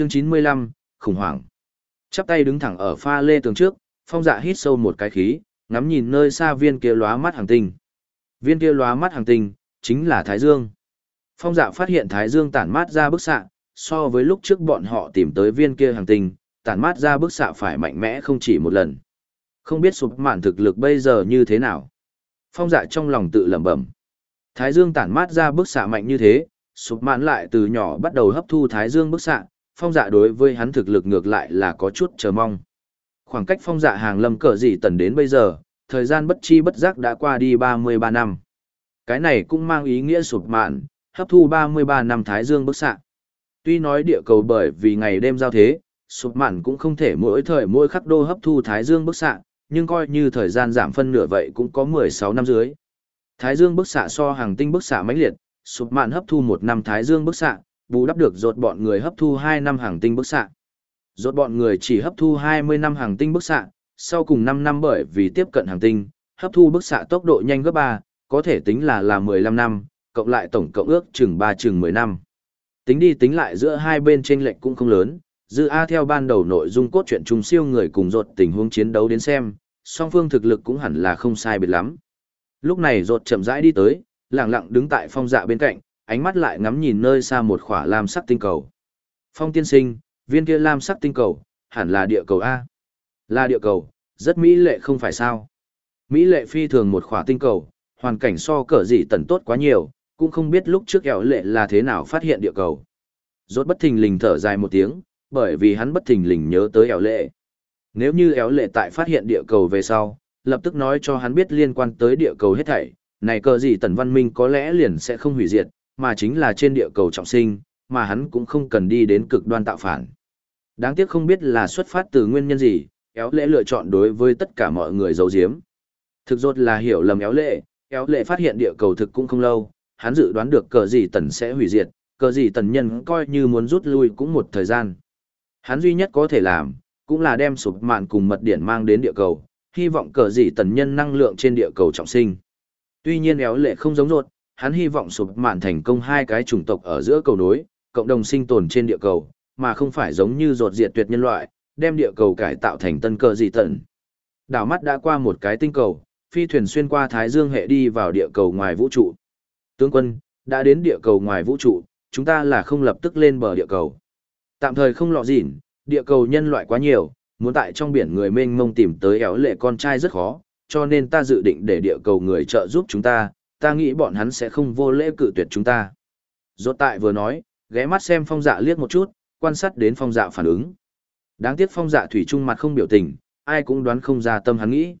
Chương 95, khủng hoảng. Chắp tay đứng thẳng ở pha lê tường trước, phong dạ hít sâu một cái khí, ngắm nhìn nơi xa viên kia lóa mắt hàng tinh. Viên kia lóa mắt hàng tinh, chính là Thái Dương. Phong dạ phát hiện Thái Dương tản mát ra bức xạ, so với lúc trước bọn họ tìm tới viên kia hàng tinh, tản mát ra bức xạ phải mạnh mẽ không chỉ một lần. Không biết sụp mạn thực lực bây giờ như thế nào. Phong dạ trong lòng tự lẩm bẩm. Thái Dương tản mát ra bức xạ mạnh như thế, sụp mạn lại từ nhỏ bắt đầu hấp thu Thái Dương bức xạ, phong dạ đối với hắn thực lực ngược lại là có chút chờ mong. Khoảng cách phong dạ hàng lâm cờ gì tần đến bây giờ, thời gian bất chi bất giác đã qua đi 33 năm. Cái này cũng mang ý nghĩa sụp mạn, hấp thu 33 năm Thái Dương bức xạ. Tuy nói địa cầu bởi vì ngày đêm giao thế, sụp mạn cũng không thể mỗi thời mỗi khắc đô hấp thu Thái Dương bức xạ, nhưng coi như thời gian giảm phân nửa vậy cũng có 16 năm dưới. Thái Dương bức xạ so hàng tinh bức xạ mãnh liệt, sụp mạn hấp thu một năm Thái Dương bức xạ, bù đắp được rột bọn người hấp thu 2 năm hàng tinh bức xạ. Rốt bọn người chỉ hấp thu 20 năm hàng tinh bức xạ, sau cùng 5 năm bởi vì tiếp cận hàng tinh, hấp thu bức xạ tốc độ nhanh gấp 3, có thể tính là là 15 năm, cộng lại tổng cộng ước chừng 3 chừng 10 năm. Tính đi tính lại giữa hai bên chênh lệch cũng không lớn, dư A theo ban đầu nội dung cốt truyện trùng siêu người cùng rột tình huống chiến đấu đến xem, song phương thực lực cũng hẳn là không sai biệt lắm. Lúc này rột chậm rãi đi tới, lặng lặng đứng tại phong dạ bên cạnh, ánh mắt lại ngắm nhìn nơi xa một khỏa lam sắc tinh cầu. Phong tiên sinh, viên kia lam sắc tinh cầu, hẳn là địa cầu A. Là địa cầu, rất mỹ lệ không phải sao. Mỹ lệ phi thường một khỏa tinh cầu, hoàn cảnh so cỡ gì tần tốt quá nhiều, cũng không biết lúc trước kẹo lệ là thế nào phát hiện địa cầu. Rốt bất thình lình thở dài một tiếng, bởi vì hắn bất thình lình nhớ tới éo lệ. Nếu như éo lệ tại phát hiện địa cầu về sau, lập tức nói cho hắn biết liên quan tới địa cầu hết thảy, này cờ gì tần văn minh có lẽ liền sẽ không hủy diệt, mà chính là trên địa cầu trọng sinh, mà hắn cũng không cần đi đến cực đoan tạo phản. Đáng tiếc không biết là xuất phát từ nguyên nhân gì, éo lệ lựa chọn đối với tất cả mọi người giấu giếm. Thực rốt là hiểu lầm éo lệ, éo lệ phát hiện địa cầu thực cũng không lâu, hắn dự đoán được cờ gì tần sẽ hủy diệt, cờ gì tần nhân coi như muốn rút lui cũng một thời gian. Hắn duy nhất có thể làm, cũng là đem sụp mạn cùng mật điển mang đến địa cầu, hy vọng cờ gì tần nhân năng lượng trên địa cầu trọng sinh. Tuy nhiên éo lệ không giống ruột, hắn hy vọng sụp mạn thành công hai cái chủng tộc ở giữa cầu nối, cộng đồng sinh tồn trên địa cầu, mà không phải giống như rột diệt tuyệt nhân loại, đem địa cầu cải tạo thành tân cờ dị tận. Đảo mắt đã qua một cái tinh cầu, phi thuyền xuyên qua Thái Dương hệ đi vào địa cầu ngoài vũ trụ. Tướng quân, đã đến địa cầu ngoài vũ trụ, chúng ta là không lập tức lên bờ địa cầu. Tạm thời không lọ dỉn, địa cầu nhân loại quá nhiều, muốn tại trong biển người mênh mông tìm tới éo lệ con trai rất khó, cho nên ta dự định để địa cầu người trợ giúp chúng ta, ta nghĩ bọn hắn sẽ không vô lễ cự tuyệt chúng ta. Rốt tại vừa nói, ghé mắt xem phong dạ liếc một chút, quan sát đến phong dạ phản ứng. Đáng tiếc phong dạ thủy chung mặt không biểu tình, ai cũng đoán không ra tâm hắn nghĩ.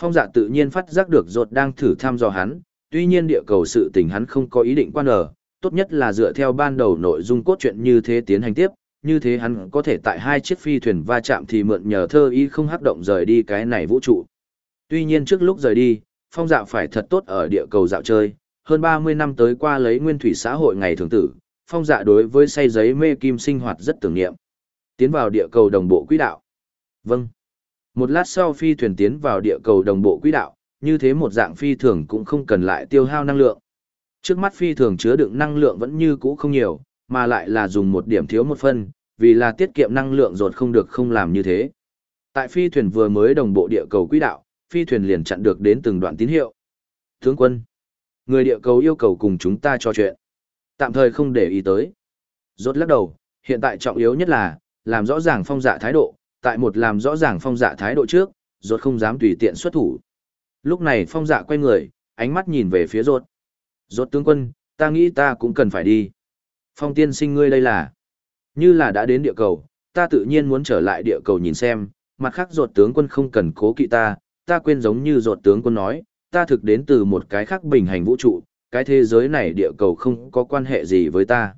Phong dạ tự nhiên phát giác được rốt đang thử thăm dò hắn, tuy nhiên địa cầu sự tình hắn không có ý định quan ở, tốt nhất là dựa theo ban đầu nội dung cốt truyện như thế tiến hành tiếp, như thế hắn có thể tại hai chiếc phi thuyền va chạm thì mượn nhờ thơ y không hắc động rời đi cái này vũ trụ. Tuy nhiên trước lúc rời đi, phong dạo phải thật tốt ở địa cầu dạo chơi, hơn 30 năm tới qua lấy nguyên thủy xã hội ngày thường tử, phong dạ đối với say giấy mê kim sinh hoạt rất tưởng niệm. Tiến vào địa cầu đồng bộ quỹ đạo. Vâng. Một lát sau phi thuyền tiến vào địa cầu đồng bộ quỹ đạo, như thế một dạng phi thường cũng không cần lại tiêu hao năng lượng. Trước mắt phi thường chứa đựng năng lượng vẫn như cũ không nhiều, mà lại là dùng một điểm thiếu một phân, vì là tiết kiệm năng lượng rột không được không làm như thế. Tại phi thuyền vừa mới đồng bộ địa cầu quỹ đạo, phi thuyền liền chặn được đến từng đoạn tín hiệu. Tướng quân, người địa cầu yêu cầu cùng chúng ta trò chuyện. Tạm thời không để ý tới. Rốt lắc đầu, hiện tại trọng yếu nhất là, làm rõ ràng phong dạ thái độ, tại một làm rõ ràng phong dạ thái độ trước, rốt không dám tùy tiện xuất thủ. Lúc này phong dạ quay người, ánh mắt nhìn về phía rốt. Rốt tướng quân, ta nghĩ ta cũng cần phải đi. Phong tiên sinh ngươi đây là, như là đã đến địa cầu, ta tự nhiên muốn trở lại địa cầu nhìn xem, mặt khác rột tướng quân không cần cố kỵ ta, ta quên giống như rột tướng quân nói, ta thực đến từ một cái khác bình hành vũ trụ, cái thế giới này địa cầu không có quan hệ gì với ta.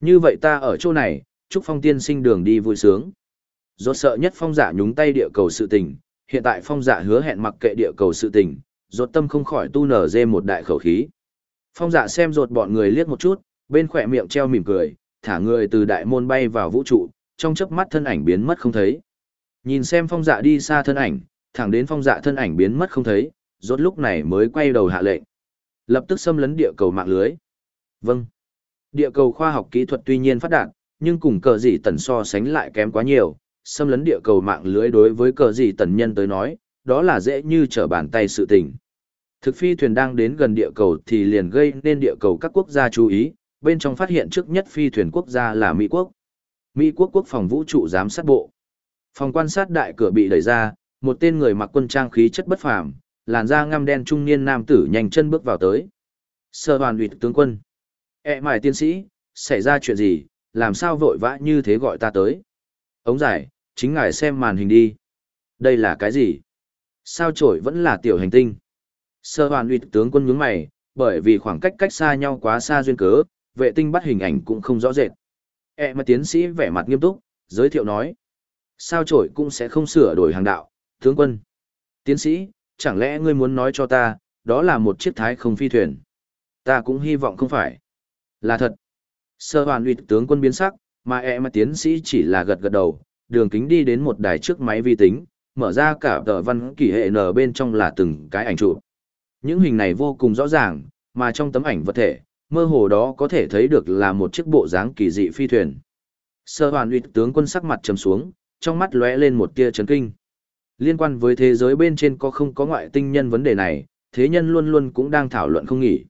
Như vậy ta ở chỗ này, chúc phong tiên sinh đường đi vui sướng. Rốt sợ nhất phong giả nhúng tay địa cầu sự tình, hiện tại phong giả hứa hẹn mặc kệ địa cầu sự tình, rốt tâm không khỏi tu nở dê một đại khẩu khí. Phong giả xem rốt bọn người liếc một chút, bên khỏe miệng treo mỉm cười, thả người từ đại môn bay vào vũ trụ, trong chớp mắt thân ảnh biến mất không thấy. Nhìn xem phong dạ đi xa thân ảnh, thẳng đến phong dạ thân ảnh biến mất không thấy, rốt lúc này mới quay đầu hạ lệnh. Lập tức xâm lấn địa cầu mạng lưới. Vâng. Địa cầu khoa học kỹ thuật tuy nhiên phát đạt, nhưng cùng cờ dị tần so sánh lại kém quá nhiều, xâm lấn địa cầu mạng lưới đối với cờ dị tần nhân tới nói, đó là dễ như trở bàn tay sự tình. Thực phi thuyền đang đến gần địa cầu thì liền gây nên địa cầu các quốc gia chú ý, bên trong phát hiện trước nhất phi thuyền quốc gia là Mỹ quốc. Mỹ quốc quốc phòng vũ trụ giám sát bộ. Phòng quan sát đại cửa bị đẩy ra, một tên người mặc quân trang khí chất bất phàm, làn da ngăm đen trung niên nam tử nhanh chân bước vào tới. Sơ hoàn ủy tướng quân. E mải tiến sĩ, xảy ra chuyện gì, làm sao vội vã như thế gọi ta tới. Ống giải, chính ngài xem màn hình đi. Đây là cái gì? Sao trổi vẫn là tiểu hành tinh. Sơ hoàn ủy tướng quân nhướng mày, bởi vì khoảng cách cách xa nhau quá xa duyên cớ, vệ tinh bắt hình ảnh cũng không rõ rệt. E mà tiến sĩ vẻ mặt nghiêm túc, giới thiệu nói. Sao trổi cũng sẽ không sửa đổi hàng đạo, tướng quân. Tiến sĩ, chẳng lẽ ngươi muốn nói cho ta, đó là một chiếc thái không phi thuyền? Ta cũng hy vọng không phải. Là thật. Sơ hoàn ủy tướng quân biến sắc, mà e mà tiến sĩ chỉ là gật gật đầu, đường kính đi đến một đài trước máy vi tính, mở ra cả tờ văn kỷ hệ n bên trong là từng cái ảnh chụp. Những hình này vô cùng rõ ràng, mà trong tấm ảnh vật thể, mơ hồ đó có thể thấy được là một chiếc bộ dáng kỳ dị phi thuyền. Sơ hoàn ủy tướng quân sắc mặt trầm xuống, trong mắt lóe lên một tia chấn kinh. Liên quan với thế giới bên trên có không có ngoại tinh nhân vấn đề này, thế nhân luôn luôn cũng đang thảo luận không nghỉ.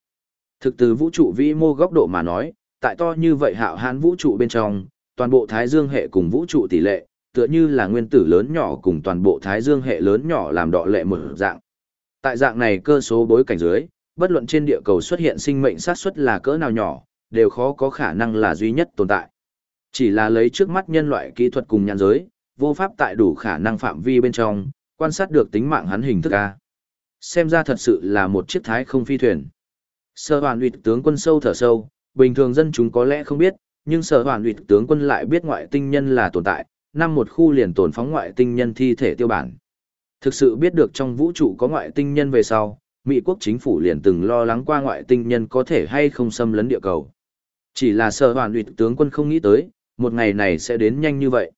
Thực từ vũ trụ vĩ mô góc độ mà nói, tại to như vậy hạo hán vũ trụ bên trong, toàn bộ thái dương hệ cùng vũ trụ tỷ lệ, tựa như là nguyên tử lớn nhỏ cùng toàn bộ thái dương hệ lớn nhỏ làm đọ lệ một dạng. Tại dạng này cơ số bối cảnh dưới, bất luận trên địa cầu xuất hiện sinh mệnh sát suất là cỡ nào nhỏ, đều khó có khả năng là duy nhất tồn tại. Chỉ là lấy trước mắt nhân loại kỹ thuật cùng nhãn giới, vô pháp tại đủ khả năng phạm vi bên trong, quan sát được tính mạng hắn hình thức A. Xem ra thật sự là một chiếc thái không phi thuyền. Sở hoàn ủy tướng quân sâu thở sâu, bình thường dân chúng có lẽ không biết, nhưng sở hoàn ủy tướng quân lại biết ngoại tinh nhân là tồn tại, năm một khu liền tồn phóng ngoại tinh nhân thi thể tiêu bản. Thực sự biết được trong vũ trụ có ngoại tinh nhân về sau, Mỹ quốc chính phủ liền từng lo lắng qua ngoại tinh nhân có thể hay không xâm lấn địa cầu. Chỉ là sở hoàn ủy tướng quân không nghĩ tới, một ngày này sẽ đến nhanh như vậy.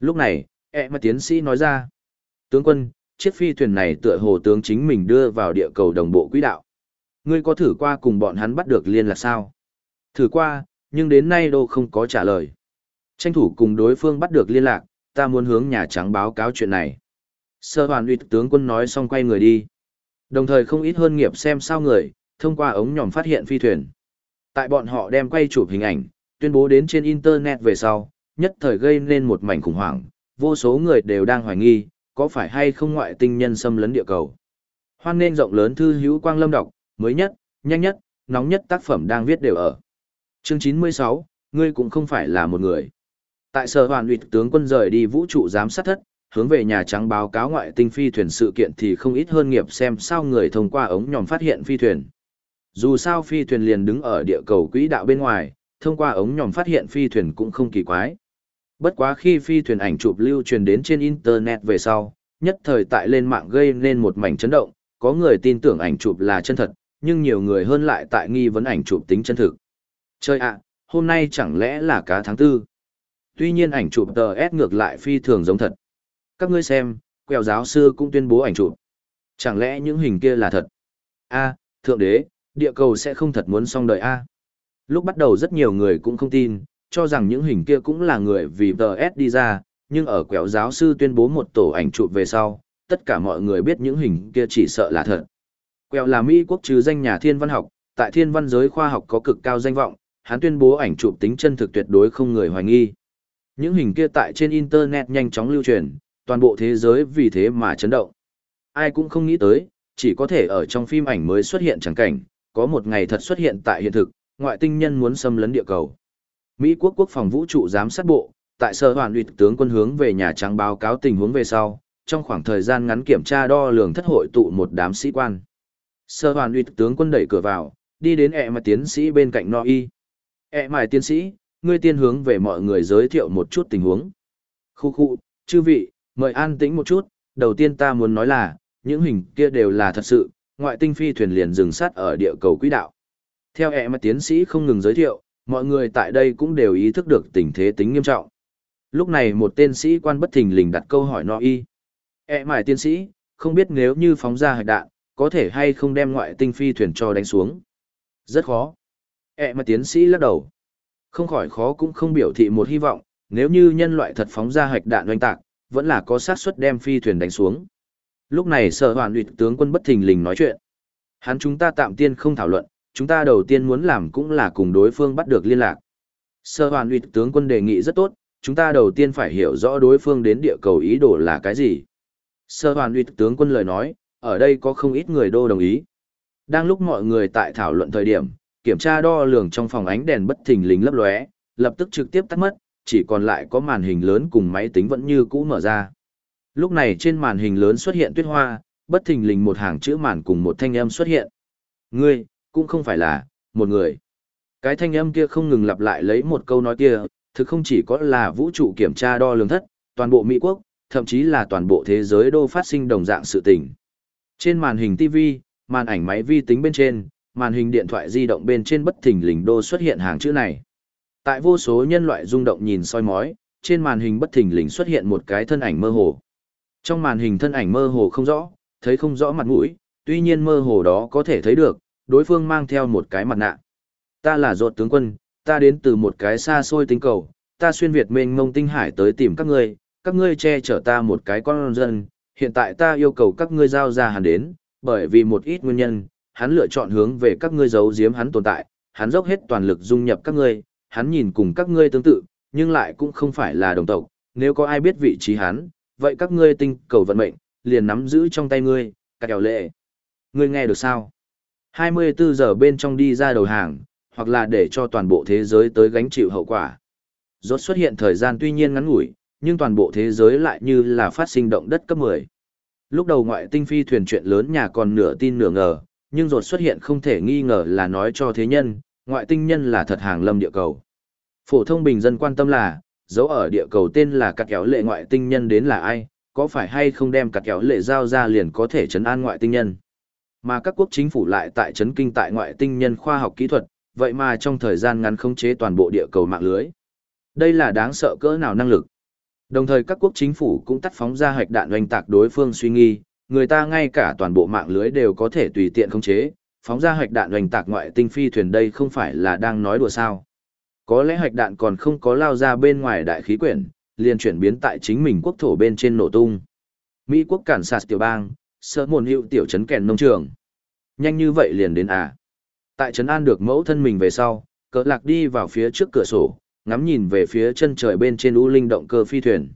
Lúc này, e mà tiến sĩ nói ra, tướng quân, chiếc phi thuyền này tựa hồ tướng chính mình đưa vào địa cầu đồng bộ quỹ đạo. Ngươi có thử qua cùng bọn hắn bắt được liên lạc sao? Thử qua, nhưng đến nay đâu không có trả lời. Tranh thủ cùng đối phương bắt được liên lạc, ta muốn hướng Nhà Trắng báo cáo chuyện này. Sơ hoàn uy tướng quân nói xong quay người đi. Đồng thời không ít hơn nghiệp xem sao người, thông qua ống nhòm phát hiện phi thuyền. Tại bọn họ đem quay chụp hình ảnh, tuyên bố đến trên Internet về sau, nhất thời gây nên một mảnh khủng hoảng, vô số người đều đang hoài nghi, có phải hay không ngoại tinh nhân xâm lấn địa cầu. Hoan nên rộng lớn thư hữu quang lâm đọc, mới nhất, nhanh nhất, nóng nhất tác phẩm đang viết đều ở. Chương 96, ngươi cũng không phải là một người. Tại sở hoàn ủy tướng quân rời đi vũ trụ giám sát thất, hướng về Nhà Trắng báo cáo ngoại tinh phi thuyền sự kiện thì không ít hơn nghiệp xem sao người thông qua ống nhòm phát hiện phi thuyền. Dù sao phi thuyền liền đứng ở địa cầu quỹ đạo bên ngoài, thông qua ống nhòm phát hiện phi thuyền cũng không kỳ quái. Bất quá khi phi thuyền ảnh chụp lưu truyền đến trên Internet về sau, nhất thời tại lên mạng gây nên một mảnh chấn động, có người tin tưởng ảnh chụp là chân thật, nhưng nhiều người hơn lại tại nghi vấn ảnh chụp tính chân thực. Chơi ạ, hôm nay chẳng lẽ là cá tháng tư? Tuy nhiên ảnh chụp tờ S ngược lại phi thường giống thật. Các ngươi xem, quèo giáo sư cũng tuyên bố ảnh chụp. Chẳng lẽ những hình kia là thật? A, thượng đế, địa cầu sẽ không thật muốn xong đời A. Lúc bắt đầu rất nhiều người cũng không tin, cho rằng những hình kia cũng là người vì TS đi ra, nhưng ở quẹo giáo sư tuyên bố một tổ ảnh chụp về sau, tất cả mọi người biết những hình kia chỉ sợ là thật. Quẹo là Mỹ quốc trừ danh nhà thiên văn học, tại thiên văn giới khoa học có cực cao danh vọng, hắn tuyên bố ảnh chụp tính chân thực tuyệt đối không người hoài nghi. Những hình kia tại trên Internet nhanh chóng lưu truyền, toàn bộ thế giới vì thế mà chấn động. Ai cũng không nghĩ tới, chỉ có thể ở trong phim ảnh mới xuất hiện chẳng cảnh, có một ngày thật xuất hiện tại hiện thực, ngoại tinh nhân muốn xâm lấn địa cầu. Mỹ quốc quốc phòng vũ trụ giám sát bộ, tại sở hoàn ủy tướng quân hướng về Nhà Trắng báo cáo tình huống về sau, trong khoảng thời gian ngắn kiểm tra đo lường thất hội tụ một đám sĩ quan. Sở hoàn ủy tướng quân đẩy cửa vào, đi đến ẹ mà tiến sĩ bên cạnh no y. ẹ mài tiến sĩ, ngươi tiên hướng về mọi người giới thiệu một chút tình huống. Khu khu, chư vị, mời an tĩnh một chút, đầu tiên ta muốn nói là, những hình kia đều là thật sự, ngoại tinh phi thuyền liền dừng sát ở địa cầu quỹ đạo. Theo ẹ mà tiến sĩ không ngừng giới thiệu, mọi người tại đây cũng đều ý thức được tình thế tính nghiêm trọng. Lúc này một tên sĩ quan bất thình lình đặt câu hỏi no y. E mải tiến sĩ, không biết nếu như phóng ra hạch đạn, có thể hay không đem ngoại tinh phi thuyền cho đánh xuống. Rất khó. E mà tiến sĩ lắc đầu. Không khỏi khó cũng không biểu thị một hy vọng, nếu như nhân loại thật phóng ra hạch đạn oanh tạc, vẫn là có xác suất đem phi thuyền đánh xuống. Lúc này sở hoàn ủy tướng quân bất thình lình nói chuyện. Hắn chúng ta tạm tiên không thảo luận, chúng ta đầu tiên muốn làm cũng là cùng đối phương bắt được liên lạc. Sơ hoàn ủy tướng quân đề nghị rất tốt, chúng ta đầu tiên phải hiểu rõ đối phương đến địa cầu ý đồ là cái gì. Sơ hoàn ủy tướng quân lời nói, ở đây có không ít người đô đồng ý. Đang lúc mọi người tại thảo luận thời điểm, kiểm tra đo lường trong phòng ánh đèn bất thình lình lấp lóe, lập tức trực tiếp tắt mất, chỉ còn lại có màn hình lớn cùng máy tính vẫn như cũ mở ra. Lúc này trên màn hình lớn xuất hiện tuyết hoa, bất thình lình một hàng chữ màn cùng một thanh âm xuất hiện. Ngươi, cũng không phải là, một người. Cái thanh âm kia không ngừng lặp lại lấy một câu nói kia, thực không chỉ có là vũ trụ kiểm tra đo lường thất, toàn bộ Mỹ quốc, thậm chí là toàn bộ thế giới đô phát sinh đồng dạng sự tình. Trên màn hình TV, màn ảnh máy vi tính bên trên, màn hình điện thoại di động bên trên bất thình lình đô xuất hiện hàng chữ này. Tại vô số nhân loại rung động nhìn soi mói, trên màn hình bất thình lình xuất hiện một cái thân ảnh mơ hồ. Trong màn hình thân ảnh mơ hồ không rõ, thấy không rõ mặt mũi, tuy nhiên mơ hồ đó có thể thấy được, đối phương mang theo một cái mặt nạ. Ta là ruột tướng quân, ta đến từ một cái xa xôi tinh cầu, ta xuyên Việt mênh mông tinh hải tới tìm các ngươi, các ngươi che chở ta một cái con dân, hiện tại ta yêu cầu các ngươi giao ra hắn đến, bởi vì một ít nguyên nhân, hắn lựa chọn hướng về các ngươi giấu giếm hắn tồn tại, hắn dốc hết toàn lực dung nhập các ngươi, hắn nhìn cùng các ngươi tương tự, nhưng lại cũng không phải là đồng tộc, nếu có ai biết vị trí hắn, vậy các ngươi tinh cầu vận mệnh, liền nắm giữ trong tay ngươi, cả kèo lệ. Ngươi nghe được sao? 24 giờ bên trong đi ra đầu hàng, hoặc là để cho toàn bộ thế giới tới gánh chịu hậu quả. Rốt xuất hiện thời gian tuy nhiên ngắn ngủi, nhưng toàn bộ thế giới lại như là phát sinh động đất cấp 10. Lúc đầu ngoại tinh phi thuyền chuyện lớn nhà còn nửa tin nửa ngờ, nhưng rốt xuất hiện không thể nghi ngờ là nói cho thế nhân, ngoại tinh nhân là thật hàng lâm địa cầu. Phổ thông bình dân quan tâm là, dấu ở địa cầu tên là cắt kéo lệ ngoại tinh nhân đến là ai, có phải hay không đem cắt kéo lệ giao ra liền có thể chấn an ngoại tinh nhân. Mà các quốc chính phủ lại tại chấn kinh tại ngoại tinh nhân khoa học kỹ thuật, vậy mà trong thời gian ngắn khống chế toàn bộ địa cầu mạng lưới. Đây là đáng sợ cỡ nào năng lực. Đồng thời các quốc chính phủ cũng tắt phóng ra hạch đạn oanh tạc đối phương suy nghi, người ta ngay cả toàn bộ mạng lưới đều có thể tùy tiện khống chế, phóng ra hạch đạn oanh tạc ngoại tinh phi thuyền đây không phải là đang nói đùa sao. Có lẽ hạch đạn còn không có lao ra bên ngoài đại khí quyển, liền chuyển biến tại chính mình quốc thổ bên trên nổ tung. Mỹ quốc cản sạt tiểu bang, sợ mồn hiệu tiểu trấn kèn nông trường. Nhanh như vậy liền đến à. Tại trấn an được mẫu thân mình về sau, cỡ lạc đi vào phía trước cửa sổ, ngắm nhìn về phía chân trời bên trên u linh động cơ phi thuyền.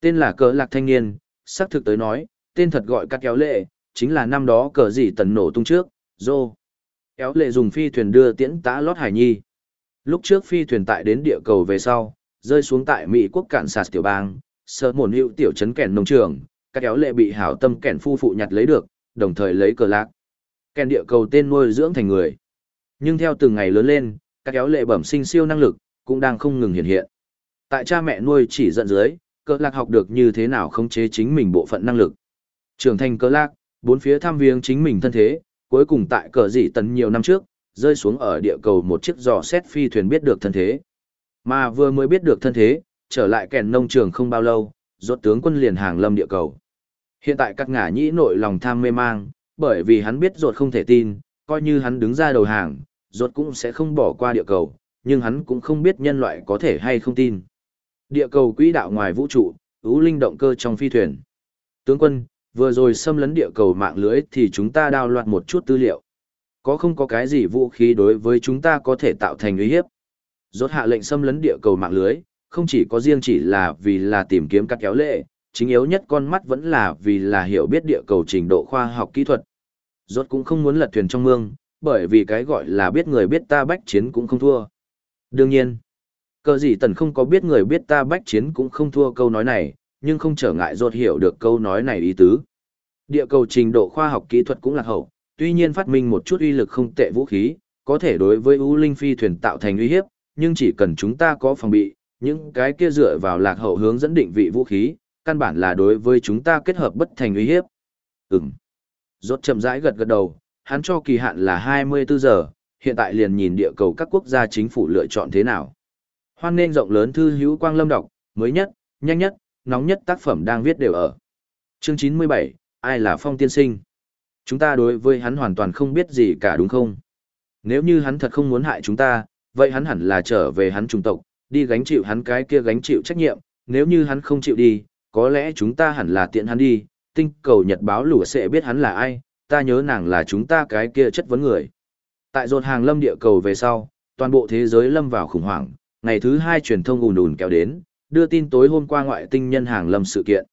Tên là cỡ lạc thanh niên, xác thực tới nói, tên thật gọi cắt kéo lệ, chính là năm đó cờ gì tần nổ tung trước, dô. Kéo lệ dùng phi thuyền đưa tiễn tá lót hải nhi. Lúc trước phi thuyền tại đến địa cầu về sau, rơi xuống tại Mỹ quốc cạn sạt tiểu bang, sợ mồn hữu tiểu trấn kèn nông trường, các kéo lệ bị hảo tâm kẻn phu phụ nhặt lấy được, đồng thời lấy cờ lạc. Kèn địa cầu tên nuôi dưỡng thành người. Nhưng theo từng ngày lớn lên, các kéo lệ bẩm sinh siêu năng lực, cũng đang không ngừng hiện hiện. Tại cha mẹ nuôi chỉ dẫn dưới, cờ lạc học được như thế nào khống chế chính mình bộ phận năng lực. Trưởng thành cờ lạc, bốn phía thăm viếng chính mình thân thế, cuối cùng tại cờ dị tấn nhiều năm trước, rơi xuống ở địa cầu một chiếc giò xét phi thuyền biết được thân thế. Mà vừa mới biết được thân thế, trở lại kèn nông trường không bao lâu, rốt tướng quân liền hàng lâm địa cầu. Hiện tại các ngả nhĩ nội lòng tham mê mang, bởi vì hắn biết ruột không thể tin, coi như hắn đứng ra đầu hàng, ruột cũng sẽ không bỏ qua địa cầu, nhưng hắn cũng không biết nhân loại có thể hay không tin. Địa cầu quỹ đạo ngoài vũ trụ, ưu linh động cơ trong phi thuyền. Tướng quân, vừa rồi xâm lấn địa cầu mạng lưới thì chúng ta đào loạt một chút tư liệu. Có không có cái gì vũ khí đối với chúng ta có thể tạo thành uy hiếp? Rốt hạ lệnh xâm lấn địa cầu mạng lưới, không chỉ có riêng chỉ là vì là tìm kiếm các kéo lệ, chính yếu nhất con mắt vẫn là vì là hiểu biết địa cầu trình độ khoa học kỹ thuật. Rốt cũng không muốn lật thuyền trong mương, bởi vì cái gọi là biết người biết ta bách chiến cũng không thua. Đương nhiên, cờ gì tần không có biết người biết ta bách chiến cũng không thua câu nói này, nhưng không trở ngại rốt hiểu được câu nói này ý tứ. Địa cầu trình độ khoa học kỹ thuật cũng là hậu, tuy nhiên phát minh một chút uy lực không tệ vũ khí, có thể đối với U Linh phi thuyền tạo thành uy hiếp, nhưng chỉ cần chúng ta có phòng bị, những cái kia dựa vào lạc hậu hướng dẫn định vị vũ khí, căn bản là đối với chúng ta kết hợp bất thành uy hiếp. Ừm. Rốt chậm rãi gật gật đầu, hắn cho kỳ hạn là 24 giờ, hiện tại liền nhìn địa cầu các quốc gia chính phủ lựa chọn thế nào. Hoan nên rộng lớn thư hữu quang lâm đọc, mới nhất, nhanh nhất, nóng nhất tác phẩm đang viết đều ở. Chương 97, ai là phong tiên sinh? Chúng ta đối với hắn hoàn toàn không biết gì cả đúng không? Nếu như hắn thật không muốn hại chúng ta, Vậy hắn hẳn là trở về hắn trung tộc, đi gánh chịu hắn cái kia gánh chịu trách nhiệm, nếu như hắn không chịu đi, có lẽ chúng ta hẳn là tiện hắn đi, tinh cầu nhật báo lũ sẽ biết hắn là ai, ta nhớ nàng là chúng ta cái kia chất vấn người. Tại rột hàng lâm địa cầu về sau, toàn bộ thế giới lâm vào khủng hoảng, ngày thứ hai truyền thông ùn ùn kéo đến, đưa tin tối hôm qua ngoại tinh nhân hàng lâm sự kiện.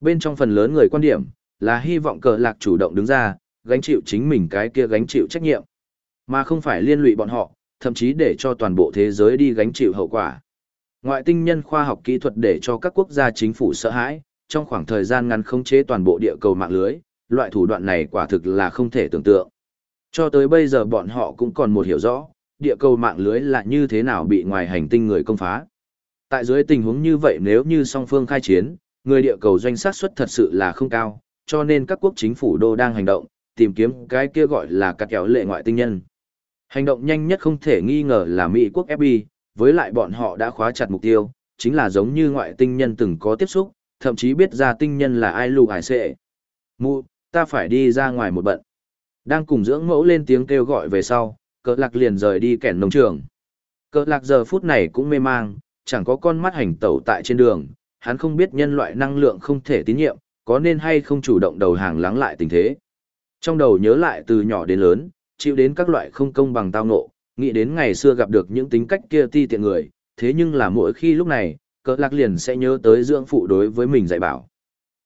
Bên trong phần lớn người quan điểm, là hy vọng cờ lạc chủ động đứng ra, gánh chịu chính mình cái kia gánh chịu trách nhiệm, mà không phải liên lụy bọn họ, thậm chí để cho toàn bộ thế giới đi gánh chịu hậu quả. Ngoại tinh nhân khoa học kỹ thuật để cho các quốc gia chính phủ sợ hãi, trong khoảng thời gian ngắn khống chế toàn bộ địa cầu mạng lưới, loại thủ đoạn này quả thực là không thể tưởng tượng. Cho tới bây giờ bọn họ cũng còn một hiểu rõ, địa cầu mạng lưới là như thế nào bị ngoài hành tinh người công phá. Tại dưới tình huống như vậy nếu như song phương khai chiến, người địa cầu doanh sát suất thật sự là không cao, cho nên các quốc chính phủ đô đang hành động, tìm kiếm cái kia gọi là các kéo lệ ngoại tinh nhân. Hành động nhanh nhất không thể nghi ngờ là Mỹ quốc FB, với lại bọn họ đã khóa chặt mục tiêu, chính là giống như ngoại tinh nhân từng có tiếp xúc, thậm chí biết ra tinh nhân là ai lù hải sệ. Mụ, ta phải đi ra ngoài một bận. Đang cùng dưỡng mẫu lên tiếng kêu gọi về sau, cỡ lạc liền rời đi kẻn nông trường. Cỡ lạc giờ phút này cũng mê mang, chẳng có con mắt hành tẩu tại trên đường, hắn không biết nhân loại năng lượng không thể tín nhiệm, có nên hay không chủ động đầu hàng lắng lại tình thế. Trong đầu nhớ lại từ nhỏ đến lớn, chịu đến các loại không công bằng tao ngộ, nghĩ đến ngày xưa gặp được những tính cách kia ti tiện người, thế nhưng là mỗi khi lúc này, cờ lạc liền sẽ nhớ tới dưỡng phụ đối với mình dạy bảo.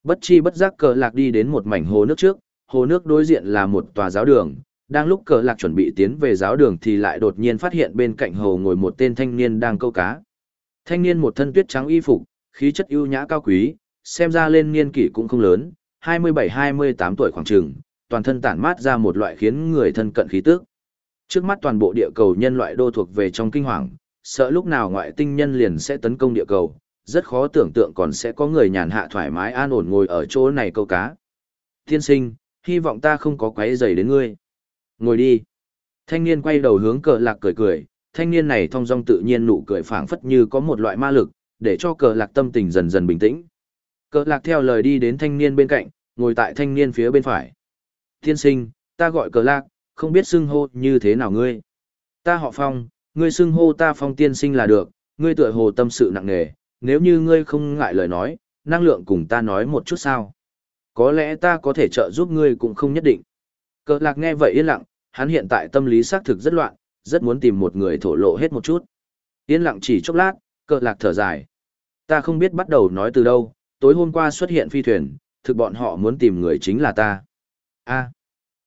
Bất chi bất giác cờ lạc đi đến một mảnh hồ nước trước, hồ nước đối diện là một tòa giáo đường, đang lúc cờ lạc chuẩn bị tiến về giáo đường thì lại đột nhiên phát hiện bên cạnh hồ ngồi một tên thanh niên đang câu cá. Thanh niên một thân tuyết trắng y phục, khí chất ưu nhã cao quý, xem ra lên niên kỷ cũng không lớn, 27-28 tuổi khoảng trường toàn thân tản mát ra một loại khiến người thân cận khí tức. Trước mắt toàn bộ địa cầu nhân loại đô thuộc về trong kinh hoàng, sợ lúc nào ngoại tinh nhân liền sẽ tấn công địa cầu, rất khó tưởng tượng còn sẽ có người nhàn hạ thoải mái an ổn ngồi ở chỗ này câu cá. Tiên sinh, hy vọng ta không có quấy rầy đến ngươi. Ngồi đi. Thanh niên quay đầu hướng cờ lạc cười cười, thanh niên này thong dong tự nhiên nụ cười phảng phất như có một loại ma lực, để cho cờ lạc tâm tình dần dần bình tĩnh. Cờ lạc theo lời đi đến thanh niên bên cạnh, ngồi tại thanh niên phía bên phải. Tiên sinh, ta gọi cờ lạc, không biết xưng hô như thế nào ngươi. Ta họ phong, ngươi xưng hô ta phong tiên sinh là được, ngươi tựa hồ tâm sự nặng nề, nếu như ngươi không ngại lời nói, năng lượng cùng ta nói một chút sao. Có lẽ ta có thể trợ giúp ngươi cũng không nhất định. Cờ lạc nghe vậy yên lặng, hắn hiện tại tâm lý xác thực rất loạn, rất muốn tìm một người thổ lộ hết một chút. Yên lặng chỉ chốc lát, cờ lạc thở dài. Ta không biết bắt đầu nói từ đâu, tối hôm qua xuất hiện phi thuyền, thực bọn họ muốn tìm người chính là ta. a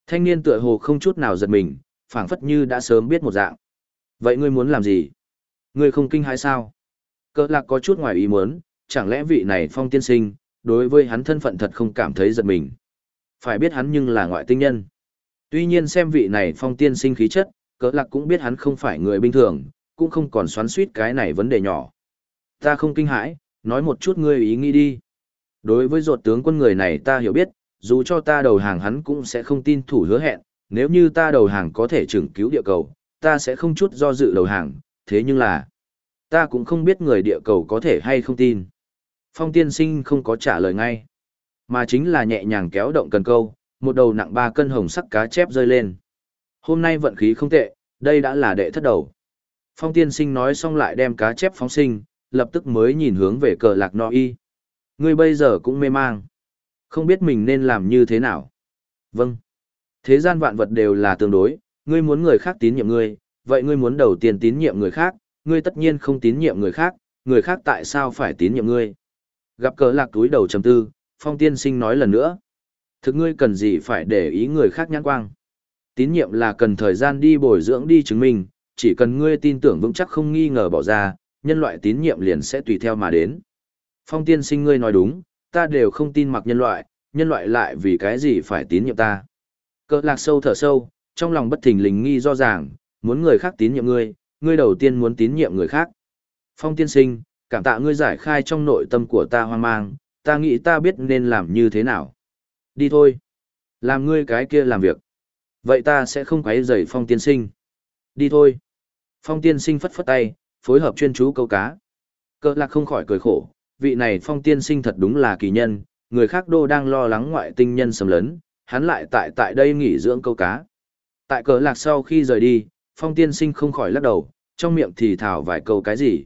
thanh niên tựa hồ không chút nào giật mình, phảng phất như đã sớm biết một dạng. Vậy ngươi muốn làm gì? Ngươi không kinh hãi sao? Cơ lạc có chút ngoài ý muốn, chẳng lẽ vị này phong tiên sinh, đối với hắn thân phận thật không cảm thấy giật mình. Phải biết hắn nhưng là ngoại tinh nhân. Tuy nhiên xem vị này phong tiên sinh khí chất, cỡ lạc cũng biết hắn không phải người bình thường, cũng không còn xoắn suýt cái này vấn đề nhỏ. Ta không kinh hãi, nói một chút ngươi ý nghĩ đi. Đối với ruột tướng quân người này ta hiểu biết, dù cho ta đầu hàng hắn cũng sẽ không tin thủ hứa hẹn, nếu như ta đầu hàng có thể chừng cứu địa cầu, ta sẽ không chút do dự đầu hàng, thế nhưng là, ta cũng không biết người địa cầu có thể hay không tin. Phong tiên sinh không có trả lời ngay, mà chính là nhẹ nhàng kéo động cần câu, một đầu nặng ba cân hồng sắc cá chép rơi lên. Hôm nay vận khí không tệ, đây đã là đệ thất đầu. Phong tiên sinh nói xong lại đem cá chép phóng sinh, lập tức mới nhìn hướng về cờ lạc no y. Ngươi bây giờ cũng mê mang. Không biết mình nên làm như thế nào. Vâng. Thế gian vạn vật đều là tương đối, ngươi muốn người khác tín nhiệm ngươi, vậy ngươi muốn đầu tiên tín nhiệm người khác, ngươi tất nhiên không tín nhiệm người khác, người khác tại sao phải tín nhiệm ngươi. Gặp cờ lạc túi đầu trầm tư, phong tiên sinh nói lần nữa. Thực ngươi cần gì phải để ý người khác nhãn quang. Tín nhiệm là cần thời gian đi bồi dưỡng đi chứng minh, chỉ cần ngươi tin tưởng vững chắc không nghi ngờ bỏ ra, nhân loại tín nhiệm liền sẽ tùy theo mà đến. Phong tiên sinh ngươi nói đúng, ta đều không tin mặc nhân loại, nhân loại lại vì cái gì phải tín nhiệm ta. Cỡ lạc sâu thở sâu, trong lòng bất thình lình nghi do ràng, muốn người khác tín nhiệm ngươi, ngươi đầu tiên muốn tín nhiệm người khác. Phong tiên sinh, cảm tạ ngươi giải khai trong nội tâm của ta hoang mang, ta nghĩ ta biết nên làm như thế nào. Đi thôi. Làm ngươi cái kia làm việc. Vậy ta sẽ không quấy rầy phong tiên sinh. Đi thôi. Phong tiên sinh phất phất tay, phối hợp chuyên chú câu cá. Cơ lạc không khỏi cười khổ, vị này phong tiên sinh thật đúng là kỳ nhân, người khác đô đang lo lắng ngoại tinh nhân xâm lấn, hắn lại tại tại đây nghỉ dưỡng câu cá. Tại cờ lạc sau khi rời đi, phong tiên sinh không khỏi lắc đầu, trong miệng thì thảo vài câu cái gì.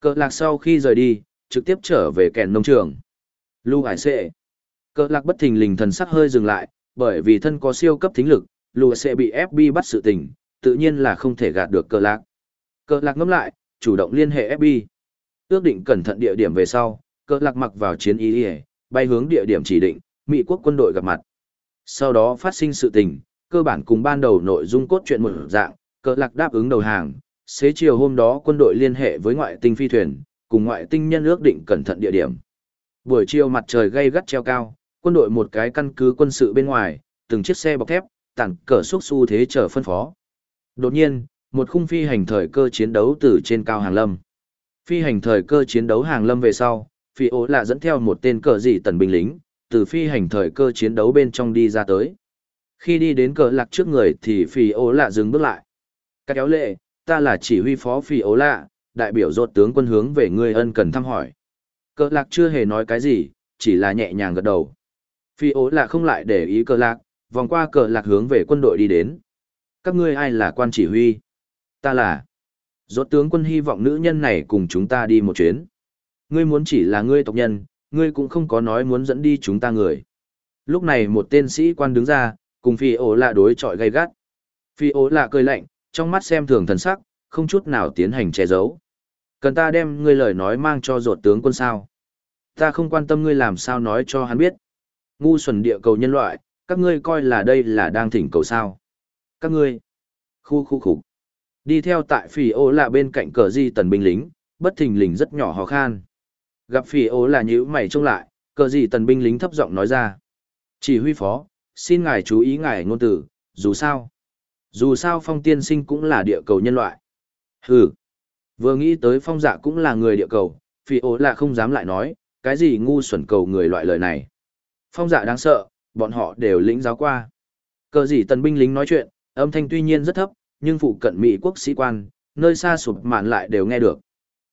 Cờ lạc sau khi rời đi, trực tiếp trở về kèn nông trường. Lưu Hải Sệ. Cờ lạc bất thình lình thần sắc hơi dừng lại, bởi vì thân có siêu cấp thính lực, Lưu sẽ bị FB bắt sự tình, tự nhiên là không thể gạt được cờ lạc. Cờ lạc ngâm lại, chủ động liên hệ FB. Ước định cẩn thận địa điểm về sau, cỡ lạc mặc vào chiến y bay hướng địa điểm chỉ định, Mỹ quốc quân đội gặp mặt. Sau đó phát sinh sự tình, cơ bản cùng ban đầu nội dung cốt truyện một dạng, cỡ lạc đáp ứng đầu hàng. Xế chiều hôm đó quân đội liên hệ với ngoại tinh phi thuyền, cùng ngoại tinh nhân ước định cẩn thận địa điểm. Buổi chiều mặt trời gay gắt treo cao, quân đội một cái căn cứ quân sự bên ngoài, từng chiếc xe bọc thép, tản cờ xúc xu thế chờ phân phó. Đột nhiên, một khung phi hành thời cơ chiến đấu từ trên cao hàng lâm. Phi hành thời cơ chiến đấu hàng lâm về sau, phi ố là dẫn theo một tên cờ dị tần binh lính, từ phi hành thời cơ chiến đấu bên trong đi ra tới. Khi đi đến cờ lạc trước người thì phi ố lạ dừng bước lại. Các kéo lệ, ta là chỉ huy phó phi ố lạ, đại biểu rột tướng quân hướng về ngươi ân cần thăm hỏi. Cờ lạc chưa hề nói cái gì, chỉ là nhẹ nhàng gật đầu. Phi ố lạ không lại để ý cờ lạc, vòng qua cờ lạc hướng về quân đội đi đến. Các ngươi ai là quan chỉ huy? Ta là. Rốt tướng quân hy vọng nữ nhân này cùng chúng ta đi một chuyến. Ngươi muốn chỉ là ngươi tộc nhân, ngươi cũng không có nói muốn dẫn đi chúng ta người. Lúc này một tên sĩ quan đứng ra, cùng phi ố lạ đối chọi gay gắt. Phi ố lạ cười lạnh, trong mắt xem thường thần sắc, không chút nào tiến hành che giấu. Cần ta đem ngươi lời nói mang cho ruột tướng quân sao? Ta không quan tâm ngươi làm sao nói cho hắn biết. Ngu xuẩn địa cầu nhân loại, các ngươi coi là đây là đang thỉnh cầu sao. Các ngươi, khu khu khủng. Đi theo tại phỉ ô là bên cạnh cờ di tần binh lính, bất thình lình rất nhỏ hò khan. Gặp phỉ ô là nhữ mày trông lại, cờ di tần binh lính thấp giọng nói ra. Chỉ huy phó, xin ngài chú ý ngài ngôn tử, dù sao. Dù sao phong tiên sinh cũng là địa cầu nhân loại. Hừ. Vừa nghĩ tới phong dạ cũng là người địa cầu, phỉ ô là không dám lại nói, cái gì ngu xuẩn cầu người loại lời này. Phong dạ đáng sợ, bọn họ đều lĩnh giáo qua. Cờ gì tần binh lính nói chuyện, âm thanh tuy nhiên rất thấp, nhưng phụ cận Mỹ quốc sĩ quan, nơi xa sụp mạn lại đều nghe được.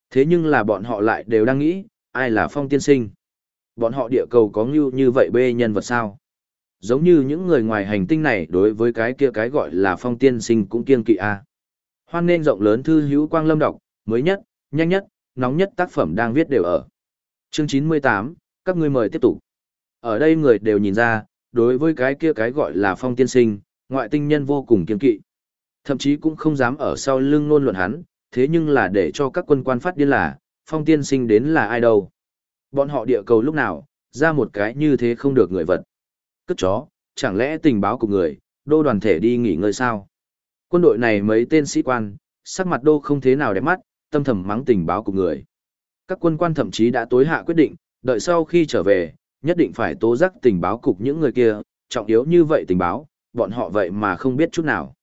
Thế nhưng là bọn họ lại đều đang nghĩ, ai là phong tiên sinh? Bọn họ địa cầu có như như vậy bê nhân vật sao? Giống như những người ngoài hành tinh này đối với cái kia cái gọi là phong tiên sinh cũng kiêng kỵ a. À. Hoan nên rộng lớn thư hữu quang lâm đọc, mới nhất, nhanh nhất, nóng nhất tác phẩm đang viết đều ở. Chương 98, các ngươi mời tiếp tục. Ở đây người đều nhìn ra, đối với cái kia cái gọi là phong tiên sinh, ngoại tinh nhân vô cùng kiên kỵ. Thậm chí cũng không dám ở sau lưng nôn luận hắn, thế nhưng là để cho các quân quan phát điên là, phong tiên sinh đến là ai đâu. Bọn họ địa cầu lúc nào, ra một cái như thế không được người vật. Cất chó, chẳng lẽ tình báo của người, đô đoàn thể đi nghỉ ngơi sao? Quân đội này mấy tên sĩ quan, sắc mặt đô không thế nào đẹp mắt, tâm thầm mắng tình báo của người. Các quân quan thậm chí đã tối hạ quyết định, đợi sau khi trở về, nhất định phải tố giác tình báo cục những người kia, trọng yếu như vậy tình báo, bọn họ vậy mà không biết chút nào.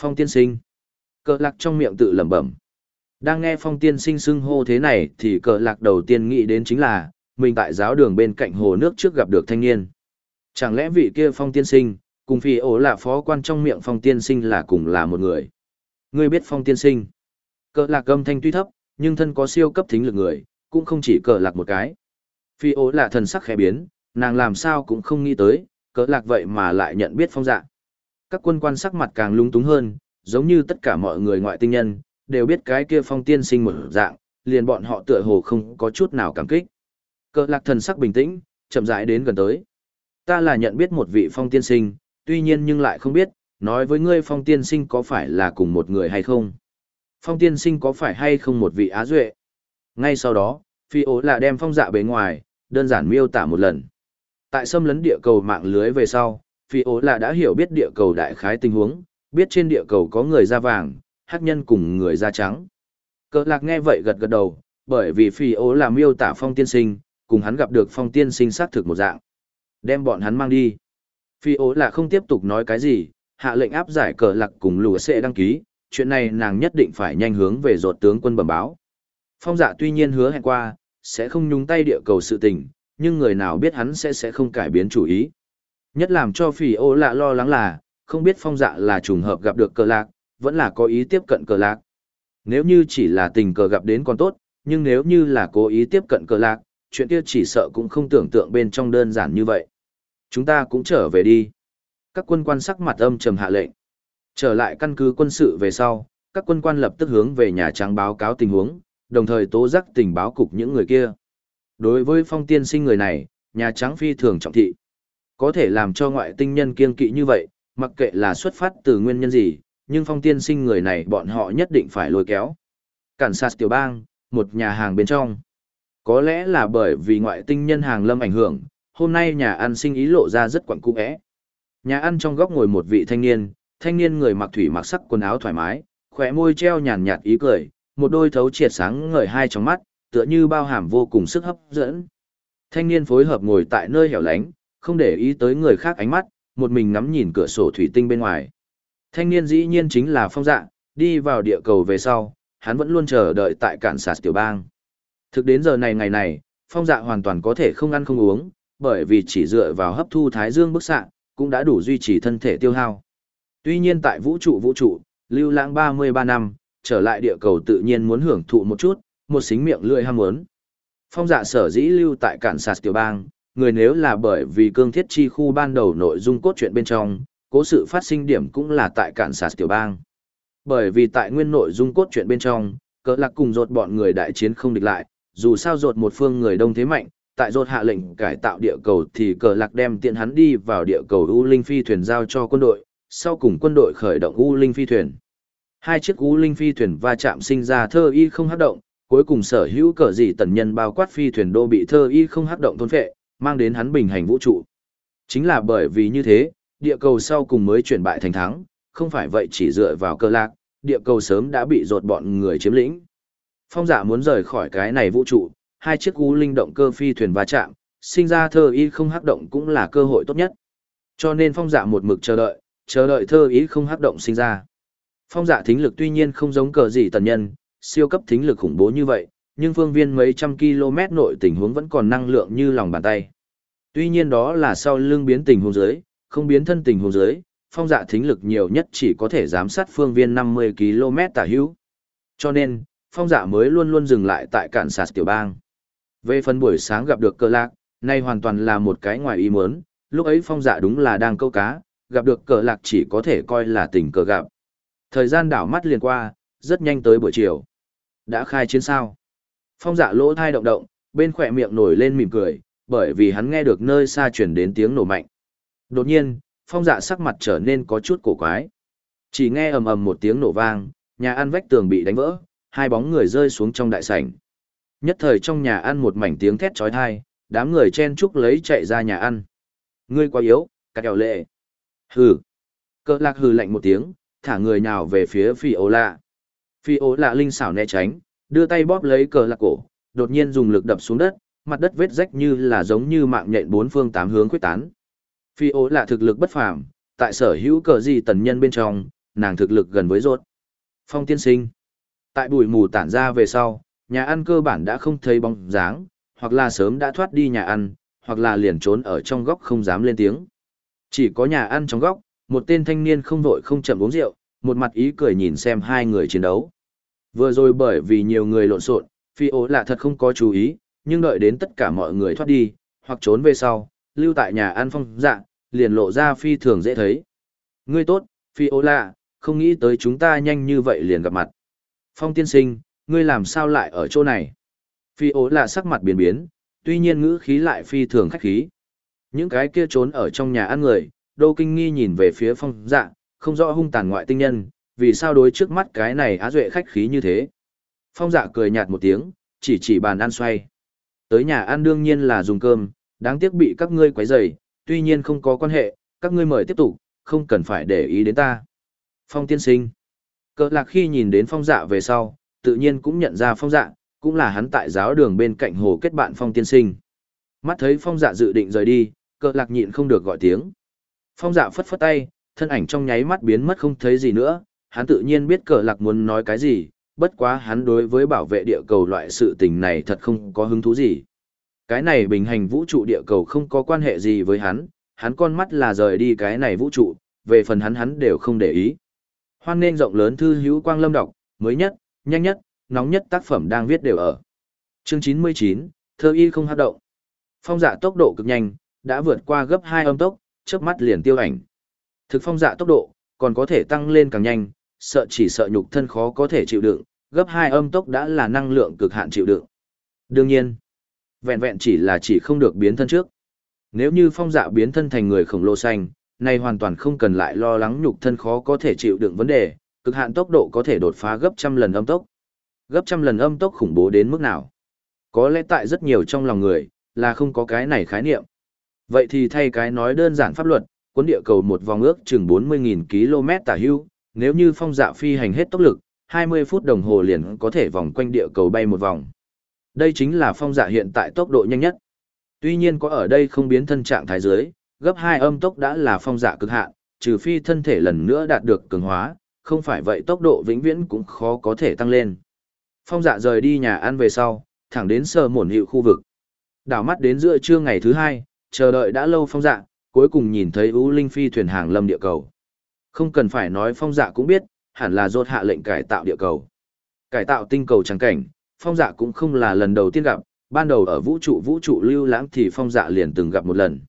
Phong tiên sinh. Cờ lạc trong miệng tự lẩm bẩm. Đang nghe phong tiên sinh xưng hô thế này thì cờ lạc đầu tiên nghĩ đến chính là, mình tại giáo đường bên cạnh hồ nước trước gặp được thanh niên. Chẳng lẽ vị kia phong tiên sinh, cùng phi ổ là phó quan trong miệng phong tiên sinh là cùng là một người. Ngươi biết phong tiên sinh. Cờ lạc âm thanh tuy thấp, nhưng thân có siêu cấp thính lực người, cũng không chỉ cờ lạc một cái. Phi ố là thần sắc khẽ biến, nàng làm sao cũng không nghĩ tới, cỡ lạc vậy mà lại nhận biết phong dạ. Các quân quan sắc mặt càng lung túng hơn, giống như tất cả mọi người ngoại tinh nhân, đều biết cái kia phong tiên sinh một dạng, liền bọn họ tựa hồ không có chút nào cảm kích. Cơ lạc thần sắc bình tĩnh, chậm rãi đến gần tới. Ta là nhận biết một vị phong tiên sinh, tuy nhiên nhưng lại không biết, nói với ngươi phong tiên sinh có phải là cùng một người hay không. Phong tiên sinh có phải hay không một vị á duệ. Ngay sau đó, phi ố là đem phong dạ bề ngoài, đơn giản miêu tả một lần. Tại xâm lấn địa cầu mạng lưới về sau, phi ố là đã hiểu biết địa cầu đại khái tình huống, biết trên địa cầu có người da vàng, hắc nhân cùng người da trắng. Cờ lạc nghe vậy gật gật đầu, bởi vì phi ố là miêu tả phong tiên sinh, cùng hắn gặp được phong tiên sinh xác thực một dạng. Đem bọn hắn mang đi. Phi ố là không tiếp tục nói cái gì, hạ lệnh áp giải cờ lạc cùng lùa sẽ đăng ký, chuyện này nàng nhất định phải nhanh hướng về ruột tướng quân bẩm báo. Phong dạ tuy nhiên hứa hẹn qua, sẽ không nhúng tay địa cầu sự tình, nhưng người nào biết hắn sẽ sẽ không cải biến chủ ý. Nhất làm cho phỉ ô lạ lo lắng là, không biết phong dạ là trùng hợp gặp được cờ lạc, vẫn là có ý tiếp cận cờ lạc. Nếu như chỉ là tình cờ gặp đến còn tốt, nhưng nếu như là cố ý tiếp cận cờ lạc, chuyện kia chỉ sợ cũng không tưởng tượng bên trong đơn giản như vậy. Chúng ta cũng trở về đi. Các quân quan sắc mặt âm trầm hạ lệnh. Trở lại căn cứ quân sự về sau, các quân quan lập tức hướng về Nhà Trắng báo cáo tình huống, đồng thời tố giác tình báo cục những người kia. Đối với phong tiên sinh người này, Nhà Trắng phi thường trọng thị. Có thể làm cho ngoại tinh nhân kiên kỵ như vậy, mặc kệ là xuất phát từ nguyên nhân gì, nhưng phong tiên sinh người này bọn họ nhất định phải lôi kéo. Cản sát tiểu bang, một nhà hàng bên trong. Có lẽ là bởi vì ngoại tinh nhân hàng lâm ảnh hưởng, hôm nay nhà ăn sinh ý lộ ra rất quẩn cung ẽ. Nhà ăn trong góc ngồi một vị thanh niên, thanh niên người mặc thủy mặc sắc quần áo thoải mái, khỏe môi treo nhàn nhạt ý cười, một đôi thấu triệt sáng ngời hai trong mắt, tựa như bao hàm vô cùng sức hấp dẫn. Thanh niên phối hợp ngồi tại nơi hẻo lánh, không để ý tới người khác ánh mắt, một mình ngắm nhìn cửa sổ thủy tinh bên ngoài. Thanh niên dĩ nhiên chính là phong dạ, đi vào địa cầu về sau, hắn vẫn luôn chờ đợi tại cản sạt tiểu bang. Thực đến giờ này ngày này, phong dạ hoàn toàn có thể không ăn không uống, bởi vì chỉ dựa vào hấp thu thái dương bức xạ, cũng đã đủ duy trì thân thể tiêu hao. Tuy nhiên tại vũ trụ vũ trụ, lưu lãng 33 năm, trở lại địa cầu tự nhiên muốn hưởng thụ một chút, một xính miệng lưỡi ham muốn. Phong dạ sở dĩ lưu tại cản sạt tiểu bang, người nếu là bởi vì cương thiết chi khu ban đầu nội dung cốt truyện bên trong, cố sự phát sinh điểm cũng là tại cản sạt tiểu bang. Bởi vì tại nguyên nội dung cốt truyện bên trong, cỡ lạc cùng rột bọn người đại chiến không địch lại, dù sao rột một phương người đông thế mạnh, tại rột hạ lệnh cải tạo địa cầu thì cờ lạc đem tiện hắn đi vào địa cầu U Linh phi thuyền giao cho quân đội, sau cùng quân đội khởi động U Linh phi thuyền. Hai chiếc U Linh phi thuyền va chạm sinh ra thơ y không hấp động, cuối cùng sở hữu cờ gì tần nhân bao quát phi thuyền đô bị thơ y không hấp động thôn phệ, mang đến hắn bình hành vũ trụ. Chính là bởi vì như thế, địa cầu sau cùng mới chuyển bại thành thắng, không phải vậy chỉ dựa vào cơ lạc, địa cầu sớm đã bị rột bọn người chiếm lĩnh. Phong giả muốn rời khỏi cái này vũ trụ, hai chiếc cú linh động cơ phi thuyền va chạm, sinh ra thơ y không hắc động cũng là cơ hội tốt nhất. Cho nên phong giả một mực chờ đợi, chờ đợi thơ ý không hắc động sinh ra. Phong giả thính lực tuy nhiên không giống cờ gì tần nhân, siêu cấp thính lực khủng bố như vậy, nhưng phương viên mấy trăm km nội tình huống vẫn còn năng lượng như lòng bàn tay. Tuy nhiên đó là sau lưng biến tình huống dưới, không biến thân tình huống dưới, phong dạ thính lực nhiều nhất chỉ có thể giám sát phương viên 50 km tả hữu. Cho nên, phong dạ mới luôn luôn dừng lại tại cạn sạt tiểu bang. Về phần buổi sáng gặp được cơ lạc, nay hoàn toàn là một cái ngoài ý muốn, lúc ấy phong dạ đúng là đang câu cá, gặp được cờ lạc chỉ có thể coi là tình cờ gặp. Thời gian đảo mắt liền qua, rất nhanh tới buổi chiều. Đã khai chiến sao? Phong dạ lỗ thai động động, bên khỏe miệng nổi lên mỉm cười, bởi vì hắn nghe được nơi xa chuyển đến tiếng nổ mạnh. Đột nhiên, phong dạ sắc mặt trở nên có chút cổ quái. Chỉ nghe ầm ầm một tiếng nổ vang, nhà ăn vách tường bị đánh vỡ, hai bóng người rơi xuống trong đại sảnh. Nhất thời trong nhà ăn một mảnh tiếng thét trói thai, đám người chen chúc lấy chạy ra nhà ăn. Ngươi quá yếu, cắt kẹo lệ. Hừ. Cỡ lạc hừ lạnh một tiếng, thả người nhào về phía phi ố lạ. Phi ố lạ linh xảo né tránh, đưa tay bóp lấy cờ lạc cổ, đột nhiên dùng lực đập xuống đất, mặt đất vết rách như là giống như mạng nhện bốn phương tám hướng quyết tán. Phi ố là thực lực bất phàm, tại sở hữu cờ gì tần nhân bên trong, nàng thực lực gần với rốt. Phong tiên sinh. Tại bụi mù tản ra về sau, nhà ăn cơ bản đã không thấy bóng dáng, hoặc là sớm đã thoát đi nhà ăn, hoặc là liền trốn ở trong góc không dám lên tiếng. Chỉ có nhà ăn trong góc, một tên thanh niên không vội không chậm uống rượu, một mặt ý cười nhìn xem hai người chiến đấu. Vừa rồi bởi vì nhiều người lộn xộn, phi ố là thật không có chú ý, nhưng đợi đến tất cả mọi người thoát đi, hoặc trốn về sau, lưu tại nhà ăn phong dạ, liền lộ ra phi thường dễ thấy. Ngươi tốt, phi ố là, không nghĩ tới chúng ta nhanh như vậy liền gặp mặt. Phong tiên sinh, ngươi làm sao lại ở chỗ này? Phi ố là sắc mặt biến biến, tuy nhiên ngữ khí lại phi thường khách khí. Những cái kia trốn ở trong nhà ăn người, đô kinh nghi nhìn về phía phong dạ, không rõ hung tàn ngoại tinh nhân, vì sao đối trước mắt cái này á duệ khách khí như thế. Phong dạ cười nhạt một tiếng, chỉ chỉ bàn ăn xoay. Tới nhà ăn đương nhiên là dùng cơm, đáng tiếc bị các ngươi quấy rầy, tuy nhiên không có quan hệ, các ngươi mời tiếp tục, không cần phải để ý đến ta. Phong tiên sinh. Cỡ lạc khi nhìn đến phong dạ về sau, tự nhiên cũng nhận ra phong dạ, cũng là hắn tại giáo đường bên cạnh hồ kết bạn phong tiên sinh. Mắt thấy phong dạ dự định rời đi, cỡ lạc nhịn không được gọi tiếng. Phong dạ phất phất tay, thân ảnh trong nháy mắt biến mất không thấy gì nữa, hắn tự nhiên biết cờ lạc muốn nói cái gì, bất quá hắn đối với bảo vệ địa cầu loại sự tình này thật không có hứng thú gì. Cái này bình hành vũ trụ địa cầu không có quan hệ gì với hắn, hắn con mắt là rời đi cái này vũ trụ, về phần hắn hắn đều không để ý. Hoan nên rộng lớn thư hữu quang lâm đọc, mới nhất, nhanh nhất, nóng nhất tác phẩm đang viết đều ở. Chương 99, thơ y không hát động. Phong dạ tốc độ cực nhanh, đã vượt qua gấp 2 âm tốc, chớp mắt liền tiêu ảnh. Thực phong dạ tốc độ, còn có thể tăng lên càng nhanh, sợ chỉ sợ nhục thân khó có thể chịu đựng, gấp hai âm tốc đã là năng lượng cực hạn chịu đựng. Đương nhiên, vẹn vẹn chỉ là chỉ không được biến thân trước. Nếu như phong dạ biến thân thành người khổng lồ xanh, này hoàn toàn không cần lại lo lắng nhục thân khó có thể chịu đựng vấn đề, cực hạn tốc độ có thể đột phá gấp trăm lần âm tốc. Gấp trăm lần âm tốc khủng bố đến mức nào? Có lẽ tại rất nhiều trong lòng người, là không có cái này khái niệm. Vậy thì thay cái nói đơn giản pháp luật, cuốn địa cầu một vòng ước chừng 40.000 km tả hưu, nếu như phong dạ phi hành hết tốc lực, 20 phút đồng hồ liền có thể vòng quanh địa cầu bay một vòng. Đây chính là phong dạ hiện tại tốc độ nhanh nhất. Tuy nhiên có ở đây không biến thân trạng thái dưới, gấp 2 âm tốc đã là phong dạ cực hạn, trừ phi thân thể lần nữa đạt được cường hóa, không phải vậy tốc độ vĩnh viễn cũng khó có thể tăng lên. Phong dạ rời đi nhà ăn về sau, thẳng đến sờ mổn hiệu khu vực. Đảo mắt đến giữa trưa ngày thứ hai, chờ đợi đã lâu phong dạ, cuối cùng nhìn thấy u linh phi thuyền hàng lâm địa cầu. Không cần phải nói phong dạ cũng biết, hẳn là rốt hạ lệnh cải tạo địa cầu. Cải tạo tinh cầu trắng cảnh, phong dạ cũng không là lần đầu tiên gặp, ban đầu ở vũ trụ vũ trụ lưu lãng thì phong dạ liền từng gặp một lần.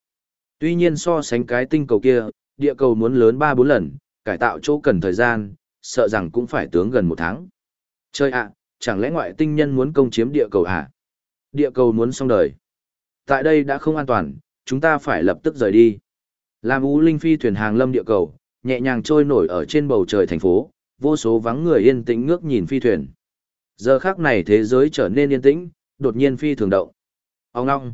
Tuy nhiên so sánh cái tinh cầu kia, địa cầu muốn lớn 3-4 lần, cải tạo chỗ cần thời gian, sợ rằng cũng phải tướng gần một tháng. Chơi ạ, chẳng lẽ ngoại tinh nhân muốn công chiếm địa cầu à? Địa cầu muốn xong đời. Tại đây đã không an toàn, chúng ta phải lập tức rời đi. Làm Ú Linh phi thuyền hàng lâm địa cầu, nhẹ nhàng trôi nổi ở trên bầu trời thành phố, vô số vắng người yên tĩnh ngước nhìn phi thuyền. Giờ khắc này thế giới trở nên yên tĩnh, đột nhiên phi thường động. Ông ngong.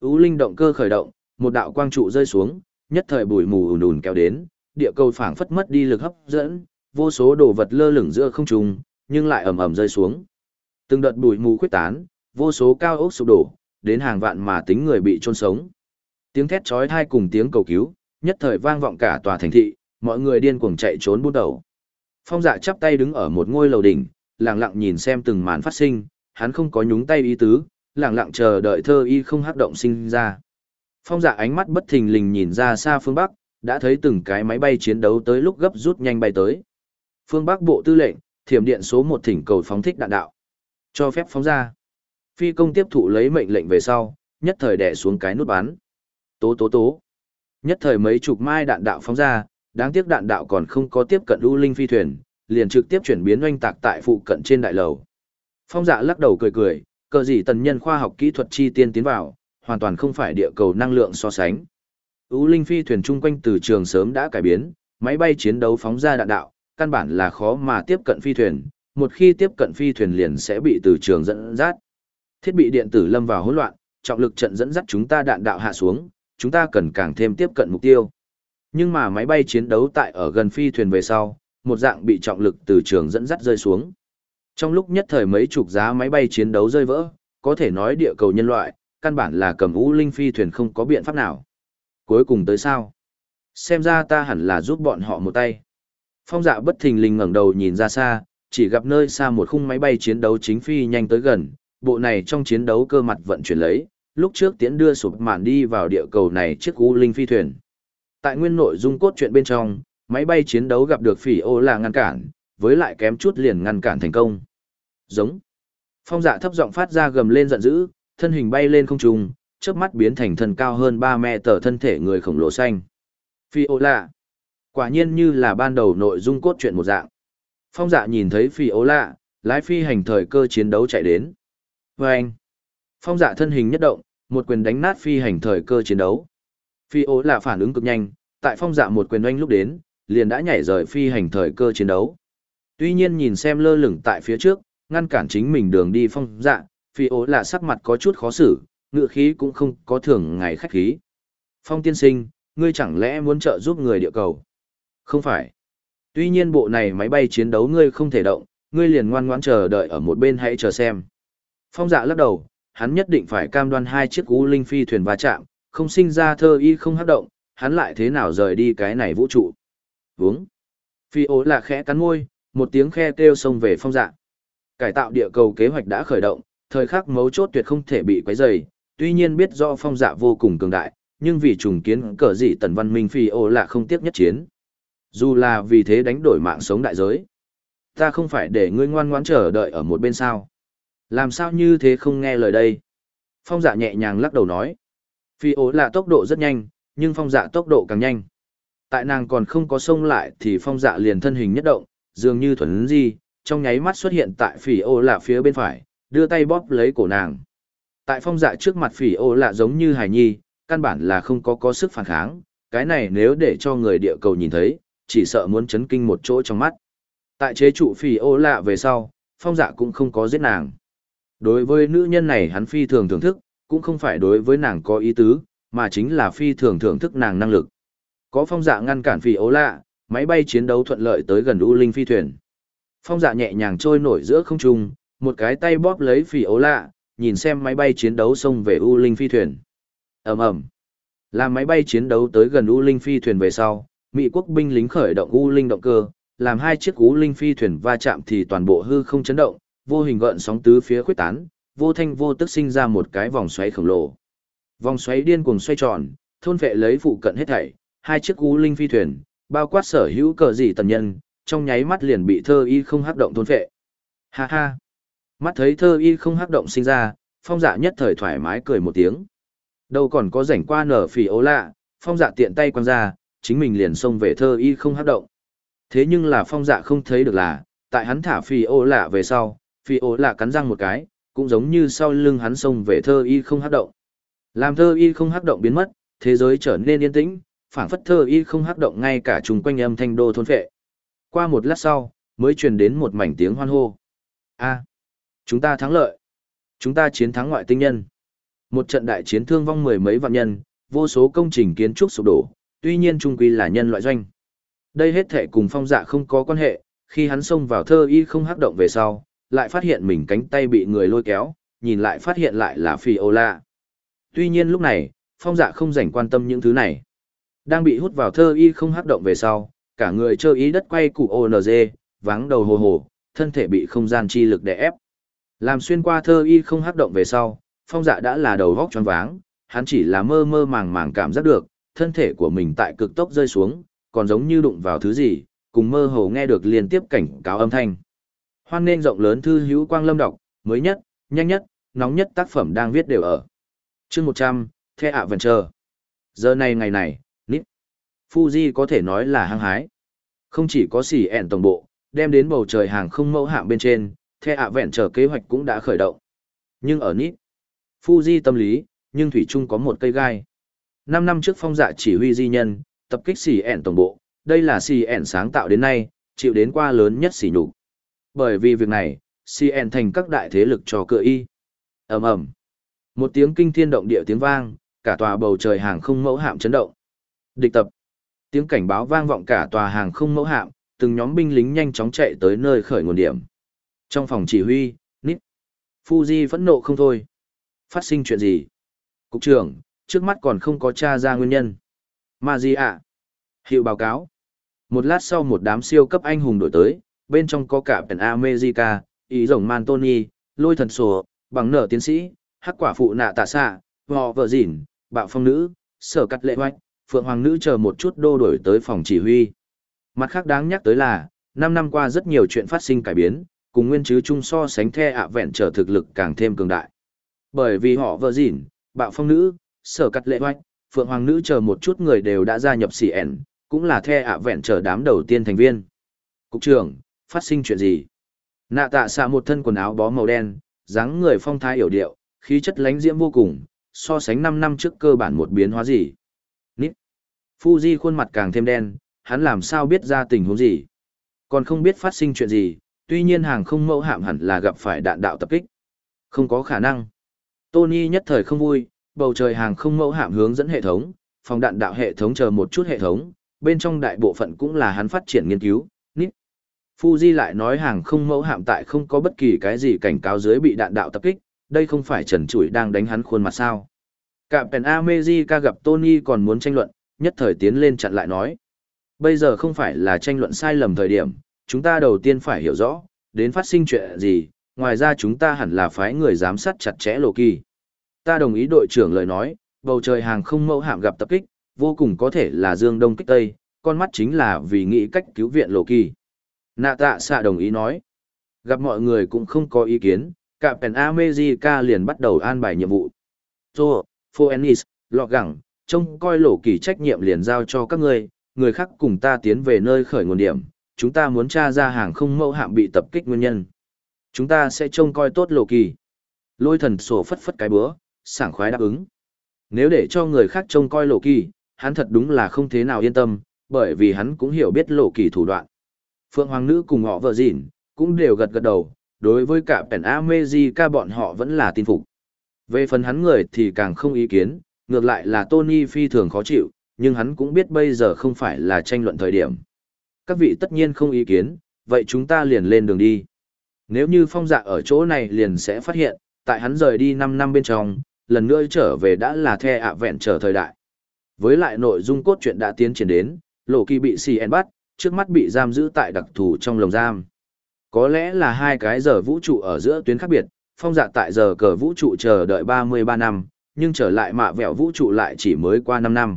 Ú Linh động cơ khởi động, một đạo quang trụ rơi xuống, nhất thời bụi mù ùn ùn kéo đến, địa cầu phảng phất mất đi lực hấp dẫn, vô số đồ vật lơ lửng giữa không trung, nhưng lại ầm ầm rơi xuống. Từng đợt bụi mù khuyết tán, vô số cao ốc sụp đổ, đến hàng vạn mà tính người bị chôn sống. Tiếng thét chói tai cùng tiếng cầu cứu, nhất thời vang vọng cả tòa thành thị, mọi người điên cuồng chạy trốn buôn đầu. Phong dạ chắp tay đứng ở một ngôi lầu đỉnh, lặng lặng nhìn xem từng màn phát sinh, hắn không có nhúng tay ý tứ, lặng lặng chờ đợi thơ y không hấp động sinh ra. Phong dạ ánh mắt bất thình lình nhìn ra xa phương Bắc, đã thấy từng cái máy bay chiến đấu tới lúc gấp rút nhanh bay tới. Phương Bắc Bộ Tư lệnh, thiểm điện số một thỉnh cầu phóng thích đạn đạo. Cho phép phóng ra. Phi công tiếp thụ lấy mệnh lệnh về sau, nhất thời đè xuống cái nút bắn. Tố tố tố. Nhất thời mấy chục mai đạn đạo phóng ra, đáng tiếc đạn đạo còn không có tiếp cận U Linh phi thuyền, liền trực tiếp chuyển biến oanh tạc tại phụ cận trên đại lầu. Phong dạ lắc đầu cười cười, cờ gì tần nhân khoa học kỹ thuật chi tiên tiến vào, hoàn toàn không phải địa cầu năng lượng so sánh. U Linh phi thuyền chung quanh từ trường sớm đã cải biến, máy bay chiến đấu phóng ra đạn đạo, căn bản là khó mà tiếp cận phi thuyền, một khi tiếp cận phi thuyền liền sẽ bị từ trường dẫn dắt. Thiết bị điện tử lâm vào hỗn loạn, trọng lực trận dẫn dắt chúng ta đạn đạo hạ xuống, chúng ta cần càng thêm tiếp cận mục tiêu. Nhưng mà máy bay chiến đấu tại ở gần phi thuyền về sau, một dạng bị trọng lực từ trường dẫn dắt rơi xuống. Trong lúc nhất thời mấy chục giá máy bay chiến đấu rơi vỡ, có thể nói địa cầu nhân loại, căn bản là cầm vũ linh phi thuyền không có biện pháp nào. Cuối cùng tới sao? Xem ra ta hẳn là giúp bọn họ một tay. Phong dạ bất thình lình ngẩng đầu nhìn ra xa, chỉ gặp nơi xa một khung máy bay chiến đấu chính phi nhanh tới gần, bộ này trong chiến đấu cơ mặt vận chuyển lấy, lúc trước tiễn đưa sụp mạn đi vào địa cầu này chiếc vũ linh phi thuyền. Tại nguyên nội dung cốt truyện bên trong, máy bay chiến đấu gặp được phỉ ô là ngăn cản, với lại kém chút liền ngăn cản thành công. Giống. Phong dạ thấp giọng phát ra gầm lên giận dữ, thân hình bay lên không trung, chớp mắt biến thành thân cao hơn 3 mét tờ thân thể người khổng lồ xanh. Phi ô lạ. Quả nhiên như là ban đầu nội dung cốt truyện một dạng. Phong dạ nhìn thấy phi ô lạ, lái phi hành thời cơ chiến đấu chạy đến. Vâng. Phong dạ thân hình nhất động, một quyền đánh nát phi hành thời cơ chiến đấu. Phi ô là phản ứng cực nhanh, tại phong dạ một quyền oanh lúc đến, liền đã nhảy rời phi hành thời cơ chiến đấu. Tuy nhiên nhìn xem lơ lửng tại phía trước, ngăn cản chính mình đường đi phong dạ, phi ố là sắc mặt có chút khó xử, ngựa khí cũng không có thường ngày khách khí. Phong tiên sinh, ngươi chẳng lẽ muốn trợ giúp người địa cầu? Không phải. Tuy nhiên bộ này máy bay chiến đấu ngươi không thể động, ngươi liền ngoan ngoãn chờ đợi ở một bên hãy chờ xem. Phong dạ lắc đầu, hắn nhất định phải cam đoan hai chiếc cú linh phi thuyền va chạm, không sinh ra thơ y không hấp động, hắn lại thế nào rời đi cái này vũ trụ. Vướng. Phi ố là khẽ cắn môi, một tiếng khe kêu xông về phong dạ. Cải tạo địa cầu kế hoạch đã khởi động, thời khắc mấu chốt tuyệt không thể bị quấy rầy, tuy nhiên biết do phong dạ vô cùng cường đại, nhưng vì trùng kiến cờ dị tần văn minh phi ô là không tiếc nhất chiến. Dù là vì thế đánh đổi mạng sống đại giới. Ta không phải để ngươi ngoan ngoãn chờ đợi ở một bên sao. Làm sao như thế không nghe lời đây? Phong dạ nhẹ nhàng lắc đầu nói. Phi ố là tốc độ rất nhanh, nhưng phong dạ tốc độ càng nhanh. Tại nàng còn không có sông lại thì phong dạ liền thân hình nhất động, dường như thuần di, trong nháy mắt xuất hiện tại phỉ ô lạ phía bên phải, đưa tay bóp lấy cổ nàng. Tại phong dạ trước mặt phỉ ô lạ giống như hải nhi, căn bản là không có có sức phản kháng, cái này nếu để cho người địa cầu nhìn thấy, chỉ sợ muốn chấn kinh một chỗ trong mắt. Tại chế trụ phỉ ô lạ về sau, phong dạ cũng không có giết nàng. Đối với nữ nhân này hắn phi thường thưởng thức, cũng không phải đối với nàng có ý tứ, mà chính là phi thường thưởng thức nàng năng lực. Có phong dạ ngăn cản phi ố lạ, máy bay chiến đấu thuận lợi tới gần U Linh phi thuyền. Phong dạ nhẹ nhàng trôi nổi giữa không trung, một cái tay bóp lấy phi ố lạ, nhìn xem máy bay chiến đấu xông về U Linh phi thuyền. ầm ầm Làm máy bay chiến đấu tới gần U Linh phi thuyền về sau, Mỹ quốc binh lính khởi động U Linh động cơ, làm hai chiếc U Linh phi thuyền va chạm thì toàn bộ hư không chấn động, vô hình gợn sóng tứ phía khuếch tán, vô thanh vô tức sinh ra một cái vòng xoáy khổng lồ. Vòng xoáy điên cuồng xoay tròn, thôn vệ lấy phụ cận hết thảy, hai chiếc U Linh phi thuyền, bao quát sở hữu cờ gì tần nhân, trong nháy mắt liền bị thơ y không hắc động thôn vệ. Ha ha! Mắt thấy thơ y không hắc động sinh ra, phong dạ nhất thời thoải mái cười một tiếng. Đâu còn có rảnh qua nở phì ố lạ, phong dạ tiện tay quăng ra, chính mình liền xông về thơ y không hắc động. Thế nhưng là phong dạ không thấy được là, tại hắn thả phì ố lạ về sau, phì ố lạ cắn răng một cái, cũng giống như sau lưng hắn xông về thơ y không hát động. Làm thơ y không hát động biến mất, thế giới trở nên yên tĩnh, phảng phất thơ y không hát động ngay cả chung quanh âm thanh đô thôn phệ. Qua một lát sau, mới truyền đến một mảnh tiếng hoan hô. A, chúng ta thắng lợi. Chúng ta chiến thắng ngoại tinh nhân. Một trận đại chiến thương vong mười mấy vạn nhân, vô số công trình kiến trúc sụp đổ, tuy nhiên trung quy là nhân loại doanh. Đây hết thể cùng phong dạ không có quan hệ, khi hắn xông vào thơ y không hắc động về sau, lại phát hiện mình cánh tay bị người lôi kéo, nhìn lại phát hiện lại là phi ô la. Tuy nhiên lúc này, phong dạ không dành quan tâm những thứ này. Đang bị hút vào thơ y không hắc động về sau, cả người chơ ý đất quay cụ ONG, vắng đầu hồ hồ, thân thể bị không gian chi lực đè ép. Làm xuyên qua thơ y không hắc động về sau, phong dạ đã là đầu vóc tròn váng, hắn chỉ là mơ mơ màng màng cảm giác được, thân thể của mình tại cực tốc rơi xuống, còn giống như đụng vào thứ gì, cùng mơ hồ nghe được liên tiếp cảnh cáo âm thanh. Hoan nên rộng lớn thư hữu quang lâm đọc, mới nhất, nhanh nhất, nóng nhất tác phẩm đang viết đều ở. chương 100, The Adventure. Giờ này ngày này, nít. Fuji có thể nói là hăng hái. Không chỉ có xỉ ẻn tổng bộ, đem đến bầu trời hàng không mẫu hạm bên trên, The Adventure kế hoạch cũng đã khởi động. Nhưng ở nít, Fuji tâm lý, nhưng Thủy Trung có một cây gai. Năm năm trước phong dạ chỉ huy di nhân, tập kích xỉ ẻn tổng bộ, đây là xỉ ẻn sáng tạo đến nay, chịu đến qua lớn nhất xỉ nhục. Bởi vì việc này, CN thành các đại thế lực cho cựa y. ầm ầm Một tiếng kinh thiên động địa tiếng vang, cả tòa bầu trời hàng không mẫu hạm chấn động. Địch tập. Tiếng cảnh báo vang vọng cả tòa hàng không mẫu hạm, từng nhóm binh lính nhanh chóng chạy tới nơi khởi nguồn điểm. Trong phòng chỉ huy, Nít. Fuji phẫn nộ không thôi. Phát sinh chuyện gì? Cục trưởng, trước mắt còn không có tra ra nguyên nhân. Mà gì ạ? Hiệu báo cáo. Một lát sau một đám siêu cấp anh hùng đổi tới, bên trong có cả Pen America, ý rồng Mantoni, lôi thần sổ, bằng nở tiến sĩ, hắc quả phụ nạ tạ xạ, họ vợ dỉn, bạo phong nữ, sở cắt lệ hoạch, phượng hoàng nữ chờ một chút đô đổi tới phòng chỉ huy. Mặt khác đáng nhắc tới là, 5 năm qua rất nhiều chuyện phát sinh cải biến, cùng nguyên chứ chung so sánh the ạ vẹn trở thực lực càng thêm cường đại. Bởi vì họ vợ dỉn, bạo phong nữ, sở cắt lệ hoạch, phượng hoàng nữ chờ một chút người đều đã gia nhập CN, cũng là the ạ vẹn trở đám đầu tiên thành viên. Cục trưởng, phát sinh chuyện gì? Nạ tạ xạ một thân quần áo bó màu đen, dáng người phong thái yểu điệu, khí chất lánh diễm vô cùng, so sánh năm năm trước cơ bản một biến hóa gì. Nít. Fuji khuôn mặt càng thêm đen, hắn làm sao biết ra tình huống gì. Còn không biết phát sinh chuyện gì, tuy nhiên hàng không mẫu hạm hẳn là gặp phải đạn đạo tập kích. Không có khả năng. Tony nhất thời không vui, bầu trời hàng không mẫu hạm hướng dẫn hệ thống, phòng đạn đạo hệ thống chờ một chút hệ thống, bên trong đại bộ phận cũng là hắn phát triển nghiên cứu. Fuji lại nói hàng không mẫu hạm tại không có bất kỳ cái gì cảnh cáo dưới bị đạn đạo tập kích, đây không phải trần trụi đang đánh hắn khuôn mặt sao. Cả Pen America gặp Tony còn muốn tranh luận, nhất thời tiến lên chặn lại nói. Bây giờ không phải là tranh luận sai lầm thời điểm, chúng ta đầu tiên phải hiểu rõ, đến phát sinh chuyện gì, ngoài ra chúng ta hẳn là phái người giám sát chặt chẽ lộ kỳ. Ta đồng ý đội trưởng lời nói, bầu trời hàng không mẫu hạm gặp tập kích, vô cùng có thể là dương đông kích tây, con mắt chính là vì nghĩ cách cứu viện lộ kỳ. Nạ tạ xạ đồng ý nói. Gặp mọi người cũng không có ý kiến, cả Pen America liền bắt đầu an bài nhiệm vụ. Tô, Phoenix, lọ gẳng, trông coi lộ kỳ trách nhiệm liền giao cho các ngươi, người khác cùng ta tiến về nơi khởi nguồn điểm, chúng ta muốn tra ra hàng không mẫu hạm bị tập kích nguyên nhân. Chúng ta sẽ trông coi tốt lộ kỳ. Lôi thần sổ phất phất cái bữa, sảng khoái đáp ứng. Nếu để cho người khác trông coi lộ kỳ, hắn thật đúng là không thế nào yên tâm, bởi vì hắn cũng hiểu biết lộ kỳ thủ đoạn. Phượng Hoàng Nữ cùng họ vợ dịn, cũng đều gật gật đầu, đối với cả Pèn Amejica bọn họ vẫn là tin phục. Về phần hắn người thì càng không ý kiến, ngược lại là Tony phi thường khó chịu, nhưng hắn cũng biết bây giờ không phải là tranh luận thời điểm. Các vị tất nhiên không ý kiến, vậy chúng ta liền lên đường đi. Nếu như phong dạ ở chỗ này liền sẽ phát hiện, tại hắn rời đi 5 năm bên trong, lần nữa trở về đã là the ạ vẹn trở thời đại. Với lại nội dung cốt truyện đã tiến triển đến, lộ kỳ bị CN bắt, trước mắt bị giam giữ tại đặc thù trong lồng giam. Có lẽ là hai cái giờ vũ trụ ở giữa tuyến khác biệt, phong dạ tại giờ cờ vũ trụ chờ đợi 33 năm, nhưng trở lại mạ vẹo vũ trụ lại chỉ mới qua 5 năm.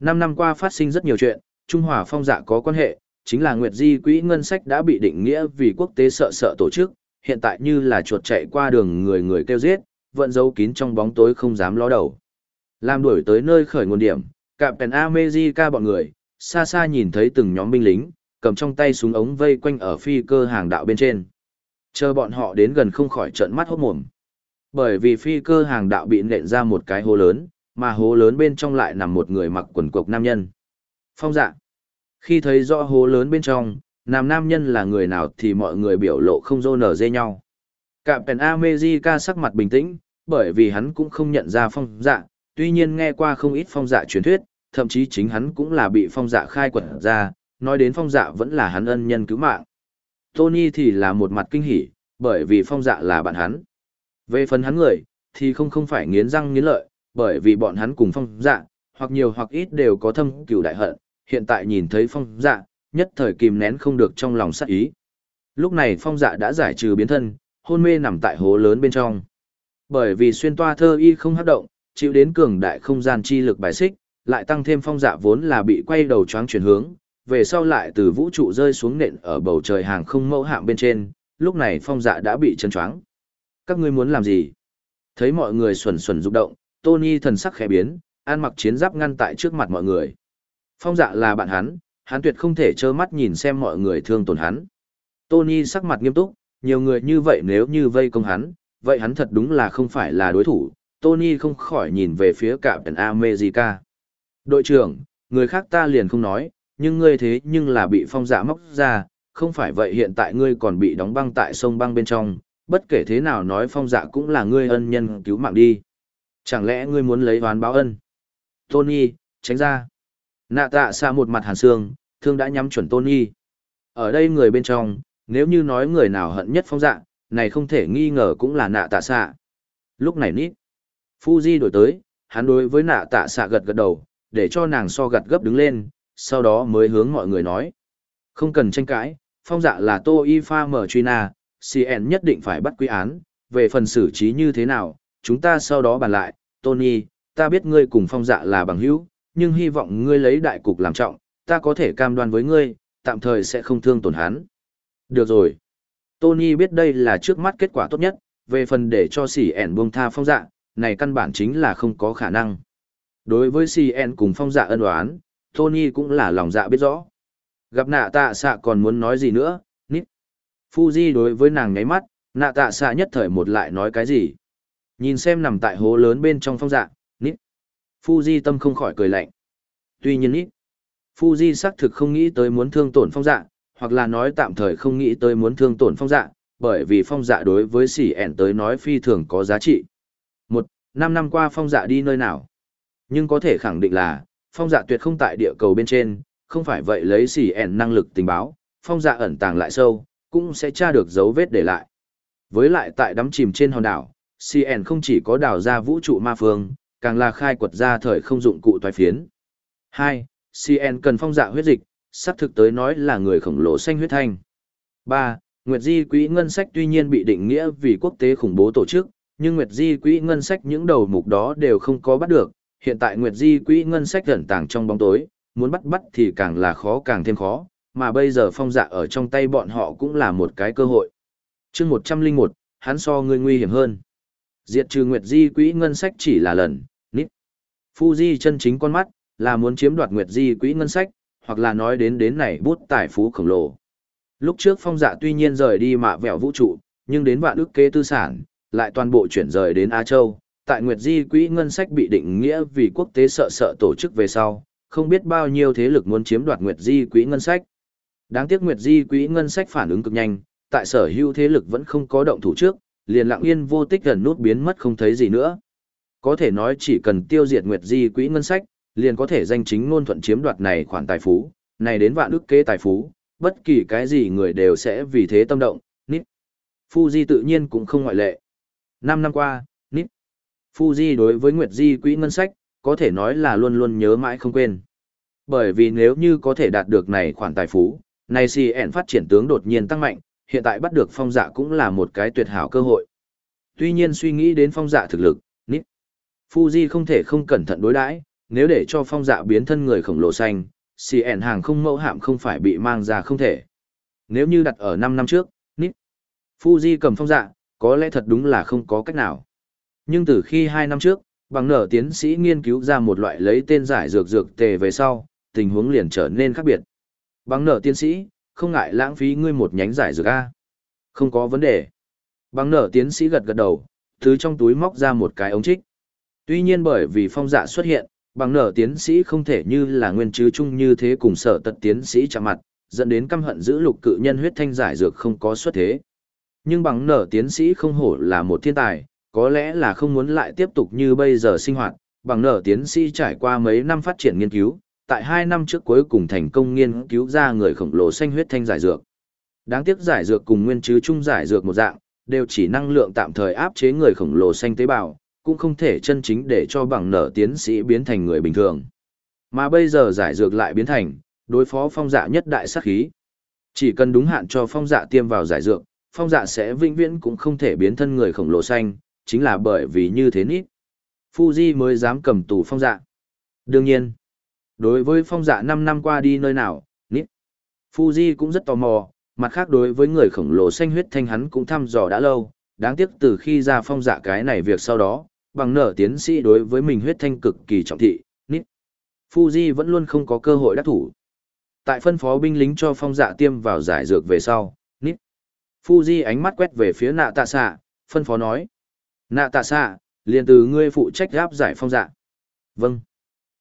5 năm qua phát sinh rất nhiều chuyện, Trung Hòa phong dạ có quan hệ, chính là Nguyệt Di quỹ ngân sách đã bị định nghĩa vì quốc tế sợ sợ tổ chức, hiện tại như là chuột chạy qua đường người người kêu giết, vẫn giấu kín trong bóng tối không dám ló đầu. Làm đuổi tới nơi khởi nguồn điểm, cạm pèn America bọn người, xa xa nhìn thấy từng nhóm binh lính, cầm trong tay súng ống vây quanh ở phi cơ hàng đạo bên trên. Chờ bọn họ đến gần không khỏi trợn mắt hốt mồm. Bởi vì phi cơ hàng đạo bị nện ra một cái hố lớn, mà hố lớn bên trong lại nằm một người mặc quần cộc nam nhân. Phong dạ. Khi thấy rõ hố lớn bên trong, nam nam nhân là người nào thì mọi người biểu lộ không dô nở dê nhau. Cạm pèn America sắc mặt bình tĩnh, bởi vì hắn cũng không nhận ra phong dạ, tuy nhiên nghe qua không ít phong dạ truyền thuyết, thậm chí chính hắn cũng là bị phong dạ khai quật ra, nói đến phong dạ vẫn là hắn ân nhân cứu mạng. Tony thì là một mặt kinh hỉ, bởi vì phong dạ là bạn hắn. Về phần hắn người, thì không không phải nghiến răng nghiến lợi, bởi vì bọn hắn cùng phong dạ, hoặc nhiều hoặc ít đều có thâm cửu đại hận, hiện tại nhìn thấy phong dạ, nhất thời kìm nén không được trong lòng sát ý. Lúc này phong dạ đã giải trừ biến thân, hôn mê nằm tại hố lớn bên trong. Bởi vì xuyên toa thơ y không hấp động, chịu đến cường đại không gian chi lực bài xích, lại tăng thêm phong dạ vốn là bị quay đầu choáng chuyển hướng, về sau lại từ vũ trụ rơi xuống nện ở bầu trời hàng không mẫu hạm bên trên, lúc này phong dạ đã bị chân choáng. Các ngươi muốn làm gì? Thấy mọi người xuẩn xuẩn rụng động, Tony thần sắc khẽ biến, an mặc chiến giáp ngăn tại trước mặt mọi người. Phong dạ là bạn hắn, hắn tuyệt không thể trơ mắt nhìn xem mọi người thương tổn hắn. Tony sắc mặt nghiêm túc, nhiều người như vậy nếu như vây công hắn, vậy hắn thật đúng là không phải là đối thủ. Tony không khỏi nhìn về phía cạm tần America. Đội trưởng, người khác ta liền không nói, nhưng ngươi thế nhưng là bị phong dạ móc ra, không phải vậy hiện tại ngươi còn bị đóng băng tại sông băng bên trong, bất kể thế nào nói phong dạ cũng là ngươi ân nhân cứu mạng đi. Chẳng lẽ ngươi muốn lấy oán báo ân? Tony, tránh ra. Nạ tạ xa một mặt hàn xương, thương đã nhắm chuẩn Tony. Ở đây người bên trong, nếu như nói người nào hận nhất phong dạ, này không thể nghi ngờ cũng là nạ tạ xạ. Lúc này nít. Fuji đổi tới, hắn đối với nạ tạ xạ gật gật đầu, để cho nàng so gật gấp đứng lên, sau đó mới hướng mọi người nói. Không cần tranh cãi, phong dạ là tô y pha mở truy na, CN nhất định phải bắt quy án, về phần xử trí như thế nào, chúng ta sau đó bàn lại, Tony, ta biết ngươi cùng phong dạ là bằng hữu, nhưng hy vọng ngươi lấy đại cục làm trọng, ta có thể cam đoan với ngươi, tạm thời sẽ không thương tổn hắn. Được rồi. Tony biết đây là trước mắt kết quả tốt nhất, về phần để cho CN buông tha phong dạ, này căn bản chính là không có khả năng. Đối với CN cùng phong dạ ân oán, Tony cũng là lòng dạ biết rõ. Gặp nạ tạ xạ còn muốn nói gì nữa, nít. Fuji đối với nàng nháy mắt, nạ tạ xạ nhất thời một lại nói cái gì. Nhìn xem nằm tại hố lớn bên trong phong dạ, nít. Fuji tâm không khỏi cười lạnh. Tuy nhiên nít. Fuji xác thực không nghĩ tới muốn thương tổn phong dạ, hoặc là nói tạm thời không nghĩ tới muốn thương tổn phong dạ, bởi vì phong dạ đối với sỉ ẻn tới nói phi thường có giá trị. Một, năm năm qua phong dạ đi nơi nào? Nhưng có thể khẳng định là, phong dạ tuyệt không tại địa cầu bên trên, không phải vậy lấy xỉ ẻn năng lực tình báo, phong dạ ẩn tàng lại sâu, cũng sẽ tra được dấu vết để lại. Với lại tại đắm chìm trên hòn đảo, CN không chỉ có đào ra vũ trụ ma phương, càng là khai quật ra thời không dụng cụ toái phiến. 2. CN cần phong dạ huyết dịch, sắp thực tới nói là người khổng lồ xanh huyết thanh. 3. Nguyệt Di quỹ ngân sách tuy nhiên bị định nghĩa vì quốc tế khủng bố tổ chức, nhưng Nguyệt Di quỹ ngân sách những đầu mục đó đều không có bắt được, hiện tại Nguyệt Di quỹ ngân sách ẩn tàng trong bóng tối, muốn bắt bắt thì càng là khó càng thêm khó, mà bây giờ phong dạ ở trong tay bọn họ cũng là một cái cơ hội. chương 101, hắn so ngươi nguy hiểm hơn. Diệt trừ Nguyệt Di quỹ ngân sách chỉ là lần, nít. Fuji chân chính con mắt, là muốn chiếm đoạt Nguyệt Di quỹ ngân sách, hoặc là nói đến đến này bút tài phú khổng lồ. Lúc trước phong dạ tuy nhiên rời đi mạ vẹo vũ trụ, nhưng đến vạn ức kế tư sản, lại toàn bộ chuyển rời đến Á Châu. Tại Nguyệt Di quỹ ngân sách bị định nghĩa vì quốc tế sợ sợ tổ chức về sau, không biết bao nhiêu thế lực muốn chiếm đoạt Nguyệt Di quỹ ngân sách. Đáng tiếc Nguyệt Di quỹ ngân sách phản ứng cực nhanh, tại sở hữu thế lực vẫn không có động thủ trước, liền lặng yên vô tích gần nút biến mất không thấy gì nữa. Có thể nói chỉ cần tiêu diệt Nguyệt Di quỹ ngân sách, liền có thể danh chính ngôn thuận chiếm đoạt này khoản tài phú, này đến vạn ức kế tài phú, bất kỳ cái gì người đều sẽ vì thế tâm động, nít. Fuji tự nhiên cũng không ngoại lệ. Năm năm qua. Fuji đối với Nguyệt Di quỹ ngân sách, có thể nói là luôn luôn nhớ mãi không quên. Bởi vì nếu như có thể đạt được này khoản tài phú, này CN phát triển tướng đột nhiên tăng mạnh, hiện tại bắt được phong dạ cũng là một cái tuyệt hảo cơ hội. Tuy nhiên suy nghĩ đến phong dạ thực lực, nít. Fuji không thể không cẩn thận đối đãi, nếu để cho phong dạ biến thân người khổng lồ xanh, CN hàng không mẫu hạm không phải bị mang ra không thể. Nếu như đặt ở 5 năm trước, nít. Fuji cầm phong dạ, có lẽ thật đúng là không có cách nào. Nhưng từ khi 2 năm trước, bằng nở tiến sĩ nghiên cứu ra một loại lấy tên giải dược dược tề về sau, tình huống liền trở nên khác biệt. Bằng nở tiến sĩ, không ngại lãng phí ngươi một nhánh giải dược A. Không có vấn đề. Bằng nở tiến sĩ gật gật đầu, thứ trong túi móc ra một cái ống trích. Tuy nhiên bởi vì phong dạ xuất hiện, bằng nở tiến sĩ không thể như là nguyên chứ chung như thế cùng sở tật tiến sĩ chạm mặt, dẫn đến căm hận giữ lục cự nhân huyết thanh giải dược không có xuất thế. Nhưng bằng nở tiến sĩ không hổ là một thiên tài, có lẽ là không muốn lại tiếp tục như bây giờ sinh hoạt, bằng nở tiến sĩ trải qua mấy năm phát triển nghiên cứu, tại hai năm trước cuối cùng thành công nghiên cứu ra người khổng lồ xanh huyết thanh giải dược. Đáng tiếc giải dược cùng nguyên chứ chung giải dược một dạng, đều chỉ năng lượng tạm thời áp chế người khổng lồ xanh tế bào, cũng không thể chân chính để cho bằng nở tiến sĩ biến thành người bình thường. Mà bây giờ giải dược lại biến thành, đối phó phong dạ nhất đại sát khí. Chỉ cần đúng hạn cho phong dạ tiêm vào giải dược, phong dạ sẽ vĩnh viễn cũng không thể biến thân người khổng lồ xanh, chính là bởi vì như thế nít. Fuji mới dám cầm tù phong dạ. Đương nhiên, đối với phong dạ 5 năm qua đi nơi nào, nít. Fuji cũng rất tò mò, mặt khác đối với người khổng lồ xanh huyết thanh hắn cũng thăm dò đã lâu, đáng tiếc từ khi ra phong dạ cái này việc sau đó, bằng nở tiến sĩ đối với mình huyết thanh cực kỳ trọng thị, nít. Fuji vẫn luôn không có cơ hội đắc thủ. Tại phân phó binh lính cho phong dạ tiêm vào giải dược về sau, nít. Fuji ánh mắt quét về phía nạ tạ xạ, phân phó nói. Nạ tạ xạ, liền từ ngươi phụ trách áp giải phong dạ. Vâng.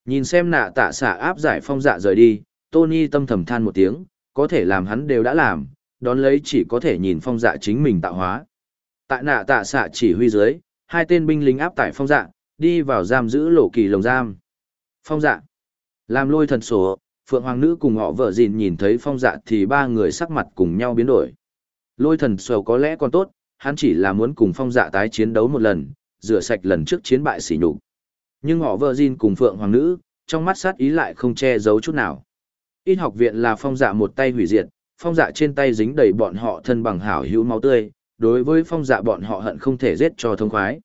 Nhìn xem nạ tạ xạ áp giải phong dạ rời đi, Tony tâm thầm than một tiếng, có thể làm hắn đều đã làm, đón lấy chỉ có thể nhìn phong dạ chính mình tạo hóa. Tại nạ tạ xạ chỉ huy dưới, hai tên binh lính áp tải phong dạ, đi vào giam giữ lộ kỳ lồng giam. Phong dạ. Làm lôi thần sổ, Phượng Hoàng Nữ cùng họ vợ dìn nhìn thấy phong dạ thì ba người sắc mặt cùng nhau biến đổi. Lôi thần sổ có lẽ còn tốt, hắn chỉ là muốn cùng phong dạ tái chiến đấu một lần, rửa sạch lần trước chiến bại sỉ nhục. Nhưng họ vợ gìn cùng Phượng Hoàng Nữ, trong mắt sát ý lại không che giấu chút nào. Ít học viện là phong dạ một tay hủy diệt, phong dạ trên tay dính đầy bọn họ thân bằng hảo hữu máu tươi, đối với phong dạ bọn họ hận không thể giết cho thông khoái.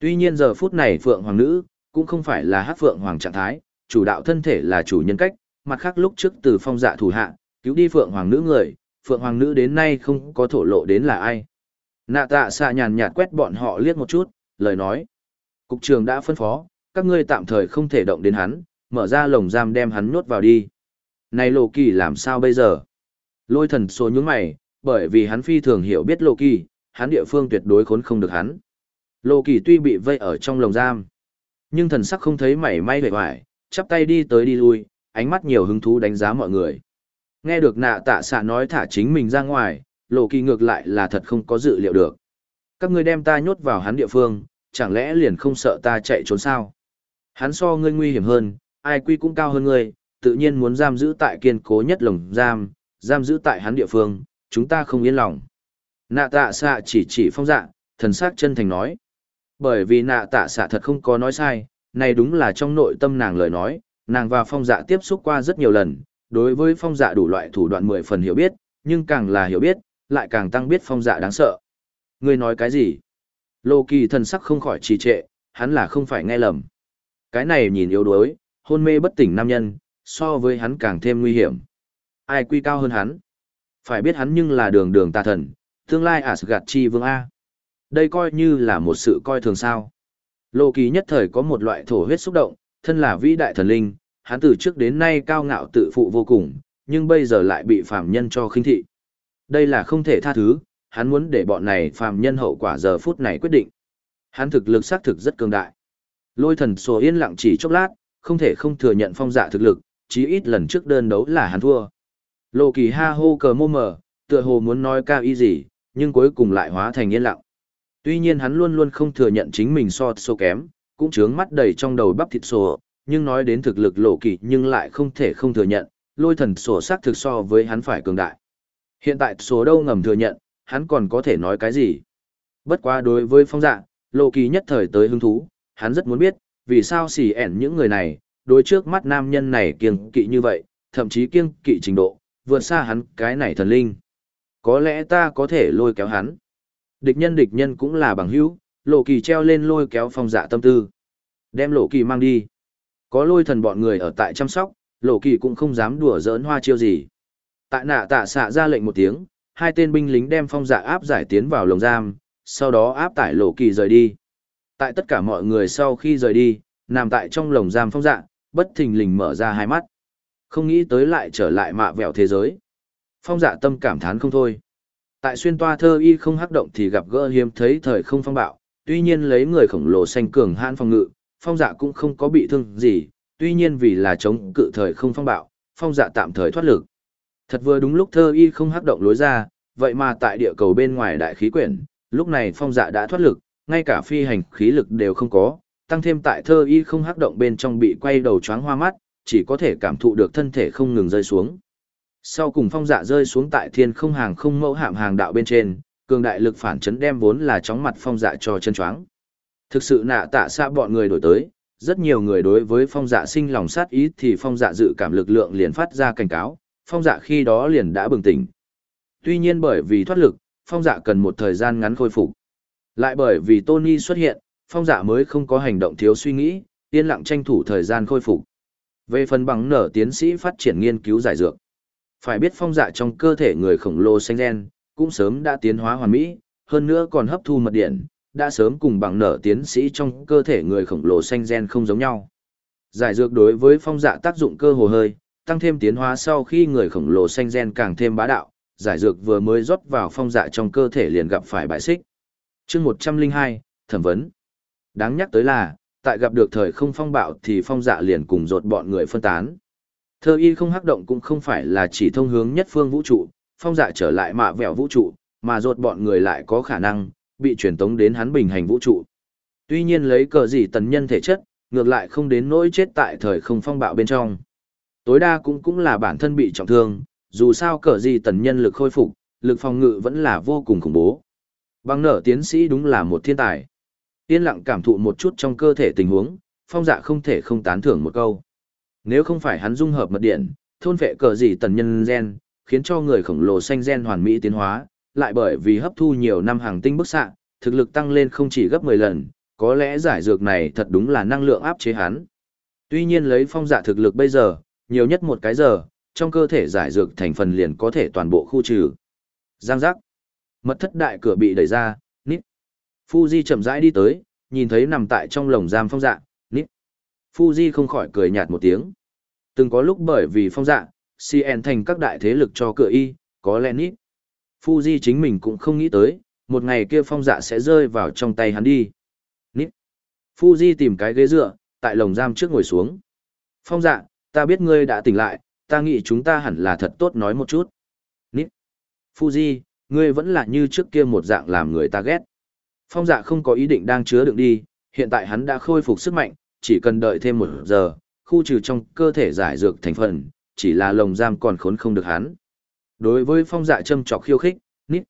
Tuy nhiên giờ phút này Phượng Hoàng Nữ, cũng không phải là hát Phượng Hoàng trạng thái, chủ đạo thân thể là chủ nhân cách, mặt khác lúc trước từ phong dạ thủ hạ, cứu đi Phượng Hoàng Nữ người, Phượng Hoàng Nữ đến nay không có thổ lộ đến là ai. Nạ tạ xạ nhàn nhạt quét bọn họ liếc một chút, lời nói. Cục trường đã phân phó, các ngươi tạm thời không thể động đến hắn, mở ra lồng giam đem hắn nhốt vào đi. Này lộ kỳ làm sao bây giờ? Lôi thần số nhướng mày, bởi vì hắn phi thường hiểu biết Lô Kỳ, hắn địa phương tuyệt đối khốn không được hắn. Lô Kỳ tuy bị vây ở trong lồng giam, nhưng thần sắc không thấy mảy may vẻ vải, chắp tay đi tới đi lui, ánh mắt nhiều hứng thú đánh giá mọi người. Nghe được nạ tạ xạ nói thả chính mình ra ngoài, lộ Kỳ ngược lại là thật không có dự liệu được. Các ngươi đem ta nhốt vào hắn địa phương, chẳng lẽ liền không sợ ta chạy trốn sao? Hắn so ngươi nguy hiểm hơn, ai quy cũng cao hơn ngươi, tự nhiên muốn giam giữ tại kiên cố nhất lồng giam, giam giữ tại hắn địa phương, chúng ta không yên lòng. Nạ tạ xạ chỉ chỉ phong dạ, thần sắc chân thành nói. Bởi vì nạ tạ xạ thật không có nói sai, này đúng là trong nội tâm nàng lời nói, nàng và phong dạ tiếp xúc qua rất nhiều lần, đối với phong dạ đủ loại thủ đoạn mười phần hiểu biết, nhưng càng là hiểu biết, lại càng tăng biết phong dạ đáng sợ. Ngươi nói cái gì? Lô kỳ thần sắc không khỏi trì trệ, hắn là không phải nghe lầm. Cái này nhìn yếu đuối, hôn mê bất tỉnh nam nhân, so với hắn càng thêm nguy hiểm. Ai quy cao hơn hắn? Phải biết hắn nhưng là đường đường tà thần, tương lai Asgard chi vương A. Đây coi như là một sự coi thường sao. Lô kỳ nhất thời có một loại thổ huyết xúc động, thân là vĩ đại thần linh, hắn từ trước đến nay cao ngạo tự phụ vô cùng, nhưng bây giờ lại bị phàm nhân cho khinh thị. Đây là không thể tha thứ, hắn muốn để bọn này phàm nhân hậu quả giờ phút này quyết định. Hắn thực lực xác thực rất cường đại. Lôi thần sổ yên lặng chỉ chốc lát, không thể không thừa nhận phong dạ thực lực, chí ít lần trước đơn đấu là hắn thua. Lô kỳ ha hô cờ mô mờ, tựa hồ muốn nói cao ý gì, nhưng cuối cùng lại hóa thành yên lặng. Tuy nhiên hắn luôn luôn không thừa nhận chính mình so sô kém, cũng trướng mắt đầy trong đầu bắp thịt sổ, nhưng nói đến thực lực lộ kỳ nhưng lại không thể không thừa nhận, lôi thần sổ xác thực so với hắn phải cường đại. Hiện tại số đâu ngầm thừa nhận, hắn còn có thể nói cái gì. Bất quá đối với phong dạ, lộ kỳ nhất thời tới hứng thú, hắn rất muốn biết, vì sao xỉ ẻn những người này, đối trước mắt nam nhân này kiêng kỵ như vậy, thậm chí kiêng kỵ trình độ, vượt xa hắn cái này thần linh. Có lẽ ta có thể lôi kéo hắn. Địch nhân địch nhân cũng là bằng hữu, lộ kỳ treo lên lôi kéo phong dạ tâm tư. Đem lộ kỳ mang đi. Có lôi thần bọn người ở tại chăm sóc, lộ kỳ cũng không dám đùa giỡn hoa chiêu gì. Tại nạ tạ xạ ra lệnh một tiếng, hai tên binh lính đem phong dạ áp giải tiến vào lồng giam, sau đó áp tải lộ kỳ rời đi. Tại tất cả mọi người sau khi rời đi, nằm tại trong lồng giam phong dạ, bất thình lình mở ra hai mắt. Không nghĩ tới lại trở lại mạ vẹo thế giới. Phong dạ tâm cảm thán không thôi. Tại xuyên toa thơ y không hắc động thì gặp gỡ hiếm thấy thời không phong bạo, tuy nhiên lấy người khổng lồ xanh cường hãn phong ngự, phong dạ cũng không có bị thương gì, tuy nhiên vì là chống cự thời không phong bạo, phong dạ tạm thời thoát lực. Thật vừa đúng lúc thơ y không hắc động lối ra, vậy mà tại địa cầu bên ngoài đại khí quyển, lúc này phong dạ đã thoát lực, ngay cả phi hành khí lực đều không có, tăng thêm tại thơ y không hắc động bên trong bị quay đầu choáng hoa mắt, chỉ có thể cảm thụ được thân thể không ngừng rơi xuống. Sau cùng phong dạ rơi xuống tại thiên không hàng không mẫu hạm hàng đạo bên trên, cường đại lực phản chấn đem vốn là chóng mặt phong dạ cho chân choáng. Thực sự nạ tạ xa bọn người đổi tới, rất nhiều người đối với phong dạ sinh lòng sát ý thì phong dạ dự cảm lực lượng liền phát ra cảnh cáo, phong dạ khi đó liền đã bừng tỉnh. Tuy nhiên bởi vì thoát lực, phong dạ cần một thời gian ngắn khôi phục. Lại bởi vì Tony xuất hiện, phong dạ mới không có hành động thiếu suy nghĩ, yên lặng tranh thủ thời gian khôi phục. Về phần bằng nở tiến sĩ phát triển nghiên cứu giải dược. Phải biết phong dạ trong cơ thể người khổng lồ xanh gen, cũng sớm đã tiến hóa hoàn mỹ, hơn nữa còn hấp thu mật điện, đã sớm cùng bằng nở tiến sĩ trong cơ thể người khổng lồ xanh gen không giống nhau. Giải dược đối với phong dạ tác dụng cơ hồ hơi, tăng thêm tiến hóa sau khi người khổng lồ xanh gen càng thêm bá đạo, giải dược vừa mới rót vào phong dạ trong cơ thể liền gặp phải bại xích. chương 102, thẩm vấn. Đáng nhắc tới là, tại gặp được thời không phong bạo thì phong dạ liền cùng rột bọn người phân tán. Thơ y không hắc động cũng không phải là chỉ thông hướng nhất phương vũ trụ, phong dạ trở lại mạ vẹo vũ trụ, mà rột bọn người lại có khả năng, bị truyền tống đến hắn bình hành vũ trụ. Tuy nhiên lấy cờ gì tần nhân thể chất, ngược lại không đến nỗi chết tại thời không phong bạo bên trong. Tối đa cũng cũng là bản thân bị trọng thương, dù sao cờ gì tần nhân lực khôi phục, lực phòng ngự vẫn là vô cùng khủng bố. Băng nở tiến sĩ đúng là một thiên tài. Yên lặng cảm thụ một chút trong cơ thể tình huống, phong dạ không thể không tán thưởng một câu. Nếu không phải hắn dung hợp mật điện, thôn vệ cờ gì tần nhân gen, khiến cho người khổng lồ xanh gen hoàn mỹ tiến hóa, lại bởi vì hấp thu nhiều năm hàng tinh bức xạ, thực lực tăng lên không chỉ gấp 10 lần, có lẽ giải dược này thật đúng là năng lượng áp chế hắn. Tuy nhiên lấy phong dạ thực lực bây giờ, nhiều nhất một cái giờ, trong cơ thể giải dược thành phần liền có thể toàn bộ khu trừ. Giang giác. Mật thất đại cửa bị đẩy ra, nít. Fuji chậm rãi đi tới, nhìn thấy nằm tại trong lồng giam phong dạ, nít. Fuji không khỏi cười nhạt một tiếng. Từng có lúc bởi vì phong dạ, CN thành các đại thế lực cho cửa y, có lẽ nít. Fuji chính mình cũng không nghĩ tới, một ngày kia phong dạ sẽ rơi vào trong tay hắn đi. Nít. Fuji tìm cái ghế dựa, tại lồng giam trước ngồi xuống. Phong dạ, ta biết ngươi đã tỉnh lại, ta nghĩ chúng ta hẳn là thật tốt nói một chút. Nít. Fuji, ngươi vẫn là như trước kia một dạng làm người ta ghét. Phong dạ không có ý định đang chứa đựng đi, hiện tại hắn đã khôi phục sức mạnh, chỉ cần đợi thêm một giờ, khu trừ trong cơ thể giải dược thành phần, chỉ là lồng giam còn khốn không được hắn. Đối với phong dạ châm trọc khiêu khích, nít.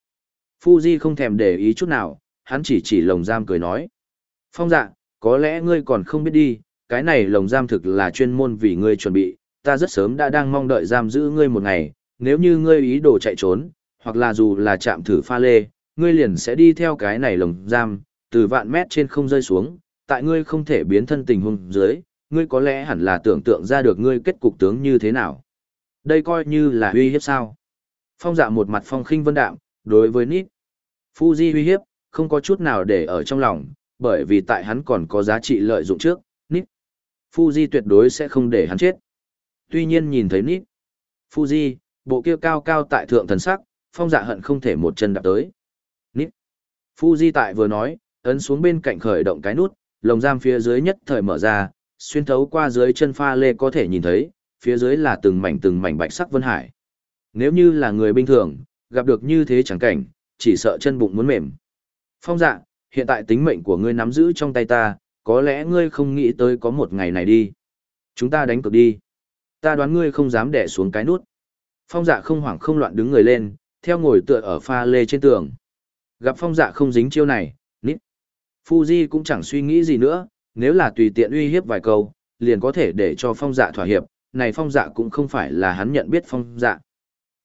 Fuji không thèm để ý chút nào, hắn chỉ chỉ lồng giam cười nói. Phong dạ, có lẽ ngươi còn không biết đi, cái này lồng giam thực là chuyên môn vì ngươi chuẩn bị, ta rất sớm đã đang mong đợi giam giữ ngươi một ngày, nếu như ngươi ý đồ chạy trốn, hoặc là dù là chạm thử pha lê, ngươi liền sẽ đi theo cái này lồng giam, từ vạn mét trên không rơi xuống, tại ngươi không thể biến thân tình huống dưới, ngươi có lẽ hẳn là tưởng tượng ra được ngươi kết cục tướng như thế nào. Đây coi như là uy hiếp sao. Phong dạ một mặt phong khinh vân đạm, đối với Nít. Fuji uy hiếp, không có chút nào để ở trong lòng, bởi vì tại hắn còn có giá trị lợi dụng trước, Fuji tuyệt đối sẽ không để hắn chết. Tuy nhiên nhìn thấy Nít. Fuji, bộ kia cao cao tại thượng thần sắc, phong dạ hận không thể một chân đạp tới. Nít. Fuji tại vừa nói, ấn xuống bên cạnh khởi động cái nút, lồng giam phía dưới nhất thời mở ra, xuyên thấu qua dưới chân pha lê có thể nhìn thấy, phía dưới là từng mảnh từng mảnh bạch sắc vân hải. Nếu như là người bình thường, gặp được như thế chẳng cảnh, chỉ sợ chân bụng muốn mềm. Phong dạ, hiện tại tính mệnh của ngươi nắm giữ trong tay ta, có lẽ ngươi không nghĩ tới có một ngày này đi. Chúng ta đánh cược đi. Ta đoán ngươi không dám đẻ xuống cái nút. Phong dạ không hoảng không loạn đứng người lên, theo ngồi tựa ở pha lê trên tường. Gặp phong dạ không dính chiêu này, nít. Fuji cũng chẳng suy nghĩ gì nữa, nếu là tùy tiện uy hiếp vài câu, liền có thể để cho phong dạ thỏa hiệp, này phong dạ cũng không phải là hắn nhận biết phong dạ.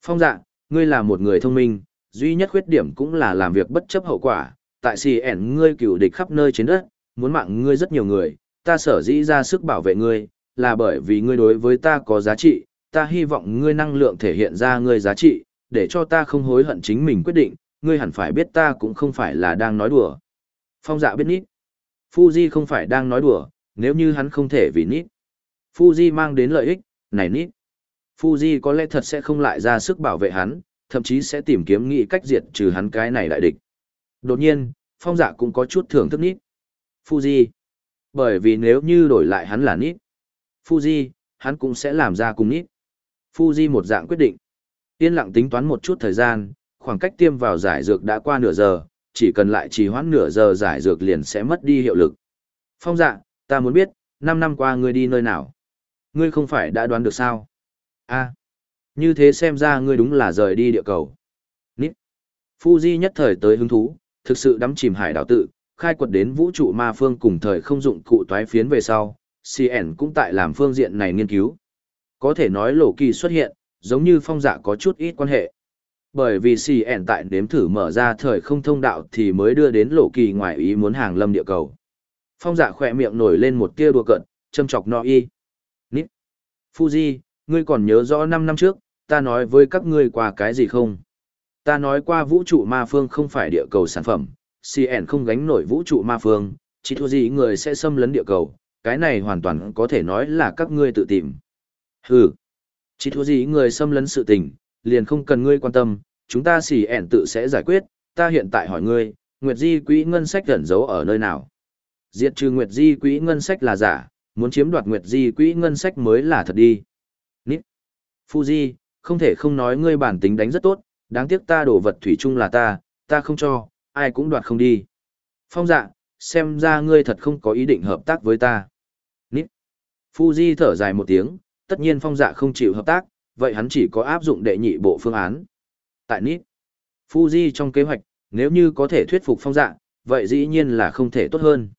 Phong dạ, ngươi là một người thông minh, duy nhất khuyết điểm cũng là làm việc bất chấp hậu quả, tại CN ngươi cựu địch khắp nơi trên đất, muốn mạng ngươi rất nhiều người, ta sở dĩ ra sức bảo vệ ngươi, là bởi vì ngươi đối với ta có giá trị, ta hy vọng ngươi năng lượng thể hiện ra ngươi giá trị, để cho ta không hối hận chính mình quyết định, ngươi hẳn phải biết ta cũng không phải là đang nói đùa. Phong dạ biết nít. Fuji không phải đang nói đùa, nếu như hắn không thể vì nít. Fuji mang đến lợi ích, này nít. Fuji có lẽ thật sẽ không lại ra sức bảo vệ hắn, thậm chí sẽ tìm kiếm nghị cách diệt trừ hắn cái này đại địch. Đột nhiên, phong dạ cũng có chút thưởng thức nít. Fuji. Bởi vì nếu như đổi lại hắn là nít. Fuji, hắn cũng sẽ làm ra cùng nít. Fuji một dạng quyết định. Yên lặng tính toán một chút thời gian, khoảng cách tiêm vào giải dược đã qua nửa giờ, chỉ cần lại trì hoãn nửa giờ giải dược liền sẽ mất đi hiệu lực. Phong dạ, ta muốn biết, 5 năm qua ngươi đi nơi nào? Ngươi không phải đã đoán được sao? a như thế xem ra ngươi đúng là rời đi địa cầu. Nít. Fuji nhất thời tới hứng thú, thực sự đắm chìm hải đảo tự, khai quật đến vũ trụ ma phương cùng thời không dụng cụ toái phiến về sau, CN cũng tại làm phương diện này nghiên cứu. Có thể nói lộ kỳ xuất hiện, giống như phong dạ có chút ít quan hệ. Bởi vì CN tại đếm thử mở ra thời không thông đạo thì mới đưa đến lộ kỳ ngoài ý muốn hàng lâm địa cầu. Phong dạ khỏe miệng nổi lên một tia đùa cận, châm chọc no y. Nít. Fuji, ngươi còn nhớ rõ 5 năm trước, ta nói với các ngươi qua cái gì không? Ta nói qua vũ trụ ma phương không phải địa cầu sản phẩm, CN không gánh nổi vũ trụ ma phương, chỉ thua gì người sẽ xâm lấn địa cầu, cái này hoàn toàn có thể nói là các ngươi tự tìm. Hừ, chỉ thua gì người xâm lấn sự tình, liền không cần ngươi quan tâm, chúng ta CN tự sẽ giải quyết, ta hiện tại hỏi ngươi, Nguyệt Di quỹ ngân sách gần giấu ở nơi nào? Diệt trừ Nguyệt Di quỹ ngân sách là giả, muốn chiếm đoạt Nguyệt Di quỹ ngân sách mới là thật đi. Nít. Fuji, không thể không nói ngươi bản tính đánh rất tốt, đáng tiếc ta đổ vật thủy chung là ta, ta không cho, ai cũng đoạt không đi. Phong dạ, xem ra ngươi thật không có ý định hợp tác với ta. Nít. Fuji thở dài một tiếng, tất nhiên phong dạ không chịu hợp tác, vậy hắn chỉ có áp dụng đệ nhị bộ phương án. Tại Nít. Fuji trong kế hoạch, nếu như có thể thuyết phục phong dạ, vậy dĩ nhiên là không thể tốt hơn.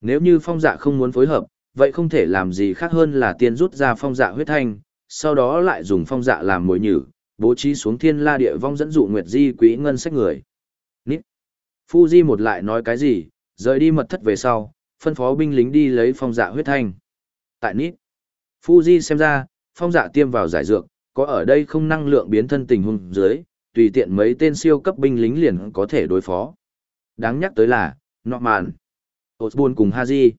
Nếu như phong dạ không muốn phối hợp, vậy không thể làm gì khác hơn là tiên rút ra phong dạ huyết thanh, sau đó lại dùng phong dạ làm mồi nhử, bố trí xuống thiên la địa vong dẫn dụ nguyệt di quỹ ngân sách người. Fuji một lại nói cái gì, rời đi mật thất về sau, phân phó binh lính đi lấy phong dạ huyết thanh. Tại Nít. Fuji xem ra, phong dạ tiêm vào giải dược, có ở đây không năng lượng biến thân tình huống dưới, tùy tiện mấy tên siêu cấp binh lính liền có thể đối phó. Đáng nhắc tới là, Norman, Osborn cùng Haji.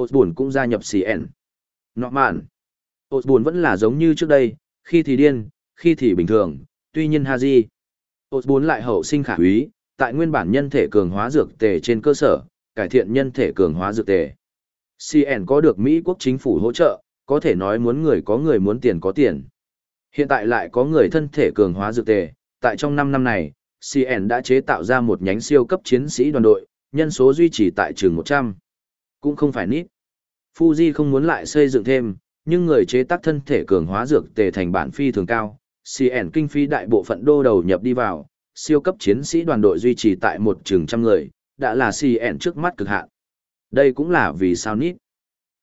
Osborn cũng gia nhập CN. Norman, Osborn vẫn là giống như trước đây, khi thì điên, khi thì bình thường, tuy nhiên Haji. Osborn lại hậu sinh khả quý, tại nguyên bản nhân thể cường hóa dược tề trên cơ sở, cải thiện nhân thể cường hóa dược tề. CN có được Mỹ quốc chính phủ hỗ trợ, có thể nói muốn người có người muốn tiền có tiền. Hiện tại lại có người thân thể cường hóa dược tề, tại trong 5 năm này, CN đã chế tạo ra một nhánh siêu cấp chiến sĩ đoàn đội, nhân số duy trì tại trường 100. Cũng không phải nít. Fuji không muốn lại xây dựng thêm, nhưng người chế tác thân thể cường hóa dược tề thành bản phi thường cao, CN kinh phí đại bộ phận đô đầu nhập đi vào, siêu cấp chiến sĩ đoàn đội duy trì tại một trường trăm người, đã là CN trước mắt cực hạn. Đây cũng là vì sao nít.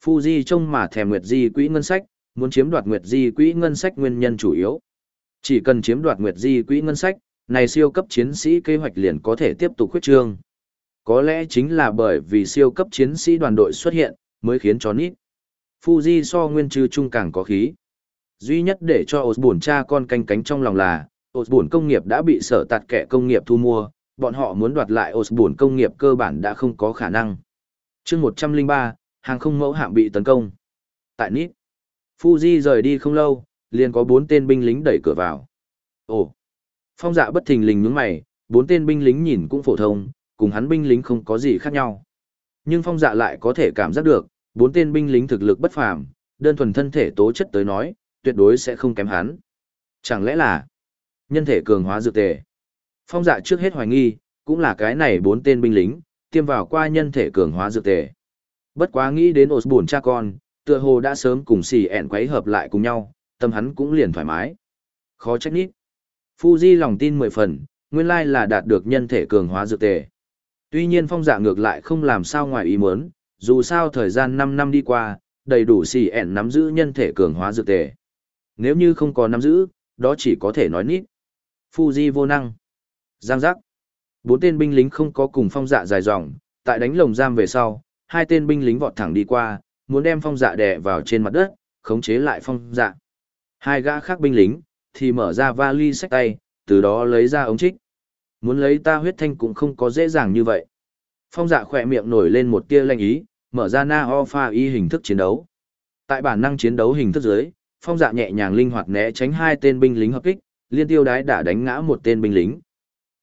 Fuji trông mà thèm Nguyệt Di quỹ ngân sách, muốn chiếm đoạt Nguyệt Di quỹ ngân sách nguyên nhân chủ yếu. Chỉ cần chiếm đoạt Nguyệt Di quỹ ngân sách, này siêu cấp chiến sĩ kế hoạch liền có thể tiếp tục khuyết trương. Có lẽ chính là bởi vì siêu cấp chiến sĩ đoàn đội xuất hiện, mới khiến cho nít. Fuji so nguyên trư trung càng có khí. Duy nhất để cho Osborne cha con canh cánh trong lòng là, Osborne công nghiệp đã bị sở tạt kẻ công nghiệp thu mua, bọn họ muốn đoạt lại Osborne công nghiệp cơ bản đã không có khả năng. chương 103, hàng không mẫu hạm bị tấn công. Tại Nít, Fuji rời đi không lâu, liền có bốn tên binh lính đẩy cửa vào. Ồ! Phong dạ bất thình lình nhướng mày, bốn tên binh lính nhìn cũng phổ thông, cùng hắn binh lính không có gì khác nhau. Nhưng phong dạ lại có thể cảm giác được, bốn tên binh lính thực lực bất phàm, đơn thuần thân thể tố chất tới nói, tuyệt đối sẽ không kém hắn. Chẳng lẽ là nhân thể cường hóa dược tề? Phong dạ trước hết hoài nghi, cũng là cái này bốn tên binh lính, tiêm vào qua nhân thể cường hóa dược tề. Bất quá nghĩ đến Osborne cha con, tựa hồ đã sớm cùng xì ẹn quấy hợp lại cùng nhau, tâm hắn cũng liền thoải mái. Khó trách nít. Fuji lòng tin mười phần, nguyên lai là đạt được nhân thể cường hóa dược tề. Tuy nhiên phong dạ ngược lại không làm sao ngoài ý muốn, dù sao thời gian 5 năm đi qua, đầy đủ xì ẹn nắm giữ nhân thể cường hóa dược tề. Nếu như không có nắm giữ, đó chỉ có thể nói nít. Fuji vô năng. Giang giác. Bốn tên binh lính không có cùng phong dạ dài dòng, tại đánh lồng giam về sau, hai tên binh lính vọt thẳng đi qua, muốn đem phong dạ đè vào trên mặt đất, khống chế lại phong dạ. Hai gã khác binh lính, thì mở ra vali sách tay, từ đó lấy ra ống trích. Muốn lấy ta huyết thanh cũng không có dễ dàng như vậy. Phong dạ khỏe miệng nổi lên một tia lanh ý, mở ra na ho pha y hình thức chiến đấu. Tại bản năng chiến đấu hình thức dưới, phong dạ nhẹ nhàng linh hoạt né tránh hai tên binh lính hợp kích, liên tiêu đái đã đánh ngã một tên binh lính.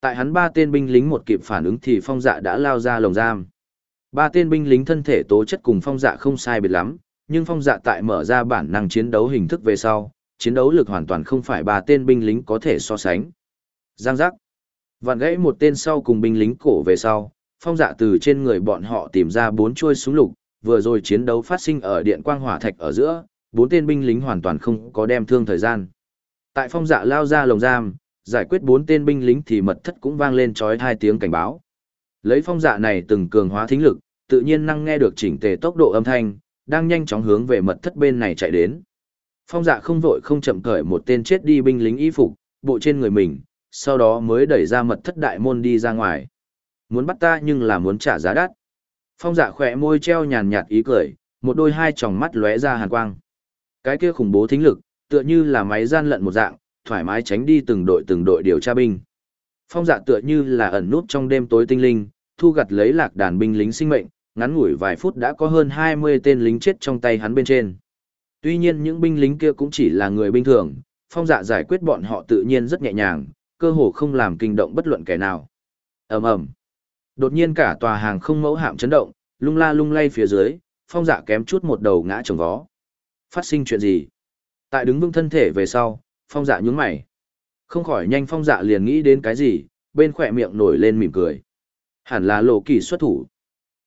Tại hắn ba tên binh lính một kịp phản ứng thì phong dạ đã lao ra lồng giam. Ba tên binh lính thân thể tố chất cùng phong dạ không sai biệt lắm, nhưng phong dạ tại mở ra bản năng chiến đấu hình thức về sau, chiến đấu lực hoàn toàn không phải ba tên binh lính có thể so sánh. Giang giác. Vạn gãy một tên sau cùng binh lính cổ về sau, phong dạ từ trên người bọn họ tìm ra bốn chuôi súng lục, vừa rồi chiến đấu phát sinh ở điện quang hỏa thạch ở giữa, bốn tên binh lính hoàn toàn không có đem thương thời gian. Tại phong dạ lao ra lồng giam, giải quyết bốn tên binh lính thì mật thất cũng vang lên chói hai tiếng cảnh báo. Lấy phong dạ này từng cường hóa thính lực, tự nhiên năng nghe được chỉnh tề tốc độ âm thanh, đang nhanh chóng hướng về mật thất bên này chạy đến. Phong dạ không vội không chậm cởi một tên chết đi binh lính y phục, bộ trên người mình, sau đó mới đẩy ra mật thất đại môn đi ra ngoài. Muốn bắt ta nhưng là muốn trả giá đắt. Phong dạ khỏe môi treo nhàn nhạt ý cười, một đôi hai tròng mắt lóe ra hàn quang. Cái kia khủng bố thính lực, tựa như là máy gian lận một dạng, thoải mái tránh đi từng đội từng đội điều tra binh. Phong dạ tựa như là ẩn nút trong đêm tối tinh linh, thu gặt lấy lạc đàn binh lính sinh mệnh, ngắn ngủi vài phút đã có hơn 20 tên lính chết trong tay hắn bên trên. Tuy nhiên những binh lính kia cũng chỉ là người bình thường, phong dạ giải quyết bọn họ tự nhiên rất nhẹ nhàng, cơ hồ không làm kinh động bất luận kẻ nào. ầm ầm Đột nhiên cả tòa hàng không mẫu hạm chấn động, lung la lung lay phía dưới, phong dạ kém chút một đầu ngã trồng vó. Phát sinh chuyện gì? Tại đứng vững thân thể về sau, phong dạ nhướng mày. Không khỏi nhanh phong dạ liền nghĩ đến cái gì, bên khỏe miệng nổi lên mỉm cười. Hẳn là lộ kỳ xuất thủ.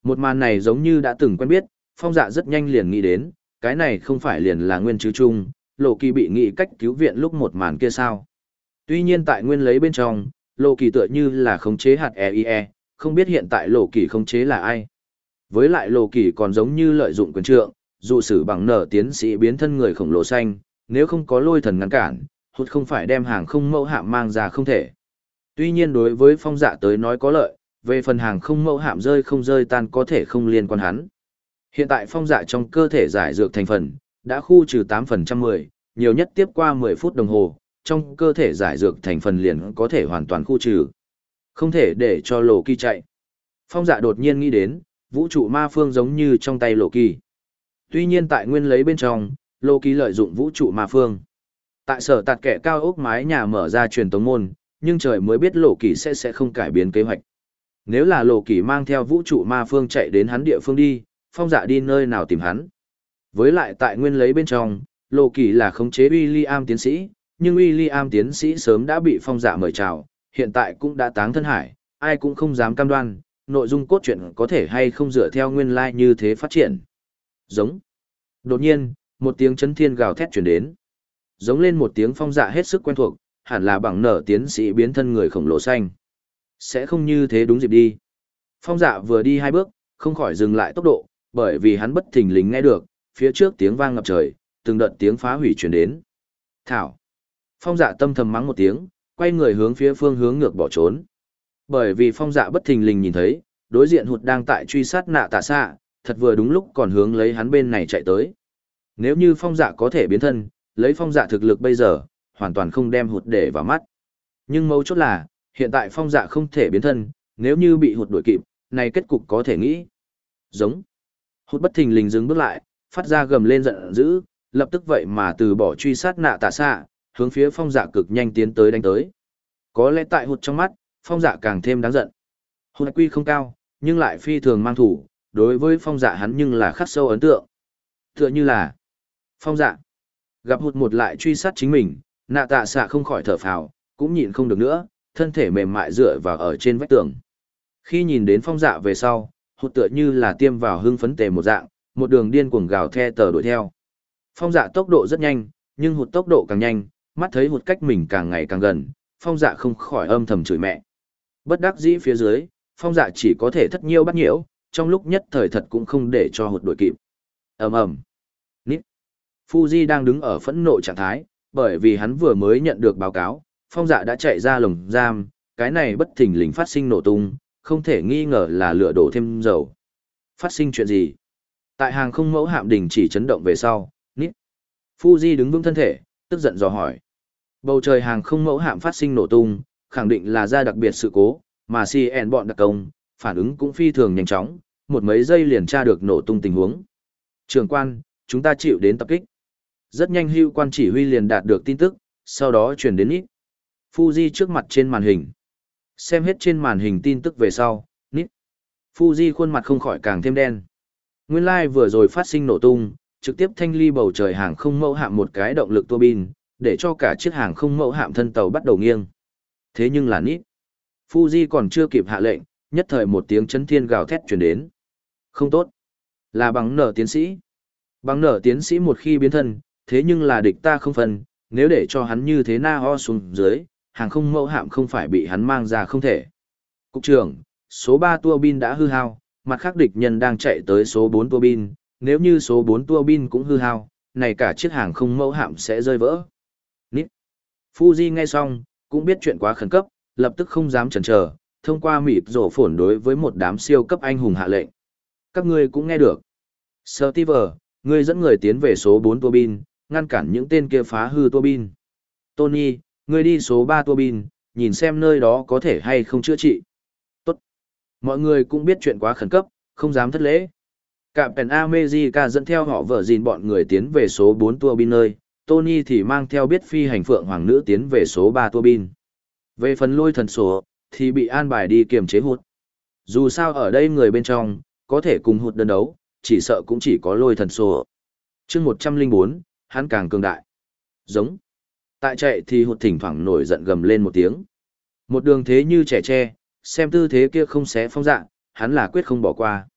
Một màn này giống như đã từng quen biết, phong dạ rất nhanh liền nghĩ đến, cái này không phải liền là nguyên chứ chung, lộ kỳ bị nghĩ cách cứu viện lúc một màn kia sao. Tuy nhiên tại nguyên lấy bên trong, lộ kỳ tựa như là khống chế hạt EIE, không biết hiện tại lộ kỳ khống chế là ai. Với lại lộ kỳ còn giống như lợi dụng quyền trượng, dụ sử bằng nở tiến sĩ biến thân người khổng lồ xanh, nếu không có lôi thần ngăn cản, hụt không phải đem hàng không mẫu hạm mang ra không thể. Tuy nhiên đối với phong dạ tới nói có lợi, về phần hàng không mẫu hạm rơi không rơi tan có thể không liên quan hắn. Hiện tại phong dạ trong cơ thể giải dược thành phần, đã khu trừ 8% 10, nhiều nhất tiếp qua 10 phút đồng hồ, trong cơ thể giải dược thành phần liền có thể hoàn toàn khu trừ. Không thể để cho lộ kỳ chạy. Phong dạ đột nhiên nghĩ đến, vũ trụ ma phương giống như trong tay lộ kỳ. Tuy nhiên tại nguyên lấy bên trong, Lô kỳ lợi dụng vũ trụ ma phương. Tại sở tạt kẻ cao ốc mái nhà mở ra truyền tống môn, nhưng trời mới biết lộ kỳ sẽ sẽ không cải biến kế hoạch. Nếu là lộ kỳ mang theo vũ trụ ma phương chạy đến hắn địa phương đi, phong dạ đi nơi nào tìm hắn. Với lại tại nguyên lấy bên trong, lộ kỳ là khống chế William tiến sĩ, nhưng William tiến sĩ sớm đã bị phong dạ mời chào, hiện tại cũng đã táng thân hải, ai cũng không dám cam đoan, nội dung cốt truyện có thể hay không dựa theo nguyên lai like như thế phát triển. Giống. Đột nhiên, một tiếng chấn thiên gào thét chuyển đến. Giống lên một tiếng phong dạ hết sức quen thuộc, hẳn là bằng nở tiến sĩ biến thân người khổng lồ xanh. Sẽ không như thế đúng dịp đi. Phong dạ vừa đi hai bước, không khỏi dừng lại tốc độ, bởi vì hắn bất thình lình nghe được, phía trước tiếng vang ngập trời, từng đợt tiếng phá hủy chuyển đến. Thảo. Phong dạ tâm thầm mắng một tiếng, quay người hướng phía phương hướng ngược bỏ trốn. Bởi vì phong dạ bất thình lình nhìn thấy, đối diện hụt đang tại truy sát nạ tạ xạ, thật vừa đúng lúc còn hướng lấy hắn bên này chạy tới. Nếu như phong dạ có thể biến thân, lấy phong dạ thực lực bây giờ, hoàn toàn không đem hụt để vào mắt. Nhưng mấu chốt là, hiện tại phong dạ không thể biến thân, nếu như bị hụt đuổi kịp, này kết cục có thể nghĩ. Giống. Hụt bất thình lình dừng bước lại, phát ra gầm lên giận dữ, lập tức vậy mà từ bỏ truy sát nạ tạ xạ, hướng phía phong dạ cực nhanh tiến tới đánh tới. Có lẽ tại hụt trong mắt, phong dạ càng thêm đáng giận. Hụt quy không cao, nhưng lại phi thường mang thủ, đối với phong dạ hắn nhưng là khắc sâu ấn tượng. Tựa như là phong dạ. Gặp hụt một lại truy sát chính mình, nạ tạ xạ không khỏi thở phào, cũng nhịn không được nữa, thân thể mềm mại dựa vào ở trên vách tường. Khi nhìn đến phong dạ về sau, hụt tựa như là tiêm vào hưng phấn tề một dạng, một đường điên cuồng gào the tờ đuổi theo. Phong dạ tốc độ rất nhanh, nhưng hụt tốc độ càng nhanh, mắt thấy hụt cách mình càng ngày càng gần, phong dạ không khỏi âm thầm chửi mẹ. Bất đắc dĩ phía dưới, phong dạ chỉ có thể thất nhiêu bắt nhiễu, trong lúc nhất thời thật cũng không để cho hụt đuổi kịp. ầm ầm Fuji đang đứng ở phẫn nộ trạng thái, bởi vì hắn vừa mới nhận được báo cáo, phong dạ đã chạy ra lồng giam, cái này bất thình lình phát sinh nổ tung, không thể nghi ngờ là lửa đổ thêm dầu. Phát sinh chuyện gì? Tại hàng không mẫu hạm đình chỉ chấn động về sau, nít. Fuji đứng vững thân thể, tức giận dò hỏi. Bầu trời hàng không mẫu hạm phát sinh nổ tung, khẳng định là ra đặc biệt sự cố, mà CN bọn đặc công, phản ứng cũng phi thường nhanh chóng, một mấy giây liền tra được nổ tung tình huống. Trường quan, chúng ta chịu đến tập kích. Rất nhanh hưu quan chỉ huy liền đạt được tin tức, sau đó truyền đến nít. Fuji trước mặt trên màn hình. Xem hết trên màn hình tin tức về sau, nít. Fuji khuôn mặt không khỏi càng thêm đen. Nguyên lai like vừa rồi phát sinh nổ tung, trực tiếp thanh ly bầu trời hàng không mẫu hạm một cái động lực tua bin, để cho cả chiếc hàng không mẫu hạm thân tàu bắt đầu nghiêng. Thế nhưng là nít. Fuji còn chưa kịp hạ lệnh, nhất thời một tiếng chấn thiên gào thét truyền đến. Không tốt. Là bằng nở tiến sĩ. Bằng nở tiến sĩ một khi biến thân, thế nhưng là địch ta không phân, nếu để cho hắn như thế na ho xuống dưới, hàng không mẫu hạm không phải bị hắn mang ra không thể. Cục trưởng, số 3 tua bin đã hư hao, mặt khác địch nhân đang chạy tới số 4 tua bin, nếu như số 4 tua bin cũng hư hao, này cả chiếc hàng không mẫu hạm sẽ rơi vỡ. Nít. Fuji nghe xong, cũng biết chuyện quá khẩn cấp, lập tức không dám chần chờ, thông qua mịt rổ phổn đối với một đám siêu cấp anh hùng hạ lệnh. Các ngươi cũng nghe được. Steve, ngươi dẫn người tiến về số 4 tua bin, ngăn cản những tên kia phá hư tua bin. Tony, ngươi đi số 3 tua bin, nhìn xem nơi đó có thể hay không chữa trị. Tốt. Mọi người cũng biết chuyện quá khẩn cấp, không dám thất lễ. Cả Pèn America dẫn theo họ vợ gìn bọn người tiến về số 4 tua bin nơi, Tony thì mang theo biết phi hành phượng hoàng nữ tiến về số 3 tua bin. Về phần lôi thần sổ, thì bị an bài đi kiềm chế hụt. Dù sao ở đây người bên trong, có thể cùng hụt đơn đấu, chỉ sợ cũng chỉ có lôi thần sổ. chương 104, hắn càng cường đại. Giống. Tại chạy thì hụt thỉnh thoảng nổi giận gầm lên một tiếng. Một đường thế như trẻ tre, xem tư thế kia không xé phong dạ, hắn là quyết không bỏ qua.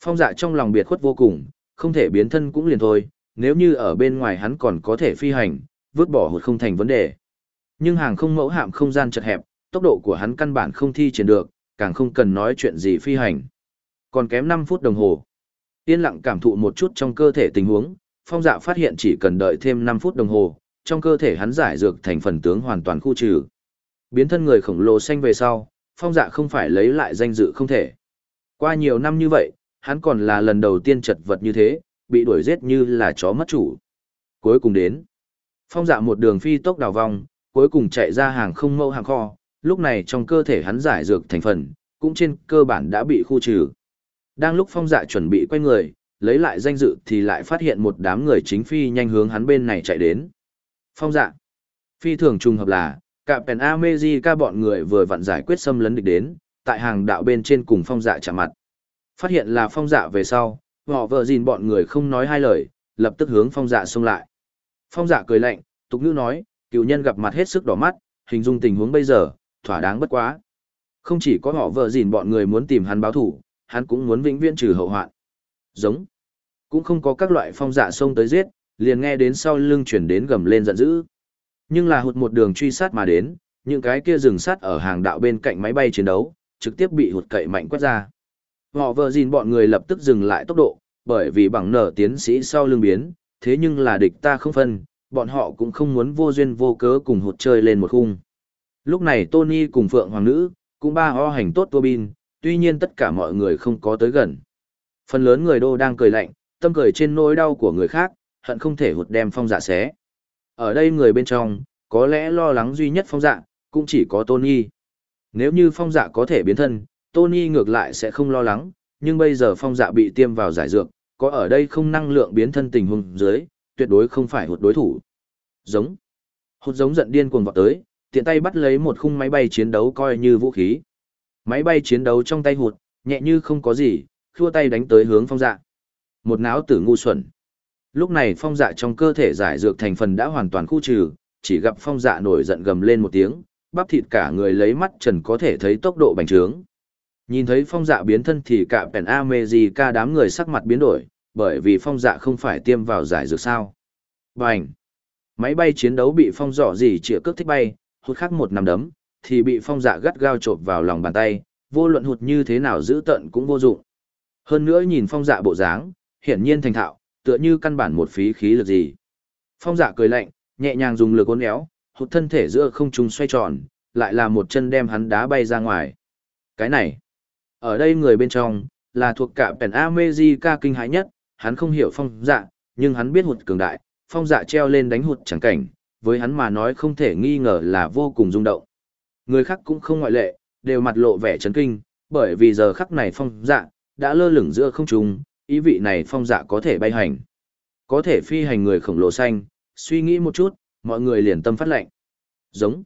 Phong dạ trong lòng biệt khuất vô cùng, không thể biến thân cũng liền thôi, nếu như ở bên ngoài hắn còn có thể phi hành, vứt bỏ hụt không thành vấn đề. Nhưng hàng không mẫu hạm không gian chật hẹp, tốc độ của hắn căn bản không thi triển được, càng không cần nói chuyện gì phi hành. Còn kém 5 phút đồng hồ. Yên lặng cảm thụ một chút trong cơ thể tình huống, phong dạ phát hiện chỉ cần đợi thêm 5 phút đồng hồ, trong cơ thể hắn giải dược thành phần tướng hoàn toàn khu trừ. Biến thân người khổng lồ xanh về sau, phong dạ không phải lấy lại danh dự không thể. Qua nhiều năm như vậy, hắn còn là lần đầu tiên chật vật như thế, bị đuổi giết như là chó mất chủ. Cuối cùng đến, phong dạ một đường phi tốc đào vòng, cuối cùng chạy ra hàng không mẫu hàng kho, lúc này trong cơ thể hắn giải dược thành phần, cũng trên cơ bản đã bị khu trừ. Đang lúc phong dạ chuẩn bị quay người, lấy lại danh dự thì lại phát hiện một đám người chính phi nhanh hướng hắn bên này chạy đến. Phong dạ. Phi thường trùng hợp là, cả Pen America bọn người vừa vặn giải quyết xâm lấn địch đến, tại hàng đạo bên trên cùng phong dạ chạm mặt. Phát hiện là phong dạ về sau, họ vợ gìn bọn người không nói hai lời, lập tức hướng phong dạ xông lại. Phong dạ cười lạnh, tục ngữ nói, cựu nhân gặp mặt hết sức đỏ mắt, hình dung tình huống bây giờ, thỏa đáng bất quá. Không chỉ có họ vợ gìn bọn người muốn tìm hắn báo thủ, hắn cũng muốn vĩnh viễn trừ hậu hoạn. Giống. Cũng không có các loại phong dạ xông tới giết, liền nghe đến sau lưng chuyển đến gầm lên giận dữ. Nhưng là hụt một đường truy sát mà đến, những cái kia dừng sát ở hàng đạo bên cạnh máy bay chiến đấu, trực tiếp bị hụt cậy mạnh quét ra. Họ vợ gìn bọn người lập tức dừng lại tốc độ, bởi vì bằng nở tiến sĩ sau lưng biến, thế nhưng là địch ta không phân, bọn họ cũng không muốn vô duyên vô cớ cùng hụt chơi lên một khung. Lúc này Tony cùng Phượng Hoàng Nữ, cũng ba ho hành tốt tua bin, tuy nhiên tất cả mọi người không có tới gần. Phần lớn người đô đang cười lạnh, tâm cười trên nỗi đau của người khác, hận không thể hụt đem phong dạ xé. Ở đây người bên trong, có lẽ lo lắng duy nhất phong dạ, cũng chỉ có Tony. Nếu như phong dạ có thể biến thân, Tony ngược lại sẽ không lo lắng, nhưng bây giờ phong dạ bị tiêm vào giải dược, có ở đây không năng lượng biến thân tình huống dưới, tuyệt đối không phải hụt đối thủ. Giống. Hụt giống giận điên cuồng vọt tới, tiện tay bắt lấy một khung máy bay chiến đấu coi như vũ khí. Máy bay chiến đấu trong tay hụt, nhẹ như không có gì, khua tay đánh tới hướng phong dạ. Một náo tử ngu xuẩn. Lúc này phong dạ trong cơ thể giải dược thành phần đã hoàn toàn khu trừ, chỉ gặp phong dạ nổi giận gầm lên một tiếng, bắp thịt cả người lấy mắt trần có thể thấy tốc độ bành trướng. Nhìn thấy phong dạ biến thân thì cả pèn America đám người sắc mặt biến đổi, bởi vì phong dạ không phải tiêm vào giải dược sao. Bành! Máy bay chiến đấu bị phong dọ gì chĩa cước thích bay, hụt khắc một nằm đấm, thì bị phong dạ gắt gao chộp vào lòng bàn tay, vô luận hụt như thế nào giữ tận cũng vô dụng. Hơn nữa nhìn phong dạ bộ dáng, hiển nhiên thành thạo, tựa như căn bản một phí khí lực gì. Phong dạ cười lạnh, nhẹ nhàng dùng lực uốn éo, hụt thân thể giữa không trung xoay tròn, lại là một chân đem hắn đá bay ra ngoài. Cái này, ở đây người bên trong, là thuộc cả Pen America kinh hãi nhất, hắn không hiểu phong dạ, nhưng hắn biết hụt cường đại, phong dạ treo lên đánh hụt chẳng cảnh, với hắn mà nói không thể nghi ngờ là vô cùng rung động. Người khác cũng không ngoại lệ, đều mặt lộ vẻ chấn kinh, bởi vì giờ khắc này phong dạ, đã lơ lửng giữa không trung, ý vị này phong dạ có thể bay hành. Có thể phi hành người khổng lồ xanh, suy nghĩ một chút, mọi người liền tâm phát lệnh. Giống.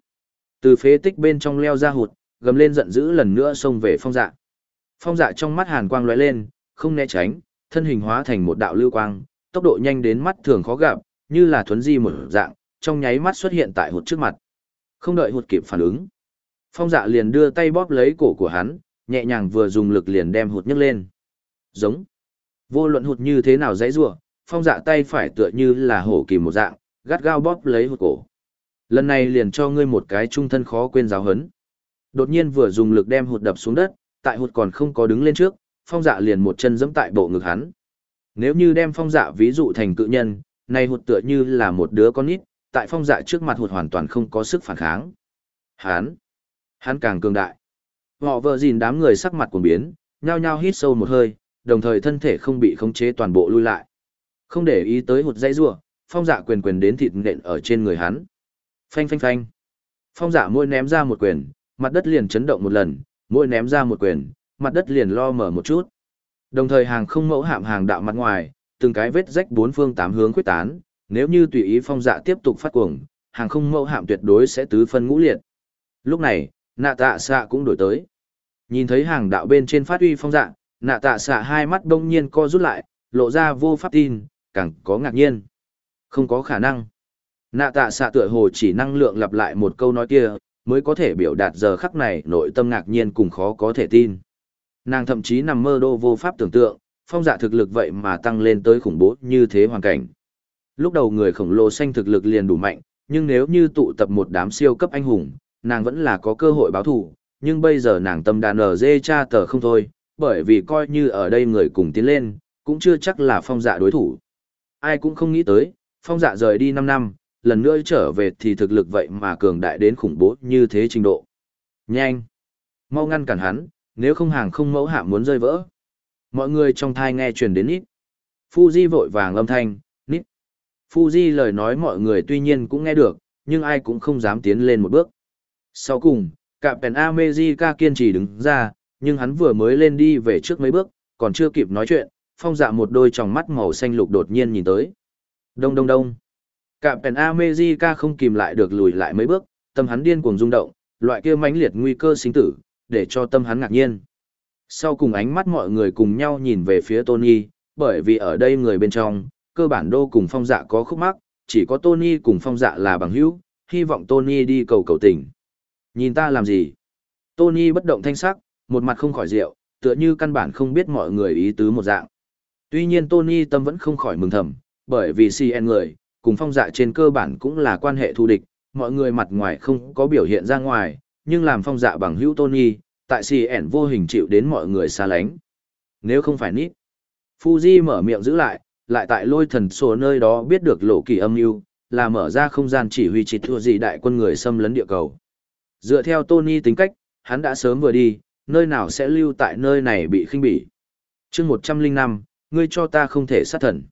Từ phế tích bên trong leo ra hụt, gầm lên giận dữ lần nữa xông về phong dạ. Phong dạ trong mắt hàn quang lóe lên, không né tránh, thân hình hóa thành một đạo lưu quang, tốc độ nhanh đến mắt thường khó gặp, như là thuấn di một dạng, trong nháy mắt xuất hiện tại hụt trước mặt. Không đợi hụt kịp phản ứng. Phong dạ liền đưa tay bóp lấy cổ của hắn, nhẹ nhàng vừa dùng lực liền đem hụt nhấc lên. Giống. Vô luận hụt như thế nào dãy rủa, phong dạ tay phải tựa như là hổ kìm một dạng, gắt gao bóp lấy hụt cổ. Lần này liền cho ngươi một cái trung thân khó quên giáo hấn. Đột nhiên vừa dùng lực đem hụt đập xuống đất, tại hụt còn không có đứng lên trước, phong dạ liền một chân giẫm tại bộ ngực hắn. Nếu như đem phong dạ ví dụ thành cự nhân, này hụt tựa như là một đứa con nít, tại phong dạ trước mặt hụt hoàn toàn không có sức phản kháng. Hắn, hắn càng cường đại. Họ vợ dìn đám người sắc mặt cuồng biến, nhao nhao hít sâu một hơi, đồng thời thân thể không bị khống chế toàn bộ lui lại. Không để ý tới hụt dây rủa, phong dạ quyền quyền đến thịt nện ở trên người hắn. Phanh phanh phanh. Phong dạ môi ném ra một quyền, mặt đất liền chấn động một lần, môi ném ra một quyền, mặt đất liền lo mở một chút. Đồng thời hàng không mẫu hạm hàng đạo mặt ngoài, từng cái vết rách bốn phương tám hướng quyết tán, nếu như tùy ý phong dạ tiếp tục phát cuồng, hàng không mẫu hạm tuyệt đối sẽ tứ phân ngũ liệt. Lúc này, nạ tạ xạ cũng đổi tới. Nhìn thấy hàng đạo bên trên phát uy phong dạng nạ tạ xạ hai mắt đông nhiên co rút lại, lộ ra vô pháp tin, càng có ngạc nhiên. Không có khả năng. Nạ tạ xạ tựa hồ chỉ năng lượng lặp lại một câu nói kia, mới có thể biểu đạt giờ khắc này nội tâm ngạc nhiên cùng khó có thể tin. Nàng thậm chí nằm mơ đô vô pháp tưởng tượng, phong dạ thực lực vậy mà tăng lên tới khủng bố như thế hoàn cảnh. Lúc đầu người khổng lồ xanh thực lực liền đủ mạnh, nhưng nếu như tụ tập một đám siêu cấp anh hùng, nàng vẫn là có cơ hội báo thù, nhưng bây giờ nàng tâm đàn ở dê cha tờ không thôi, bởi vì coi như ở đây người cùng tiến lên, cũng chưa chắc là phong dạ đối thủ. Ai cũng không nghĩ tới, phong dạ rời đi 5 năm, lần nữa trở về thì thực lực vậy mà cường đại đến khủng bố như thế trình độ. Nhanh! Mau ngăn cản hắn, nếu không hàng không mẫu hạ muốn rơi vỡ. Mọi người trong thai nghe truyền đến ít Fuji vội vàng âm thanh, nít. Fuji lời nói mọi người tuy nhiên cũng nghe được, nhưng ai cũng không dám tiến lên một bước. Sau cùng, cả Pen America kiên trì đứng ra, nhưng hắn vừa mới lên đi về trước mấy bước, còn chưa kịp nói chuyện, phong dạ một đôi tròng mắt màu xanh lục đột nhiên nhìn tới. Đông đông đông. Cả Pen America không kìm lại được lùi lại mấy bước, tâm hắn điên cuồng rung động, loại kia mãnh liệt nguy cơ sinh tử, để cho tâm hắn ngạc nhiên. Sau cùng ánh mắt mọi người cùng nhau nhìn về phía Tony, bởi vì ở đây người bên trong, cơ bản đô cùng phong dạ có khúc mắc, chỉ có Tony cùng phong dạ là bằng hữu, hy vọng Tony đi cầu cầu tình. Nhìn ta làm gì? Tony bất động thanh sắc, một mặt không khỏi rượu, tựa như căn bản không biết mọi người ý tứ một dạng. Tuy nhiên Tony tâm vẫn không khỏi mừng thầm, bởi vì CN người, cùng phong dạ trên cơ bản cũng là quan hệ thù địch, mọi người mặt ngoài không có biểu hiện ra ngoài, nhưng làm phong dạ bằng hữu Tony, tại CN vô hình chịu đến mọi người xa lánh. Nếu không phải nít, Fuji mở miệng giữ lại, lại tại lôi thần sổ nơi đó biết được lộ kỳ âm mưu là mở ra không gian chỉ huy chỉ thua gì đại quân người xâm lấn địa cầu. Dựa theo Tony tính cách, hắn đã sớm vừa đi, nơi nào sẽ lưu tại nơi này bị khinh bỉ. chương 105, ngươi cho ta không thể sát thần.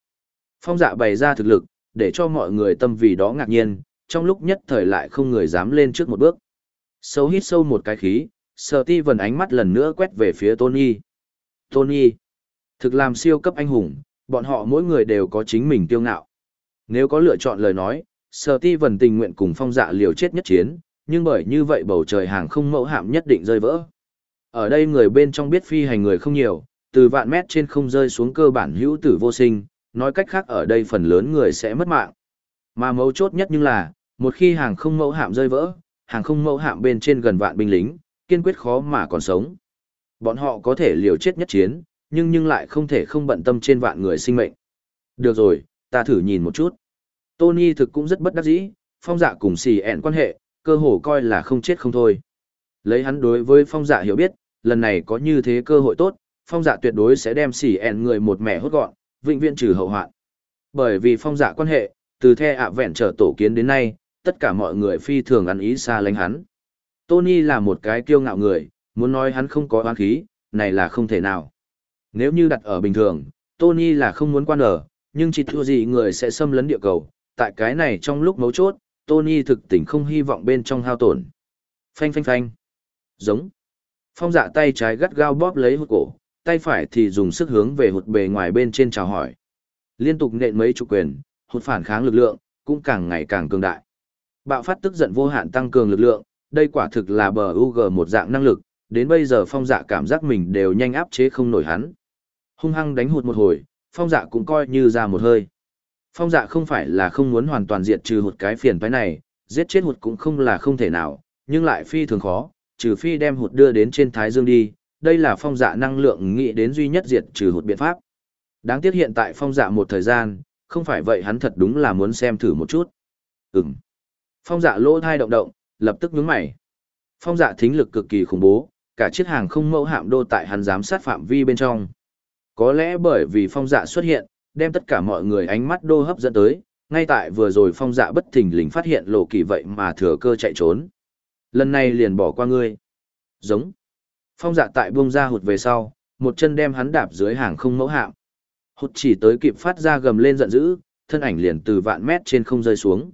Phong dạ bày ra thực lực, để cho mọi người tâm vì đó ngạc nhiên, trong lúc nhất thời lại không người dám lên trước một bước. Sâu hít sâu một cái khí, Sở ti vần ánh mắt lần nữa quét về phía Tony. Tony, thực làm siêu cấp anh hùng, Bọn họ mỗi người đều có chính mình tiêu ngạo. Nếu có lựa chọn lời nói, Sở Ti Vân tình nguyện cùng phong dạ liều chết nhất chiến, nhưng bởi như vậy bầu trời hàng không mẫu hạm nhất định rơi vỡ. Ở đây người bên trong biết phi hành người không nhiều, từ vạn mét trên không rơi xuống cơ bản hữu tử vô sinh, nói cách khác ở đây phần lớn người sẽ mất mạng. Mà mấu chốt nhất nhưng là, một khi hàng không mẫu hạm rơi vỡ, hàng không mẫu hạm bên trên gần vạn binh lính, kiên quyết khó mà còn sống. Bọn họ có thể liều chết nhất chiến, nhưng nhưng lại không thể không bận tâm trên vạn người sinh mệnh. Được rồi, ta thử nhìn một chút. Tony thực cũng rất bất đắc dĩ, phong dạ cùng xì ẹn quan hệ, cơ hồ coi là không chết không thôi. Lấy hắn đối với phong dạ hiểu biết, lần này có như thế cơ hội tốt, phong dạ tuyệt đối sẽ đem xỉ ẹn người một mẹ hốt gọn, vĩnh viễn trừ hậu hoạn. Bởi vì phong dạ quan hệ, từ the ạ vẹn trở tổ kiến đến nay, tất cả mọi người phi thường ăn ý xa lánh hắn. Tony là một cái kiêu ngạo người, muốn nói hắn không có oán khí, này là không thể nào. Nếu như đặt ở bình thường, Tony là không muốn quan ở, nhưng chỉ thua gì người sẽ xâm lấn địa cầu, tại cái này trong lúc mấu chốt, Tony thực tình không hy vọng bên trong hao tổn. Phanh phanh phanh. Giống. Phong dạ tay trái gắt gao bóp lấy hụt cổ, tay phải thì dùng sức hướng về hụt bề ngoài bên trên chào hỏi. Liên tục nện mấy chục quyền, hụt phản kháng lực lượng, cũng càng ngày càng cường đại. Bạo phát tức giận vô hạn tăng cường lực lượng, đây quả thực là bờ UG một dạng năng lực, đến bây giờ phong dạ cảm giác mình đều nhanh áp chế không nổi hắn. Hung hăng đánh hụt một hồi, phong dạ cũng coi như ra một hơi. Phong dạ không phải là không muốn hoàn toàn diệt trừ hụt cái phiền phái này, giết chết hụt cũng không là không thể nào, nhưng lại phi thường khó, trừ phi đem hụt đưa đến trên Thái Dương đi, đây là phong dạ năng lượng nghĩ đến duy nhất diệt trừ hụt biện pháp. Đáng tiếc hiện tại phong dạ một thời gian, không phải vậy hắn thật đúng là muốn xem thử một chút. Ừm. Phong dạ lỗ thai động động, lập tức nhướng mày. Phong dạ thính lực cực kỳ khủng bố, cả chiếc hàng không mẫu hạm đô tại hắn giám sát phạm vi bên trong. Có lẽ bởi vì phong dạ xuất hiện, đem tất cả mọi người ánh mắt đô hấp dẫn tới, ngay tại vừa rồi phong dạ bất thình lình phát hiện lộ kỳ vậy mà thừa cơ chạy trốn. Lần này liền bỏ qua ngươi. Giống. Phong dạ tại buông ra hụt về sau, một chân đem hắn đạp dưới hàng không mẫu hạm. Hụt chỉ tới kịp phát ra gầm lên giận dữ, thân ảnh liền từ vạn mét trên không rơi xuống.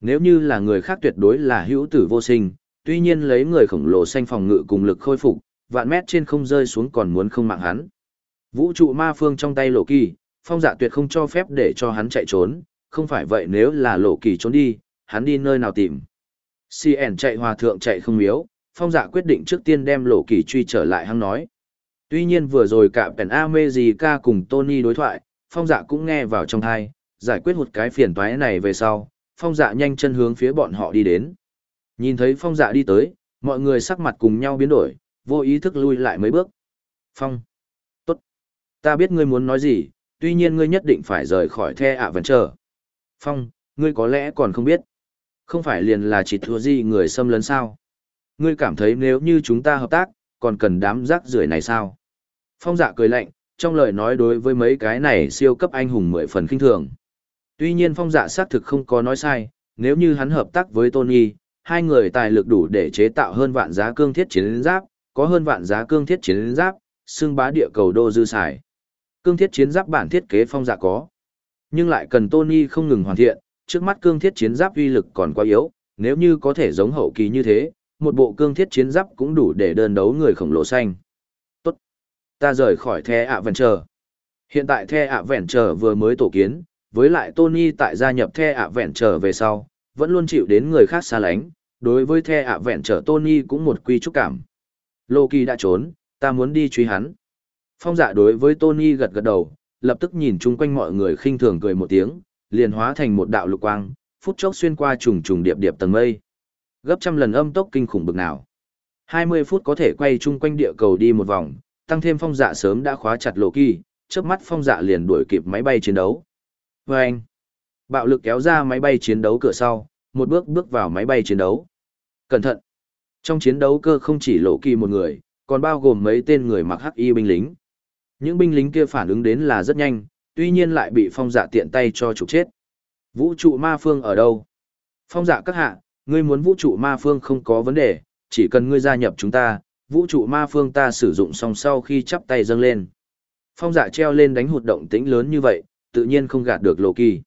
Nếu như là người khác tuyệt đối là hữu tử vô sinh, tuy nhiên lấy người khổng lồ xanh phòng ngự cùng lực khôi phục, vạn mét trên không rơi xuống còn muốn không mạng hắn. Vũ trụ ma phương trong tay lộ kỳ, phong dạ tuyệt không cho phép để cho hắn chạy trốn, không phải vậy nếu là lộ kỳ trốn đi, hắn đi nơi nào tìm. CN chạy hòa thượng chạy không miếu, phong dạ quyết định trước tiên đem lộ kỳ truy trở lại hắn nói. Tuy nhiên vừa rồi cả Pen America cùng Tony đối thoại, phong dạ cũng nghe vào trong thai, giải quyết một cái phiền toái này về sau, phong dạ nhanh chân hướng phía bọn họ đi đến. Nhìn thấy phong dạ đi tới, mọi người sắc mặt cùng nhau biến đổi, vô ý thức lui lại mấy bước. Phong. Tốt. Ta biết ngươi muốn nói gì, tuy nhiên ngươi nhất định phải rời khỏi the ạ vẫn chờ. Phong, ngươi có lẽ còn không biết. Không phải liền là chỉ thua gì người xâm lấn sao. Ngươi cảm thấy nếu như chúng ta hợp tác, còn cần đám rác rưởi này sao? Phong dạ cười lạnh, trong lời nói đối với mấy cái này siêu cấp anh hùng mười phần kinh thường. Tuy nhiên phong dạ xác thực không có nói sai, nếu như hắn hợp tác với Tony, hai người tài lực đủ để chế tạo hơn vạn giá cương thiết chiến giáp, có hơn vạn giá cương thiết chiến giáp, xưng bá địa cầu đô dư xài. Cương thiết chiến giáp bản thiết kế phong dạ có. Nhưng lại cần Tony không ngừng hoàn thiện, trước mắt cương thiết chiến giáp uy lực còn quá yếu, nếu như có thể giống hậu kỳ như thế, một bộ cương thiết chiến giáp cũng đủ để đơn đấu người khổng lồ xanh. Tốt. Ta rời khỏi The Adventure. Hiện tại The Adventure vừa mới tổ kiến, với lại Tony tại gia nhập The Adventure về sau, vẫn luôn chịu đến người khác xa lánh, đối với The Adventure Tony cũng một quy trúc cảm. Loki đã trốn, ta muốn đi truy hắn. Phong dạ đối với Tony gật gật đầu, lập tức nhìn chung quanh mọi người khinh thường cười một tiếng, liền hóa thành một đạo lục quang, phút chốc xuyên qua trùng trùng điệp điệp tầng mây. Gấp trăm lần âm tốc kinh khủng bực nào. 20 phút có thể quay chung quanh địa cầu đi một vòng, tăng thêm phong dạ sớm đã khóa chặt lộ kỳ, chớp mắt phong dạ liền đuổi kịp máy bay chiến đấu. Và anh, bạo lực kéo ra máy bay chiến đấu cửa sau, một bước bước vào máy bay chiến đấu. Cẩn thận! Trong chiến đấu cơ không chỉ lộ kỳ một người, còn bao gồm mấy tên người mặc hắc y binh lính. Những binh lính kia phản ứng đến là rất nhanh, tuy nhiên lại bị phong dạ tiện tay cho trục chết. Vũ trụ ma phương ở đâu? Phong dạ các hạ, ngươi muốn vũ trụ ma phương không có vấn đề, chỉ cần ngươi gia nhập chúng ta, vũ trụ ma phương ta sử dụng xong sau khi chắp tay dâng lên. Phong dạ treo lên đánh hụt động tĩnh lớn như vậy, tự nhiên không gạt được Lô Kỳ.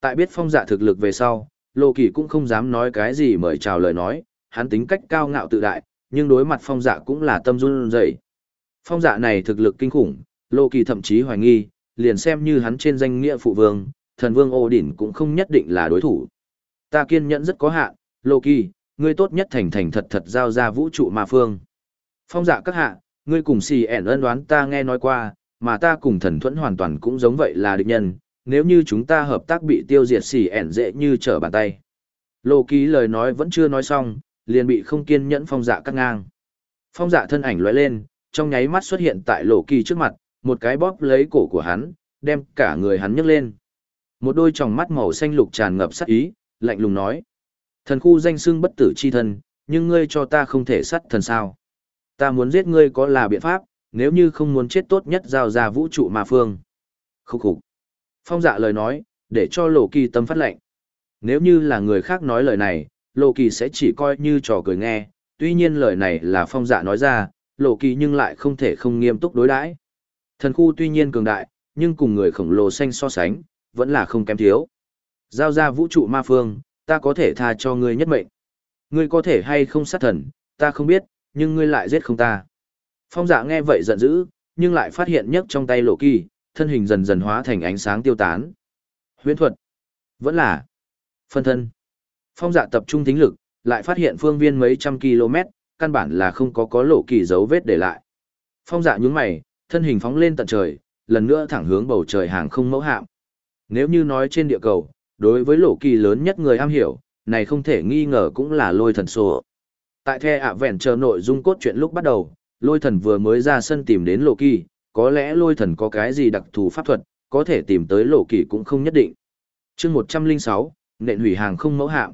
Tại biết phong dạ thực lực về sau, Lô Kỳ cũng không dám nói cái gì mời chào lời nói, hắn tính cách cao ngạo tự đại, nhưng đối mặt phong dạ cũng là tâm run rẩy. Phong dạ này thực lực kinh khủng, Lô Kỳ thậm chí hoài nghi, liền xem như hắn trên danh nghĩa phụ vương, thần vương ô đỉnh cũng không nhất định là đối thủ. Ta kiên nhẫn rất có hạn, Loki, ngươi tốt nhất thành thành thật thật giao ra vũ trụ ma phương. Phong dạ các hạ, ngươi cùng xì ẻn ân đoán ta nghe nói qua, mà ta cùng thần thuẫn hoàn toàn cũng giống vậy là địch nhân, nếu như chúng ta hợp tác bị tiêu diệt xì ẻn dễ như trở bàn tay. Loki lời nói vẫn chưa nói xong, liền bị không kiên nhẫn phong dạ cắt ngang. Phong dạ thân ảnh lóe lên, trong nháy mắt xuất hiện tại Loki trước mặt, một cái bóp lấy cổ của hắn, đem cả người hắn nhấc lên. Một đôi tròng mắt màu xanh lục tràn ngập sát ý, lạnh lùng nói. Thần khu danh xưng bất tử chi thân, nhưng ngươi cho ta không thể sát thần sao. Ta muốn giết ngươi có là biện pháp, nếu như không muốn chết tốt nhất giao ra vũ trụ mà phương. Khúc khục. Phong dạ lời nói, để cho lộ kỳ tâm phát lệnh. Nếu như là người khác nói lời này, lộ kỳ sẽ chỉ coi như trò cười nghe, tuy nhiên lời này là phong dạ nói ra, lộ kỳ nhưng lại không thể không nghiêm túc đối đãi. Thần khu tuy nhiên cường đại, nhưng cùng người khổng lồ xanh so sánh, vẫn là không kém thiếu. Giao ra vũ trụ ma phương, ta có thể tha cho ngươi nhất mệnh. Ngươi có thể hay không sát thần, ta không biết, nhưng ngươi lại giết không ta. Phong dạ nghe vậy giận dữ, nhưng lại phát hiện nhấc trong tay lộ kỳ, thân hình dần dần hóa thành ánh sáng tiêu tán. Huyễn thuật. Vẫn là. Phân thân. Phong dạ tập trung tính lực, lại phát hiện phương viên mấy trăm km, căn bản là không có có lộ kỳ dấu vết để lại. Phong dạ nhún mày, thân hình phóng lên tận trời, lần nữa thẳng hướng bầu trời hàng không mẫu hạm. Nếu như nói trên địa cầu, đối với lộ kỳ lớn nhất người am hiểu, này không thể nghi ngờ cũng là lôi thần sổ. Tại the ạ vẹn chờ nội dung cốt truyện lúc bắt đầu, lôi thần vừa mới ra sân tìm đến lộ kỳ, có lẽ lôi thần có cái gì đặc thù pháp thuật, có thể tìm tới lộ kỳ cũng không nhất định. chương 106, nện hủy hàng không mẫu hạm.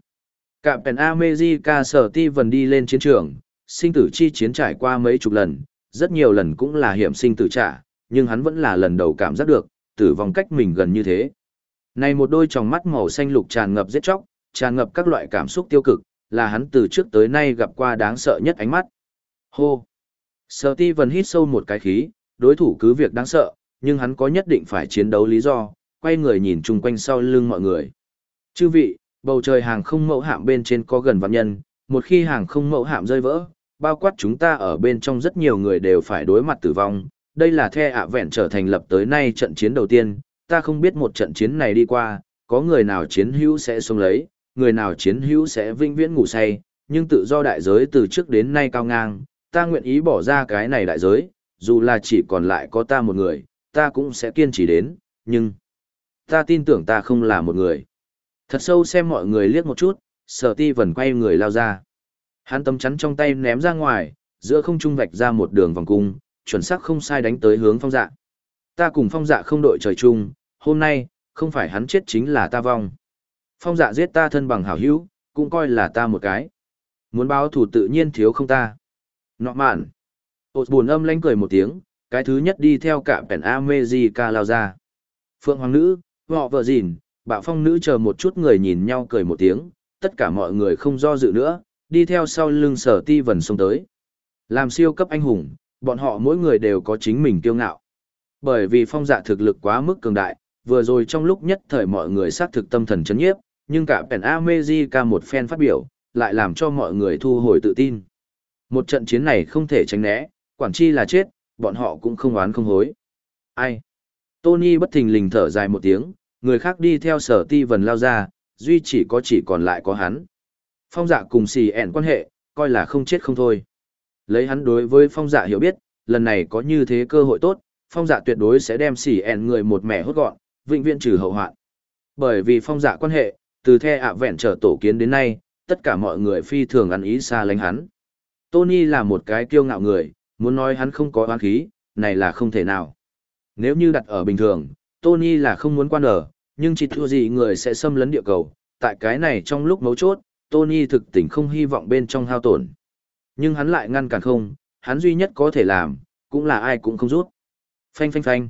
Cạm Pèn America sở ti vần đi lên chiến trường, sinh tử chi chiến trải qua mấy chục lần, rất nhiều lần cũng là hiểm sinh tử trả, nhưng hắn vẫn là lần đầu cảm giác được, tử vong cách mình gần như thế. Này một đôi tròng mắt màu xanh lục tràn ngập giết chóc, tràn ngập các loại cảm xúc tiêu cực, là hắn từ trước tới nay gặp qua đáng sợ nhất ánh mắt. Hô! Sở ti vần hít sâu một cái khí, đối thủ cứ việc đáng sợ, nhưng hắn có nhất định phải chiến đấu lý do, quay người nhìn chung quanh sau lưng mọi người. Chư vị, bầu trời hàng không mẫu hạm bên trên có gần vạn nhân, một khi hàng không mẫu hạm rơi vỡ, bao quát chúng ta ở bên trong rất nhiều người đều phải đối mặt tử vong. Đây là the ạ vẹn trở thành lập tới nay trận chiến đầu tiên, ta không biết một trận chiến này đi qua, có người nào chiến hữu sẽ xuống lấy, người nào chiến hữu sẽ vinh viễn ngủ say, nhưng tự do đại giới từ trước đến nay cao ngang, ta nguyện ý bỏ ra cái này đại giới, dù là chỉ còn lại có ta một người, ta cũng sẽ kiên trì đến, nhưng ta tin tưởng ta không là một người. Thật sâu xem mọi người liếc một chút, sở ti vần quay người lao ra. Hắn tấm chắn trong tay ném ra ngoài, giữa không trung vạch ra một đường vòng cung, chuẩn xác không sai đánh tới hướng phong dạ. Ta cùng phong dạ không đội trời chung, hôm nay, không phải hắn chết chính là ta vong. Phong dạ giết ta thân bằng hảo hữu, cũng coi là ta một cái. Muốn báo thủ tự nhiên thiếu không ta. Nọ mạn. Ôt buồn âm lánh cười một tiếng, cái thứ nhất đi theo cả pèn Amejica lao ra. Phượng Hoàng Nữ, họ vợ gìn, bạo phong nữ chờ một chút người nhìn nhau cười một tiếng, tất cả mọi người không do dự nữa, đi theo sau lưng sở ti vần xông tới. Làm siêu cấp anh hùng, bọn họ mỗi người đều có chính mình kiêu ngạo. Bởi vì phong dạ thực lực quá mức cường đại, vừa rồi trong lúc nhất thời mọi người xác thực tâm thần chấn nhiếp, nhưng cả Pen America một phen phát biểu, lại làm cho mọi người thu hồi tự tin. Một trận chiến này không thể tránh né, quản chi là chết, bọn họ cũng không oán không hối. Ai? Tony bất thình lình thở dài một tiếng, người khác đi theo sở ti vần lao ra, duy chỉ có chỉ còn lại có hắn. Phong dạ cùng xì ẻn quan hệ, coi là không chết không thôi. Lấy hắn đối với phong dạ hiểu biết, lần này có như thế cơ hội tốt, phong dạ tuyệt đối sẽ đem xì ẻn người một mẻ hốt gọn, vĩnh viễn trừ hậu hoạn. Bởi vì phong dạ quan hệ, từ the ạ vẹn trở tổ kiến đến nay, tất cả mọi người phi thường ăn ý xa lánh hắn. Tony là một cái kiêu ngạo người, muốn nói hắn không có oán khí, này là không thể nào. Nếu như đặt ở bình thường, Tony là không muốn quan ở, nhưng chỉ thua gì người sẽ xâm lấn địa cầu, tại cái này trong lúc mấu chốt, Tony thực tình không hy vọng bên trong hao tổn. Nhưng hắn lại ngăn cản không, hắn duy nhất có thể làm, cũng là ai cũng không rút. Phanh phanh phanh.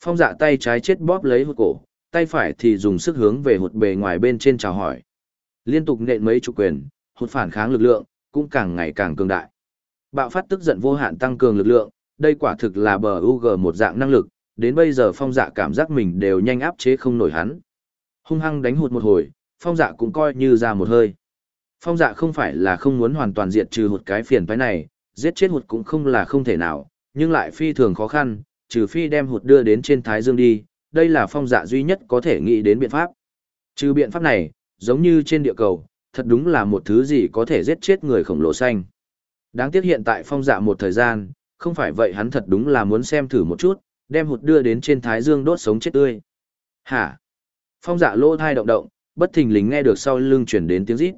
Phong dạ tay trái chết bóp lấy hụt cổ, tay phải thì dùng sức hướng về hụt bề ngoài bên trên chào hỏi. Liên tục nện mấy chục quyền, hụt phản kháng lực lượng, cũng càng ngày càng cường đại. Bạo phát tức giận vô hạn tăng cường lực lượng, đây quả thực là bờ UG một dạng năng lực, đến bây giờ phong dạ cảm giác mình đều nhanh áp chế không nổi hắn. Hung hăng đánh hụt một hồi, phong dạ cũng coi như ra một hơi. Phong dạ không phải là không muốn hoàn toàn diệt trừ hụt cái phiền phái này, giết chết hụt cũng không là không thể nào, nhưng lại phi thường khó khăn, trừ phi đem hụt đưa đến trên thái dương đi, đây là phong dạ duy nhất có thể nghĩ đến biện pháp. Trừ biện pháp này, giống như trên địa cầu, thật đúng là một thứ gì có thể giết chết người khổng lồ xanh. Đáng tiếc hiện tại phong dạ một thời gian, không phải vậy hắn thật đúng là muốn xem thử một chút, đem hụt đưa đến trên thái dương đốt sống chết tươi. Hả? Phong dạ lỗ thai động động, bất thình lình nghe được sau lưng chuyển đến tiếng rít.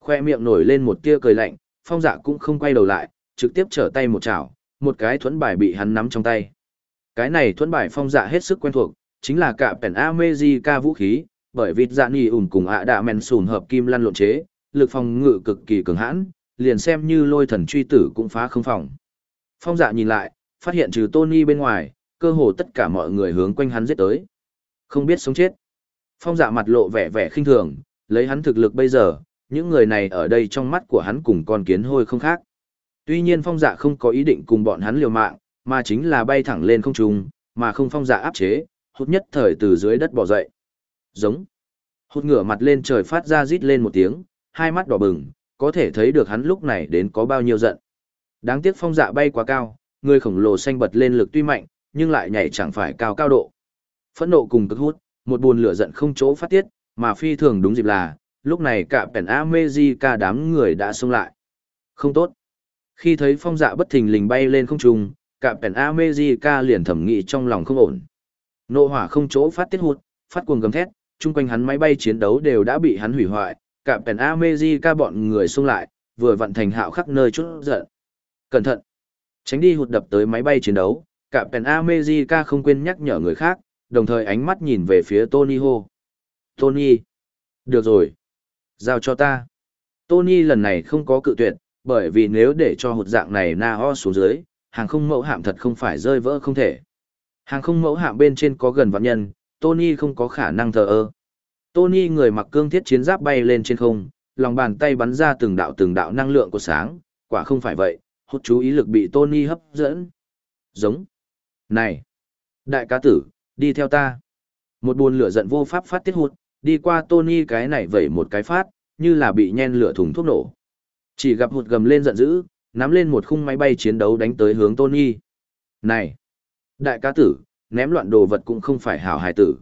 Khoe miệng nổi lên một tia cười lạnh, phong dạ cũng không quay đầu lại, trực tiếp trở tay một chảo, một cái thuẫn bài bị hắn nắm trong tay. Cái này thuẫn bài phong dạ hết sức quen thuộc, chính là cả pèn Amejica vũ khí, bởi vì dạ nì ủn cùng ạ đạ men sùn hợp kim lăn lộn chế, lực phòng ngự cực kỳ cường hãn, liền xem như lôi thần truy tử cũng phá không phòng. Phong dạ nhìn lại, phát hiện trừ Tony bên ngoài, cơ hồ tất cả mọi người hướng quanh hắn giết tới. Không biết sống chết. Phong dạ mặt lộ vẻ vẻ khinh thường, lấy hắn thực lực bây giờ, những người này ở đây trong mắt của hắn cùng con kiến hôi không khác. Tuy nhiên phong dạ không có ý định cùng bọn hắn liều mạng, mà chính là bay thẳng lên không trung, mà không phong dạ áp chế, hút nhất thời từ dưới đất bỏ dậy. Giống. Hút ngửa mặt lên trời phát ra rít lên một tiếng, hai mắt đỏ bừng, có thể thấy được hắn lúc này đến có bao nhiêu giận. Đáng tiếc phong dạ bay quá cao, người khổng lồ xanh bật lên lực tuy mạnh, nhưng lại nhảy chẳng phải cao cao độ. Phẫn nộ cùng cực hút, một buồn lửa giận không chỗ phát tiết, mà phi thường đúng dịp là, lúc này cả pèn America đám người đã xông lại. Không tốt. Khi thấy phong dạ bất thình lình bay lên không trung, cả pèn America liền thẩm nghĩ trong lòng không ổn. Nộ hỏa không chỗ phát tiết hụt, phát cuồng gầm thét, chung quanh hắn máy bay chiến đấu đều đã bị hắn hủy hoại, cả pèn America bọn người xông lại, vừa vận thành hạo khắc nơi chút giận. Cẩn thận! Tránh đi hụt đập tới máy bay chiến đấu, cả pèn America không quên nhắc nhở người khác, đồng thời ánh mắt nhìn về phía Tony hô. Tony! Được rồi! Giao cho ta! Tony lần này không có cự tuyệt, bởi vì nếu để cho hụt dạng này na ho xuống dưới, hàng không mẫu hạm thật không phải rơi vỡ không thể. Hàng không mẫu hạm bên trên có gần vạn nhân, Tony không có khả năng thờ ơ. Tony người mặc cương thiết chiến giáp bay lên trên không, lòng bàn tay bắn ra từng đạo từng đạo năng lượng của sáng, quả không phải vậy, hút chú ý lực bị Tony hấp dẫn. Giống. Này. Đại cá tử, đi theo ta. Một buồn lửa giận vô pháp phát tiết hụt, đi qua Tony cái này vẩy một cái phát, như là bị nhen lửa thùng thuốc nổ. Chỉ gặp hụt gầm lên giận dữ, nắm lên một khung máy bay chiến đấu đánh tới hướng Tony. Này! Đại ca tử, ném loạn đồ vật cũng không phải hảo hài tử.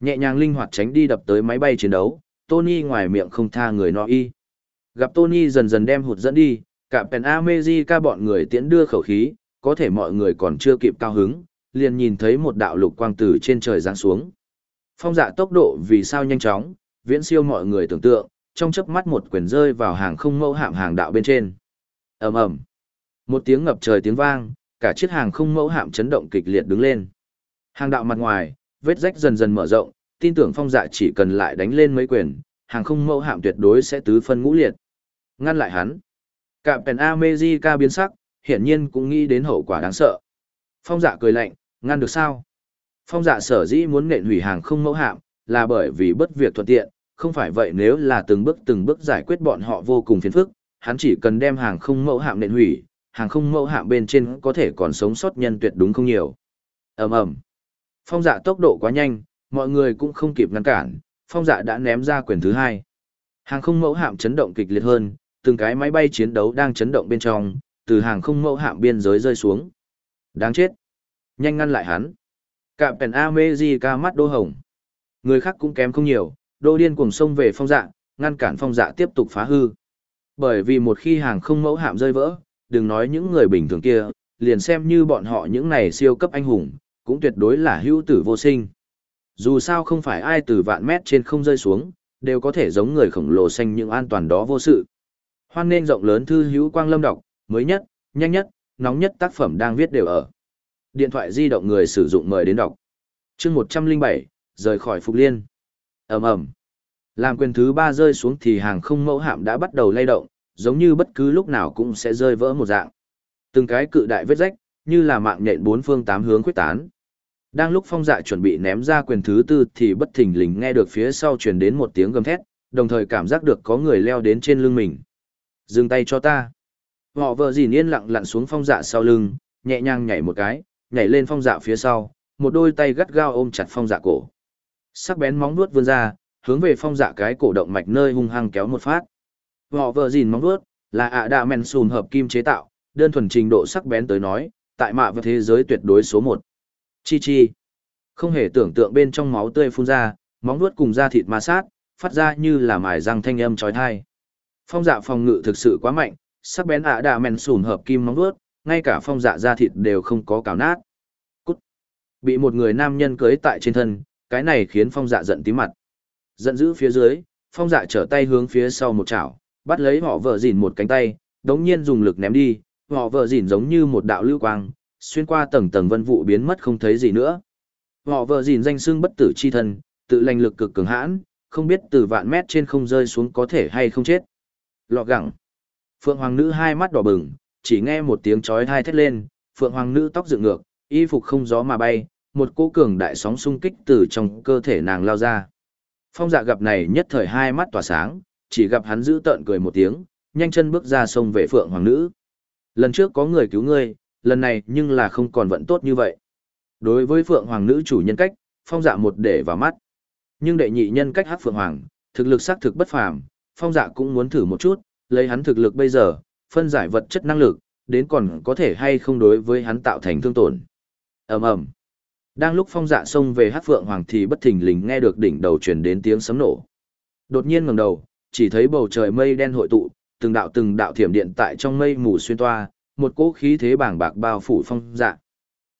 Nhẹ nhàng linh hoạt tránh đi đập tới máy bay chiến đấu, Tony ngoài miệng không tha người nó y. Gặp Tony dần dần đem hụt dẫn đi, cả Pen America bọn người tiễn đưa khẩu khí, có thể mọi người còn chưa kịp cao hứng, liền nhìn thấy một đạo lục quang từ trên trời giáng xuống. Phong dạ tốc độ vì sao nhanh chóng, viễn siêu mọi người tưởng tượng, trong chớp mắt một quyền rơi vào hàng không mẫu hạm hàng đạo bên trên. ầm ầm, một tiếng ngập trời tiếng vang, cả chiếc hàng không mẫu hạm chấn động kịch liệt đứng lên. Hàng đạo mặt ngoài, vết rách dần dần mở rộng, tin tưởng phong dạ chỉ cần lại đánh lên mấy quyền, hàng không mẫu hạm tuyệt đối sẽ tứ phân ngũ liệt. Ngăn lại hắn. Cả Penamejica biến sắc, hiển nhiên cũng nghĩ đến hậu quả đáng sợ. Phong dạ cười lạnh, ngăn được sao? Phong dạ sở dĩ muốn nện hủy hàng không mẫu hạm, là bởi vì bất việc thuận tiện, không phải vậy nếu là từng bước từng bước giải quyết bọn họ vô cùng phiền phức, hắn chỉ cần đem hàng không mẫu hạm nện hủy, hàng không mẫu hạm bên trên có thể còn sống sót nhân tuyệt đúng không nhiều. ầm ầm, Phong dạ tốc độ quá nhanh, mọi người cũng không kịp ngăn cản, phong dạ đã ném ra quyền thứ hai. Hàng không mẫu hạm chấn động kịch liệt hơn, từng cái máy bay chiến đấu đang chấn động bên trong, từ hàng không mẫu hạm biên giới rơi xuống. Đáng chết. Nhanh ngăn lại hắn. Cạm pèn America mắt đô hồng. Người khác cũng kém không nhiều, đô điên cuồng sông về phong dạ, ngăn cản phong dạ tiếp tục phá hư. Bởi vì một khi hàng không mẫu hạm rơi vỡ, đừng nói những người bình thường kia, liền xem như bọn họ những này siêu cấp anh hùng, cũng tuyệt đối là hữu tử vô sinh. Dù sao không phải ai từ vạn mét trên không rơi xuống, đều có thể giống người khổng lồ xanh những an toàn đó vô sự. Hoan nên rộng lớn thư hữu quang lâm đọc, mới nhất, nhanh nhất, nóng nhất tác phẩm đang viết đều ở. Điện thoại di động người sử dụng mời đến đọc. chương 107, rời khỏi Phục Liên. Ầm ầm. Làm quyền thứ ba rơi xuống thì hàng không mẫu hạm đã bắt đầu lay động giống như bất cứ lúc nào cũng sẽ rơi vỡ một dạng. Từng cái cự đại vết rách như là mạng nhện bốn phương tám hướng quyết tán. Đang lúc phong dạ chuẩn bị ném ra quyền thứ tư thì bất thình lình nghe được phía sau truyền đến một tiếng gầm thét đồng thời cảm giác được có người leo đến trên lưng mình. Dừng tay cho ta họ vợ dìn yên lặng lặn xuống phong dạ sau lưng nhẹ nhàng nhảy một cái nhảy lên phong dạ phía sau một đôi tay gắt gao ôm chặt phong dạ cổ Sắc bén móng vuốt vươn ra, hướng về phong dạ cái cổ động mạch nơi hung hăng kéo một phát. Họ vợ dìn móng vuốt, là ạ đạ men sùn hợp kim chế tạo, đơn thuần trình độ sắc bén tới nói, tại mạ và thế giới tuyệt đối số một. Chi chi. Không hề tưởng tượng bên trong máu tươi phun ra, móng vuốt cùng da thịt ma sát, phát ra như là mài răng thanh âm chói tai. Phong dạ phòng ngự thực sự quá mạnh, sắc bén ạ đạ mèn sùn hợp kim móng vuốt, ngay cả phong dạ da thịt đều không có cào nát. Cút. Bị một người nam nhân cưới tại trên thân, cái này khiến phong dạ giận tí mặt. Giận dữ phía dưới, phong dạ trở tay hướng phía sau một chảo, bắt lấy họ vợ dìn một cánh tay, đống nhiên dùng lực ném đi, họ vợ dìn giống như một đạo lưu quang, xuyên qua tầng tầng vân vụ biến mất không thấy gì nữa. Họ vợ dìn danh xưng bất tử chi thân, tự lành lực cực cường hãn, không biết từ vạn mét trên không rơi xuống có thể hay không chết. Lọ gẳng. Phượng Hoàng nữ hai mắt đỏ bừng, chỉ nghe một tiếng chói tai thét lên, Phượng Hoàng nữ tóc dựng ngược, y phục không gió mà bay, một cỗ cường đại sóng xung kích từ trong cơ thể nàng lao ra. Phong dạ gặp này nhất thời hai mắt tỏa sáng, chỉ gặp hắn giữ tợn cười một tiếng, nhanh chân bước ra sông về Phượng Hoàng nữ. Lần trước có người cứu ngươi, lần này nhưng là không còn vận tốt như vậy. Đối với Phượng Hoàng nữ chủ nhân cách, phong dạ một để vào mắt. Nhưng đệ nhị nhân cách hát Phượng Hoàng, thực lực xác thực bất phàm, phong dạ cũng muốn thử một chút, lấy hắn thực lực bây giờ, phân giải vật chất năng lực, đến còn có thể hay không đối với hắn tạo thành thương tổn. ầm ầm Đang lúc phong dạ xông về hát Phượng Hoàng thì bất thình lình nghe được đỉnh đầu truyền đến tiếng sấm nổ. Đột nhiên ngẩng đầu, chỉ thấy bầu trời mây đen hội tụ, từng đạo từng đạo thiểm điện tại trong mây mù xuyên toa, một cỗ khí thế bảng bạc bao phủ phong dạ.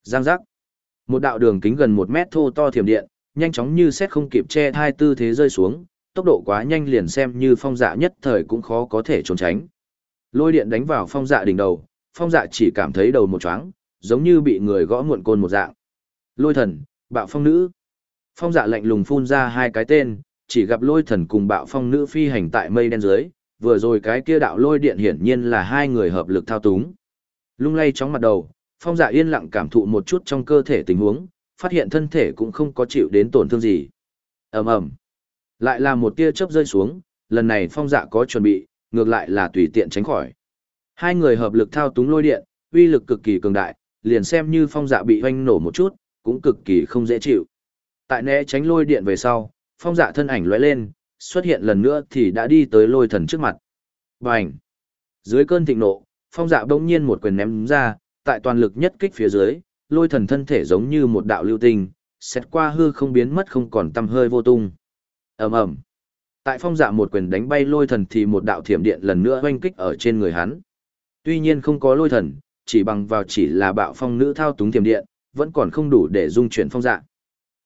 Giang giác. Một đạo đường kính gần một mét thô to thiểm điện, nhanh chóng như xét không kịp che thai tư thế rơi xuống, tốc độ quá nhanh liền xem như phong dạ nhất thời cũng khó có thể trốn tránh. Lôi điện đánh vào phong dạ đỉnh đầu, phong dạ chỉ cảm thấy đầu một chóng, giống như bị người gõ muộn côn một dạng. Lôi thần, bạo phong nữ. Phong dạ lạnh lùng phun ra hai cái tên, chỉ gặp lôi thần cùng bạo phong nữ phi hành tại mây đen dưới, vừa rồi cái kia đạo lôi điện hiển nhiên là hai người hợp lực thao túng. Lung lay chóng mặt đầu, phong dạ yên lặng cảm thụ một chút trong cơ thể tình huống, phát hiện thân thể cũng không có chịu đến tổn thương gì. ầm ầm lại là một tia chớp rơi xuống, lần này phong dạ có chuẩn bị, ngược lại là tùy tiện tránh khỏi. Hai người hợp lực thao túng lôi điện, uy lực cực kỳ cường đại, liền xem như phong dạ bị hoanh nổ một chút, cũng cực kỳ không dễ chịu. Tại né tránh lôi điện về sau, phong dạ thân ảnh lóe lên, xuất hiện lần nữa thì đã đi tới lôi thần trước mặt. Bành! Dưới cơn thịnh nộ, phong dạ bỗng nhiên một quyền ném ra, tại toàn lực nhất kích phía dưới, lôi thần thân thể giống như một đạo lưu tinh, xét qua hư không biến mất không còn tăm hơi vô tung ầm ầm Tại phong dạ một quyền đánh bay lôi thần thì một đạo thiểm điện lần nữa oanh kích ở trên người hắn. Tuy nhiên không có lôi thần, chỉ bằng vào chỉ là bạo phong nữ thao túng thiểm điện, vẫn còn không đủ để dung chuyển phong dạ.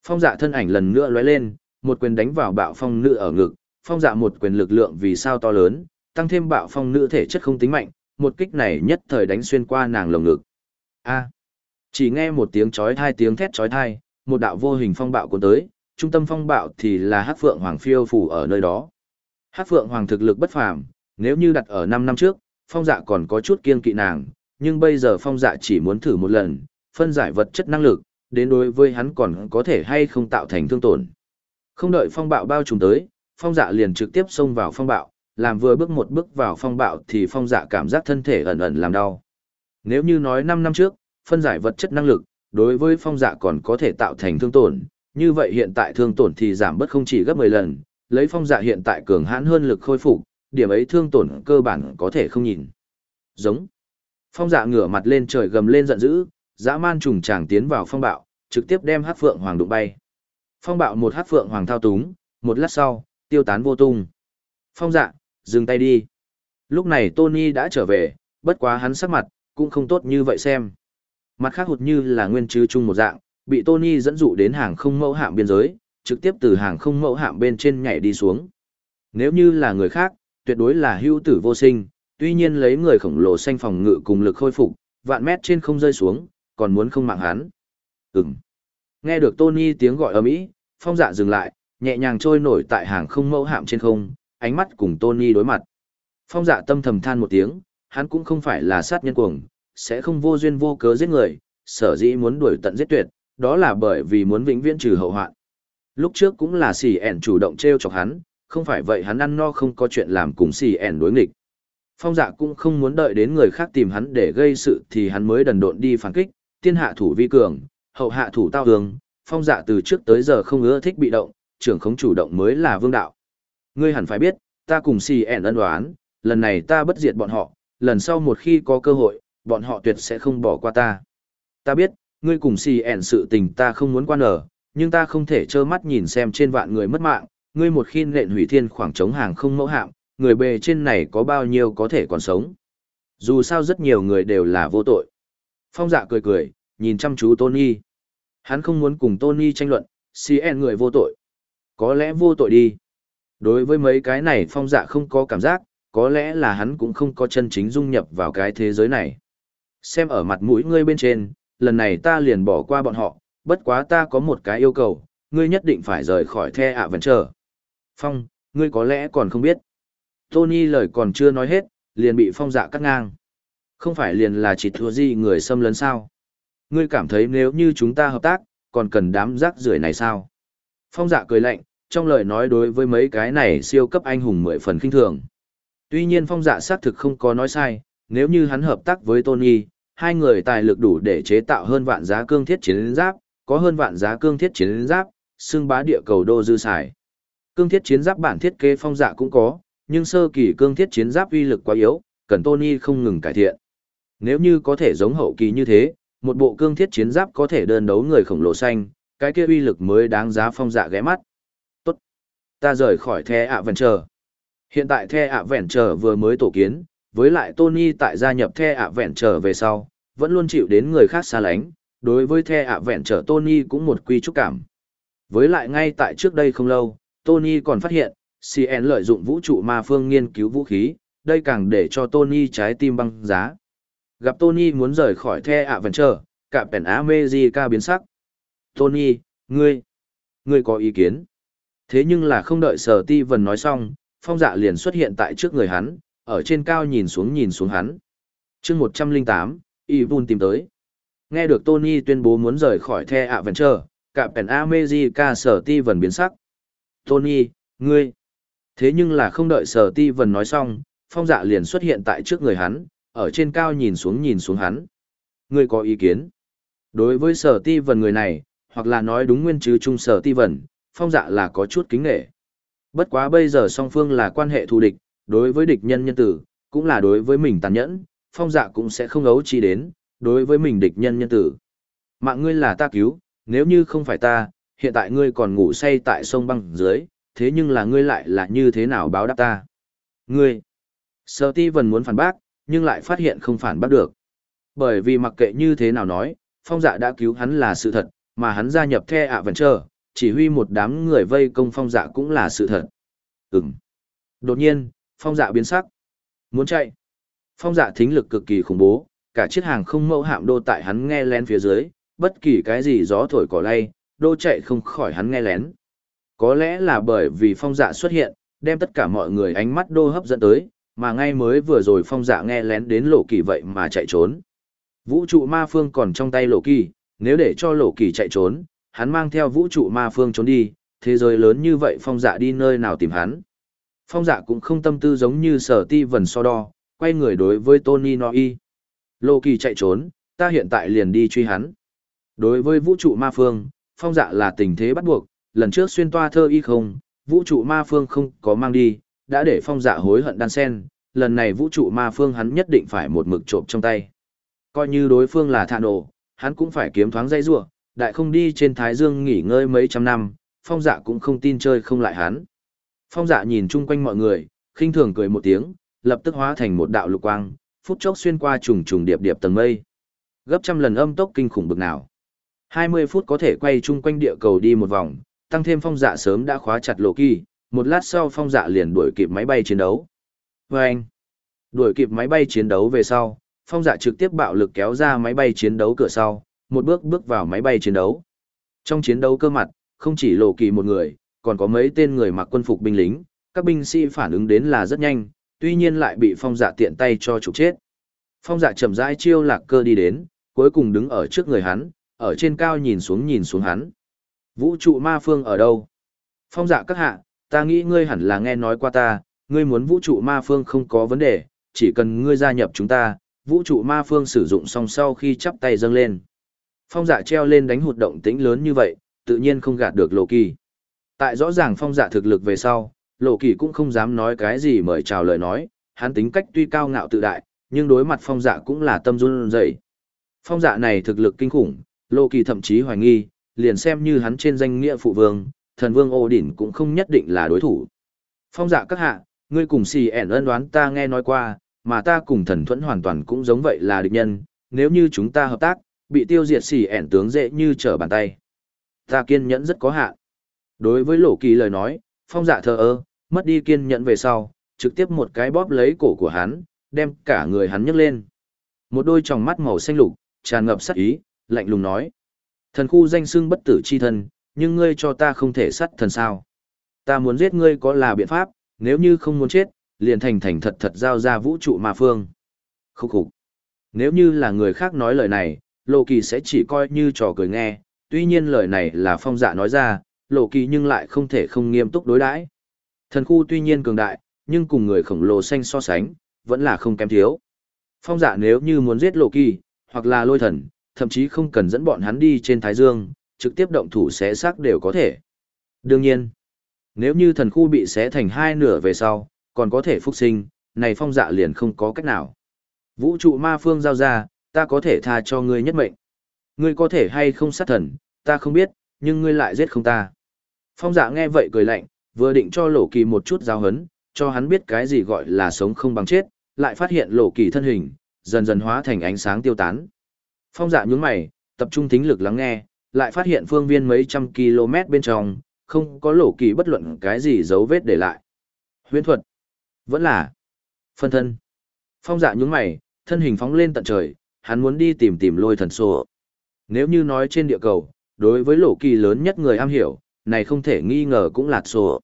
Phong dạ thân ảnh lần nữa lóe lên, một quyền đánh vào bạo phong nữ ở ngực, phong dạ một quyền lực lượng vì sao to lớn, tăng thêm bạo phong nữ thể chất không tính mạnh, một kích này nhất thời đánh xuyên qua nàng lồng ngực. A. Chỉ nghe một tiếng chói thai tiếng thét chói thai một đạo vô hình phong bạo cuốn tới, trung tâm phong bạo thì là Hắc Phượng Hoàng phiêu phù ở nơi đó. Hắc Phượng Hoàng thực lực bất phàm, nếu như đặt ở 5 năm trước, phong dạ còn có chút kiên kỵ nàng, nhưng bây giờ phong dạ chỉ muốn thử một lần, phân giải vật chất năng lực, đến đối với hắn còn có thể hay không tạo thành thương tổn. Không đợi phong bạo bao trùm tới, phong dạ liền trực tiếp xông vào phong bạo, làm vừa bước một bước vào phong bạo thì phong dạ cảm giác thân thể ẩn ẩn làm đau. Nếu như nói 5 năm trước, phân giải vật chất năng lực, đối với phong dạ còn có thể tạo thành thương tổn, như vậy hiện tại thương tổn thì giảm bất không chỉ gấp 10 lần, lấy phong dạ hiện tại cường hãn hơn lực khôi phục, điểm ấy thương tổn cơ bản có thể không nhìn. Giống. Phong dạ ngửa mặt lên trời gầm lên giận dữ, dã man trùng tràng tiến vào phong bạo, trực tiếp đem hát phượng hoàng đụng bay. Phong bạo một hát phượng hoàng thao túng, một lát sau, tiêu tán vô tung. Phong dạ, dừng tay đi. Lúc này Tony đã trở về, bất quá hắn sắc mặt, cũng không tốt như vậy xem. Mặt khác hụt như là nguyên chứ chung một dạng, bị Tony dẫn dụ đến hàng không mẫu hạm biên giới, trực tiếp từ hàng không mẫu hạm bên trên nhảy đi xuống. Nếu như là người khác, tuyệt đối là hưu tử vô sinh, tuy nhiên lấy người khổng lồ xanh phòng ngự cùng lực khôi phục, vạn mét trên không rơi xuống, còn muốn không mạng hắn. Ừm. Nghe được Tony tiếng gọi ầm ĩ, phong dạ dừng lại, nhẹ nhàng trôi nổi tại hàng không mẫu hạm trên không, ánh mắt cùng Tony đối mặt. Phong dạ tâm thầm than một tiếng, hắn cũng không phải là sát nhân cuồng, sẽ không vô duyên vô cớ giết người, sở dĩ muốn đuổi tận giết tuyệt, đó là bởi vì muốn vĩnh viễn trừ hậu hoạn. Lúc trước cũng là xì ẻn chủ động treo chọc hắn, không phải vậy hắn ăn no không có chuyện làm cùng xì ẻn đối nghịch. Phong dạ cũng không muốn đợi đến người khác tìm hắn để gây sự thì hắn mới đần độn đi phản kích, tiên hạ thủ vi cường, hậu hạ thủ tao hương, phong dạ từ trước tới giờ không ưa thích bị động, trưởng không chủ động mới là vương đạo. Ngươi hẳn phải biết, ta cùng xì ẻn ân đoán, lần này ta bất diệt bọn họ, lần sau một khi có cơ hội, bọn họ tuyệt sẽ không bỏ qua ta. Ta biết, ngươi cùng xì ẻn sự tình ta không muốn quan ở, nhưng ta không thể trơ mắt nhìn xem trên vạn người mất mạng, ngươi một khi nện hủy thiên khoảng trống hàng không mẫu hạm, người bề trên này có bao nhiêu có thể còn sống. Dù sao rất nhiều người đều là vô tội. Phong dạ cười cười, nhìn chăm chú Tony. Hắn không muốn cùng Tony tranh luận, CN người vô tội. Có lẽ vô tội đi. Đối với mấy cái này phong dạ không có cảm giác, có lẽ là hắn cũng không có chân chính dung nhập vào cái thế giới này. Xem ở mặt mũi ngươi bên trên, lần này ta liền bỏ qua bọn họ, bất quá ta có một cái yêu cầu, ngươi nhất định phải rời khỏi the ạ vẫn chờ. Phong, ngươi có lẽ còn không biết. Tony lời còn chưa nói hết, liền bị phong dạ cắt ngang. Không phải liền là chỉ thua gì người xâm lấn sao? Ngươi cảm thấy nếu như chúng ta hợp tác, còn cần đám rác rưởi này sao? Phong dạ cười lạnh, trong lời nói đối với mấy cái này siêu cấp anh hùng mười phần kinh thường. Tuy nhiên phong dạ xác thực không có nói sai, nếu như hắn hợp tác với Tony, hai người tài lực đủ để chế tạo hơn vạn giá cương thiết chiến giáp, có hơn vạn giá cương thiết chiến giáp, xưng bá địa cầu đô dư xài. Cương thiết chiến giáp bản thiết kế phong dạ cũng có, nhưng sơ kỳ cương thiết chiến giáp uy lực quá yếu, cần Tony không ngừng cải thiện. Nếu như có thể giống hậu kỳ như thế, một bộ cương thiết chiến giáp có thể đơn đấu người khổng lồ xanh, cái kia uy lực mới đáng giá phong dạ ghé mắt. Tốt. Ta rời khỏi The Adventure. Hiện tại The Adventure vừa mới tổ kiến, với lại Tony tại gia nhập The Adventure về sau, vẫn luôn chịu đến người khác xa lánh, đối với The Adventure Tony cũng một quy trúc cảm. Với lại ngay tại trước đây không lâu, Tony còn phát hiện, CN lợi dụng vũ trụ ma phương nghiên cứu vũ khí, đây càng để cho Tony trái tim băng giá. Gặp Tony muốn rời khỏi The Adventure, cả pèn America biến sắc. Tony, ngươi, ngươi có ý kiến. Thế nhưng là không đợi sở ti vần nói xong, phong dạ liền xuất hiện tại trước người hắn, ở trên cao nhìn xuống nhìn xuống hắn. chương 108, Yvonne tìm tới. Nghe được Tony tuyên bố muốn rời khỏi The Adventure, cả Pen America sở ti vần biến sắc. Tony, ngươi. Thế nhưng là không đợi sở ti vần nói xong, phong dạ liền xuất hiện tại trước người hắn, ở trên cao nhìn xuống nhìn xuống hắn. Ngươi có ý kiến? Đối với sở ti vần người này, hoặc là nói đúng nguyên chứ chung sở ti vần, phong dạ là có chút kính nghệ. Bất quá bây giờ song phương là quan hệ thù địch, đối với địch nhân nhân tử, cũng là đối với mình tàn nhẫn, phong dạ cũng sẽ không ấu chi đến, đối với mình địch nhân nhân tử. Mạng ngươi là ta cứu, nếu như không phải ta, hiện tại ngươi còn ngủ say tại sông băng dưới, thế nhưng là ngươi lại là như thế nào báo đáp ta? Ngươi! Sở ti vần muốn phản bác, nhưng lại phát hiện không phản bác được. Bởi vì mặc kệ như thế nào nói, phong dạ đã cứu hắn là sự thật, mà hắn gia nhập The Adventure, chỉ huy một đám người vây công phong dạ cũng là sự thật. Ừm. Đột nhiên, phong dạ biến sắc. Muốn chạy. Phong dạ thính lực cực kỳ khủng bố, cả chiếc hàng không mẫu hạm đô tại hắn nghe lén phía dưới, bất kỳ cái gì gió thổi cỏ lay, đô chạy không khỏi hắn nghe lén. Có lẽ là bởi vì phong dạ xuất hiện, đem tất cả mọi người ánh mắt đô hấp dẫn tới, mà ngay mới vừa rồi phong dạ nghe lén đến lộ kỳ vậy mà chạy trốn. Vũ trụ ma phương còn trong tay lộ kỳ, nếu để cho lộ kỳ chạy trốn, hắn mang theo vũ trụ ma phương trốn đi, thế giới lớn như vậy phong dạ đi nơi nào tìm hắn. Phong dạ cũng không tâm tư giống như sở ti vần so đo, quay người đối với Tony Noi. Lô kỳ chạy trốn, ta hiện tại liền đi truy hắn. Đối với vũ trụ ma phương, phong dạ là tình thế bắt buộc, lần trước xuyên toa thơ y không, vũ trụ ma phương không có mang đi, đã để phong dạ hối hận đan sen, lần này vũ trụ ma phương hắn nhất định phải một mực trộm trong tay. Coi như đối phương là thạ nổ, hắn cũng phải kiếm thoáng dây rua, đại không đi trên Thái Dương nghỉ ngơi mấy trăm năm, phong dạ cũng không tin chơi không lại hắn. Phong dạ nhìn chung quanh mọi người, khinh thường cười một tiếng, lập tức hóa thành một đạo lục quang, phút chốc xuyên qua trùng trùng điệp điệp tầng mây. Gấp trăm lần âm tốc kinh khủng bực nào. 20 phút có thể quay chung quanh địa cầu đi một vòng, tăng thêm phong dạ sớm đã khóa chặt lộ kỳ, một lát sau phong dạ liền đuổi kịp máy bay chiến đấu. Và anh, đuổi kịp máy bay chiến đấu về sau, phong dạ trực tiếp bạo lực kéo ra máy bay chiến đấu cửa sau, một bước bước vào máy bay chiến đấu. Trong chiến đấu cơ mặt, không chỉ lộ kỳ một người, còn có mấy tên người mặc quân phục binh lính, các binh sĩ phản ứng đến là rất nhanh, tuy nhiên lại bị phong dạ tiện tay cho trục chết. Phong dạ chậm rãi chiêu lạc cơ đi đến, cuối cùng đứng ở trước người hắn, ở trên cao nhìn xuống nhìn xuống hắn. Vũ trụ ma phương ở đâu? Phong dạ các hạ, ta nghĩ ngươi hẳn là nghe nói qua ta, ngươi muốn vũ trụ ma phương không có vấn đề, chỉ cần ngươi gia nhập chúng ta, vũ trụ ma phương sử dụng xong sau khi chắp tay dâng lên. Phong dạ treo lên đánh hụt động tĩnh lớn như vậy, tự nhiên không gạt được lộ kỳ. Tại rõ ràng phong dạ thực lực về sau, lộ kỳ cũng không dám nói cái gì mời chào lời nói, hắn tính cách tuy cao ngạo tự đại, nhưng đối mặt phong dạ cũng là tâm run rẩy. Phong dạ này thực lực kinh khủng, Lộ kỳ thậm chí hoài nghi, liền xem như hắn trên danh nghĩa phụ vương, thần vương ô đỉnh cũng không nhất định là đối thủ. Phong dạ các hạ, ngươi cùng xì ẻn ân đoán ta nghe nói qua, mà ta cùng thần thuẫn hoàn toàn cũng giống vậy là địch nhân, nếu như chúng ta hợp tác, bị tiêu diệt xì ẻn tướng dễ như trở bàn tay. Ta kiên nhẫn rất có hạn. Đối với lộ kỳ lời nói, phong dạ thờ ơ, mất đi kiên nhẫn về sau, trực tiếp một cái bóp lấy cổ của hắn, đem cả người hắn nhấc lên. Một đôi tròng mắt màu xanh lục, tràn ngập sát ý, lạnh lùng nói. Thần khu danh xưng bất tử chi thân, nhưng ngươi cho ta không thể sát thần sao. Ta muốn giết ngươi có là biện pháp, nếu như không muốn chết, liền thành thành thật thật giao ra vũ trụ ma phương. Khúc khục. Nếu như là người khác nói lời này, Lộ Kỳ sẽ chỉ coi như trò cười nghe, tuy nhiên lời này là phong dạ nói ra, Lộ Kỳ nhưng lại không thể không nghiêm túc đối đãi. Thần khu tuy nhiên cường đại, nhưng cùng người khổng lồ xanh so sánh, vẫn là không kém thiếu. Phong dạ nếu như muốn giết Lộ Kỳ, hoặc là lôi thần, thậm chí không cần dẫn bọn hắn đi trên Thái Dương, trực tiếp động thủ xé xác đều có thể. Đương nhiên, nếu như thần khu bị xé thành hai nửa về sau, còn có thể phục sinh, này phong dạ liền không có cách nào. Vũ trụ ma phương giao ra, ta có thể tha cho ngươi nhất mệnh. Ngươi có thể hay không sát thần, ta không biết, nhưng ngươi lại giết không ta. Phong dạ nghe vậy cười lạnh, vừa định cho lộ kỳ một chút giáo hấn, cho hắn biết cái gì gọi là sống không bằng chết, lại phát hiện lộ kỳ thân hình, dần dần hóa thành ánh sáng tiêu tán. Phong dạ nhún mày, tập trung thính lực lắng nghe, lại phát hiện phương viên mấy trăm km bên trong, không có lộ kỳ bất luận cái gì dấu vết để lại. Huyễn thuật, vẫn là phân thân. Phong dạ nhún mày, thân hình phóng lên tận trời, hắn muốn đi tìm tìm lôi thần sổ. Nếu như nói trên địa cầu, đối với lộ kỳ lớn nhất người am hiểu, này không thể nghi ngờ cũng là sổ.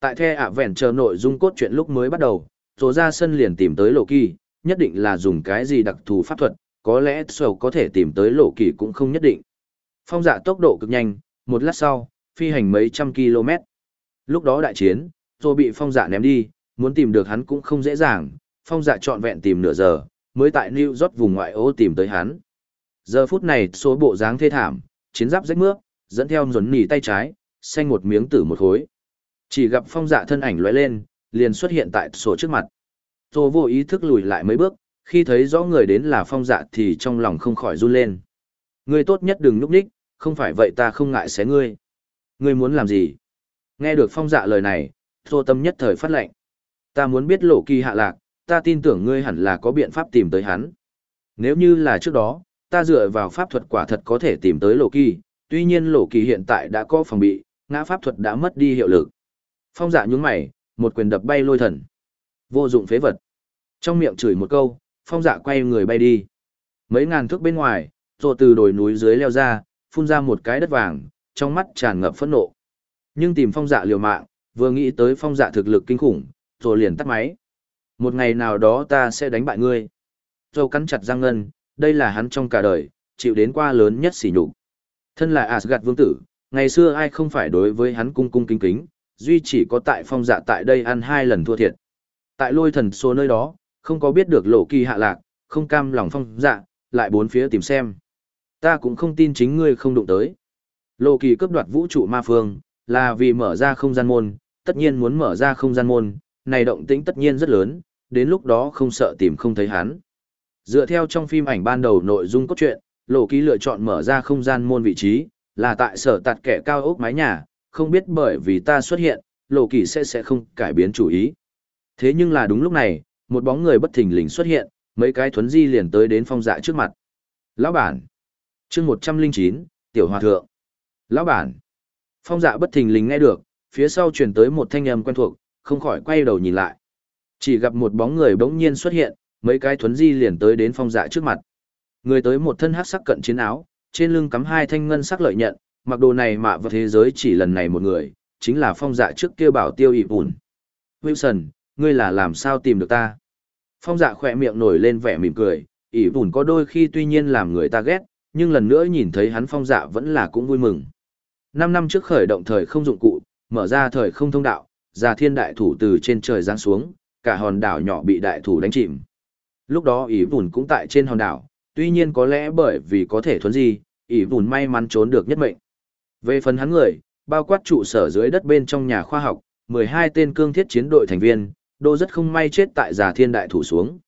Tại the ạ vẹn chờ nội dung cốt truyện lúc mới bắt đầu, số ra sân liền tìm tới lộ kỳ, nhất định là dùng cái gì đặc thù pháp thuật, có lẽ sổ có thể tìm tới lộ kỳ cũng không nhất định. Phong dạ tốc độ cực nhanh, một lát sau, phi hành mấy trăm km. Lúc đó đại chiến, rồi bị phong dạ ném đi, muốn tìm được hắn cũng không dễ dàng, phong dạ trọn vẹn tìm nửa giờ, mới tại New York vùng ngoại ô tìm tới hắn. Giờ phút này số bộ dáng thê thảm, chiến giáp rách mướp, dẫn theo dồn nỉ tay trái, xanh một miếng tử một khối. Chỉ gặp phong dạ thân ảnh lóe lên, liền xuất hiện tại sổ trước mặt. Tô vô ý thức lùi lại mấy bước, khi thấy rõ người đến là phong dạ thì trong lòng không khỏi run lên. Ngươi tốt nhất đừng núp đích, không phải vậy ta không ngại xé ngươi. Ngươi muốn làm gì? Nghe được phong dạ lời này, tô tâm nhất thời phát lệnh. Ta muốn biết lộ kỳ hạ lạc, ta tin tưởng ngươi hẳn là có biện pháp tìm tới hắn. Nếu như là trước đó, ta dựa vào pháp thuật quả thật có thể tìm tới lộ kỳ, tuy nhiên lộ kỳ hiện tại đã có phòng bị, ngã pháp thuật đã mất đi hiệu lực. Phong dạ nhúng mày, một quyền đập bay lôi thần. Vô dụng phế vật. Trong miệng chửi một câu, phong dạ quay người bay đi. Mấy ngàn thước bên ngoài, rồi từ đồi núi dưới leo ra, phun ra một cái đất vàng, trong mắt tràn ngập phẫn nộ. Nhưng tìm phong dạ liều mạng, vừa nghĩ tới phong dạ thực lực kinh khủng, rồi liền tắt máy. Một ngày nào đó ta sẽ đánh bại ngươi. Rồi cắn chặt răng ngân, đây là hắn trong cả đời, chịu đến qua lớn nhất sỉ nhục. Thân là Asgard vương tử, ngày xưa ai không phải đối với hắn cung cung kính kính, duy chỉ có tại phong dạ tại đây ăn hai lần thua thiệt. Tại lôi thần số nơi đó, không có biết được lộ kỳ hạ lạc, không cam lòng phong dạ, lại bốn phía tìm xem. Ta cũng không tin chính ngươi không đụng tới. Lộ kỳ cướp đoạt vũ trụ ma phương, là vì mở ra không gian môn, tất nhiên muốn mở ra không gian môn, này động tĩnh tất nhiên rất lớn, đến lúc đó không sợ tìm không thấy hắn. Dựa theo trong phim ảnh ban đầu nội dung cốt truyện, Lộ Kỳ lựa chọn mở ra không gian môn vị trí, là tại sở tạt kẻ cao ốc mái nhà, không biết bởi vì ta xuất hiện, Lộ Kỳ sẽ sẽ không cải biến chủ ý. Thế nhưng là đúng lúc này, một bóng người bất thình lình xuất hiện, mấy cái thuấn di liền tới đến phong dạ trước mặt. Lão bản! chương 109, Tiểu Hòa Thượng. Lão bản! Phong dạ bất thình lình nghe được, phía sau truyền tới một thanh âm quen thuộc, không khỏi quay đầu nhìn lại. Chỉ gặp một bóng người bỗng nhiên xuất hiện, mấy cái thuấn di liền tới đến phong dạ trước mặt. Người tới một thân hắc sắc cận chiến áo, trên lưng cắm hai thanh ngân sắc lợi nhận, mặc đồ này mạ vào thế giới chỉ lần này một người, chính là phong dạ trước kia bảo tiêu ịp ủn. Wilson, ngươi là làm sao tìm được ta? Phong dạ khỏe miệng nổi lên vẻ mỉm cười, ỉ ủn có đôi khi tuy nhiên làm người ta ghét, nhưng lần nữa nhìn thấy hắn phong dạ vẫn là cũng vui mừng. Năm năm trước khởi động thời không dụng cụ, mở ra thời không thông đạo, ra thiên đại thủ từ trên trời giáng xuống, cả hòn đảo nhỏ bị đại thủ đánh chìm. Lúc đó ý vùn cũng tại trên hòn đảo, tuy nhiên có lẽ bởi vì có thể thuấn di, ỷ vùn may mắn trốn được nhất mệnh. Về phần hắn người, bao quát trụ sở dưới đất bên trong nhà khoa học, 12 tên cương thiết chiến đội thành viên, đô rất không may chết tại già thiên đại thủ xuống.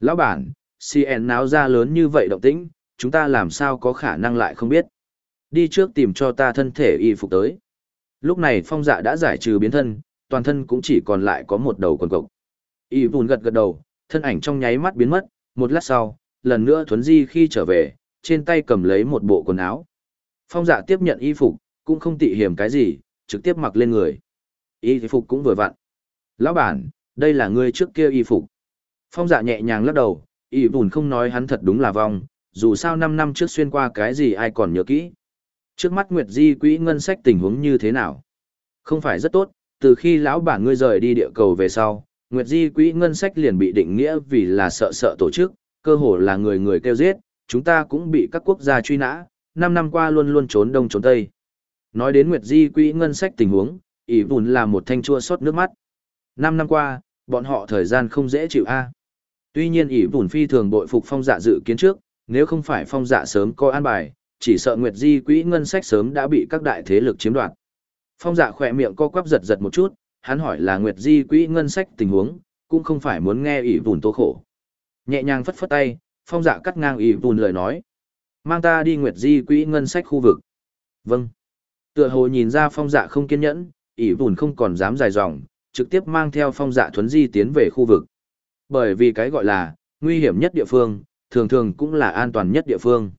Lão bản, CN náo ra lớn như vậy động tĩnh, chúng ta làm sao có khả năng lại không biết. Đi trước tìm cho ta thân thể y phục tới. Lúc này phong dạ đã giải trừ biến thân, toàn thân cũng chỉ còn lại có một đầu quần cộc. Y vùn gật gật đầu, thân ảnh trong nháy mắt biến mất, một lát sau, lần nữa thuấn di khi trở về, trên tay cầm lấy một bộ quần áo. Phong dạ tiếp nhận y phục, cũng không tị hiểm cái gì, trực tiếp mặc lên người. Y phục cũng vừa vặn. Lão bản, đây là ngươi trước kia y phục. Phong dạ nhẹ nhàng lắc đầu, y vùn không nói hắn thật đúng là vong, dù sao 5 năm trước xuyên qua cái gì ai còn nhớ kỹ. Trước mắt Nguyệt Di quỹ ngân sách tình huống như thế nào? Không phải rất tốt, từ khi lão bản ngươi rời đi địa cầu về sau, Nguyệt Di quỹ ngân sách liền bị định nghĩa vì là sợ sợ tổ chức, cơ hồ là người người kêu giết, chúng ta cũng bị các quốc gia truy nã, 5 năm qua luôn luôn trốn đông trốn tây. Nói đến Nguyệt Di quỹ ngân sách tình huống, ỷ vùn là một thanh chua xót nước mắt. 5 năm qua, bọn họ thời gian không dễ chịu a. Tuy nhiên ỷ vùn phi thường bội phục phong dạ dự kiến trước, nếu không phải phong dạ sớm coi an bài, chỉ sợ Nguyệt Di quỹ ngân sách sớm đã bị các đại thế lực chiếm đoạt. Phong dạ khỏe miệng co quắp giật giật một chút, hắn hỏi là Nguyệt Di quỹ ngân sách tình huống, cũng không phải muốn nghe ỷ vùn tố khổ. Nhẹ nhàng phất phất tay, phong dạ cắt ngang ỷ vùn lời nói. Mang ta đi Nguyệt Di quỹ ngân sách khu vực. Vâng. Tựa hồ nhìn ra phong dạ không kiên nhẫn, ỷ vùn không còn dám dài dòng, trực tiếp mang theo phong dạ thuấn di tiến về khu vực. Bởi vì cái gọi là, nguy hiểm nhất địa phương, thường thường cũng là an toàn nhất địa phương.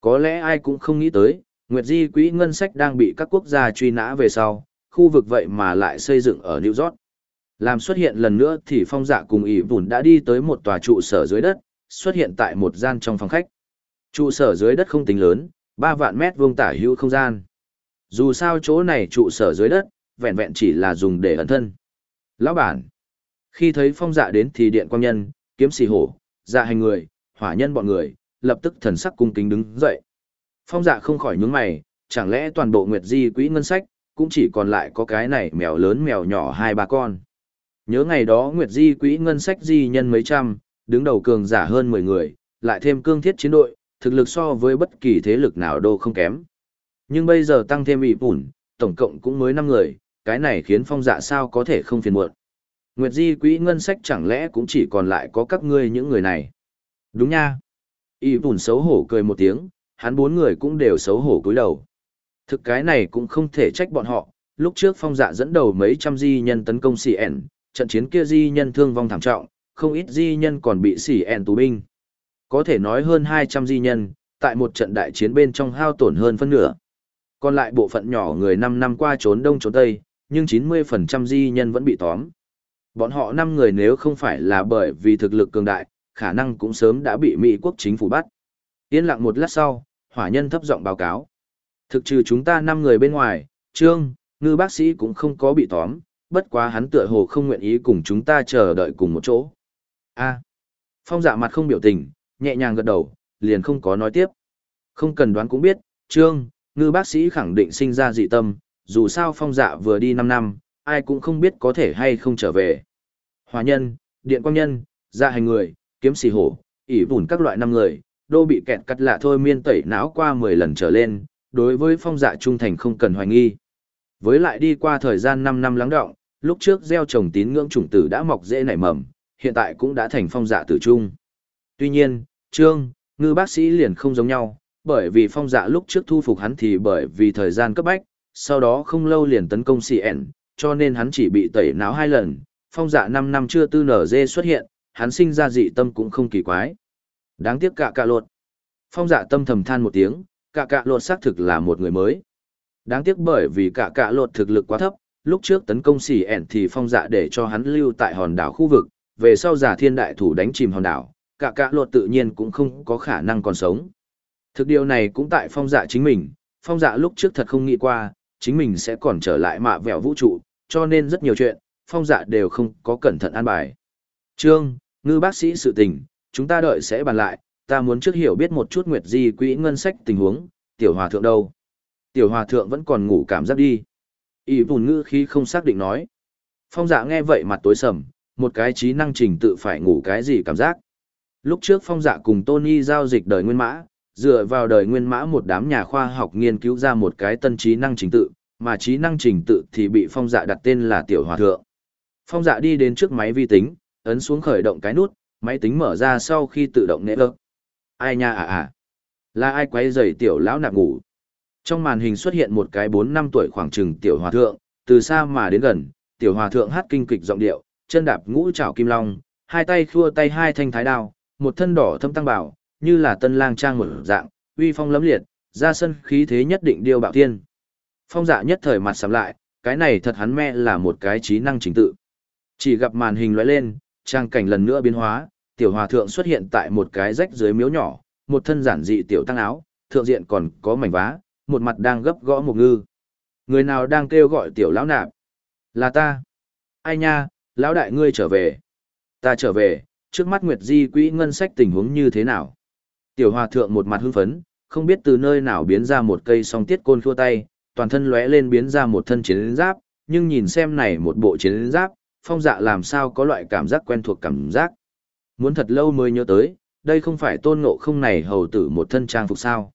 Có lẽ ai cũng không nghĩ tới, Nguyệt Di quỹ ngân sách đang bị các quốc gia truy nã về sau, khu vực vậy mà lại xây dựng ở New York. Làm xuất hiện lần nữa thì phong dạ cùng ỷ vùn đã đi tới một tòa trụ sở dưới đất, xuất hiện tại một gian trong phòng khách. Trụ sở dưới đất không tính lớn, 3 vạn mét vuông tả hữu không gian. Dù sao chỗ này trụ sở dưới đất, vẹn vẹn chỉ là dùng để ẩn thân. Lão bản, khi thấy phong dạ đến thì điện quang nhân, kiếm xì hổ, dạ hành người, hỏa nhân bọn người, lập tức thần sắc cung kính đứng dậy. Phong dạ không khỏi nhướng mày, chẳng lẽ toàn bộ Nguyệt Di quỹ ngân sách, cũng chỉ còn lại có cái này mèo lớn mèo nhỏ hai ba con. Nhớ ngày đó Nguyệt Di quỹ ngân sách di nhân mấy trăm, đứng đầu cường giả hơn 10 người, lại thêm cương thiết chiến đội, thực lực so với bất kỳ thế lực nào đâu không kém. Nhưng bây giờ tăng thêm ị bùn, tổng cộng cũng mới 5 người, cái này khiến phong dạ sao có thể không phiền muộn. Nguyệt Di quỹ ngân sách chẳng lẽ cũng chỉ còn lại có các ngươi những người này. Đúng nha. Y bùn xấu hổ cười một tiếng, hắn bốn người cũng đều xấu hổ cúi đầu. Thực cái này cũng không thể trách bọn họ, lúc trước phong dạ dẫn đầu mấy trăm di nhân tấn công CN, trận chiến kia di nhân thương vong thảm trọng, không ít di nhân còn bị CN tù binh. Có thể nói hơn 200 di nhân, tại một trận đại chiến bên trong hao tổn hơn phân nửa. Còn lại bộ phận nhỏ người 5 năm qua trốn đông trốn tây, nhưng 90% di nhân vẫn bị tóm. Bọn họ 5 người nếu không phải là bởi vì thực lực cường đại, khả năng cũng sớm đã bị Mỹ quốc chính phủ bắt. Yên lặng một lát sau, hỏa nhân thấp giọng báo cáo. Thực trừ chúng ta 5 người bên ngoài, Trương, ngư bác sĩ cũng không có bị tóm, bất quá hắn tựa hồ không nguyện ý cùng chúng ta chờ đợi cùng một chỗ. A. Phong dạ mặt không biểu tình, nhẹ nhàng gật đầu, liền không có nói tiếp. Không cần đoán cũng biết, Trương, ngư bác sĩ khẳng định sinh ra dị tâm, dù sao phong dạ vừa đi 5 năm, ai cũng không biết có thể hay không trở về. Hòa nhân, điện quang nhân, dạ hành người, kiếm xì hổ, ỉ vùn các loại năm người, đô bị kẹt cắt lạ thôi miên tẩy não qua 10 lần trở lên, đối với phong dạ trung thành không cần hoài nghi. Với lại đi qua thời gian 5 năm lắng động, lúc trước gieo trồng tín ngưỡng chủng tử đã mọc dễ nảy mầm, hiện tại cũng đã thành phong dạ tử trung. Tuy nhiên, Trương, ngư bác sĩ liền không giống nhau, bởi vì phong dạ lúc trước thu phục hắn thì bởi vì thời gian cấp bách, sau đó không lâu liền tấn công CN, cho nên hắn chỉ bị tẩy não hai lần, phong dạ 5 năm chưa tư nở dê xuất hiện, hắn sinh ra dị tâm cũng không kỳ quái. Đáng tiếc cả cạ lột. Phong dạ tâm thầm than một tiếng, cả cạ lột xác thực là một người mới. Đáng tiếc bởi vì cả cạ lột thực lực quá thấp, lúc trước tấn công xỉ ẻn thì phong dạ để cho hắn lưu tại hòn đảo khu vực, về sau giả thiên đại thủ đánh chìm hòn đảo, cả cạ luật tự nhiên cũng không có khả năng còn sống. Thực điều này cũng tại phong dạ chính mình, phong dạ lúc trước thật không nghĩ qua, chính mình sẽ còn trở lại mạ vẹo vũ trụ, cho nên rất nhiều chuyện, phong dạ đều không có cẩn thận an bài. Trương, ngư bác sĩ sự tình, chúng ta đợi sẽ bàn lại, ta muốn trước hiểu biết một chút nguyệt di quỹ ngân sách tình huống, tiểu hòa thượng đâu. Tiểu hòa thượng vẫn còn ngủ cảm giác đi. Y bùn ngữ khi không xác định nói. Phong dạ nghe vậy mặt tối sầm, một cái trí năng trình tự phải ngủ cái gì cảm giác. Lúc trước phong dạ cùng Tony giao dịch đời nguyên mã, dựa vào đời nguyên mã một đám nhà khoa học nghiên cứu ra một cái tân trí năng trình tự, mà trí năng trình tự thì bị phong dạ đặt tên là tiểu hòa thượng. Phong dạ đi đến trước máy vi tính, ấn xuống khởi động cái nút, máy tính mở ra sau khi tự động nệ ơ. Ai nha à à. Là ai quấy rầy tiểu lão nạp ngủ? Trong màn hình xuất hiện một cái 4 năm tuổi khoảng chừng tiểu hòa thượng, từ xa mà đến gần, tiểu hòa thượng hát kinh kịch giọng điệu, chân đạp ngũ trảo kim long, hai tay khua tay hai thanh thái đao, một thân đỏ thâm tăng bảo, như là tân lang trang một dạng, uy phong lấm liệt, ra sân khí thế nhất định điêu bạo thiên. Phong dạ nhất thời mặt sầm lại, cái này thật hắn mẹ là một cái trí năng chính tự. Chỉ gặp màn hình lóe lên, trang cảnh lần nữa biến hóa, tiểu hòa thượng xuất hiện tại một cái rách dưới miếu nhỏ, một thân giản dị tiểu tăng áo, thượng diện còn có mảnh vá, một mặt đang gấp gõ một ngư. Người nào đang kêu gọi tiểu lão nạp? Là ta. Ai nha, lão đại ngươi trở về. Ta trở về, trước mắt Nguyệt Di quỹ ngân sách tình huống như thế nào? Tiểu hòa thượng một mặt hưng phấn, không biết từ nơi nào biến ra một cây song tiết côn khua tay, toàn thân lóe lên biến ra một thân chiến giáp, nhưng nhìn xem này một bộ chiến giáp, phong dạ làm sao có loại cảm giác quen thuộc cảm giác. Muốn thật lâu mới nhớ tới, đây không phải tôn ngộ không này hầu tử một thân trang phục sao.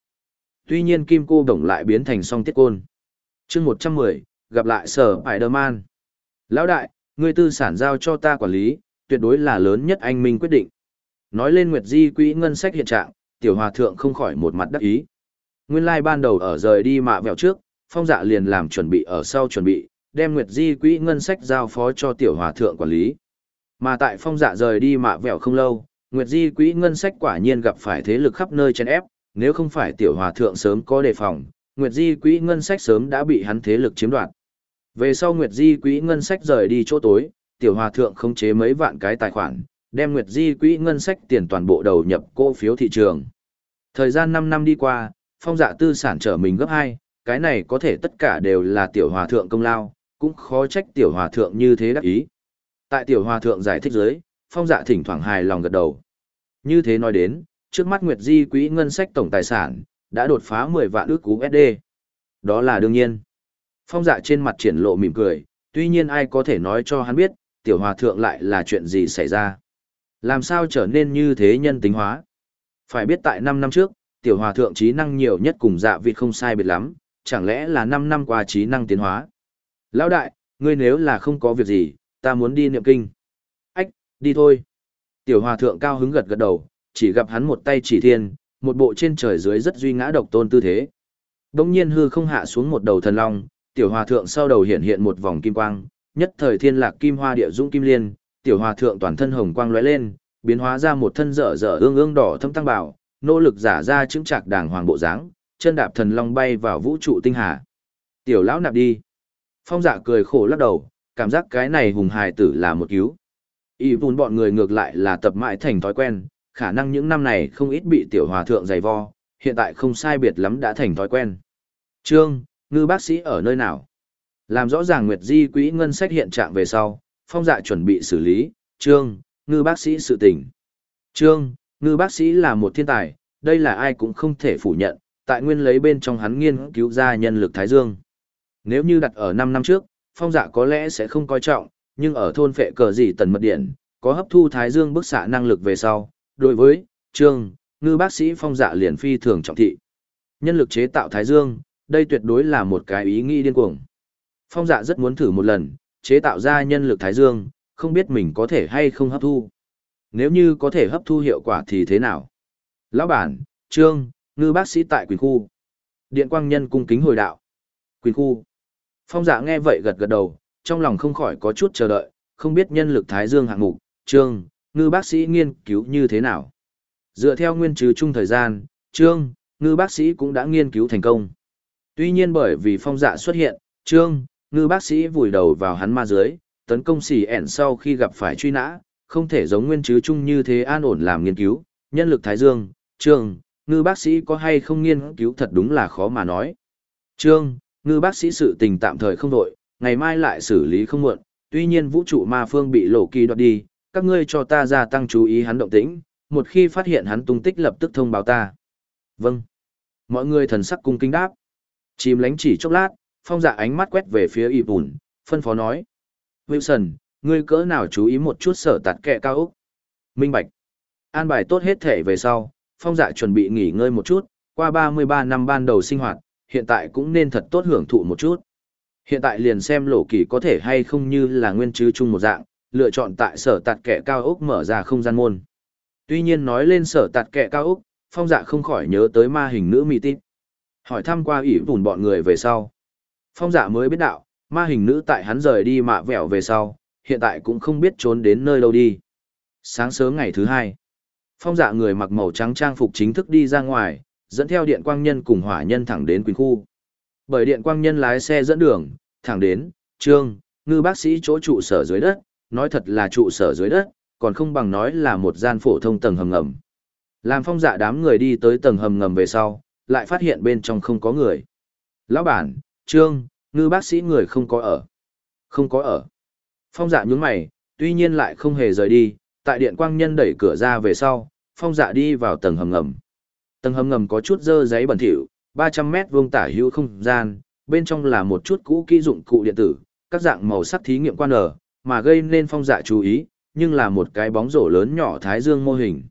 Tuy nhiên kim cô đồng lại biến thành song tiết côn. chương 110, gặp lại sở Spider-Man. Lão đại, ngươi tư sản giao cho ta quản lý, tuyệt đối là lớn nhất anh minh quyết định. Nói lên Nguyệt Di quỹ ngân sách hiện trạng, tiểu hòa thượng không khỏi một mặt đắc ý. Nguyên lai like ban đầu ở rời đi mạ vẹo trước, phong dạ liền làm chuẩn bị ở sau chuẩn bị, đem Nguyệt Di quỹ ngân sách giao phó cho tiểu hòa thượng quản lý. Mà tại phong dạ rời đi mạ vẹo không lâu, Nguyệt Di quỹ ngân sách quả nhiên gặp phải thế lực khắp nơi chen ép, nếu không phải tiểu hòa thượng sớm có đề phòng, Nguyệt Di quỹ ngân sách sớm đã bị hắn thế lực chiếm đoạt. Về sau Nguyệt Di quỹ ngân sách rời đi chỗ tối, tiểu hòa thượng khống chế mấy vạn cái tài khoản, đem Nguyệt Di quỹ ngân sách tiền toàn bộ đầu nhập cổ phiếu thị trường. Thời gian 5 năm đi qua, phong dạ tư sản trở mình gấp 2, cái này có thể tất cả đều là tiểu hòa thượng công lao, cũng khó trách tiểu hòa thượng như thế đắc ý. Tại tiểu hòa thượng giải thích dưới, phong dạ thỉnh thoảng hài lòng gật đầu. Như thế nói đến, trước mắt Nguyệt Di quỹ ngân sách tổng tài sản, đã đột phá 10 vạn ước USD. Đó là đương nhiên. Phong dạ trên mặt triển lộ mỉm cười, tuy nhiên ai có thể nói cho hắn biết, tiểu hòa thượng lại là chuyện gì xảy ra. Làm sao trở nên như thế nhân tính hóa. Phải biết tại 5 năm trước, tiểu hòa thượng trí năng nhiều nhất cùng dạ vịt không sai biệt lắm, chẳng lẽ là 5 năm qua trí năng tiến hóa. Lão đại, ngươi nếu là không có việc gì, ta muốn đi niệm kinh. Ách, đi thôi. Tiểu hòa thượng cao hứng gật gật đầu, chỉ gặp hắn một tay chỉ thiên, một bộ trên trời dưới rất duy ngã độc tôn tư thế. Đông nhiên hư không hạ xuống một đầu thần long, tiểu hòa thượng sau đầu hiện hiện một vòng kim quang, nhất thời thiên lạc kim hoa địa dũng kim liên, tiểu hòa thượng toàn thân hồng quang lóe lên, biến hóa ra một thân dở dở ương ương đỏ thâm tăng bảo, nỗ lực giả ra chứng trạc đàng hoàng bộ dáng, chân đạp thần long bay vào vũ trụ tinh hà. Tiểu lão nạp đi. Phong dạ cười khổ lắc đầu, cảm giác cái này hùng hài tử là một cứu. Y vùn bọn người ngược lại là tập mãi thành thói quen, khả năng những năm này không ít bị tiểu hòa thượng dày vo, hiện tại không sai biệt lắm đã thành thói quen. Trương, ngư bác sĩ ở nơi nào? Làm rõ ràng Nguyệt Di quỹ ngân sách hiện trạng về sau, phong dạ chuẩn bị xử lý, Trương, ngư bác sĩ sự tình. Trương, ngư bác sĩ là một thiên tài, đây là ai cũng không thể phủ nhận, tại nguyên lấy bên trong hắn nghiên cứu ra nhân lực Thái Dương. Nếu như đặt ở 5 năm trước, phong dạ có lẽ sẽ không coi trọng, nhưng ở thôn phệ cờ gì tần mật điện, có hấp thu Thái Dương bức xạ năng lực về sau, đối với, trương, ngư bác sĩ phong dạ liền phi thường trọng thị. Nhân lực chế tạo Thái Dương, đây tuyệt đối là một cái ý nghĩ điên cuồng. Phong dạ rất muốn thử một lần, chế tạo ra nhân lực Thái Dương, không biết mình có thể hay không hấp thu. Nếu như có thể hấp thu hiệu quả thì thế nào? Lão bản, trương, ngư bác sĩ tại quyền khu. Điện quang nhân cung kính hồi đạo. Quyền khu. Phong dạ nghe vậy gật gật đầu, trong lòng không khỏi có chút chờ đợi, không biết nhân lực Thái Dương hạng mục, trương, ngư bác sĩ nghiên cứu như thế nào. Dựa theo nguyên trừ chung thời gian, trương, ngư bác sĩ cũng đã nghiên cứu thành công. Tuy nhiên bởi vì phong dạ xuất hiện, trương, ngư bác sĩ vùi đầu vào hắn ma dưới, tấn công xỉ ẻn sau khi gặp phải truy nã, không thể giống nguyên chứ chung như thế an ổn làm nghiên cứu, nhân lực Thái Dương, trương, ngư bác sĩ có hay không nghiên cứu thật đúng là khó mà nói. Trương, ngư bác sĩ sự tình tạm thời không đội, ngày mai lại xử lý không muộn, tuy nhiên vũ trụ ma phương bị lộ kỳ đoạt đi, các ngươi cho ta gia tăng chú ý hắn động tĩnh, một khi phát hiện hắn tung tích lập tức thông báo ta. Vâng. Mọi người thần sắc cung kính đáp. Chìm lánh chỉ chốc lát, phong dạ ánh mắt quét về phía y bùn, phân phó nói. Wilson, ngươi cỡ nào chú ý một chút sở tạt kẹ cao Úc. Minh Bạch. An bài tốt hết thể về sau, phong dạ chuẩn bị nghỉ ngơi một chút, qua 33 năm ban đầu sinh hoạt, hiện tại cũng nên thật tốt hưởng thụ một chút. Hiện tại liền xem lộ kỳ có thể hay không như là nguyên chứ chung một dạng, lựa chọn tại sở tạt kẻ cao ốc mở ra không gian môn. Tuy nhiên nói lên sở tạt kẻ cao ốc, phong dạ không khỏi nhớ tới ma hình nữ mỹ tít. Hỏi thăm qua ủy vùn bọn người về sau. Phong dạ mới biết đạo, ma hình nữ tại hắn rời đi mạ vẹo về sau, hiện tại cũng không biết trốn đến nơi đâu đi. Sáng sớm ngày thứ hai, phong dạ người mặc màu trắng trang phục chính thức đi ra ngoài, dẫn theo điện quang nhân cùng hỏa nhân thẳng đến quyền khu. Bởi điện quang nhân lái xe dẫn đường, thẳng đến, trương, ngư bác sĩ chỗ trụ sở dưới đất, nói thật là trụ sở dưới đất, còn không bằng nói là một gian phổ thông tầng hầm ngầm. Làm phong dạ đám người đi tới tầng hầm ngầm về sau, lại phát hiện bên trong không có người. Lão bản, trương, ngư bác sĩ người không có ở. Không có ở. Phong dạ nhướng mày, tuy nhiên lại không hề rời đi, tại điện quang nhân đẩy cửa ra về sau, phong dạ đi vào tầng hầm ngầm. Tầng hầm ngầm có chút dơ giấy bẩn thỉu, 300 mét vuông tả hữu không gian, bên trong là một chút cũ kỹ dụng cụ điện tử, các dạng màu sắc thí nghiệm quan ở, mà gây nên phong dạ chú ý, nhưng là một cái bóng rổ lớn nhỏ thái dương mô hình.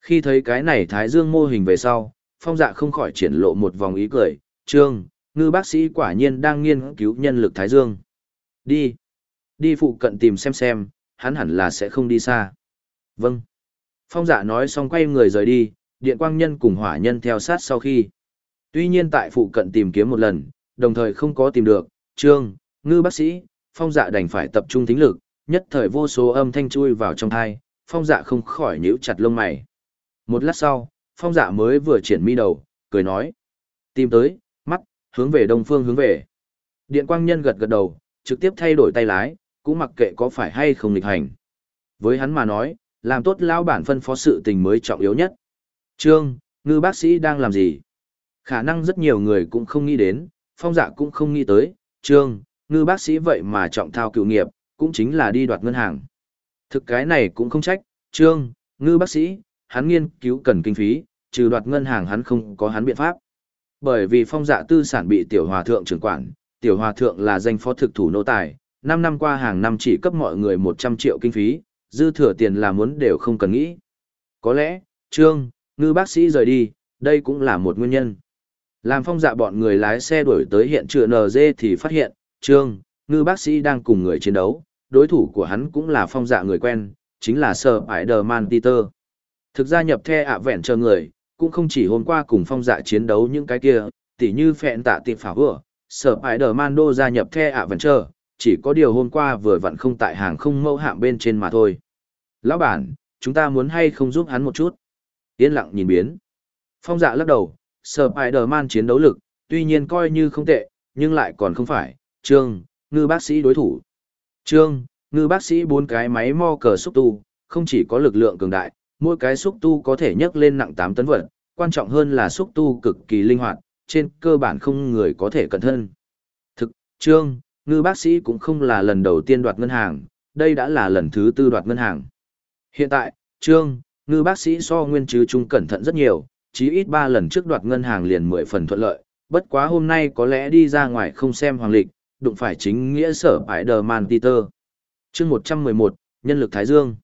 Khi thấy cái này thái dương mô hình về sau, phong dạ không khỏi triển lộ một vòng ý cười, trương, ngư bác sĩ quả nhiên đang nghiên cứu nhân lực thái dương. Đi, đi phụ cận tìm xem xem, hắn hẳn là sẽ không đi xa. Vâng. Phong dạ nói xong quay người rời đi, điện quang nhân cùng hỏa nhân theo sát sau khi. Tuy nhiên tại phụ cận tìm kiếm một lần, đồng thời không có tìm được, trương, ngư bác sĩ, phong dạ đành phải tập trung thính lực, nhất thời vô số âm thanh chui vào trong thai, phong dạ không khỏi nhíu chặt lông mày. Một lát sau, phong dạ mới vừa triển mi đầu, cười nói. Tìm tới, mắt, hướng về đông phương hướng về. Điện quang nhân gật gật đầu, trực tiếp thay đổi tay lái, cũng mặc kệ có phải hay không lịch hành. Với hắn mà nói, làm tốt lão bản phân phó sự tình mới trọng yếu nhất. Trương, ngư bác sĩ đang làm gì? Khả năng rất nhiều người cũng không nghĩ đến, phong dạ cũng không nghĩ tới, Trương, ngư bác sĩ vậy mà trọng thao cựu nghiệp, cũng chính là đi đoạt ngân hàng. Thực cái này cũng không trách, Trương, ngư bác sĩ, hắn nghiên cứu cần kinh phí, trừ đoạt ngân hàng hắn không có hắn biện pháp. Bởi vì phong dạ tư sản bị tiểu hòa thượng trưởng quản, tiểu hòa thượng là danh phó thực thủ nô tài, 5 năm qua hàng năm chỉ cấp mọi người 100 triệu kinh phí, dư thừa tiền là muốn đều không cần nghĩ. Có lẽ, Trương, ngư bác sĩ rời đi, đây cũng là một nguyên nhân. Làm phong dạ bọn người lái xe đuổi tới hiện trường NG thì phát hiện, Trương, ngư bác sĩ đang cùng người chiến đấu, đối thủ của hắn cũng là phong dạ người quen, chính là Sir Spider-Man Peter. Thực ra nhập the ạ vẹn chờ người, cũng không chỉ hôm qua cùng phong dạ chiến đấu những cái kia, tỉ như phẹn tạ tiệp phá vừa, Sir Spider-Man đô gia nhập the ạ vẹn chờ, chỉ có điều hôm qua vừa vặn không tại hàng không mẫu hạm bên trên mà thôi. Lão bản, chúng ta muốn hay không giúp hắn một chút? Yên lặng nhìn biến. Phong dạ lắc đầu, Spider-Man chiến đấu lực, tuy nhiên coi như không tệ, nhưng lại còn không phải, Trương, ngư bác sĩ đối thủ. Trương, ngư bác sĩ bốn cái máy mo cờ xúc tu, không chỉ có lực lượng cường đại, mỗi cái xúc tu có thể nhấc lên nặng tám tấn vật, quan trọng hơn là xúc tu cực kỳ linh hoạt, trên cơ bản không người có thể cẩn thân. Thực, Trương, ngư bác sĩ cũng không là lần đầu tiên đoạt ngân hàng, đây đã là lần thứ tư đoạt ngân hàng. Hiện tại, Trương, ngư bác sĩ so nguyên chứ trung cẩn thận rất nhiều, chí ít ba lần trước đoạt ngân hàng liền 10 phần thuận lợi, bất quá hôm nay có lẽ đi ra ngoài không xem hoàng lịch, đụng phải chính nghĩa sở bãi đờ man Peter. chương 111, Nhân lực Thái Dương.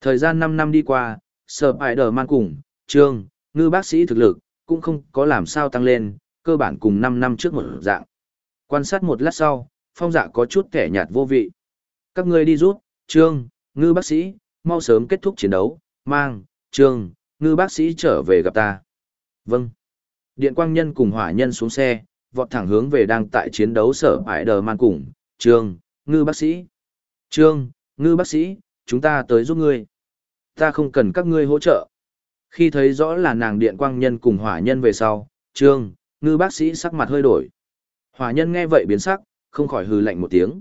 Thời gian 5 năm đi qua, sở bãi đờ man cùng, Trương, ngư bác sĩ thực lực, cũng không có làm sao tăng lên, cơ bản cùng 5 năm trước một dạng. Quan sát một lát sau, phong dạ có chút kẻ nhạt vô vị. Các ngươi đi rút, Trương, ngư bác sĩ, mau sớm kết thúc chiến đấu, mang, Trương, ngư bác sĩ trở về gặp ta. Vâng. Điện quang nhân cùng hỏa nhân xuống xe, vọt thẳng hướng về đang tại chiến đấu sở ải đờ man cùng, Trương, ngư bác sĩ. Trương, ngư bác sĩ, chúng ta tới giúp ngươi. Ta không cần các ngươi hỗ trợ. Khi thấy rõ là nàng điện quang nhân cùng hỏa nhân về sau, Trương, ngư bác sĩ sắc mặt hơi đổi. Hỏa nhân nghe vậy biến sắc, không khỏi hừ lạnh một tiếng.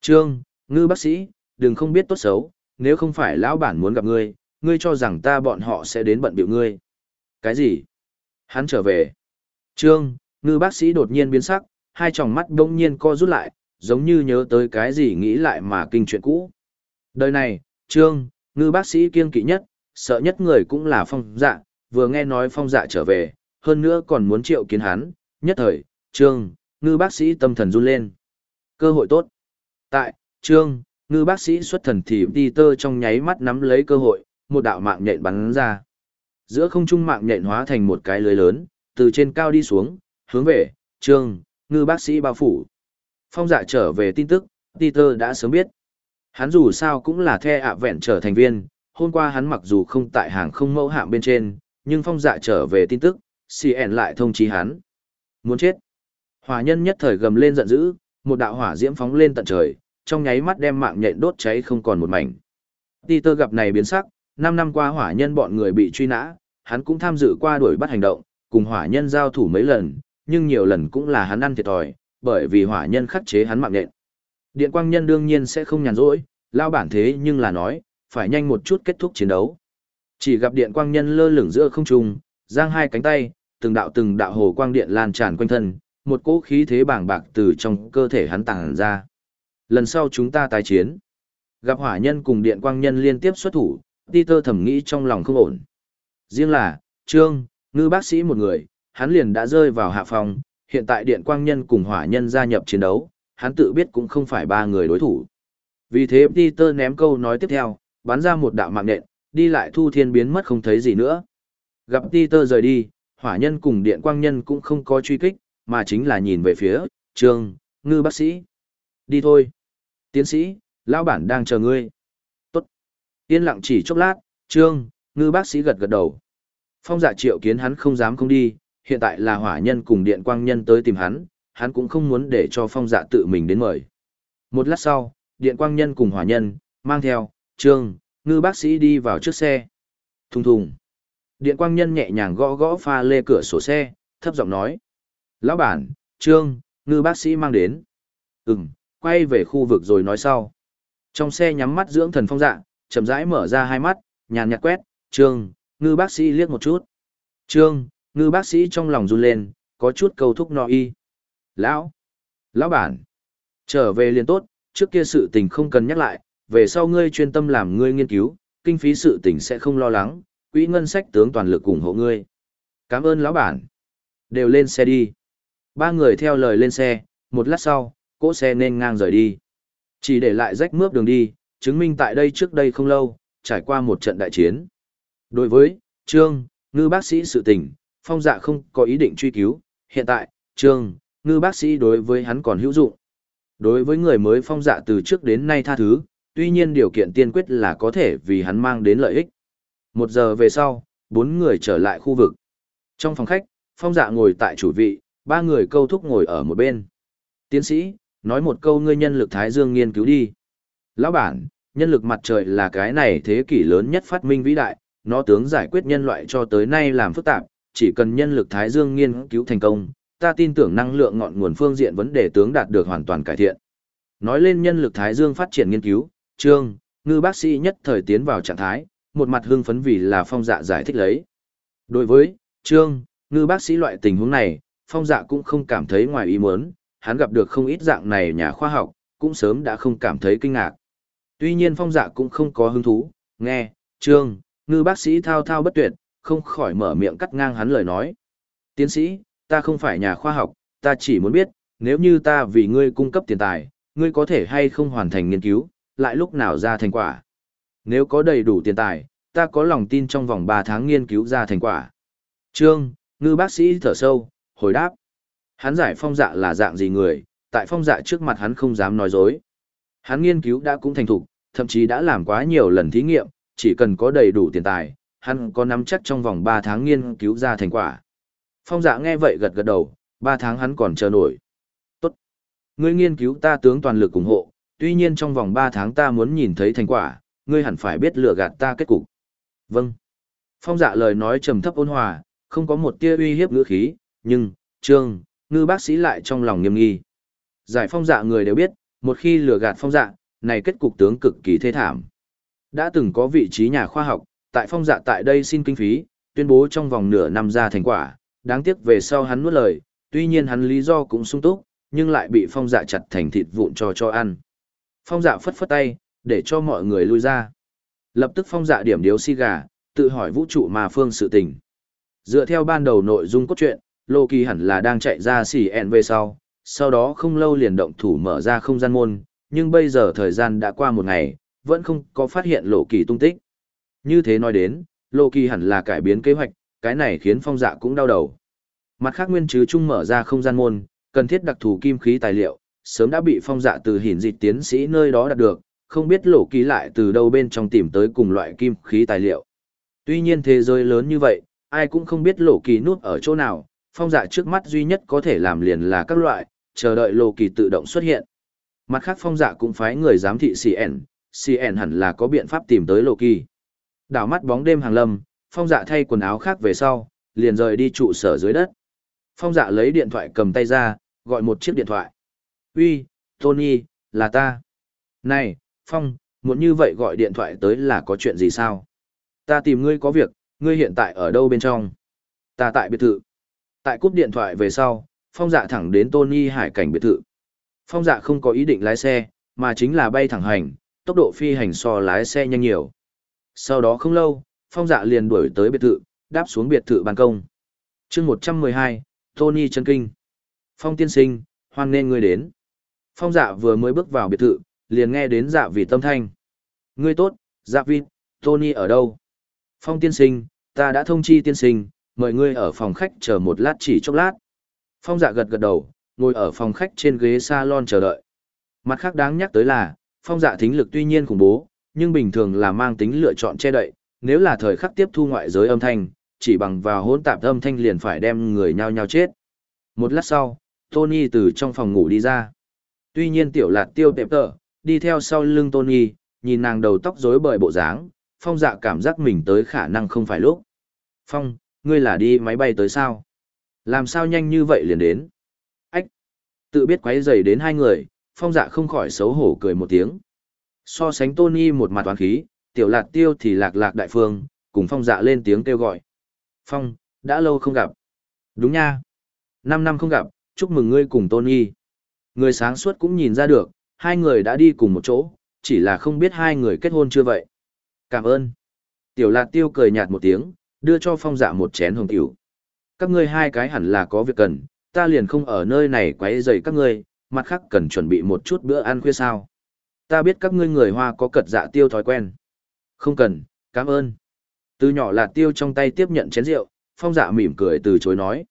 Trương, ngư bác sĩ, đừng không biết tốt xấu, nếu không phải lão bản muốn gặp ngươi, ngươi cho rằng ta bọn họ sẽ đến bận biểu ngươi. Cái gì? Hắn trở về. Trương, ngư bác sĩ đột nhiên biến sắc, hai tròng mắt đông nhiên co rút lại, giống như nhớ tới cái gì nghĩ lại mà kinh chuyện cũ. Đời này, Trương, ngư bác sĩ kiêng kỵ nhất, sợ nhất người cũng là phong dạ, vừa nghe nói phong dạ trở về, hơn nữa còn muốn triệu kiến hắn, nhất thời, Trương, ngư bác sĩ tâm thần run lên. Cơ hội tốt. Tại, Trương, ngư bác sĩ xuất thần thì đi tơ trong nháy mắt nắm lấy cơ hội, một đạo mạng nhện bắn ra. Giữa không trung mạng nhện hóa thành một cái lưới lớn, từ trên cao đi xuống, hướng về, trương, ngư bác sĩ bao phủ. Phong dạ trở về tin tức, Peter đã sớm biết. Hắn dù sao cũng là the ạ vẹn trở thành viên, hôm qua hắn mặc dù không tại hàng không mẫu hạm bên trên, nhưng phong dạ trở về tin tức, CN lại thông chí hắn. Muốn chết. Hỏa nhân nhất thời gầm lên giận dữ, một đạo hỏa diễm phóng lên tận trời, trong nháy mắt đem mạng nhện đốt cháy không còn một mảnh. Peter gặp này biến sắc, 5 năm qua hỏa nhân bọn người bị truy nã, hắn cũng tham dự qua đuổi bắt hành động, cùng hỏa nhân giao thủ mấy lần, nhưng nhiều lần cũng là hắn ăn thiệt thòi, bởi vì hỏa nhân khắc chế hắn mạng nện. Điện quang nhân đương nhiên sẽ không nhàn rỗi, lao bản thế nhưng là nói, phải nhanh một chút kết thúc chiến đấu. Chỉ gặp điện quang nhân lơ lửng giữa không trung, giang hai cánh tay, từng đạo từng đạo hồ quang điện lan tràn quanh thân, một cỗ khí thế bàng bạc từ trong cơ thể hắn tàng ra. Lần sau chúng ta tái chiến. Gặp hỏa nhân cùng điện quang nhân liên tiếp xuất thủ, Peter thầm nghĩ trong lòng không ổn. Riêng là, Trương, ngư bác sĩ một người, hắn liền đã rơi vào hạ phòng, hiện tại điện quang nhân cùng hỏa nhân gia nhập chiến đấu, hắn tự biết cũng không phải ba người đối thủ. Vì thế Peter ném câu nói tiếp theo, bắn ra một đạo mạng nện, đi lại thu thiên biến mất không thấy gì nữa. Gặp Peter rời đi, hỏa nhân cùng điện quang nhân cũng không có truy kích, mà chính là nhìn về phía, Trương, ngư bác sĩ. Đi thôi. Tiến sĩ, lão bản đang chờ ngươi. Tốt. Yên lặng chỉ chốc lát, Trương, ngư bác sĩ gật gật đầu. Phong dạ triệu kiến hắn không dám không đi, hiện tại là hỏa nhân cùng điện quang nhân tới tìm hắn, hắn cũng không muốn để cho phong dạ tự mình đến mời. Một lát sau, điện quang nhân cùng hỏa nhân, mang theo, trương, ngư bác sĩ đi vào trước xe. Thùng thùng. Điện quang nhân nhẹ nhàng gõ gõ pha lê cửa sổ xe, thấp giọng nói. Lão bản, trương, ngư bác sĩ mang đến. Ừm, quay về khu vực rồi nói sau. Trong xe nhắm mắt dưỡng thần phong dạ, chậm rãi mở ra hai mắt, nhàn nhạt quét, trương, ngư bác sĩ liếc một chút. Trương, ngư bác sĩ trong lòng run lên, có chút câu thúc no y. Lão, lão bản, trở về liền tốt, trước kia sự tình không cần nhắc lại, về sau ngươi chuyên tâm làm ngươi nghiên cứu, kinh phí sự tình sẽ không lo lắng, quỹ ngân sách tướng toàn lực ủng hộ ngươi. Cảm ơn lão bản. Đều lên xe đi. Ba người theo lời lên xe, một lát sau, cỗ xe nên ngang rời đi. Chỉ để lại rách mướp đường đi, chứng minh tại đây trước đây không lâu, trải qua một trận đại chiến. Đối với, Trương, ngư bác sĩ sự tình, phong dạ không có ý định truy cứu, hiện tại, Trương, ngư bác sĩ đối với hắn còn hữu dụng. Đối với người mới phong dạ từ trước đến nay tha thứ, tuy nhiên điều kiện tiên quyết là có thể vì hắn mang đến lợi ích. Một giờ về sau, bốn người trở lại khu vực. Trong phòng khách, phong dạ ngồi tại chủ vị, ba người câu thúc ngồi ở một bên. Tiến sĩ, nói một câu ngươi nhân lực Thái Dương nghiên cứu đi. Lão bản, nhân lực mặt trời là cái này thế kỷ lớn nhất phát minh vĩ đại, nó tướng giải quyết nhân loại cho tới nay làm phức tạp, chỉ cần nhân lực Thái Dương nghiên cứu thành công, ta tin tưởng năng lượng ngọn nguồn phương diện vấn đề tướng đạt được hoàn toàn cải thiện. Nói lên nhân lực Thái Dương phát triển nghiên cứu, Trương, ngư bác sĩ nhất thời tiến vào trạng thái, một mặt hưng phấn vì là phong dạ giải thích lấy. Đối với, Trương, ngư bác sĩ loại tình huống này, phong dạ cũng không cảm thấy ngoài ý muốn, hắn gặp được không ít dạng này nhà khoa học, cũng sớm đã không cảm thấy kinh ngạc. Tuy nhiên phong dạ cũng không có hứng thú, nghe, Trương, ngư bác sĩ thao thao bất tuyệt, không khỏi mở miệng cắt ngang hắn lời nói. Tiến sĩ, ta không phải nhà khoa học, ta chỉ muốn biết, nếu như ta vì ngươi cung cấp tiền tài, ngươi có thể hay không hoàn thành nghiên cứu, lại lúc nào ra thành quả. Nếu có đầy đủ tiền tài, ta có lòng tin trong vòng 3 tháng nghiên cứu ra thành quả. Trương, ngư bác sĩ thở sâu, hồi đáp. Hắn giải phong dạ là dạng gì người, tại phong dạ trước mặt hắn không dám nói dối. Hắn nghiên cứu đã cũng thành thục, thậm chí đã làm quá nhiều lần thí nghiệm, chỉ cần có đầy đủ tiền tài, hắn có nắm chắc trong vòng 3 tháng nghiên cứu ra thành quả. Phong dạ nghe vậy gật gật đầu, 3 tháng hắn còn chờ nổi. Tốt. Ngươi nghiên cứu ta tướng toàn lực ủng hộ, tuy nhiên trong vòng 3 tháng ta muốn nhìn thấy thành quả, ngươi hẳn phải biết lựa gạt ta kết cục. Vâng. Phong dạ lời nói trầm thấp ôn hòa, không có một tia uy hiếp ngữ khí, nhưng, trương, ngư bác sĩ lại trong lòng nghiêm nghi. Giải phong dạ người đều biết, một khi lừa gạt phong dạ, này kết cục tướng cực kỳ thê thảm. Đã từng có vị trí nhà khoa học, tại phong dạ tại đây xin kinh phí, tuyên bố trong vòng nửa năm ra thành quả, đáng tiếc về sau hắn nuốt lời, tuy nhiên hắn lý do cũng sung túc, nhưng lại bị phong dạ chặt thành thịt vụn cho cho ăn. Phong dạ phất phất tay, để cho mọi người lui ra. Lập tức phong dạ điểm điếu si gà, tự hỏi vũ trụ mà phương sự tình. Dựa theo ban đầu nội dung cốt truyện, Lô Kỳ hẳn là đang chạy ra xỉ ẹn về sau, sau đó không lâu liền động thủ mở ra không gian môn, nhưng bây giờ thời gian đã qua một ngày, vẫn không có phát hiện Lộ Kỳ tung tích. Như thế nói đến, Lô Kỳ hẳn là cải biến kế hoạch, cái này khiến phong dạ cũng đau đầu. Mặt khác nguyên chứ chung mở ra không gian môn, cần thiết đặc thù kim khí tài liệu, sớm đã bị phong dạ từ hiển dịch tiến sĩ nơi đó đạt được, không biết Lộ Kỳ lại từ đâu bên trong tìm tới cùng loại kim khí tài liệu. Tuy nhiên thế giới lớn như vậy, ai cũng không biết lộ kỳ nút ở chỗ nào, phong dạ trước mắt duy nhất có thể làm liền là các loại, chờ đợi lộ kỳ tự động xuất hiện. Mặt khác phong dạ cũng phái người giám thị CN, CN hẳn là có biện pháp tìm tới lộ kỳ. Đảo mắt bóng đêm hàng lâm, phong dạ thay quần áo khác về sau, liền rời đi trụ sở dưới đất. Phong dạ lấy điện thoại cầm tay ra, gọi một chiếc điện thoại. Uy, Tony, là ta. Này, Phong, muốn như vậy gọi điện thoại tới là có chuyện gì sao? Ta tìm ngươi có việc, ngươi hiện tại ở đâu bên trong? Ta tại biệt thự. Tại cúp điện thoại về sau, Phong dạ thẳng đến Tony hải cảnh biệt thự. Phong dạ không có ý định lái xe, mà chính là bay thẳng hành, tốc độ phi hành so lái xe nhanh nhiều. Sau đó không lâu, Phong dạ liền đuổi tới biệt thự, đáp xuống biệt thự ban công. chương 112, Tony chân kinh. Phong tiên sinh, hoan nên ngươi đến. Phong dạ vừa mới bước vào biệt thự, liền nghe đến dạ vì tâm thanh. Ngươi tốt, dạ vi, Tony ở đâu? Phong tiên sinh, ta đã thông chi tiên sinh, mời ngươi ở phòng khách chờ một lát chỉ chốc lát. Phong dạ gật gật đầu, ngồi ở phòng khách trên ghế salon chờ đợi. Mặt khác đáng nhắc tới là, phong dạ thính lực tuy nhiên khủng bố, nhưng bình thường là mang tính lựa chọn che đậy, nếu là thời khắc tiếp thu ngoại giới âm thanh, chỉ bằng vào hỗn tạp âm thanh liền phải đem người nhao nhao chết. Một lát sau, Tony từ trong phòng ngủ đi ra. Tuy nhiên tiểu lạt tiêu tệp tợ, đi theo sau lưng Tony, nhìn nàng đầu tóc rối bời bộ dáng, phong dạ cảm giác mình tới khả năng không phải lúc. Phong, ngươi là đi máy bay tới sao? Làm sao nhanh như vậy liền đến? Ách! Tự biết quấy rầy đến hai người, phong dạ không khỏi xấu hổ cười một tiếng. So sánh Tony một mặt toán khí, tiểu Lạc tiêu thì lạc lạc đại phương, cùng phong dạ lên tiếng kêu gọi. Phong, đã lâu không gặp. Đúng nha. Năm năm không gặp, chúc mừng ngươi cùng Tony. Người sáng suốt cũng nhìn ra được, hai người đã đi cùng một chỗ, chỉ là không biết hai người kết hôn chưa vậy. Cảm ơn. Tiểu lạc tiêu cười nhạt một tiếng, đưa cho phong dạ một chén hồng tiểu. Các ngươi hai cái hẳn là có việc cần, ta liền không ở nơi này quấy rầy các ngươi, mặt khác cần chuẩn bị một chút bữa ăn khuya sao. Ta biết các ngươi người hoa có cật dạ tiêu thói quen. Không cần, cảm ơn. Từ nhỏ lạt tiêu trong tay tiếp nhận chén rượu, phong dạ mỉm cười từ chối nói.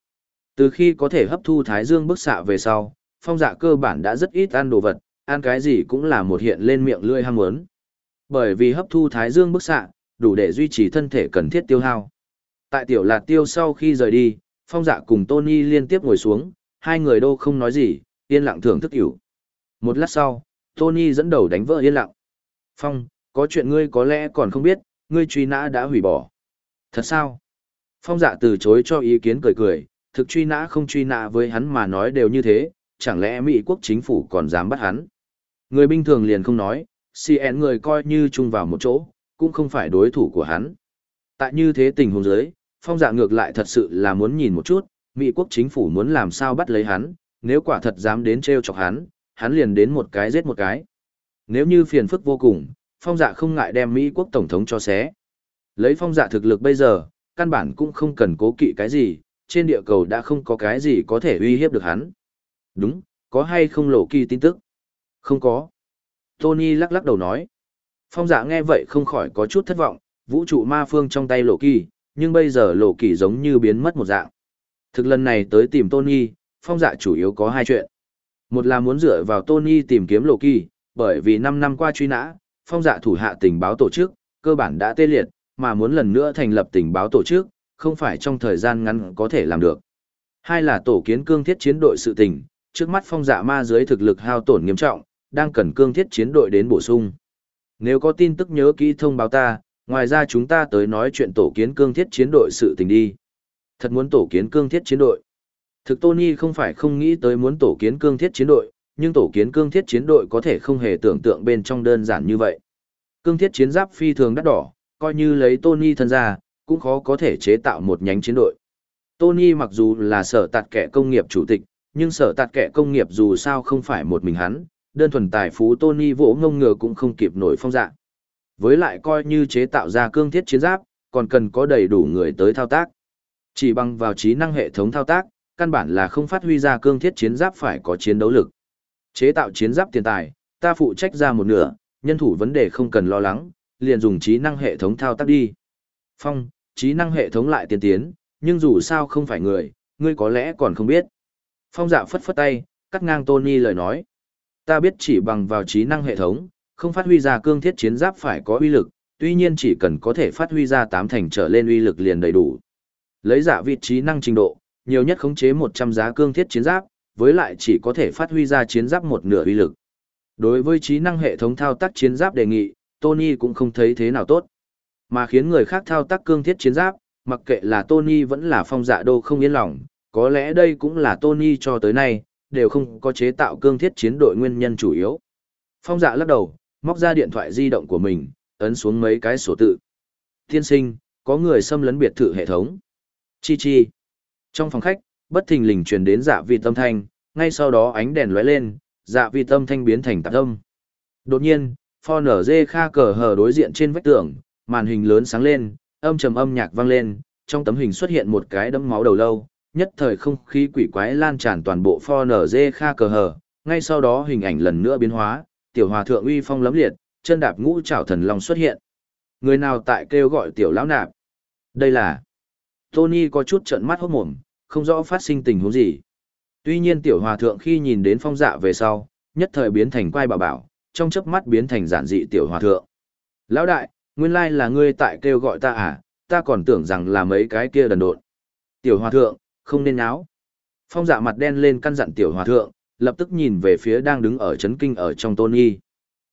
Từ khi có thể hấp thu thái dương bức xạ về sau, phong dạ cơ bản đã rất ít ăn đồ vật, ăn cái gì cũng là một hiện lên miệng lưỡi ham muốn. Bởi vì hấp thu thái dương bức xạ, đủ để duy trì thân thể cần thiết tiêu hao. Tại tiểu lạt tiêu sau khi rời đi, phong dạ cùng Tony liên tiếp ngồi xuống, hai người đâu không nói gì, yên lặng thưởng thức hiểu. Một lát sau, Tony dẫn đầu đánh vỡ yên lặng. Phong, có chuyện ngươi có lẽ còn không biết, ngươi truy nã đã hủy bỏ. Thật sao? Phong dạ từ chối cho ý kiến cười cười, thực truy nã không truy nã với hắn mà nói đều như thế, chẳng lẽ Mỹ quốc chính phủ còn dám bắt hắn? Người bình thường liền không nói, CN người coi như chung vào một chỗ, cũng không phải đối thủ của hắn. Tại như thế tình huống giới, phong dạ ngược lại thật sự là muốn nhìn một chút, Mỹ quốc chính phủ muốn làm sao bắt lấy hắn, nếu quả thật dám đến treo chọc hắn, hắn liền đến một cái giết một cái. Nếu như phiền phức vô cùng, phong dạ không ngại đem Mỹ quốc tổng thống cho xé. Lấy phong dạ thực lực bây giờ, căn bản cũng không cần cố kỵ cái gì, trên địa cầu đã không có cái gì có thể uy hiếp được hắn. Đúng, có hay không lộ kỳ tin tức? Không có. Tony lắc lắc đầu nói. Phong dạ nghe vậy không khỏi có chút thất vọng, vũ trụ ma phương trong tay lộ kỳ, nhưng bây giờ lộ kỳ giống như biến mất một dạng. Thực lần này tới tìm Tony, phong dạ chủ yếu có hai chuyện. Một là muốn dựa vào Tony tìm kiếm lộ kỳ, bởi vì 5 năm qua truy nã, phong dạ thủ hạ tình báo tổ chức, cơ bản đã tê liệt, mà muốn lần nữa thành lập tình báo tổ chức, không phải trong thời gian ngắn có thể làm được. Hai là tổ kiến cương thiết chiến đội sự tình, trước mắt phong dạ ma dưới thực lực hao tổn nghiêm trọng, đang cần cương thiết chiến đội đến bổ sung. Nếu có tin tức nhớ kỹ thông báo ta, ngoài ra chúng ta tới nói chuyện tổ kiến cương thiết chiến đội sự tình đi. Thật muốn tổ kiến cương thiết chiến đội. Thực Tony không phải không nghĩ tới muốn tổ kiến cương thiết chiến đội, nhưng tổ kiến cương thiết chiến đội có thể không hề tưởng tượng bên trong đơn giản như vậy. Cương thiết chiến giáp phi thường đắt đỏ, coi như lấy Tony thân ra, cũng khó có thể chế tạo một nhánh chiến đội. Tony mặc dù là sở tạt kẻ công nghiệp chủ tịch, nhưng sở tạt kẻ công nghiệp dù sao không phải một mình hắn, đơn thuần tài phú Tony vỗ ngông ngừa cũng không kịp nổi phong dạng. Với lại coi như chế tạo ra cương thiết chiến giáp, còn cần có đầy đủ người tới thao tác. Chỉ bằng vào trí năng hệ thống thao tác, căn bản là không phát huy ra cương thiết chiến giáp phải có chiến đấu lực. Chế tạo chiến giáp tiền tài, ta phụ trách ra một nửa, nhân thủ vấn đề không cần lo lắng, liền dùng trí năng hệ thống thao tác đi. Phong, trí năng hệ thống lại tiên tiến, nhưng dù sao không phải người, ngươi có lẽ còn không biết. Phong dạ phất phất tay, cắt ngang Tony lời nói. Ta biết chỉ bằng vào trí năng hệ thống, không phát huy ra cương thiết chiến giáp phải có uy lực, tuy nhiên chỉ cần có thể phát huy ra tám thành trở lên uy lực liền đầy đủ. Lấy giả vị trí năng trình độ, nhiều nhất khống chế 100 giá cương thiết chiến giáp, với lại chỉ có thể phát huy ra chiến giáp một nửa uy lực. Đối với trí năng hệ thống thao tác chiến giáp đề nghị, Tony cũng không thấy thế nào tốt. Mà khiến người khác thao tác cương thiết chiến giáp, mặc kệ là Tony vẫn là phong dạ đô không yên lòng, có lẽ đây cũng là Tony cho tới nay, đều không có chế tạo cương thiết chiến đội nguyên nhân chủ yếu. Phong dạ lắc đầu, móc ra điện thoại di động của mình, ấn xuống mấy cái sổ tự. Tiên sinh, có người xâm lấn biệt thự hệ thống. Chi chi. Trong phòng khách, bất thình lình truyền đến dạ vi tâm thanh, ngay sau đó ánh đèn lóe lên, dạ vi tâm thanh biến thành tạp âm. Đột nhiên, pho nở dê kha cờ hờ đối diện trên vách tường, màn hình lớn sáng lên, âm trầm âm nhạc vang lên, trong tấm hình xuất hiện một cái đấm máu đầu lâu, nhất thời không khí quỷ quái lan tràn toàn bộ pho nở dê kha cờ hờ, ngay sau đó hình ảnh lần nữa biến hóa, tiểu hòa thượng uy phong lấm liệt, chân đạp ngũ trảo thần long xuất hiện. Người nào tại kêu gọi tiểu lão nạp? Đây là... Tony có chút trợn mắt hốt mồm, không rõ phát sinh tình huống gì. Tuy nhiên tiểu hòa thượng khi nhìn đến phong dạ về sau, nhất thời biến thành quai bảo bảo, trong chớp mắt biến thành giản dị tiểu hòa thượng. Lão đại, nguyên lai là ngươi tại kêu gọi ta à, ta còn tưởng rằng là mấy cái kia đần độn. Tiểu hòa thượng, không nên áo. Phong dạ mặt đen lên căn dặn tiểu hòa thượng, lập tức nhìn về phía đang đứng ở chấn kinh ở trong Tony.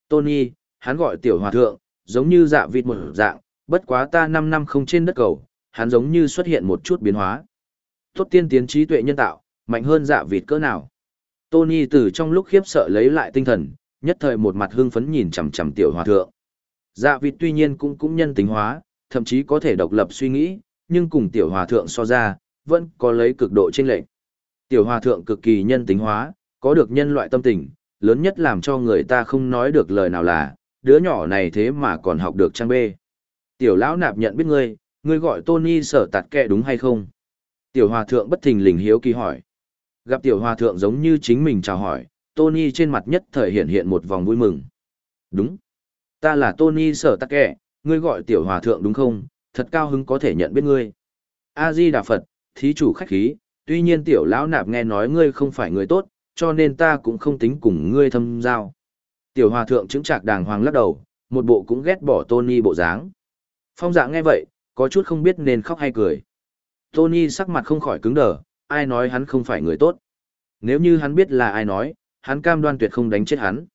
Tony, hắn gọi tiểu hòa thượng, giống như dạ vịt một dạng, bất quá ta 5 năm không trên đất cầu, hắn giống như xuất hiện một chút biến hóa. Tốt tiên tiến trí tuệ nhân tạo, mạnh hơn dạ vịt cỡ nào. Tony từ trong lúc khiếp sợ lấy lại tinh thần, nhất thời một mặt hưng phấn nhìn chằm chằm tiểu hòa thượng. Dạ vịt tuy nhiên cũng cũng nhân tính hóa, thậm chí có thể độc lập suy nghĩ, nhưng cùng tiểu hòa thượng so ra, vẫn có lấy cực độ chênh lệch. Tiểu hòa thượng cực kỳ nhân tính hóa, có được nhân loại tâm tình, lớn nhất làm cho người ta không nói được lời nào là, đứa nhỏ này thế mà còn học được trang bê. Tiểu lão nạp nhận biết ngươi, ngươi gọi Tony sở tạt kẹ đúng hay không? Tiểu hòa thượng bất thình lình hiếu kỳ hỏi. Gặp tiểu hòa thượng giống như chính mình chào hỏi, Tony trên mặt nhất thời hiện hiện một vòng vui mừng. Đúng. Ta là Tony sở tắc kẹ, ngươi gọi tiểu hòa thượng đúng không? Thật cao hứng có thể nhận biết ngươi. A-di Đà Phật, thí chủ khách khí, tuy nhiên tiểu lão nạp nghe nói ngươi không phải người tốt, cho nên ta cũng không tính cùng ngươi thâm giao. Tiểu hòa thượng chứng trạc đàng hoàng lắc đầu, một bộ cũng ghét bỏ Tony bộ dáng. Phong dạ nghe vậy, có chút không biết nên khóc hay cười. Tony sắc mặt không khỏi cứng đờ, ai nói hắn không phải người tốt. Nếu như hắn biết là ai nói, hắn cam đoan tuyệt không đánh chết hắn.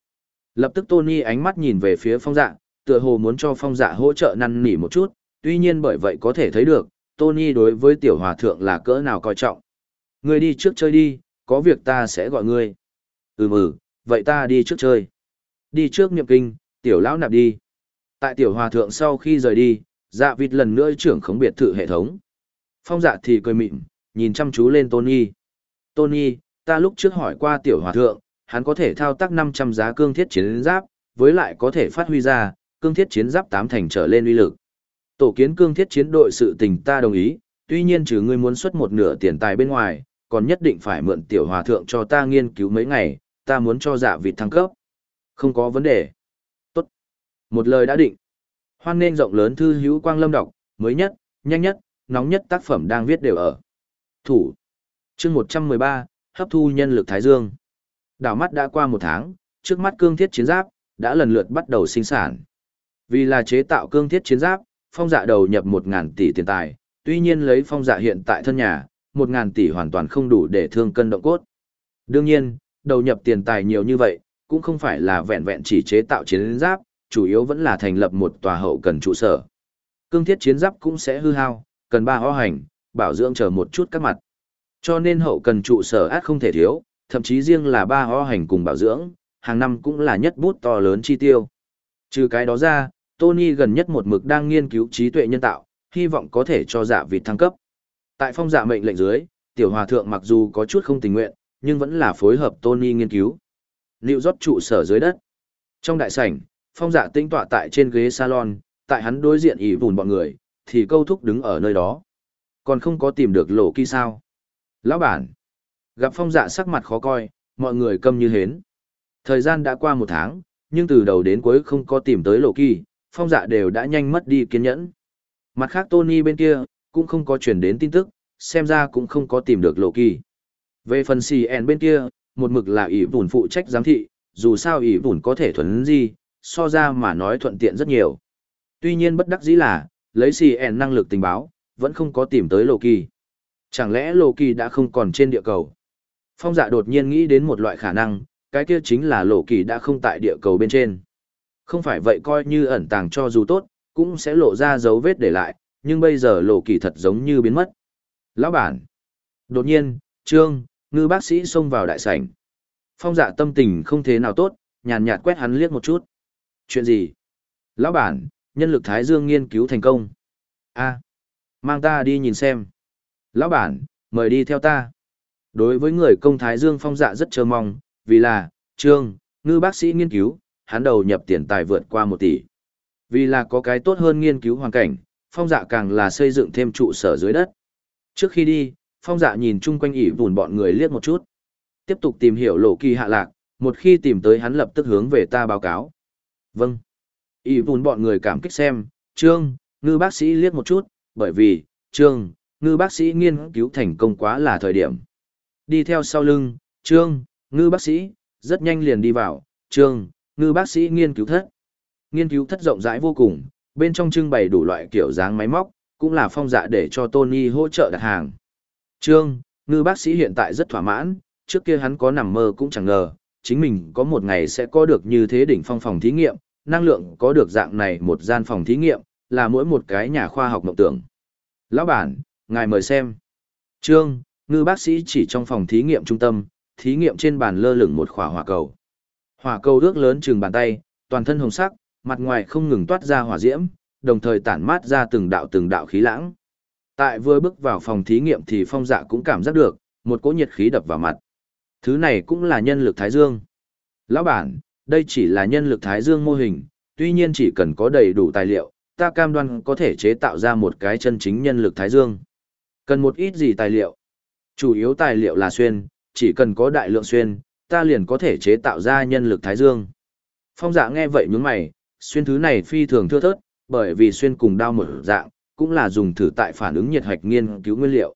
Lập tức Tony ánh mắt nhìn về phía phong dạ, tựa hồ muốn cho phong dạ hỗ trợ năn nỉ một chút, tuy nhiên bởi vậy có thể thấy được, Tony đối với tiểu hòa thượng là cỡ nào coi trọng. Ngươi đi trước chơi đi, có việc ta sẽ gọi ngươi. Ừ ừ, vậy ta đi trước chơi. Đi trước niệm kinh, tiểu lão nạp đi. Tại tiểu hòa thượng sau khi rời đi, dạ vịt lần nữa trưởng khống biệt thự hệ thống. Phong dạ thì cười mịn, nhìn chăm chú lên Tony. Tony, ta lúc trước hỏi qua tiểu hòa thượng, hắn có thể thao tác 500 giá cương thiết chiến giáp, với lại có thể phát huy ra, cương thiết chiến giáp tám thành trở lên uy lực. Tổ kiến cương thiết chiến đội sự tình ta đồng ý, tuy nhiên trừ ngươi muốn xuất một nửa tiền tài bên ngoài, còn nhất định phải mượn tiểu hòa thượng cho ta nghiên cứu mấy ngày, ta muốn cho dạ vịt thăng cấp. Không có vấn đề. Tốt. Một lời đã định. Hoan nên rộng lớn thư hữu quang lâm đọc, mới nhất, nhanh nhất, nóng nhất tác phẩm đang viết đều ở. Thủ. chương 113, hấp thu nhân lực Thái Dương. Đảo mắt đã qua một tháng, trước mắt cương thiết chiến giáp, đã lần lượt bắt đầu sinh sản. Vì là chế tạo cương thiết chiến giáp, phong dạ đầu nhập 1.000 tỷ tiền tài, tuy nhiên lấy phong dạ hiện tại thân nhà, 1.000 tỷ hoàn toàn không đủ để thương cân động cốt. Đương nhiên, đầu nhập tiền tài nhiều như vậy, cũng không phải là vẹn vẹn chỉ chế tạo chiến giáp, chủ yếu vẫn là thành lập một tòa hậu cần trụ sở. Cương thiết chiến giáp cũng sẽ hư hao, cần ba ho hành, bảo dưỡng chờ một chút các mặt. Cho nên hậu cần trụ sở át không thể thiếu, thậm chí riêng là ba ho hành cùng bảo dưỡng, hàng năm cũng là nhất bút to lớn chi tiêu. Trừ cái đó ra, Tony gần nhất một mực đang nghiên cứu trí tuệ nhân tạo, hy vọng có thể cho dạ vịt thăng cấp. Tại phong dạ mệnh lệnh dưới, tiểu hòa thượng mặc dù có chút không tình nguyện, nhưng vẫn là phối hợp Tony nghiên cứu. Liệu rót trụ sở dưới đất. Trong đại sảnh, phong dạ tinh tọa tại trên ghế salon, tại hắn đối diện ỉ vùn bọn người, thì câu thúc đứng ở nơi đó. Còn không có tìm được lộ kỳ sao. Lão bản. Gặp phong dạ sắc mặt khó coi, mọi người câm như hến. Thời gian đã qua một tháng, nhưng từ đầu đến cuối không có tìm tới lộ kỳ, phong dạ đều đã nhanh mất đi kiên nhẫn. Mặt khác Tony bên kia, cũng không có truyền đến tin tức, xem ra cũng không có tìm được lộ kỳ. Về phần CN bên kia, một mực là ỷ vùn phụ trách giám thị, dù sao ỷ vùn có thể thuần gì, so ra mà nói thuận tiện rất nhiều. Tuy nhiên bất đắc dĩ là, lấy CN năng lực tình báo, vẫn không có tìm tới Lộ Kỳ. Chẳng lẽ Lộ Kỳ đã không còn trên địa cầu? Phong dạ đột nhiên nghĩ đến một loại khả năng, cái kia chính là Lộ Kỳ đã không tại địa cầu bên trên. Không phải vậy coi như ẩn tàng cho dù tốt, cũng sẽ lộ ra dấu vết để lại, nhưng bây giờ Lộ Kỳ thật giống như biến mất. Lão bản. Đột nhiên, Trương, ngư bác sĩ xông vào đại sảnh. Phong dạ tâm tình không thế nào tốt, nhàn nhạt quét hắn liếc một chút. Chuyện gì? Lão bản, nhân lực Thái Dương nghiên cứu thành công. a mang ta đi nhìn xem. Lão bản, mời đi theo ta. Đối với người công Thái Dương phong dạ rất chờ mong, vì là, trương, ngư bác sĩ nghiên cứu, hắn đầu nhập tiền tài vượt qua một tỷ. Vì là có cái tốt hơn nghiên cứu hoàn cảnh, phong dạ càng là xây dựng thêm trụ sở dưới đất. Trước khi đi, phong dạ nhìn chung quanh ỉ vùn bọn người liếc một chút. Tiếp tục tìm hiểu lộ kỳ hạ lạc, một khi tìm tới hắn lập tức hướng về ta báo cáo. Vâng. Y vùn bọn người cảm kích xem, trương, ngư bác sĩ liếc một chút, bởi vì, trương, ngư bác sĩ nghiên cứu thành công quá là thời điểm. Đi theo sau lưng, trương, ngư bác sĩ, rất nhanh liền đi vào, trương, ngư bác sĩ nghiên cứu thất. Nghiên cứu thất rộng rãi vô cùng, bên trong trưng bày đủ loại kiểu dáng máy móc, cũng là phong dạ để cho Tony hỗ trợ đặt hàng. Trương, ngư bác sĩ hiện tại rất thỏa mãn, trước kia hắn có nằm mơ cũng chẳng ngờ, chính mình có một ngày sẽ có được như thế đỉnh phong phòng thí nghiệm, năng lượng có được dạng này một gian phòng thí nghiệm, là mỗi một cái nhà khoa học mộng tưởng. Lão bản, ngài mời xem. Trương, ngư bác sĩ chỉ trong phòng thí nghiệm trung tâm, thí nghiệm trên bàn lơ lửng một khỏa hỏa cầu. Hỏa cầu ước lớn chừng bàn tay, toàn thân hồng sắc, mặt ngoài không ngừng toát ra hỏa diễm, đồng thời tản mát ra từng đạo từng đạo khí lãng. Tại vừa bước vào phòng thí nghiệm thì phong dạ cũng cảm giác được, một cỗ nhiệt khí đập vào mặt. Thứ này cũng là nhân lực thái dương. Lão bản, đây chỉ là nhân lực thái dương mô hình, tuy nhiên chỉ cần có đầy đủ tài liệu, ta cam đoan có thể chế tạo ra một cái chân chính nhân lực thái dương. Cần một ít gì tài liệu? Chủ yếu tài liệu là xuyên, chỉ cần có đại lượng xuyên, ta liền có thể chế tạo ra nhân lực thái dương. Phong dạ nghe vậy nhướng mày, xuyên thứ này phi thường thưa thớt, bởi vì xuyên cùng đao một dạng, cũng là dùng thử tại phản ứng nhiệt hạch nghiên cứu nguyên liệu.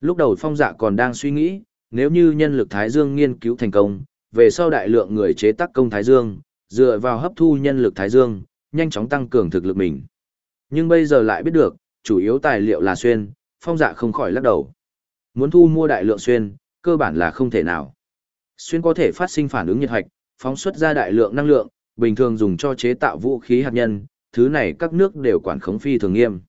Lúc đầu phong dạ còn đang suy nghĩ, nếu như nhân lực thái dương nghiên cứu thành công, về sau đại lượng người chế tác công thái dương, dựa vào hấp thu nhân lực thái dương, nhanh chóng tăng cường thực lực mình. Nhưng bây giờ lại biết được, chủ yếu tài liệu là xuyên, phong dạ không khỏi lắc đầu. Muốn thu mua đại lượng xuyên, cơ bản là không thể nào. Xuyên có thể phát sinh phản ứng nhiệt hạch, phóng xuất ra đại lượng năng lượng, bình thường dùng cho chế tạo vũ khí hạt nhân, thứ này các nước đều quản khống phi thường nghiêm.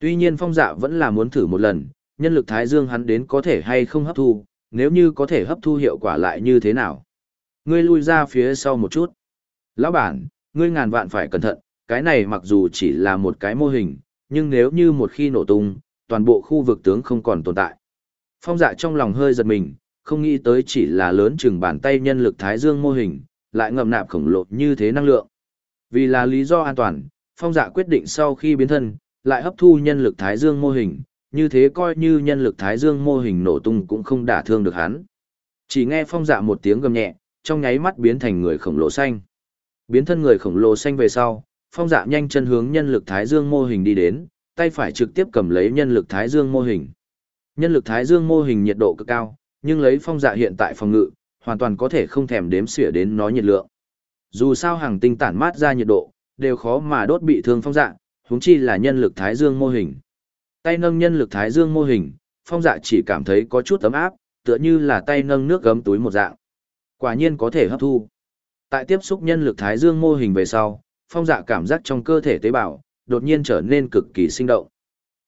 Tuy nhiên phong dạ vẫn là muốn thử một lần, nhân lực thái dương hắn đến có thể hay không hấp thu, nếu như có thể hấp thu hiệu quả lại như thế nào. Ngươi lui ra phía sau một chút. Lão bản, ngươi ngàn vạn phải cẩn thận, cái này mặc dù chỉ là một cái mô hình, nhưng nếu như một khi nổ tung, toàn bộ khu vực tướng không còn tồn tại. Phong dạ trong lòng hơi giật mình, không nghĩ tới chỉ là lớn chừng bàn tay nhân lực thái dương mô hình, lại ngậm nạp khổng lồ như thế năng lượng. Vì là lý do an toàn, phong dạ quyết định sau khi biến thân, lại hấp thu nhân lực thái dương mô hình, như thế coi như nhân lực thái dương mô hình nổ tung cũng không đả thương được hắn. Chỉ nghe phong dạ một tiếng gầm nhẹ, trong nháy mắt biến thành người khổng lồ xanh. Biến thân người khổng lồ xanh về sau, phong dạ nhanh chân hướng nhân lực thái dương mô hình đi đến, tay phải trực tiếp cầm lấy nhân lực thái dương mô hình. Nhân lực thái dương mô hình nhiệt độ cực cao, nhưng lấy phong dạ hiện tại phòng ngự, hoàn toàn có thể không thèm đếm xỉa đến nó nhiệt lượng. Dù sao hàng tinh tản mát ra nhiệt độ, đều khó mà đốt bị thương phong dạ, huống chi là nhân lực thái dương mô hình. Tay nâng nhân lực thái dương mô hình, phong dạ chỉ cảm thấy có chút ấm áp, tựa như là tay nâng nước gấm túi một dạng. Quả nhiên có thể hấp thu. Tại tiếp xúc nhân lực thái dương mô hình về sau, phong dạ cảm giác trong cơ thể tế bào, đột nhiên trở nên cực kỳ sinh động.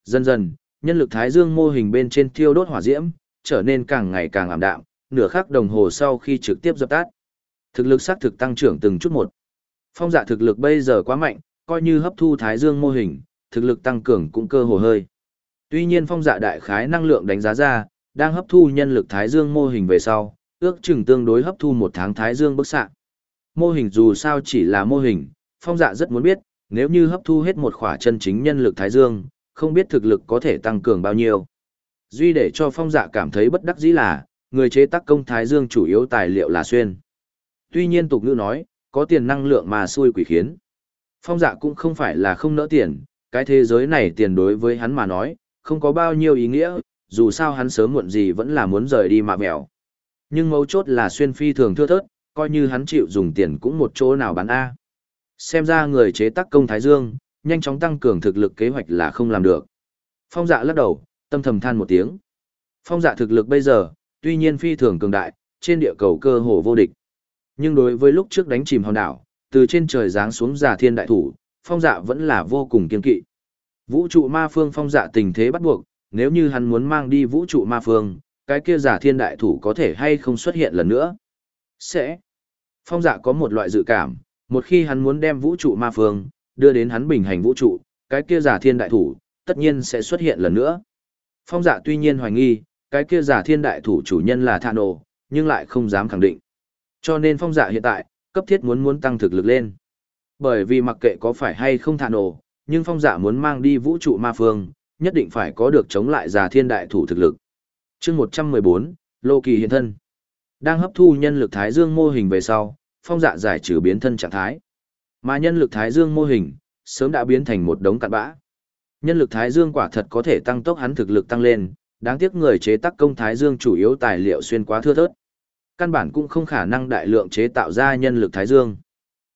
Dần dần, nhân lực thái dương mô hình bên trên thiêu đốt hỏa diễm, trở nên càng ngày càng ảm đạm, nửa khắc đồng hồ sau khi trực tiếp dập tắt. Thực lực xác thực tăng trưởng từng chút một. Phong dạ thực lực bây giờ quá mạnh, coi như hấp thu thái dương mô hình, thực lực tăng cường cũng cơ hồ hơi. Tuy nhiên phong dạ đại khái năng lượng đánh giá ra, đang hấp thu nhân lực thái dương mô hình về sau, ước chừng tương đối hấp thu một tháng thái dương bức xạ. Mô hình dù sao chỉ là mô hình, phong dạ rất muốn biết, nếu như hấp thu hết một khỏa chân chính nhân lực thái dương, không biết thực lực có thể tăng cường bao nhiêu. Duy để cho phong dạ cảm thấy bất đắc dĩ là, người chế tác công thái dương chủ yếu tài liệu là xuyên. Tuy nhiên tục ngữ nói, có tiền năng lượng mà xui quỷ khiến. Phong dạ cũng không phải là không nỡ tiền, cái thế giới này tiền đối với hắn mà nói, không có bao nhiêu ý nghĩa, dù sao hắn sớm muộn gì vẫn là muốn rời đi mà mèo. Nhưng mấu chốt là xuyên phi thường thưa thớt, coi như hắn chịu dùng tiền cũng một chỗ nào bán A. Xem ra người chế tác công Thái Dương, nhanh chóng tăng cường thực lực kế hoạch là không làm được. Phong dạ lắc đầu, tâm thầm than một tiếng. Phong dạ thực lực bây giờ, tuy nhiên phi thường cường đại, trên địa cầu cơ hồ vô địch. Nhưng đối với lúc trước đánh chìm hòn đảo, từ trên trời giáng xuống giả thiên đại thủ, phong dạ vẫn là vô cùng kiên kỵ. Vũ trụ ma phương phong dạ tình thế bắt buộc, nếu như hắn muốn mang đi vũ trụ ma phương, cái kia giả thiên đại thủ có thể hay không xuất hiện lần nữa. Sẽ. Phong dạ có một loại dự cảm, một khi hắn muốn đem vũ trụ ma phương, đưa đến hắn bình hành vũ trụ, cái kia giả thiên đại thủ, tất nhiên sẽ xuất hiện lần nữa. Phong dạ tuy nhiên hoài nghi, cái kia giả thiên đại thủ chủ nhân là Thano, nhưng lại không dám khẳng định. Cho nên phong dạ hiện tại, cấp thiết muốn muốn tăng thực lực lên. Bởi vì mặc kệ có phải hay không Thano, nhưng phong dạ muốn mang đi vũ trụ ma phương, nhất định phải có được chống lại giả thiên đại thủ thực lực chương 114, Lô Kỳ hiện thân. Đang hấp thu nhân lực Thái Dương mô hình về sau, phong dạ giải trừ biến thân trạng thái. Mà nhân lực Thái Dương mô hình, sớm đã biến thành một đống cặn bã. Nhân lực Thái Dương quả thật có thể tăng tốc hắn thực lực tăng lên, đáng tiếc người chế tác công Thái Dương chủ yếu tài liệu xuyên quá thưa thớt. Căn bản cũng không khả năng đại lượng chế tạo ra nhân lực Thái Dương.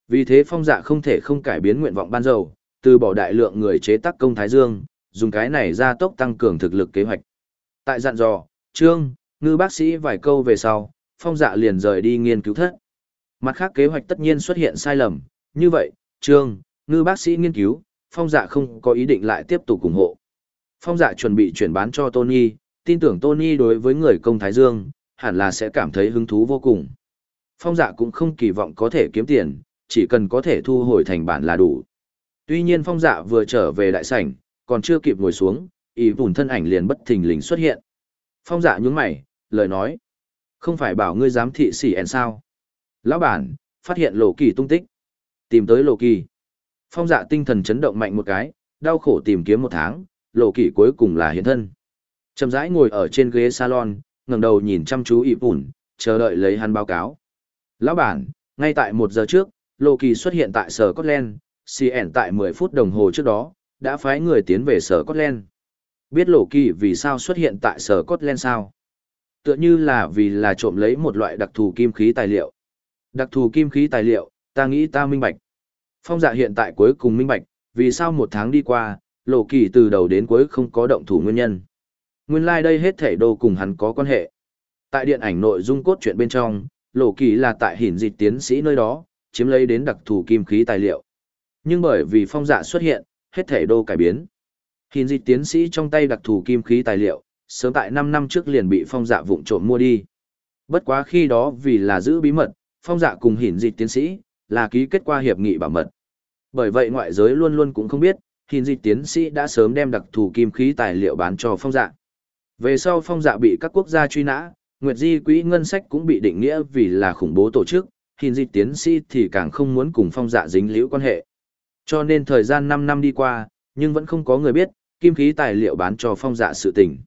Vì thế phong dạ không thể không cải biến nguyện vọng ban đầu, từ bỏ đại lượng người chế tác công Thái Dương, dùng cái này ra tốc tăng cường thực lực kế hoạch. Tại dặn dò, Trương, ngư bác sĩ vài câu về sau, phong dạ liền rời đi nghiên cứu thất. Mặt khác kế hoạch tất nhiên xuất hiện sai lầm, như vậy, Trương, ngư bác sĩ nghiên cứu, phong dạ không có ý định lại tiếp tục ủng hộ. Phong dạ chuẩn bị chuyển bán cho Tony, tin tưởng Tony đối với người công Thái Dương, hẳn là sẽ cảm thấy hứng thú vô cùng. Phong dạ cũng không kỳ vọng có thể kiếm tiền, chỉ cần có thể thu hồi thành bản là đủ. Tuy nhiên phong dạ vừa trở về đại sảnh, còn chưa kịp ngồi xuống, ý vùn thân ảnh liền bất thình lình xuất hiện. Phong dạ nhướng mày, lời nói. Không phải bảo ngươi giám thị sỉ ẹn sao. Lão bản, phát hiện lộ kỳ tung tích. Tìm tới lộ kỳ. Phong dạ tinh thần chấn động mạnh một cái, đau khổ tìm kiếm một tháng, lộ kỳ cuối cùng là hiện thân. Chầm rãi ngồi ở trên ghế salon, ngẩng đầu nhìn chăm chú ịp ủn, chờ đợi lấy hắn báo cáo. Lão bản, ngay tại một giờ trước, lộ kỳ xuất hiện tại sở Scotland, CN tại 10 phút đồng hồ trước đó, đã phái người tiến về sở Scotland. Biết lộ kỳ vì sao xuất hiện tại sở cốt len sao? Tựa như là vì là trộm lấy một loại đặc thù kim khí tài liệu. Đặc thù kim khí tài liệu, ta nghĩ ta minh bạch. Phong dạ hiện tại cuối cùng minh bạch, vì sao một tháng đi qua, lộ kỳ từ đầu đến cuối không có động thủ nguyên nhân. Nguyên lai đây hết thể đô cùng hắn có quan hệ. Tại điện ảnh nội dung cốt truyện bên trong, lộ kỳ là tại hiển dịch tiến sĩ nơi đó, chiếm lấy đến đặc thù kim khí tài liệu. Nhưng bởi vì phong dạ xuất hiện, hết thể đô cải biến. Hình dịch tiến sĩ trong tay đặc thù kim khí tài liệu, sớm tại 5 năm trước liền bị phong dạ vụng trộm mua đi. Bất quá khi đó vì là giữ bí mật, phong dạ cùng hình dịch tiến sĩ, là ký kết qua hiệp nghị bảo mật. Bởi vậy ngoại giới luôn luôn cũng không biết, hình dịch tiến sĩ đã sớm đem đặc thù kim khí tài liệu bán cho phong dạ. Về sau phong dạ bị các quốc gia truy nã, Nguyệt Di quỹ ngân sách cũng bị định nghĩa vì là khủng bố tổ chức, hình dịch tiến sĩ thì càng không muốn cùng phong dạ dính liễu quan hệ. Cho nên thời gian 5 năm đi qua, nhưng vẫn không có người biết, kim khí tài liệu bán cho phong dạ sự tình.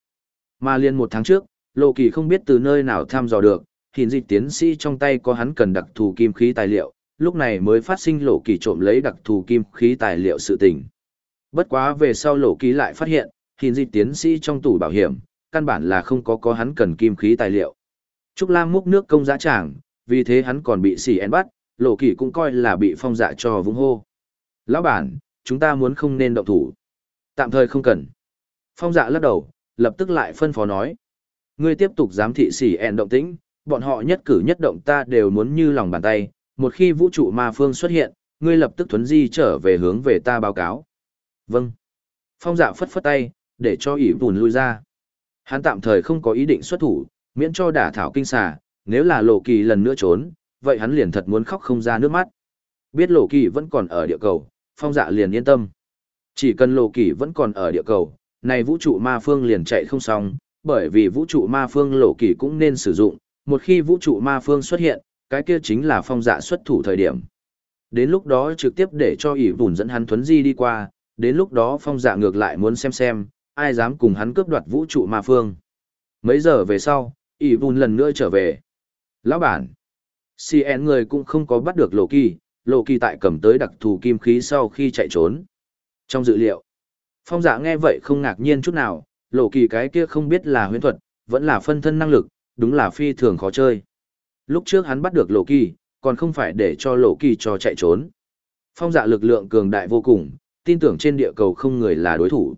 Mà liền một tháng trước, Lộ Kỳ không biết từ nơi nào tham dò được, hiện dịch tiến sĩ trong tay có hắn cần đặc thù kim khí tài liệu, lúc này mới phát sinh Lộ Kỳ trộm lấy đặc thù kim khí tài liệu sự tình. Bất quá về sau Lộ Kỳ lại phát hiện, hiện dịch tiến sĩ trong tủ bảo hiểm, căn bản là không có có hắn cần kim khí tài liệu. Trúc Lam múc nước công giá tràng, vì thế hắn còn bị xỉ en bắt, Lộ Kỳ cũng coi là bị phong dạ cho vung hô. Lão bản, chúng ta muốn không nên động thủ. Tạm thời không cần. Phong dạ lắc đầu, lập tức lại phân phó nói. Ngươi tiếp tục giám thị xỉ ẹn động tĩnh, bọn họ nhất cử nhất động ta đều muốn như lòng bàn tay, một khi vũ trụ ma phương xuất hiện, ngươi lập tức thuấn di trở về hướng về ta báo cáo. Vâng. Phong dạ phất phất tay, để cho ỷ vùn lui ra. Hắn tạm thời không có ý định xuất thủ, miễn cho đả thảo kinh xà, nếu là lộ kỳ lần nữa trốn, vậy hắn liền thật muốn khóc không ra nước mắt. Biết lộ kỳ vẫn còn ở địa cầu, phong dạ liền yên tâm. Chỉ cần lộ kỳ vẫn còn ở địa cầu, này vũ trụ ma phương liền chạy không xong, bởi vì vũ trụ ma phương lộ kỳ cũng nên sử dụng, một khi vũ trụ ma phương xuất hiện, cái kia chính là phong dạ xuất thủ thời điểm. Đến lúc đó trực tiếp để cho ỷ vùn dẫn hắn thuấn di đi qua, đến lúc đó phong dạ ngược lại muốn xem xem, ai dám cùng hắn cướp đoạt vũ trụ ma phương. Mấy giờ về sau, ỷ vùn lần nữa trở về. Lão bản, CN người cũng không có bắt được lộ kỳ, lộ kỳ tại cầm tới đặc thù kim khí sau khi chạy trốn. Trong dự liệu, Phong dạ nghe vậy không ngạc nhiên chút nào, lộ kỳ cái kia không biết là huyễn thuật, vẫn là phân thân năng lực, đúng là phi thường khó chơi. Lúc trước hắn bắt được lộ kỳ, còn không phải để cho lộ kỳ cho chạy trốn. Phong dạ lực lượng cường đại vô cùng, tin tưởng trên địa cầu không người là đối thủ.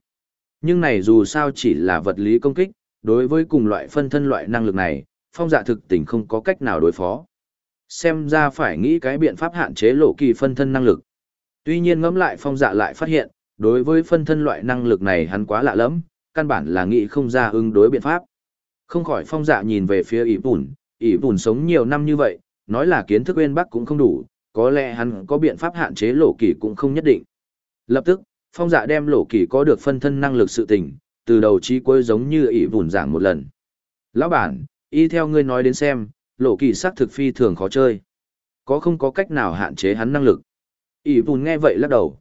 Nhưng này dù sao chỉ là vật lý công kích, đối với cùng loại phân thân loại năng lực này, phong dạ thực tình không có cách nào đối phó. Xem ra phải nghĩ cái biện pháp hạn chế lộ kỳ phân thân năng lực. Tuy nhiên ngẫm lại phong dạ lại phát hiện, đối với phân thân loại năng lực này hắn quá lạ lẫm, căn bản là nghĩ không ra ứng đối biện pháp. Không khỏi phong dạ nhìn về phía ỷ bùn, ỷ bùn sống nhiều năm như vậy, nói là kiến thức uyên bắc cũng không đủ, có lẽ hắn có biện pháp hạn chế lộ kỳ cũng không nhất định. Lập tức, phong dạ đem lộ kỳ có được phân thân năng lực sự tình, từ đầu chí cuối giống như ỷ bùn giảng một lần. Lão bản, y theo ngươi nói đến xem, lộ kỳ sắc thực phi thường khó chơi. Có không có cách nào hạn chế hắn năng lực? ỷ bùn nghe vậy lắc đầu.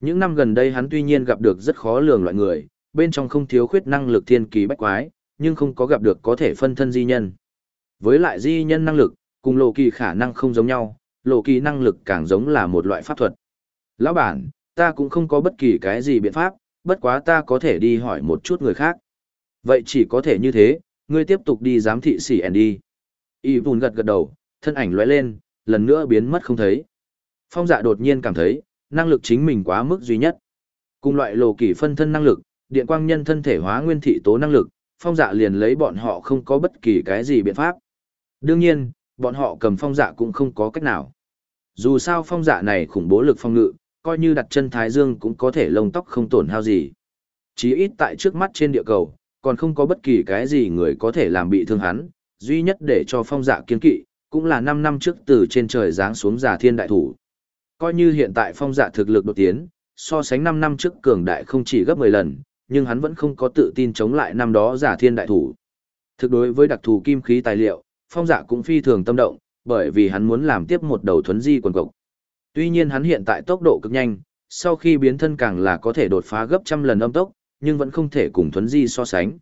Những năm gần đây hắn tuy nhiên gặp được rất khó lường loại người, bên trong không thiếu khuyết năng lực thiên kỳ bách quái, nhưng không có gặp được có thể phân thân di nhân. Với lại di nhân năng lực, cùng lộ kỳ khả năng không giống nhau, lộ kỳ năng lực càng giống là một loại pháp thuật. Lão bản, ta cũng không có bất kỳ cái gì biện pháp, bất quá ta có thể đi hỏi một chút người khác. Vậy chỉ có thể như thế, ngươi tiếp tục đi giám thị xỉ ẻn đi. Y vùn gật gật đầu, thân ảnh lóe lên, lần nữa biến mất không thấy. Phong dạ đột nhiên cảm thấy, năng lực chính mình quá mức duy nhất. Cùng loại lồ kỳ phân thân năng lực, điện quang nhân thân thể hóa nguyên thị tố năng lực, phong dạ liền lấy bọn họ không có bất kỳ cái gì biện pháp. Đương nhiên, bọn họ cầm phong dạ cũng không có cách nào. Dù sao phong dạ này khủng bố lực phong ngự, coi như đặt chân Thái Dương cũng có thể lông tóc không tổn hao gì. Chí ít tại trước mắt trên địa cầu, còn không có bất kỳ cái gì người có thể làm bị thương hắn, duy nhất để cho phong dạ kiên kỵ, cũng là 5 năm trước từ trên trời giáng xuống giả thiên đại thủ. Coi như hiện tại phong dạ thực lực đột tiến, so sánh 5 năm trước cường đại không chỉ gấp 10 lần, nhưng hắn vẫn không có tự tin chống lại năm đó giả thiên đại thủ. Thực đối với đặc thù kim khí tài liệu, phong dạ cũng phi thường tâm động, bởi vì hắn muốn làm tiếp một đầu thuấn di quần cục. Tuy nhiên hắn hiện tại tốc độ cực nhanh, sau khi biến thân càng là có thể đột phá gấp trăm lần âm tốc, nhưng vẫn không thể cùng thuấn di so sánh.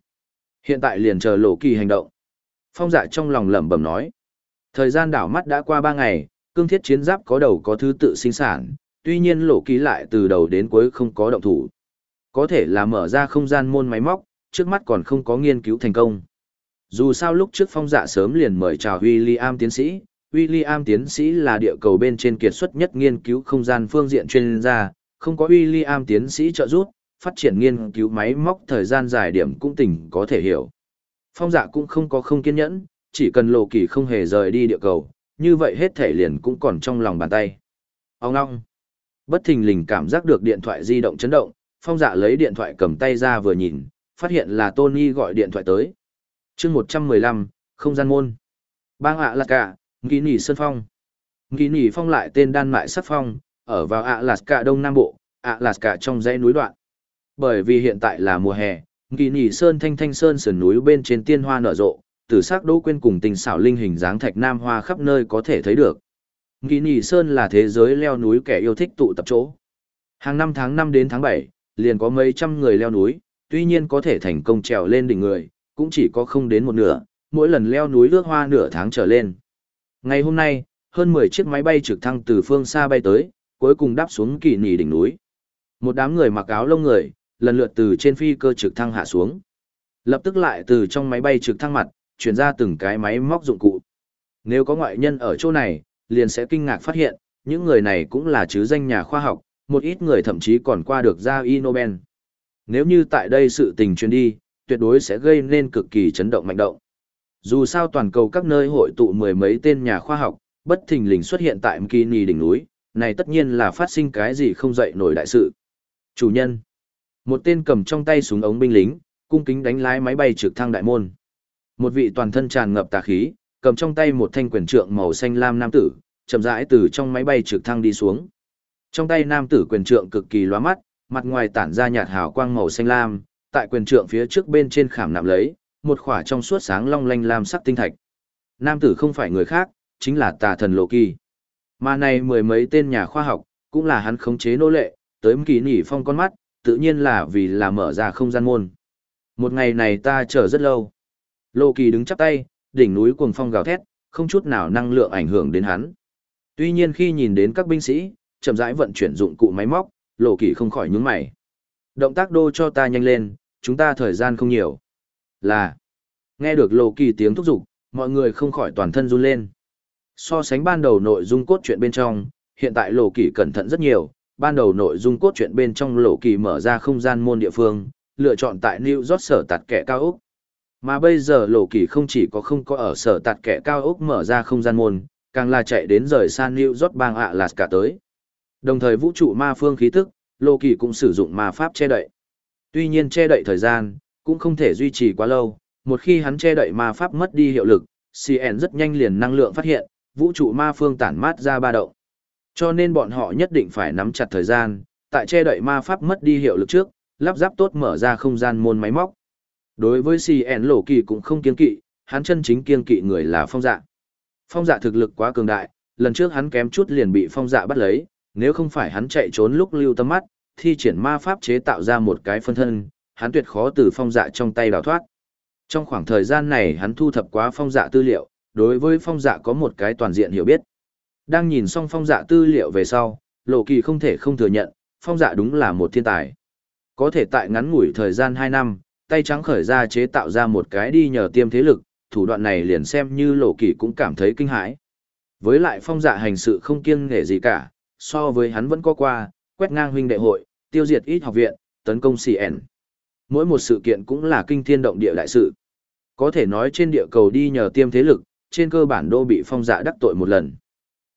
Hiện tại liền chờ lộ kỳ hành động. Phong dạ trong lòng lẩm bẩm nói. Thời gian đảo mắt đã qua ba ngày, cương thiết chiến giáp có đầu có thứ tự sinh sản, tuy nhiên lộ ký lại từ đầu đến cuối không có động thủ. Có thể là mở ra không gian môn máy móc, trước mắt còn không có nghiên cứu thành công. Dù sao lúc trước phong dạ sớm liền mời chào William tiến sĩ, William tiến sĩ là địa cầu bên trên kiệt xuất nhất nghiên cứu không gian phương diện chuyên gia, không có William tiến sĩ trợ giúp, phát triển nghiên cứu máy móc thời gian dài điểm cũng tỉnh có thể hiểu. Phong dạ cũng không có không kiên nhẫn, chỉ cần lộ kỳ không hề rời đi địa cầu, như vậy hết thể liền cũng còn trong lòng bàn tay. Ông ngong. Bất thình lình cảm giác được điện thoại di động chấn động, phong dạ lấy điện thoại cầm tay ra vừa nhìn, phát hiện là Tony gọi điện thoại tới. chương 115, không gian môn. Bang ạ là cả, nghĩ Nỉ Sơn Phong. nghĩ Nỉ Phong lại tên đan mại sắc phong, ở vào ạ là cả đông nam bộ, ạ là cả trong dãy núi đoạn. Bởi vì hiện tại là mùa hè, nghĩ Nỉ Sơn thanh thanh sơn sườn núi bên trên tiên hoa nở rộ, tử sắc đỗ quên cùng tình xảo linh hình dáng thạch nam hoa khắp nơi có thể thấy được. Nghĩ Nhị Sơn là thế giới leo núi kẻ yêu thích tụ tập chỗ. Hàng năm tháng 5 đến tháng 7, liền có mấy trăm người leo núi, tuy nhiên có thể thành công trèo lên đỉnh người, cũng chỉ có không đến một nửa, mỗi lần leo núi ước hoa nửa tháng trở lên. Ngày hôm nay, hơn 10 chiếc máy bay trực thăng từ phương xa bay tới, cuối cùng đáp xuống kỳ nỉ đỉnh núi. Một đám người mặc áo lông người, lần lượt từ trên phi cơ trực thăng hạ xuống. Lập tức lại từ trong máy bay trực thăng mặt, chuyển ra từng cái máy móc dụng cụ. Nếu có ngoại nhân ở chỗ này, liền sẽ kinh ngạc phát hiện, những người này cũng là chứ danh nhà khoa học, một ít người thậm chí còn qua được ra y Nobel. Nếu như tại đây sự tình truyền đi, tuyệt đối sẽ gây nên cực kỳ chấn động mạnh động. Dù sao toàn cầu các nơi hội tụ mười mấy tên nhà khoa học, bất thình lình xuất hiện tại Mkini đỉnh núi, này tất nhiên là phát sinh cái gì không dậy nổi đại sự. Chủ nhân. Một tên cầm trong tay súng ống binh lính, cung kính đánh lái máy bay trực thăng đại môn. Một vị toàn thân tràn ngập tà khí, cầm trong tay một thanh quyền trượng màu xanh lam nam tử, chậm rãi từ trong máy bay trực thăng đi xuống. Trong tay nam tử quyền trượng cực kỳ lóa mắt, mặt ngoài tản ra nhạt hào quang màu xanh lam, tại quyền trượng phía trước bên trên khảm nạm lấy, một khỏa trong suốt sáng long lanh lam sắc tinh thạch. Nam tử không phải người khác, chính là tà thần Lộ Kỳ. Mà này mười mấy tên nhà khoa học, cũng là hắn khống chế nô lệ, tới kỳ nỉ phong con mắt, tự nhiên là vì là mở ra không gian môn. Một ngày này ta chờ rất lâu. Lô Kỳ đứng chắp tay, đỉnh núi cuồng phong gào thét, không chút nào năng lượng ảnh hưởng đến hắn. Tuy nhiên khi nhìn đến các binh sĩ, chậm rãi vận chuyển dụng cụ máy móc, Lô Kỳ không khỏi nhướng mày. Động tác đô cho ta nhanh lên, chúng ta thời gian không nhiều. Là, nghe được Lô Kỳ tiếng thúc giục, mọi người không khỏi toàn thân run lên. So sánh ban đầu nội dung cốt truyện bên trong, hiện tại Lô Kỳ cẩn thận rất nhiều, ban đầu nội dung cốt truyện bên trong Lô Kỳ mở ra không gian môn địa phương, lựa chọn tại New York sở tạt kẻ cao ốc. Mà bây giờ lộ kỳ không chỉ có không có ở sở tạt kẻ cao ốc mở ra không gian môn, càng là chạy đến rời san New York bang ạ là cả tới. Đồng thời vũ trụ ma phương khí tức, lộ kỳ cũng sử dụng ma pháp che đậy. Tuy nhiên che đậy thời gian, cũng không thể duy trì quá lâu, một khi hắn che đậy ma pháp mất đi hiệu lực, CN rất nhanh liền năng lượng phát hiện, vũ trụ ma phương tản mát ra ba động. Cho nên bọn họ nhất định phải nắm chặt thời gian, tại che đậy ma pháp mất đi hiệu lực trước, lắp ráp tốt mở ra không gian môn máy móc. Đối với CN Lộ Kỳ cũng không kiên kỵ, hắn chân chính kiên kỵ người là phong dạ. Phong dạ thực lực quá cường đại, lần trước hắn kém chút liền bị phong dạ bắt lấy, nếu không phải hắn chạy trốn lúc lưu tâm mắt, thi triển ma pháp chế tạo ra một cái phân thân, hắn tuyệt khó từ phong dạ trong tay đào thoát. Trong khoảng thời gian này hắn thu thập quá phong dạ tư liệu, đối với phong dạ có một cái toàn diện hiểu biết. Đang nhìn xong phong dạ tư liệu về sau, Lộ Kỳ không thể không thừa nhận, phong dạ đúng là một thiên tài. Có thể tại ngắn ngủi thời gian 2 năm, tay trắng khởi ra chế tạo ra một cái đi nhờ tiêm thế lực, thủ đoạn này liền xem như Lộ Kỳ cũng cảm thấy kinh hãi. Với lại phong dạ hành sự không kiêng nghề gì cả, so với hắn vẫn có qua, quét ngang huynh đệ hội, tiêu diệt ít học viện, tấn công CN. Mỗi một sự kiện cũng là kinh thiên động địa đại sự. Có thể nói trên địa cầu đi nhờ tiêm thế lực, trên cơ bản đô bị phong dạ đắc tội một lần.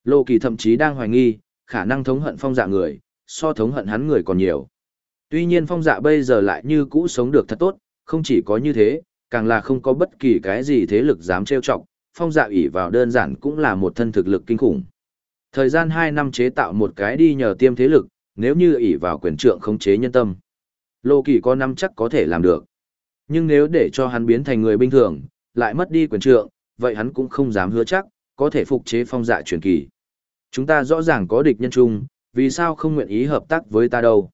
Lô Kỳ thậm chí đang hoài nghi, khả năng thống hận phong dạ người, so thống hận hắn người còn nhiều. Tuy nhiên phong dạ bây giờ lại như cũ sống được thật tốt, không chỉ có như thế, càng là không có bất kỳ cái gì thế lực dám trêu chọc, phong dạ ủy vào đơn giản cũng là một thân thực lực kinh khủng. Thời gian 2 năm chế tạo một cái đi nhờ tiêm thế lực, nếu như ỷ vào quyền trượng khống chế nhân tâm. Lô Kỳ có năm chắc có thể làm được. Nhưng nếu để cho hắn biến thành người bình thường, lại mất đi quyền trượng, vậy hắn cũng không dám hứa chắc, có thể phục chế phong dạ truyền kỳ. Chúng ta rõ ràng có địch nhân chung, vì sao không nguyện ý hợp tác với ta đâu.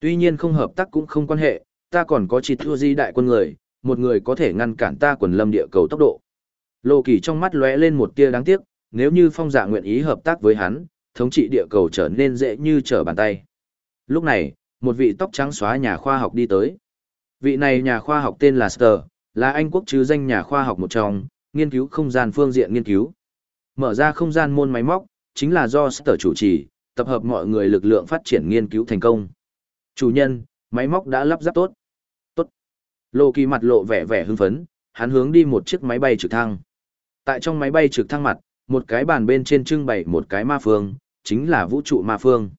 Tuy nhiên không hợp tác cũng không quan hệ, ta còn có chỉ thua di đại quân người, một người có thể ngăn cản ta quần lâm địa cầu tốc độ. Lô Kỳ trong mắt lóe lên một tia đáng tiếc, nếu như phong dạ nguyện ý hợp tác với hắn, thống trị địa cầu trở nên dễ như trở bàn tay. Lúc này, một vị tóc trắng xóa nhà khoa học đi tới. Vị này nhà khoa học tên là Ster, là Anh quốc chứ danh nhà khoa học một trong, nghiên cứu không gian phương diện nghiên cứu. Mở ra không gian môn máy móc, chính là do Ster chủ trì, tập hợp mọi người lực lượng phát triển nghiên cứu thành công. Chủ nhân, máy móc đã lắp ráp tốt. Tốt. Lô kỳ mặt lộ vẻ vẻ hưng phấn, hắn hướng đi một chiếc máy bay trực thăng. Tại trong máy bay trực thăng mặt, một cái bàn bên trên trưng bày một cái ma phương, chính là vũ trụ ma phương.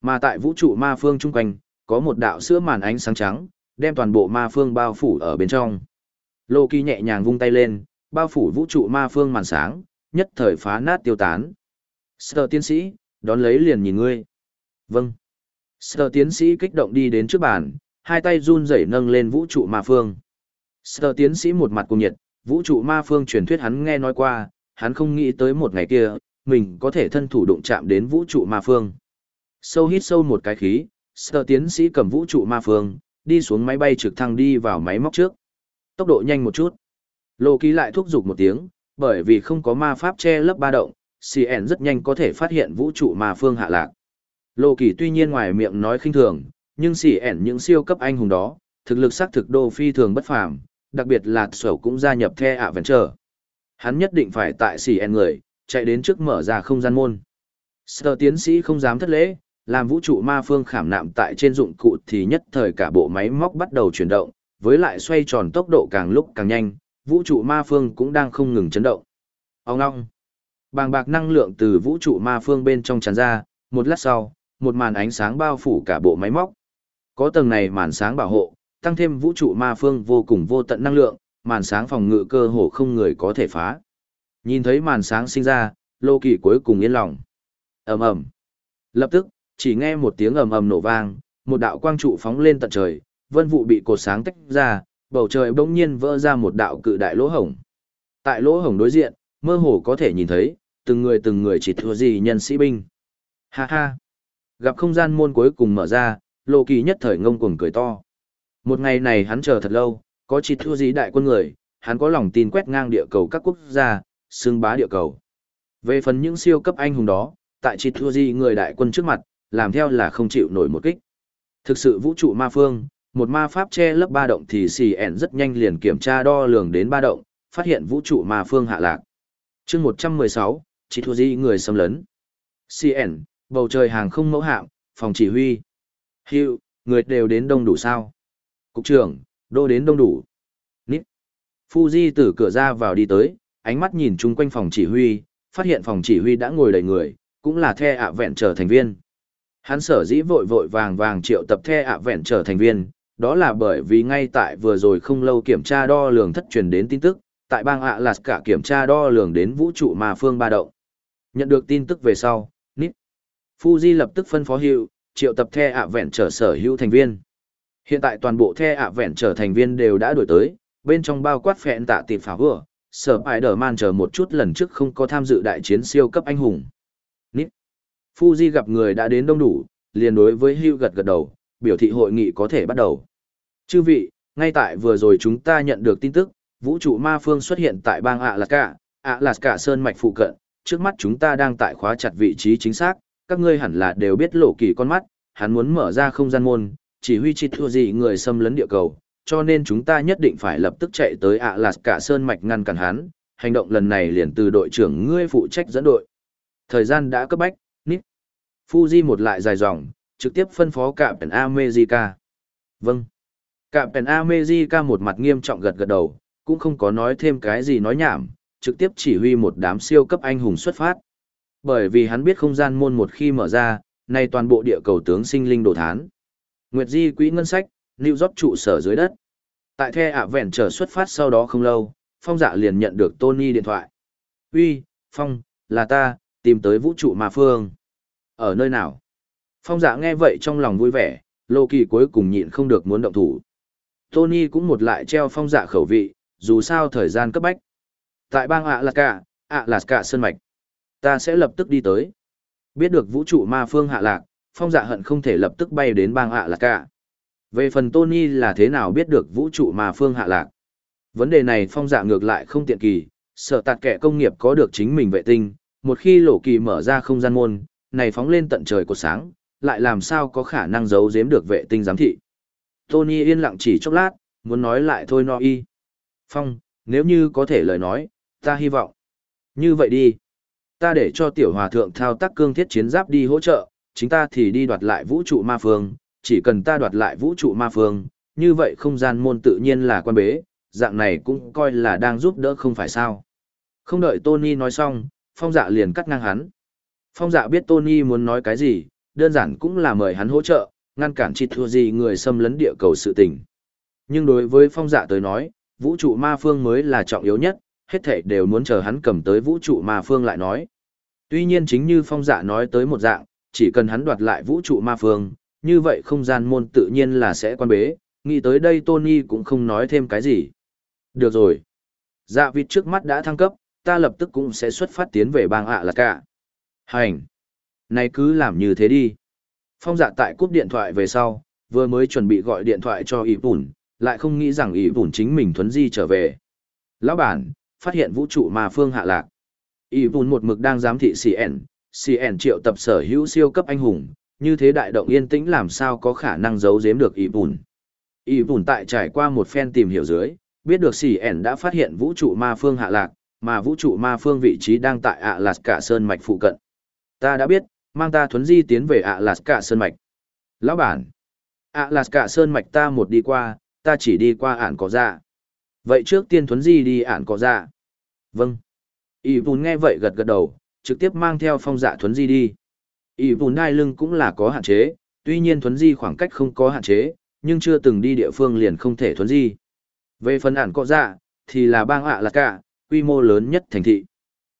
Mà tại vũ trụ ma phương chung quanh, có một đạo sữa màn ánh sáng trắng, đem toàn bộ ma phương bao phủ ở bên trong. Lô Kỳ nhẹ nhàng vung tay lên, bao phủ vũ trụ ma phương màn sáng, nhất thời phá nát tiêu tán. Sở tiến sĩ, đón lấy liền nhìn ngươi. Vâng. Sở tiến sĩ kích động đi đến trước bàn, hai tay run rẩy nâng lên vũ trụ ma phương. Sở tiến sĩ một mặt cùng nhiệt, vũ trụ ma phương truyền thuyết hắn nghe nói qua, hắn không nghĩ tới một ngày kia, mình có thể thân thủ đụng chạm đến vũ trụ ma phương. Sâu hít sâu một cái khí, sở tiến sĩ cầm vũ trụ ma phương, đi xuống máy bay trực thăng đi vào máy móc trước. Tốc độ nhanh một chút. Lô ký lại thúc giục một tiếng, bởi vì không có ma pháp che lấp ba động, CN rất nhanh có thể phát hiện vũ trụ ma phương hạ lạc. Lô kỳ tuy nhiên ngoài miệng nói khinh thường, nhưng CN những siêu cấp anh hùng đó, thực lực xác thực đô phi thường bất phàm, đặc biệt là sầu cũng gia nhập The Adventure. Hắn nhất định phải tại CN người, chạy đến trước mở ra không gian môn. Sở tiến sĩ không dám thất lễ, làm vũ trụ ma phương khảm nạm tại trên dụng cụ thì nhất thời cả bộ máy móc bắt đầu chuyển động, với lại xoay tròn tốc độ càng lúc càng nhanh, vũ trụ ma phương cũng đang không ngừng chấn động. Ông ngong. Bàng bạc năng lượng từ vũ trụ ma phương bên trong tràn ra, một lát sau, một màn ánh sáng bao phủ cả bộ máy móc. Có tầng này màn sáng bảo hộ, tăng thêm vũ trụ ma phương vô cùng vô tận năng lượng, màn sáng phòng ngự cơ hồ không người có thể phá. Nhìn thấy màn sáng sinh ra, Lô Kỳ cuối cùng yên lòng. Ầm ầm. Lập tức, chỉ nghe một tiếng ầm ầm nổ vang, một đạo quang trụ phóng lên tận trời, vân vụ bị cột sáng tách ra, bầu trời bỗng nhiên vỡ ra một đạo cự đại lỗ hổng. Tại lỗ hổng đối diện, mơ hồ có thể nhìn thấy, từng người từng người chỉ thua gì nhân sĩ binh. Ha ha. Gặp không gian môn cuối cùng mở ra, Lô Kỳ nhất thời ngông cuồng cười to. Một ngày này hắn chờ thật lâu, có chỉ thua gì đại quân người, hắn có lòng tin quét ngang địa cầu các quốc gia, xưng bá địa cầu. Về phần những siêu cấp anh hùng đó, tại chỉ thua gì người đại quân trước mặt, làm theo là không chịu nổi một kích. Thực sự vũ trụ ma phương, một ma pháp che lấp ba động thì xì ẻn rất nhanh liền kiểm tra đo lường đến ba động, phát hiện vũ trụ ma phương hạ lạc. chương 116, chỉ thua gì người xâm lấn. CN, bầu trời hàng không mẫu hạm, phòng chỉ huy. Hiệu, người đều đến đông đủ sao. Cục trưởng, đô đến đông đủ. Nít. Fuji từ cửa ra vào đi tới, ánh mắt nhìn chung quanh phòng chỉ huy, phát hiện phòng chỉ huy đã ngồi đầy người, cũng là the ạ vẹn trở thành viên. Hắn sở dĩ vội vội vàng vàng triệu tập the ạ vẹn trở thành viên, đó là bởi vì ngay tại vừa rồi không lâu kiểm tra đo lường thất truyền đến tin tức, tại bang ạ là cả kiểm tra đo lường đến vũ trụ mà phương ba động. Nhận được tin tức về sau, Fuji lập tức phân phó hiệu, triệu tập the ạ vẹn trở sở hữu thành viên. Hiện tại toàn bộ the ạ vẹn trở thành viên đều đã đổi tới, bên trong bao quát phẹn tạ tịp phá vừa, sở bài đờ man chờ một chút lần trước không có tham dự đại chiến siêu cấp anh hùng. Nít. Fuji gặp người đã đến đông đủ, liền đối với hưu gật gật đầu, biểu thị hội nghị có thể bắt đầu. Chư vị, ngay tại vừa rồi chúng ta nhận được tin tức, vũ trụ ma phương xuất hiện tại bang Alaska, Alaska Sơn Mạch phụ cận, trước mắt chúng ta đang tại khóa chặt vị trí chính xác, các ngươi hẳn là đều biết lộ kỳ con mắt, hắn muốn mở ra không gian môn, chỉ huy chi thua gì người xâm lấn địa cầu, cho nên chúng ta nhất định phải lập tức chạy tới ạ lạt cả Sơn Mạch ngăn cản hắn, hành động lần này liền từ đội trưởng ngươi phụ trách dẫn đội. Thời gian đã cấp bách, nít. Fuji một lại dài dòng, trực tiếp phân phó cả Pen America. Vâng. Cả Pen America một mặt nghiêm trọng gật gật đầu, cũng không có nói thêm cái gì nói nhảm, trực tiếp chỉ huy một đám siêu cấp anh hùng xuất phát. Bởi vì hắn biết không gian môn một khi mở ra, nay toàn bộ địa cầu tướng sinh linh đổ thán. Nguyệt Di quỹ ngân sách, lưu York trụ sở dưới đất. Tại The ạ vẹn trở xuất phát sau đó không lâu, Phong dạ liền nhận được Tony điện thoại. Uy, Phong, là ta, tìm tới vũ trụ ma phương. Ở nơi nào? Phong dạ nghe vậy trong lòng vui vẻ, Lô Kỳ cuối cùng nhịn không được muốn động thủ. Tony cũng một lại treo phong dạ khẩu vị, dù sao thời gian cấp bách. Tại bang ạ lạt cả, ạ lạt cả sơn mạch. Ta sẽ lập tức đi tới. Biết được vũ trụ ma phương hạ lạc, phong dạ hận không thể lập tức bay đến bang hạ lạc cả. Về phần Tony là thế nào biết được vũ trụ ma phương hạ lạc? Vấn đề này phong dạ ngược lại không tiện kỳ, sợ tạt kẻ công nghiệp có được chính mình vệ tinh, một khi lỗ kỳ mở ra không gian môn, này phóng lên tận trời của sáng, lại làm sao có khả năng giấu giếm được vệ tinh giám thị. Tony yên lặng chỉ chốc lát, muốn nói lại thôi no y. Phong, nếu như có thể lời nói, ta hy vọng. Như vậy đi. Ta để cho tiểu hòa thượng thao tác cương thiết chiến giáp đi hỗ trợ, chính ta thì đi đoạt lại vũ trụ ma phương, chỉ cần ta đoạt lại vũ trụ ma phương, như vậy không gian môn tự nhiên là quan bế, dạng này cũng coi là đang giúp đỡ không phải sao. Không đợi Tony nói xong, phong dạ liền cắt ngang hắn. Phong dạ biết Tony muốn nói cái gì, đơn giản cũng là mời hắn hỗ trợ, ngăn cản chi thua gì người xâm lấn địa cầu sự tình. Nhưng đối với phong dạ tới nói, vũ trụ ma phương mới là trọng yếu nhất, hết thảy đều muốn chờ hắn cầm tới vũ trụ ma phương lại nói. Tuy nhiên chính như phong dạ nói tới một dạng, chỉ cần hắn đoạt lại vũ trụ ma phương, như vậy không gian môn tự nhiên là sẽ quan bế, nghĩ tới đây Tony cũng không nói thêm cái gì. Được rồi. Dạ vịt trước mắt đã thăng cấp, ta lập tức cũng sẽ xuất phát tiến về bang ạ là cả. Hành. Này cứ làm như thế đi. Phong dạ tại cúp điện thoại về sau, vừa mới chuẩn bị gọi điện thoại cho ỷ bùn, lại không nghĩ rằng ỷ bùn chính mình thuấn di trở về. Lão bản, phát hiện vũ trụ mà phương hạ lạc. Y vùn một mực đang giám thị CN, CN triệu tập sở hữu siêu cấp anh hùng, như thế đại động yên tĩnh làm sao có khả năng giấu giếm được Y vùn. Y vùn tại trải qua một phen tìm hiểu dưới, biết được CN đã phát hiện vũ trụ ma phương hạ lạc, mà vũ trụ ma phương vị trí đang tại ạ lạt cả sơn mạch phụ cận. Ta đã biết, mang ta thuấn di tiến về ạ lạt cả sơn mạch. Lão bản, ạ lạt cả sơn mạch ta một đi qua, ta chỉ đi qua ản có ra. Vậy trước tiên thuấn di đi ản có dạ. Vâng. ỷ vùn nghe vậy gật gật đầu, trực tiếp mang theo phong dạ thuấn di đi. ỷ vùn đai lưng cũng là có hạn chế, tuy nhiên thuấn di khoảng cách không có hạn chế, nhưng chưa từng đi địa phương liền không thể thuấn di. Về phần ản có dạ, thì là bang ạ là cả, quy mô lớn nhất thành thị.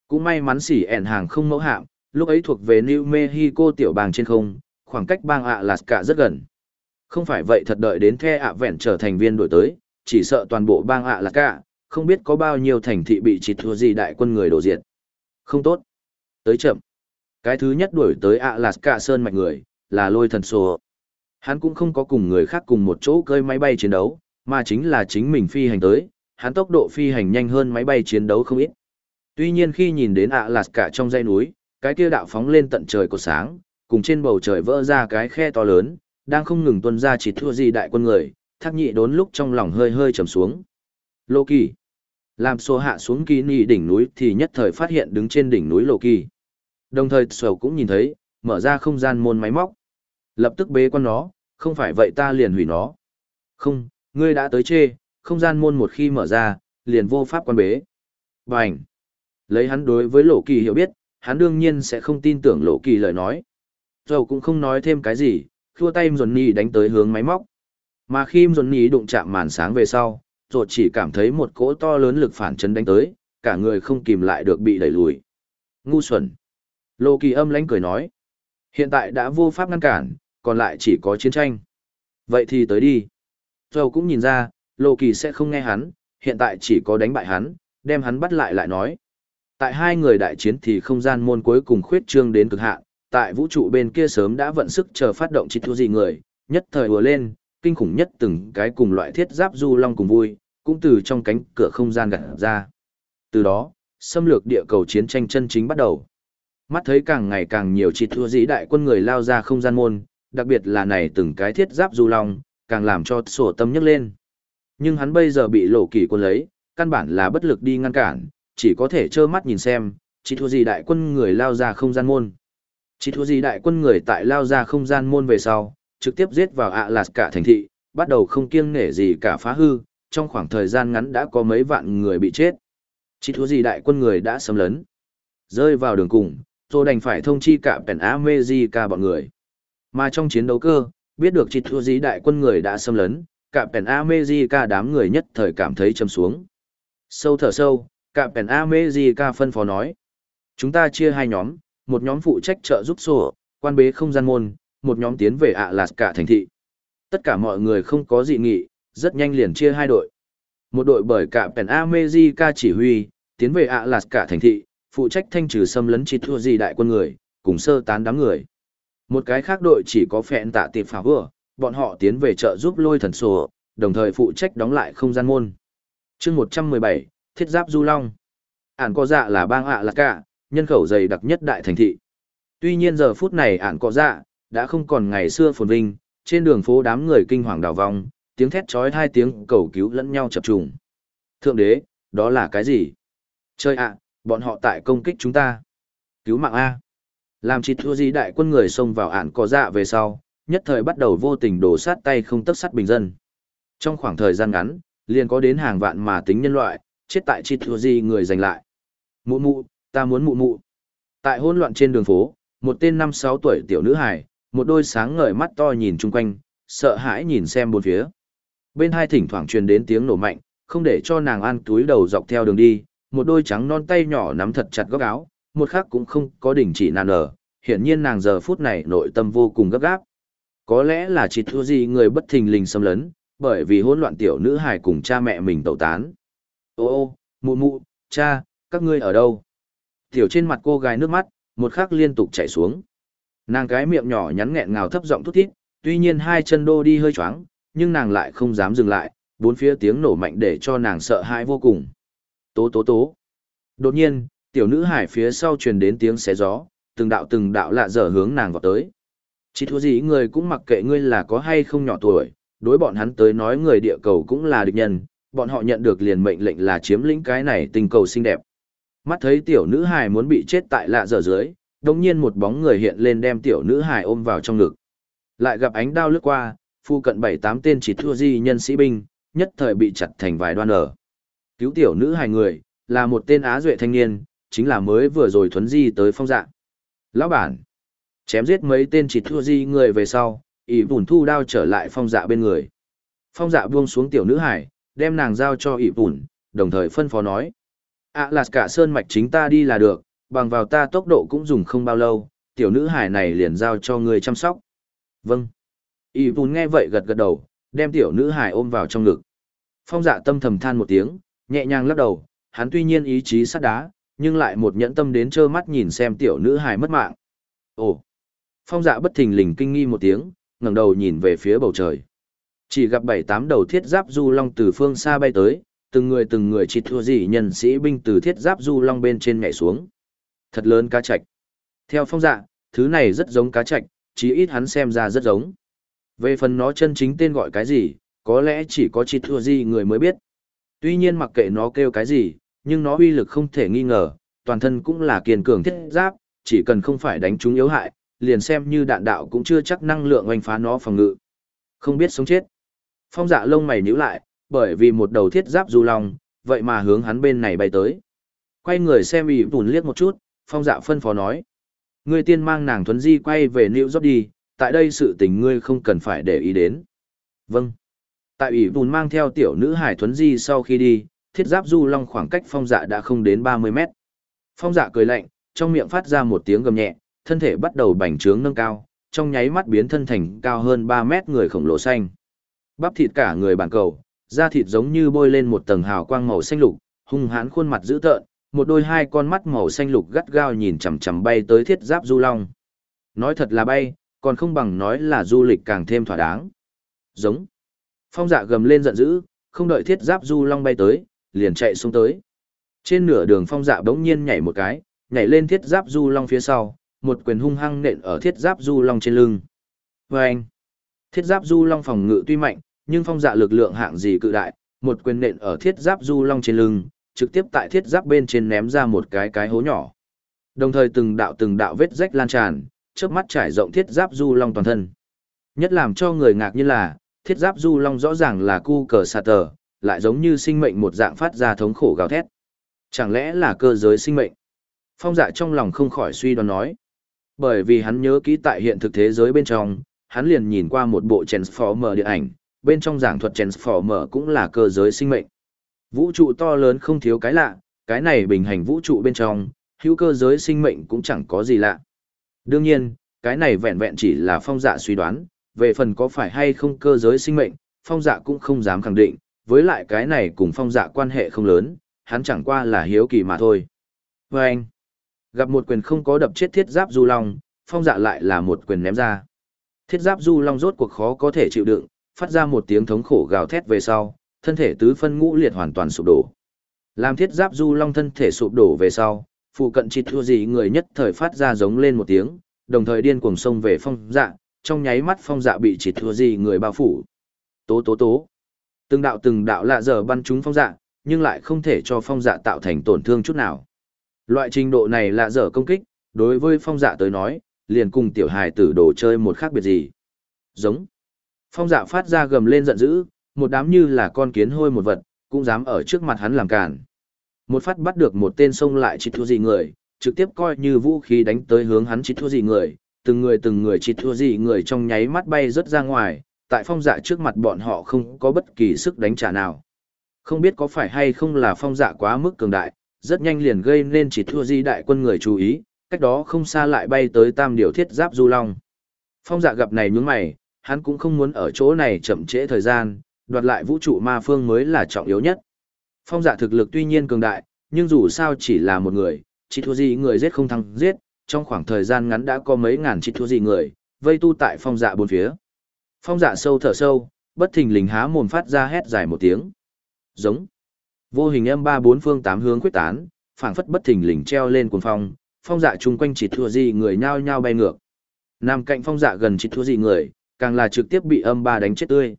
Cũng may mắn xỉ ẻn hàng không mẫu hạm, lúc ấy thuộc về New Mexico tiểu bang trên không, khoảng cách bang ạ là cả rất gần. Không phải vậy thật đợi đến the ạ vẹn trở thành viên đổi tới, chỉ sợ toàn bộ bang ạ lạt cả, không biết có bao nhiêu thành thị bị chỉ thua gì đại quân người đổ diệt. Không tốt. Tới chậm. Cái thứ nhất đuổi tới ạ lạt cả sơn mạch người, là lôi thần sổ. Hắn cũng không có cùng người khác cùng một chỗ cơi máy bay chiến đấu, mà chính là chính mình phi hành tới, hắn tốc độ phi hành nhanh hơn máy bay chiến đấu không ít. Tuy nhiên khi nhìn đến ạ lạt cả trong dãy núi, cái kia đạo phóng lên tận trời của sáng, cùng trên bầu trời vỡ ra cái khe to lớn, đang không ngừng tuân ra chỉ thua gì đại quân người, thác nhị đốn lúc trong lòng hơi hơi trầm xuống. Lô kỳ. Làm xô hạ xuống kỳ nì đỉnh núi thì nhất thời phát hiện đứng trên đỉnh núi Lô kỳ. Đồng thời sổ cũng nhìn thấy, mở ra không gian môn máy móc. Lập tức bế con nó, không phải vậy ta liền hủy nó. Không, ngươi đã tới chê, không gian môn một khi mở ra, liền vô pháp quan bế. Bành! Lấy hắn đối với lộ kỳ hiểu biết, hắn đương nhiên sẽ không tin tưởng lộ kỳ lời nói. Dầu cũng không nói thêm cái gì, khua tay dồn nhì đánh tới hướng máy móc. Mà khi dồn nhì đụng chạm màn sáng về sau, rồi chỉ cảm thấy một cỗ to lớn lực phản chấn đánh tới, cả người không kìm lại được bị đẩy lùi. Ngu xuẩn! Lô kỳ âm lánh cười nói. Hiện tại đã vô pháp ngăn cản, còn lại chỉ có chiến tranh. Vậy thì tới đi. Dầu cũng nhìn ra, Lô Kỳ sẽ không nghe hắn, hiện tại chỉ có đánh bại hắn, đem hắn bắt lại lại nói. Tại hai người đại chiến thì không gian môn cuối cùng khuyết trương đến cực hạn, tại vũ trụ bên kia sớm đã vận sức chờ phát động chỉ thu gì người, nhất thời vừa lên, kinh khủng nhất từng cái cùng loại thiết giáp du long cùng vui, cũng từ trong cánh cửa không gian gặt ra. Từ đó, xâm lược địa cầu chiến tranh chân chính bắt đầu. Mắt thấy càng ngày càng nhiều chỉ thua dĩ đại quân người lao ra không gian môn, đặc biệt là này từng cái thiết giáp du long, càng làm cho sổ tâm nhức lên. Nhưng hắn bây giờ bị lộ kỳ quân lấy, căn bản là bất lực đi ngăn cản, chỉ có thể trơ mắt nhìn xem, chỉ thua gì đại quân người lao ra không gian môn. Chỉ thua gì đại quân người tại lao ra không gian môn về sau, trực tiếp giết vào ạ lạt cả thành thị, bắt đầu không kiêng nể gì cả phá hư, trong khoảng thời gian ngắn đã có mấy vạn người bị chết. Chỉ thua gì đại quân người đã xâm lấn. Rơi vào đường cùng, tôi đành phải thông chi cả Pèn America bọn người. Mà trong chiến đấu cơ, biết được chỉ thua gì đại quân người đã xâm lấn, cả Pèn America đám người nhất thời cảm thấy châm xuống. Sâu thở sâu, cả Pèn America phân phó nói. Chúng ta chia hai nhóm, một nhóm phụ trách trợ giúp sổ, quan bế không gian môn, một nhóm tiến về ạ lạt cả thành thị. Tất cả mọi người không có dị nghị, rất nhanh liền chia hai đội. Một đội bởi cả Pèn America chỉ huy, tiến về ạ lạt cả thành thị, phụ trách thanh trừ xâm lấn chi thua gì đại quân người, cùng sơ tán đám người. Một cái khác đội chỉ có phẹn tạ tiệp phá vừa, bọn họ tiến về trợ giúp lôi thần sổ, đồng thời phụ trách đóng lại không gian môn. chương 117, Thiết giáp Du Long. Ản có dạ là bang ạ Lạt cả, nhân khẩu dày đặc nhất đại thành thị. Tuy nhiên giờ phút này ản có dạ, đã không còn ngày xưa phồn vinh, trên đường phố đám người kinh hoàng đào vong, tiếng thét chói hai tiếng cầu cứu lẫn nhau chập trùng. Thượng đế, đó là cái gì? Chơi ạ, bọn họ tại công kích chúng ta. Cứu mạng A. Làm chỉ thua gì đại quân người xông vào ản có dạ về sau, nhất thời bắt đầu vô tình đổ sát tay không tất sát bình dân. Trong khoảng thời gian ngắn, liền có đến hàng vạn mà tính nhân loại, chết tại chi thua gì người giành lại. Mụ mụ, ta muốn mụ mụ. Tại hỗn loạn trên đường phố, một tên năm sáu tuổi tiểu nữ hài, một đôi sáng ngời mắt to nhìn chung quanh, sợ hãi nhìn xem bốn phía. Bên hai thỉnh thoảng truyền đến tiếng nổ mạnh, không để cho nàng ăn túi đầu dọc theo đường đi, một đôi trắng non tay nhỏ nắm thật chặt góc áo, một khắc cũng không có đỉnh chỉ nàn ở, hiển nhiên nàng giờ phút này nội tâm vô cùng gấp gáp. Có lẽ là chỉ thua gì người bất thình lình xâm lấn, bởi vì hỗn loạn tiểu nữ hài cùng cha mẹ mình tẩu tán. Ô ô, mụ mụ, cha, các ngươi ở đâu? Tiểu trên mặt cô gái nước mắt, một khắc liên tục chảy xuống. Nàng cái miệng nhỏ nhắn nghẹn ngào thấp giọng thút thít, tuy nhiên hai chân đô đi hơi choáng, nhưng nàng lại không dám dừng lại, bốn phía tiếng nổ mạnh để cho nàng sợ hãi vô cùng. Tố tố tố. Đột nhiên, tiểu nữ hải phía sau truyền đến tiếng xé gió, từng đạo từng đạo lạ dở hướng nàng vào tới. Chỉ thua gì người cũng mặc kệ ngươi là có hay không nhỏ tuổi, đối bọn hắn tới nói người địa cầu cũng là địch nhân, bọn họ nhận được liền mệnh lệnh là chiếm lĩnh cái này tình cầu xinh đẹp. Mắt thấy tiểu nữ hài muốn bị chết tại lạ dở dưới, đồng nhiên một bóng người hiện lên đem tiểu nữ hài ôm vào trong ngực. Lại gặp ánh đao lướt qua, phu cận bảy tám tên chỉ thua di nhân sĩ binh, nhất thời bị chặt thành vài đoan ở. Cứu tiểu nữ hài người, là một tên á duệ thanh niên, chính là mới vừa rồi thuấn di tới phong dạng. Lão bản, chém giết mấy tên chỉ thua di người về sau, ỷ bùn thu đao trở lại phong dạ bên người. Phong dạ buông xuống tiểu nữ hải, đem nàng giao cho ỷ bùn, đồng thời phân phó nói. À là cả sơn mạch chính ta đi là được, bằng vào ta tốc độ cũng dùng không bao lâu, tiểu nữ hải này liền giao cho người chăm sóc. Vâng. y bùn nghe vậy gật gật đầu, đem tiểu nữ hải ôm vào trong ngực. Phong dạ tâm thầm than một tiếng, nhẹ nhàng lắc đầu, hắn tuy nhiên ý chí sắt đá, nhưng lại một nhẫn tâm đến trơ mắt nhìn xem tiểu nữ hải mất mạng. Ồ! Phong dạ bất thình lình kinh nghi một tiếng, ngẩng đầu nhìn về phía bầu trời. Chỉ gặp bảy tám đầu thiết giáp du long từ phương xa bay tới, từng người từng người chỉ thua gì nhân sĩ binh từ thiết giáp du long bên trên nhảy xuống. Thật lớn cá trạch. Theo phong dạ, thứ này rất giống cá trạch, chí ít hắn xem ra rất giống. Về phần nó chân chính tên gọi cái gì, có lẽ chỉ có chỉ thua gì người mới biết. Tuy nhiên mặc kệ nó kêu cái gì, nhưng nó uy lực không thể nghi ngờ, toàn thân cũng là kiên cường thiết giáp, chỉ cần không phải đánh chúng yếu hại, liền xem như đạn đạo cũng chưa chắc năng lượng oanh phá nó phòng ngự. Không biết sống chết. Phong dạ lông mày nhíu lại, bởi vì một đầu thiết giáp du long, vậy mà hướng hắn bên này bay tới. Quay người xem ỉ bùn liếc một chút, phong dạ phân phó nói. Ngươi tiên mang nàng thuấn di quay về New York đi, tại đây sự tình ngươi không cần phải để ý đến. Vâng. Tại ủy bùn mang theo tiểu nữ hải thuấn di sau khi đi, thiết giáp du long khoảng cách phong dạ đã không đến 30 mét. Phong dạ cười lạnh, trong miệng phát ra một tiếng gầm nhẹ, thân thể bắt đầu bành trướng nâng cao, trong nháy mắt biến thân thành cao hơn 3 mét người khổng lồ xanh. Bắp thịt cả người bản cầu, da thịt giống như bôi lên một tầng hào quang màu xanh lục, hung hãn khuôn mặt dữ tợn, một đôi hai con mắt màu xanh lục gắt gao nhìn chằm chằm bay tới thiết giáp du long. Nói thật là bay, còn không bằng nói là du lịch càng thêm thỏa đáng. Giống. Phong dạ gầm lên giận dữ, không đợi thiết giáp du long bay tới, liền chạy xuống tới. Trên nửa đường phong dạ bỗng nhiên nhảy một cái, nhảy lên thiết giáp du long phía sau, một quyền hung hăng nện ở thiết giáp du long trên lưng. Và anh, thiết giáp du long phòng ngự tuy mạnh, nhưng phong dạ lực lượng hạng gì cự đại, một quyền nện ở thiết giáp du long trên lưng, trực tiếp tại thiết giáp bên trên ném ra một cái cái hố nhỏ. Đồng thời từng đạo từng đạo vết rách lan tràn, chớp mắt trải rộng thiết giáp du long toàn thân. Nhất làm cho người ngạc như là, thiết giáp du long rõ ràng là cu cờ sạt tờ, lại giống như sinh mệnh một dạng phát ra thống khổ gào thét. Chẳng lẽ là cơ giới sinh mệnh? Phong dạ trong lòng không khỏi suy đoán nói. Bởi vì hắn nhớ kỹ tại hiện thực thế giới bên trong, hắn liền nhìn qua một bộ Transformer điện ảnh, bên trong giảng thuật Transformer cũng là cơ giới sinh mệnh. Vũ trụ to lớn không thiếu cái lạ, cái này bình hành vũ trụ bên trong, hữu cơ giới sinh mệnh cũng chẳng có gì lạ. Đương nhiên, cái này vẹn vẹn chỉ là phong dạ suy đoán, về phần có phải hay không cơ giới sinh mệnh, phong dạ cũng không dám khẳng định, với lại cái này cùng phong dạ quan hệ không lớn, hắn chẳng qua là hiếu kỳ mà thôi. Và anh, gặp một quyền không có đập chết thiết giáp du long, phong dạ lại là một quyền ném ra. Thiết giáp du long rốt cuộc khó có thể chịu đựng, phát ra một tiếng thống khổ gào thét về sau, thân thể tứ phân ngũ liệt hoàn toàn sụp đổ. Làm thiết giáp du long thân thể sụp đổ về sau, phụ cận chỉ thua gì người nhất thời phát ra giống lên một tiếng, đồng thời điên cuồng xông về phong dạ, trong nháy mắt phong dạ bị chỉ thua gì người bao phủ. Tố tố tố. Từng đạo từng đạo lạ giờ bắn trúng phong dạ, nhưng lại không thể cho phong dạ tạo thành tổn thương chút nào. Loại trình độ này lạ dở công kích, đối với phong dạ tới nói, liền cùng tiểu hài tử đồ chơi một khác biệt gì. Giống. Phong dạ phát ra gầm lên giận dữ, một đám như là con kiến hôi một vật, cũng dám ở trước mặt hắn làm cản. Một phát bắt được một tên sông lại chỉ thua gì người, trực tiếp coi như vũ khí đánh tới hướng hắn chỉ thua gì người, từng người từng người chỉ thua gì người trong nháy mắt bay rất ra ngoài, tại phong dạ trước mặt bọn họ không có bất kỳ sức đánh trả nào. Không biết có phải hay không là phong dạ quá mức cường đại, rất nhanh liền gây nên chỉ thua di đại quân người chú ý, cách đó không xa lại bay tới tam điều thiết giáp du long. Phong dạ gặp này nhướng mày, hắn cũng không muốn ở chỗ này chậm trễ thời gian, đoạt lại vũ trụ ma phương mới là trọng yếu nhất. Phong dạ thực lực tuy nhiên cường đại, nhưng dù sao chỉ là một người, chỉ thua gì người giết không thắng giết, trong khoảng thời gian ngắn đã có mấy ngàn chỉ thua gì người, vây tu tại phong dạ bốn phía. Phong dạ sâu thở sâu, bất thình lình há mồm phát ra hét dài một tiếng. Giống. Vô hình âm ba bốn phương tám hướng quyết tán, phảng phất bất thình lình treo lên cuồng phong, phong dạ chung quanh chỉ thua gì người nhao nhao bay ngược. Nằm cạnh phong dạ gần chỉ thua gì người, càng là trực tiếp bị âm ba đánh chết tươi.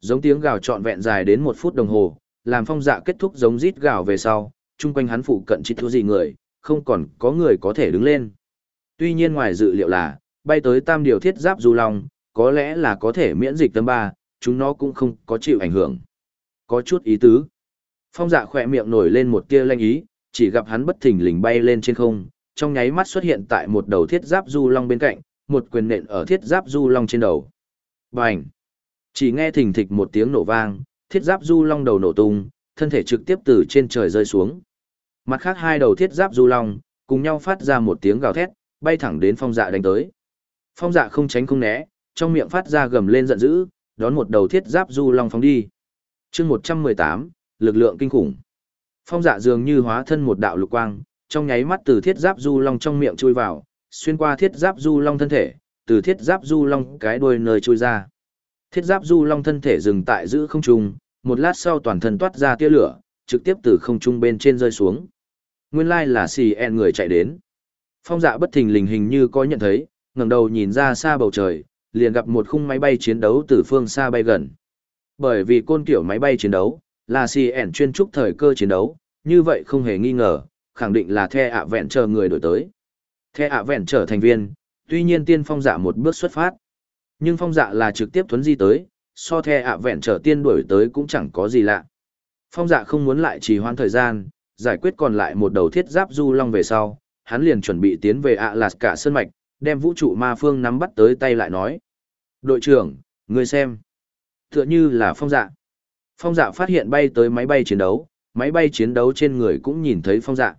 Giống tiếng gào trọn vẹn dài đến một phút đồng hồ, làm phong dạ kết thúc giống rít gào về sau, chung quanh hắn phụ cận chỉ thua gì người, không còn có người có thể đứng lên. Tuy nhiên ngoài dự liệu là, bay tới tam điều thiết giáp du long, có lẽ là có thể miễn dịch tâm ba, chúng nó cũng không có chịu ảnh hưởng. Có chút ý tứ. Phong dạ khỏe miệng nổi lên một tia lanh ý, chỉ gặp hắn bất thình lình bay lên trên không, trong nháy mắt xuất hiện tại một đầu thiết giáp du long bên cạnh, một quyền nện ở thiết giáp du long trên đầu. Bành! Chỉ nghe thình thịch một tiếng nổ vang, thiết giáp du long đầu nổ tung, thân thể trực tiếp từ trên trời rơi xuống. Mặt khác hai đầu thiết giáp du long, cùng nhau phát ra một tiếng gào thét, bay thẳng đến phong dạ đánh tới. Phong dạ không tránh không né, trong miệng phát ra gầm lên giận dữ, đón một đầu thiết giáp du long phóng đi. chương 118, lực lượng kinh khủng. Phong dạ dường như hóa thân một đạo lục quang, trong nháy mắt từ thiết giáp du long trong miệng chui vào, xuyên qua thiết giáp du long thân thể, từ thiết giáp du long cái đuôi nơi chui ra. Thiết giáp du long thân thể dừng tại giữ không trung, một lát sau toàn thân toát ra tia lửa, trực tiếp từ không trung bên trên rơi xuống. Nguyên lai là xì en người chạy đến. Phong dạ bất thình lình hình như có nhận thấy, ngẩng đầu nhìn ra xa bầu trời, liền gặp một khung máy bay chiến đấu từ phương xa bay gần. Bởi vì côn kiểu máy bay chiến đấu, là CN chuyên trúc thời cơ chiến đấu, như vậy không hề nghi ngờ, khẳng định là The ạ vẹn chờ người đổi tới. The ạ vẹn trở thành viên, tuy nhiên tiên phong dạ một bước xuất phát. Nhưng phong dạ là trực tiếp thuấn di tới, so the ạ vẹn trở tiên đuổi tới cũng chẳng có gì lạ. Phong dạ không muốn lại trì hoãn thời gian, giải quyết còn lại một đầu thiết giáp du long về sau, hắn liền chuẩn bị tiến về ạ lạt cả sơn mạch, đem vũ trụ ma phương nắm bắt tới tay lại nói. Đội trưởng, người xem. Tựa như là phong dạ. Phong dạ phát hiện bay tới máy bay chiến đấu, máy bay chiến đấu trên người cũng nhìn thấy phong dạ.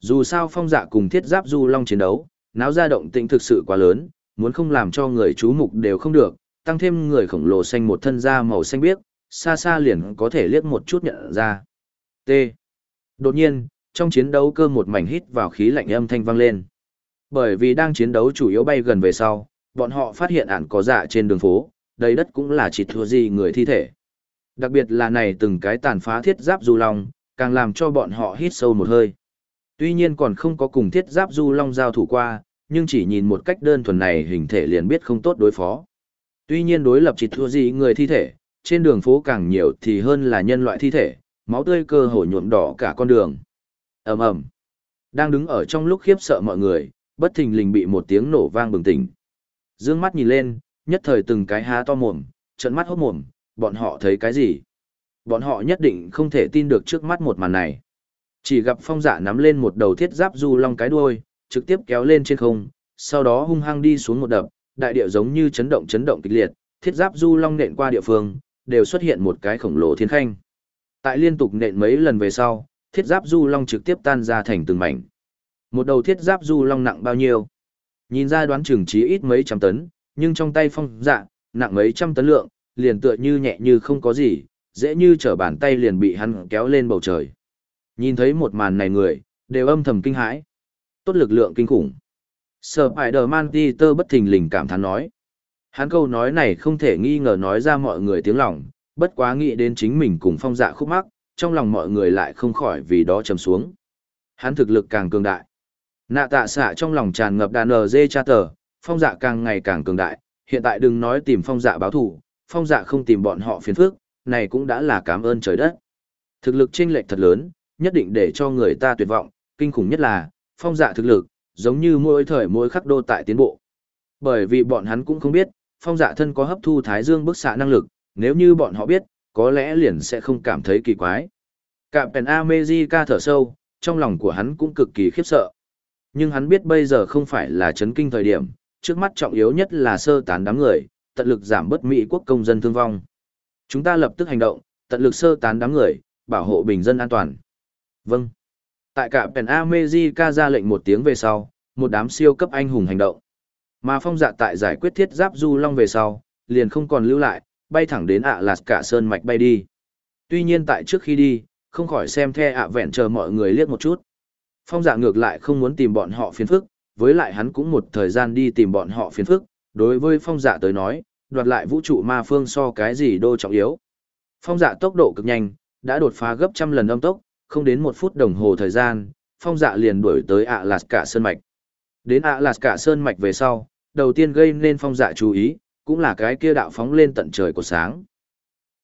Dù sao phong dạ cùng thiết giáp du long chiến đấu, náo ra động tĩnh thực sự quá lớn, muốn không làm cho người chú mục đều không được, tăng thêm người khổng lồ xanh một thân da màu xanh biếc, xa xa liền có thể liếc một chút nhận ra. T. Đột nhiên, trong chiến đấu cơ một mảnh hít vào khí lạnh âm thanh vang lên. Bởi vì đang chiến đấu chủ yếu bay gần về sau, bọn họ phát hiện ản có dạ trên đường phố, đầy đất cũng là chỉ thua gì người thi thể. Đặc biệt là này từng cái tàn phá thiết giáp du long, càng làm cho bọn họ hít sâu một hơi. Tuy nhiên còn không có cùng thiết giáp du long giao thủ qua, nhưng chỉ nhìn một cách đơn thuần này hình thể liền biết không tốt đối phó. Tuy nhiên đối lập chỉ thua gì người thi thể, trên đường phố càng nhiều thì hơn là nhân loại thi thể, máu tươi cơ hồ nhuộm đỏ cả con đường. ầm ầm, Đang đứng ở trong lúc khiếp sợ mọi người, bất thình lình bị một tiếng nổ vang bừng tỉnh. Dương mắt nhìn lên, nhất thời từng cái há to mồm, trận mắt hốt mồm, bọn họ thấy cái gì? Bọn họ nhất định không thể tin được trước mắt một màn này. Chỉ gặp phong giả nắm lên một đầu thiết giáp du long cái đuôi, trực tiếp kéo lên trên không, sau đó hung hăng đi xuống một đập, đại địa giống như chấn động chấn động kịch liệt, thiết giáp du long nện qua địa phương, đều xuất hiện một cái khổng lồ thiên khanh. Tại liên tục nện mấy lần về sau, thiết giáp du long trực tiếp tan ra thành từng mảnh. Một đầu thiết giáp du long nặng bao nhiêu? Nhìn ra đoán chừng chí ít mấy trăm tấn, nhưng trong tay phong dạ, nặng mấy trăm tấn lượng, liền tựa như nhẹ như không có gì, dễ như trở bàn tay liền bị hắn kéo lên bầu trời. Nhìn thấy một màn này người, đều âm thầm kinh hãi. Tốt lực lượng kinh khủng. Spider-Man Ti Tơ bất thình lình cảm thán nói. Hắn câu nói này không thể nghi ngờ nói ra mọi người tiếng lòng, bất quá nghĩ đến chính mình cùng phong dạ khúc mắc, trong lòng mọi người lại không khỏi vì đó trầm xuống. Hắn thực lực càng cường đại. Nạ tạ xạ trong lòng tràn ngập đàn nờ dê cha tờ, phong dạ càng ngày càng cường đại, hiện tại đừng nói tìm phong dạ báo thủ, phong dạ không tìm bọn họ phiền phức, này cũng đã là cảm ơn trời đất. Thực lực chênh lệch thật lớn, nhất định để cho người ta tuyệt vọng, kinh khủng nhất là, phong dạ thực lực, giống như mỗi thời mỗi khắc đô tại tiến bộ. Bởi vì bọn hắn cũng không biết, phong dạ thân có hấp thu thái dương bức xạ năng lực, nếu như bọn họ biết, có lẽ liền sẽ không cảm thấy kỳ quái. Cạm Pèn America thở sâu, trong lòng của hắn cũng cực kỳ khiếp sợ. Nhưng hắn biết bây giờ không phải là chấn kinh thời điểm, trước mắt trọng yếu nhất là sơ tán đám người, tận lực giảm bớt Mỹ quốc công dân thương vong. Chúng ta lập tức hành động, tận lực sơ tán đám người, bảo hộ bình dân an toàn. Vâng. Tại cả Pen America ra lệnh một tiếng về sau, một đám siêu cấp anh hùng hành động. Mà phong dạ tại giải quyết thiết giáp du long về sau, liền không còn lưu lại, bay thẳng đến ạ lạt cả sơn mạch bay đi. Tuy nhiên tại trước khi đi, không khỏi xem the ạ vẹn chờ mọi người liếc một chút. Phong dạ ngược lại không muốn tìm bọn họ phiền phức, với lại hắn cũng một thời gian đi tìm bọn họ phiền phức, đối với phong dạ tới nói, đoạt lại vũ trụ ma phương so cái gì đô trọng yếu. Phong dạ tốc độ cực nhanh, đã đột phá gấp trăm lần âm tốc, không đến một phút đồng hồ thời gian, phong dạ liền đuổi tới ạ lạt cả sơn mạch. Đến ạ lạt cả sơn mạch về sau, đầu tiên gây nên phong dạ chú ý, cũng là cái kia đạo phóng lên tận trời của sáng.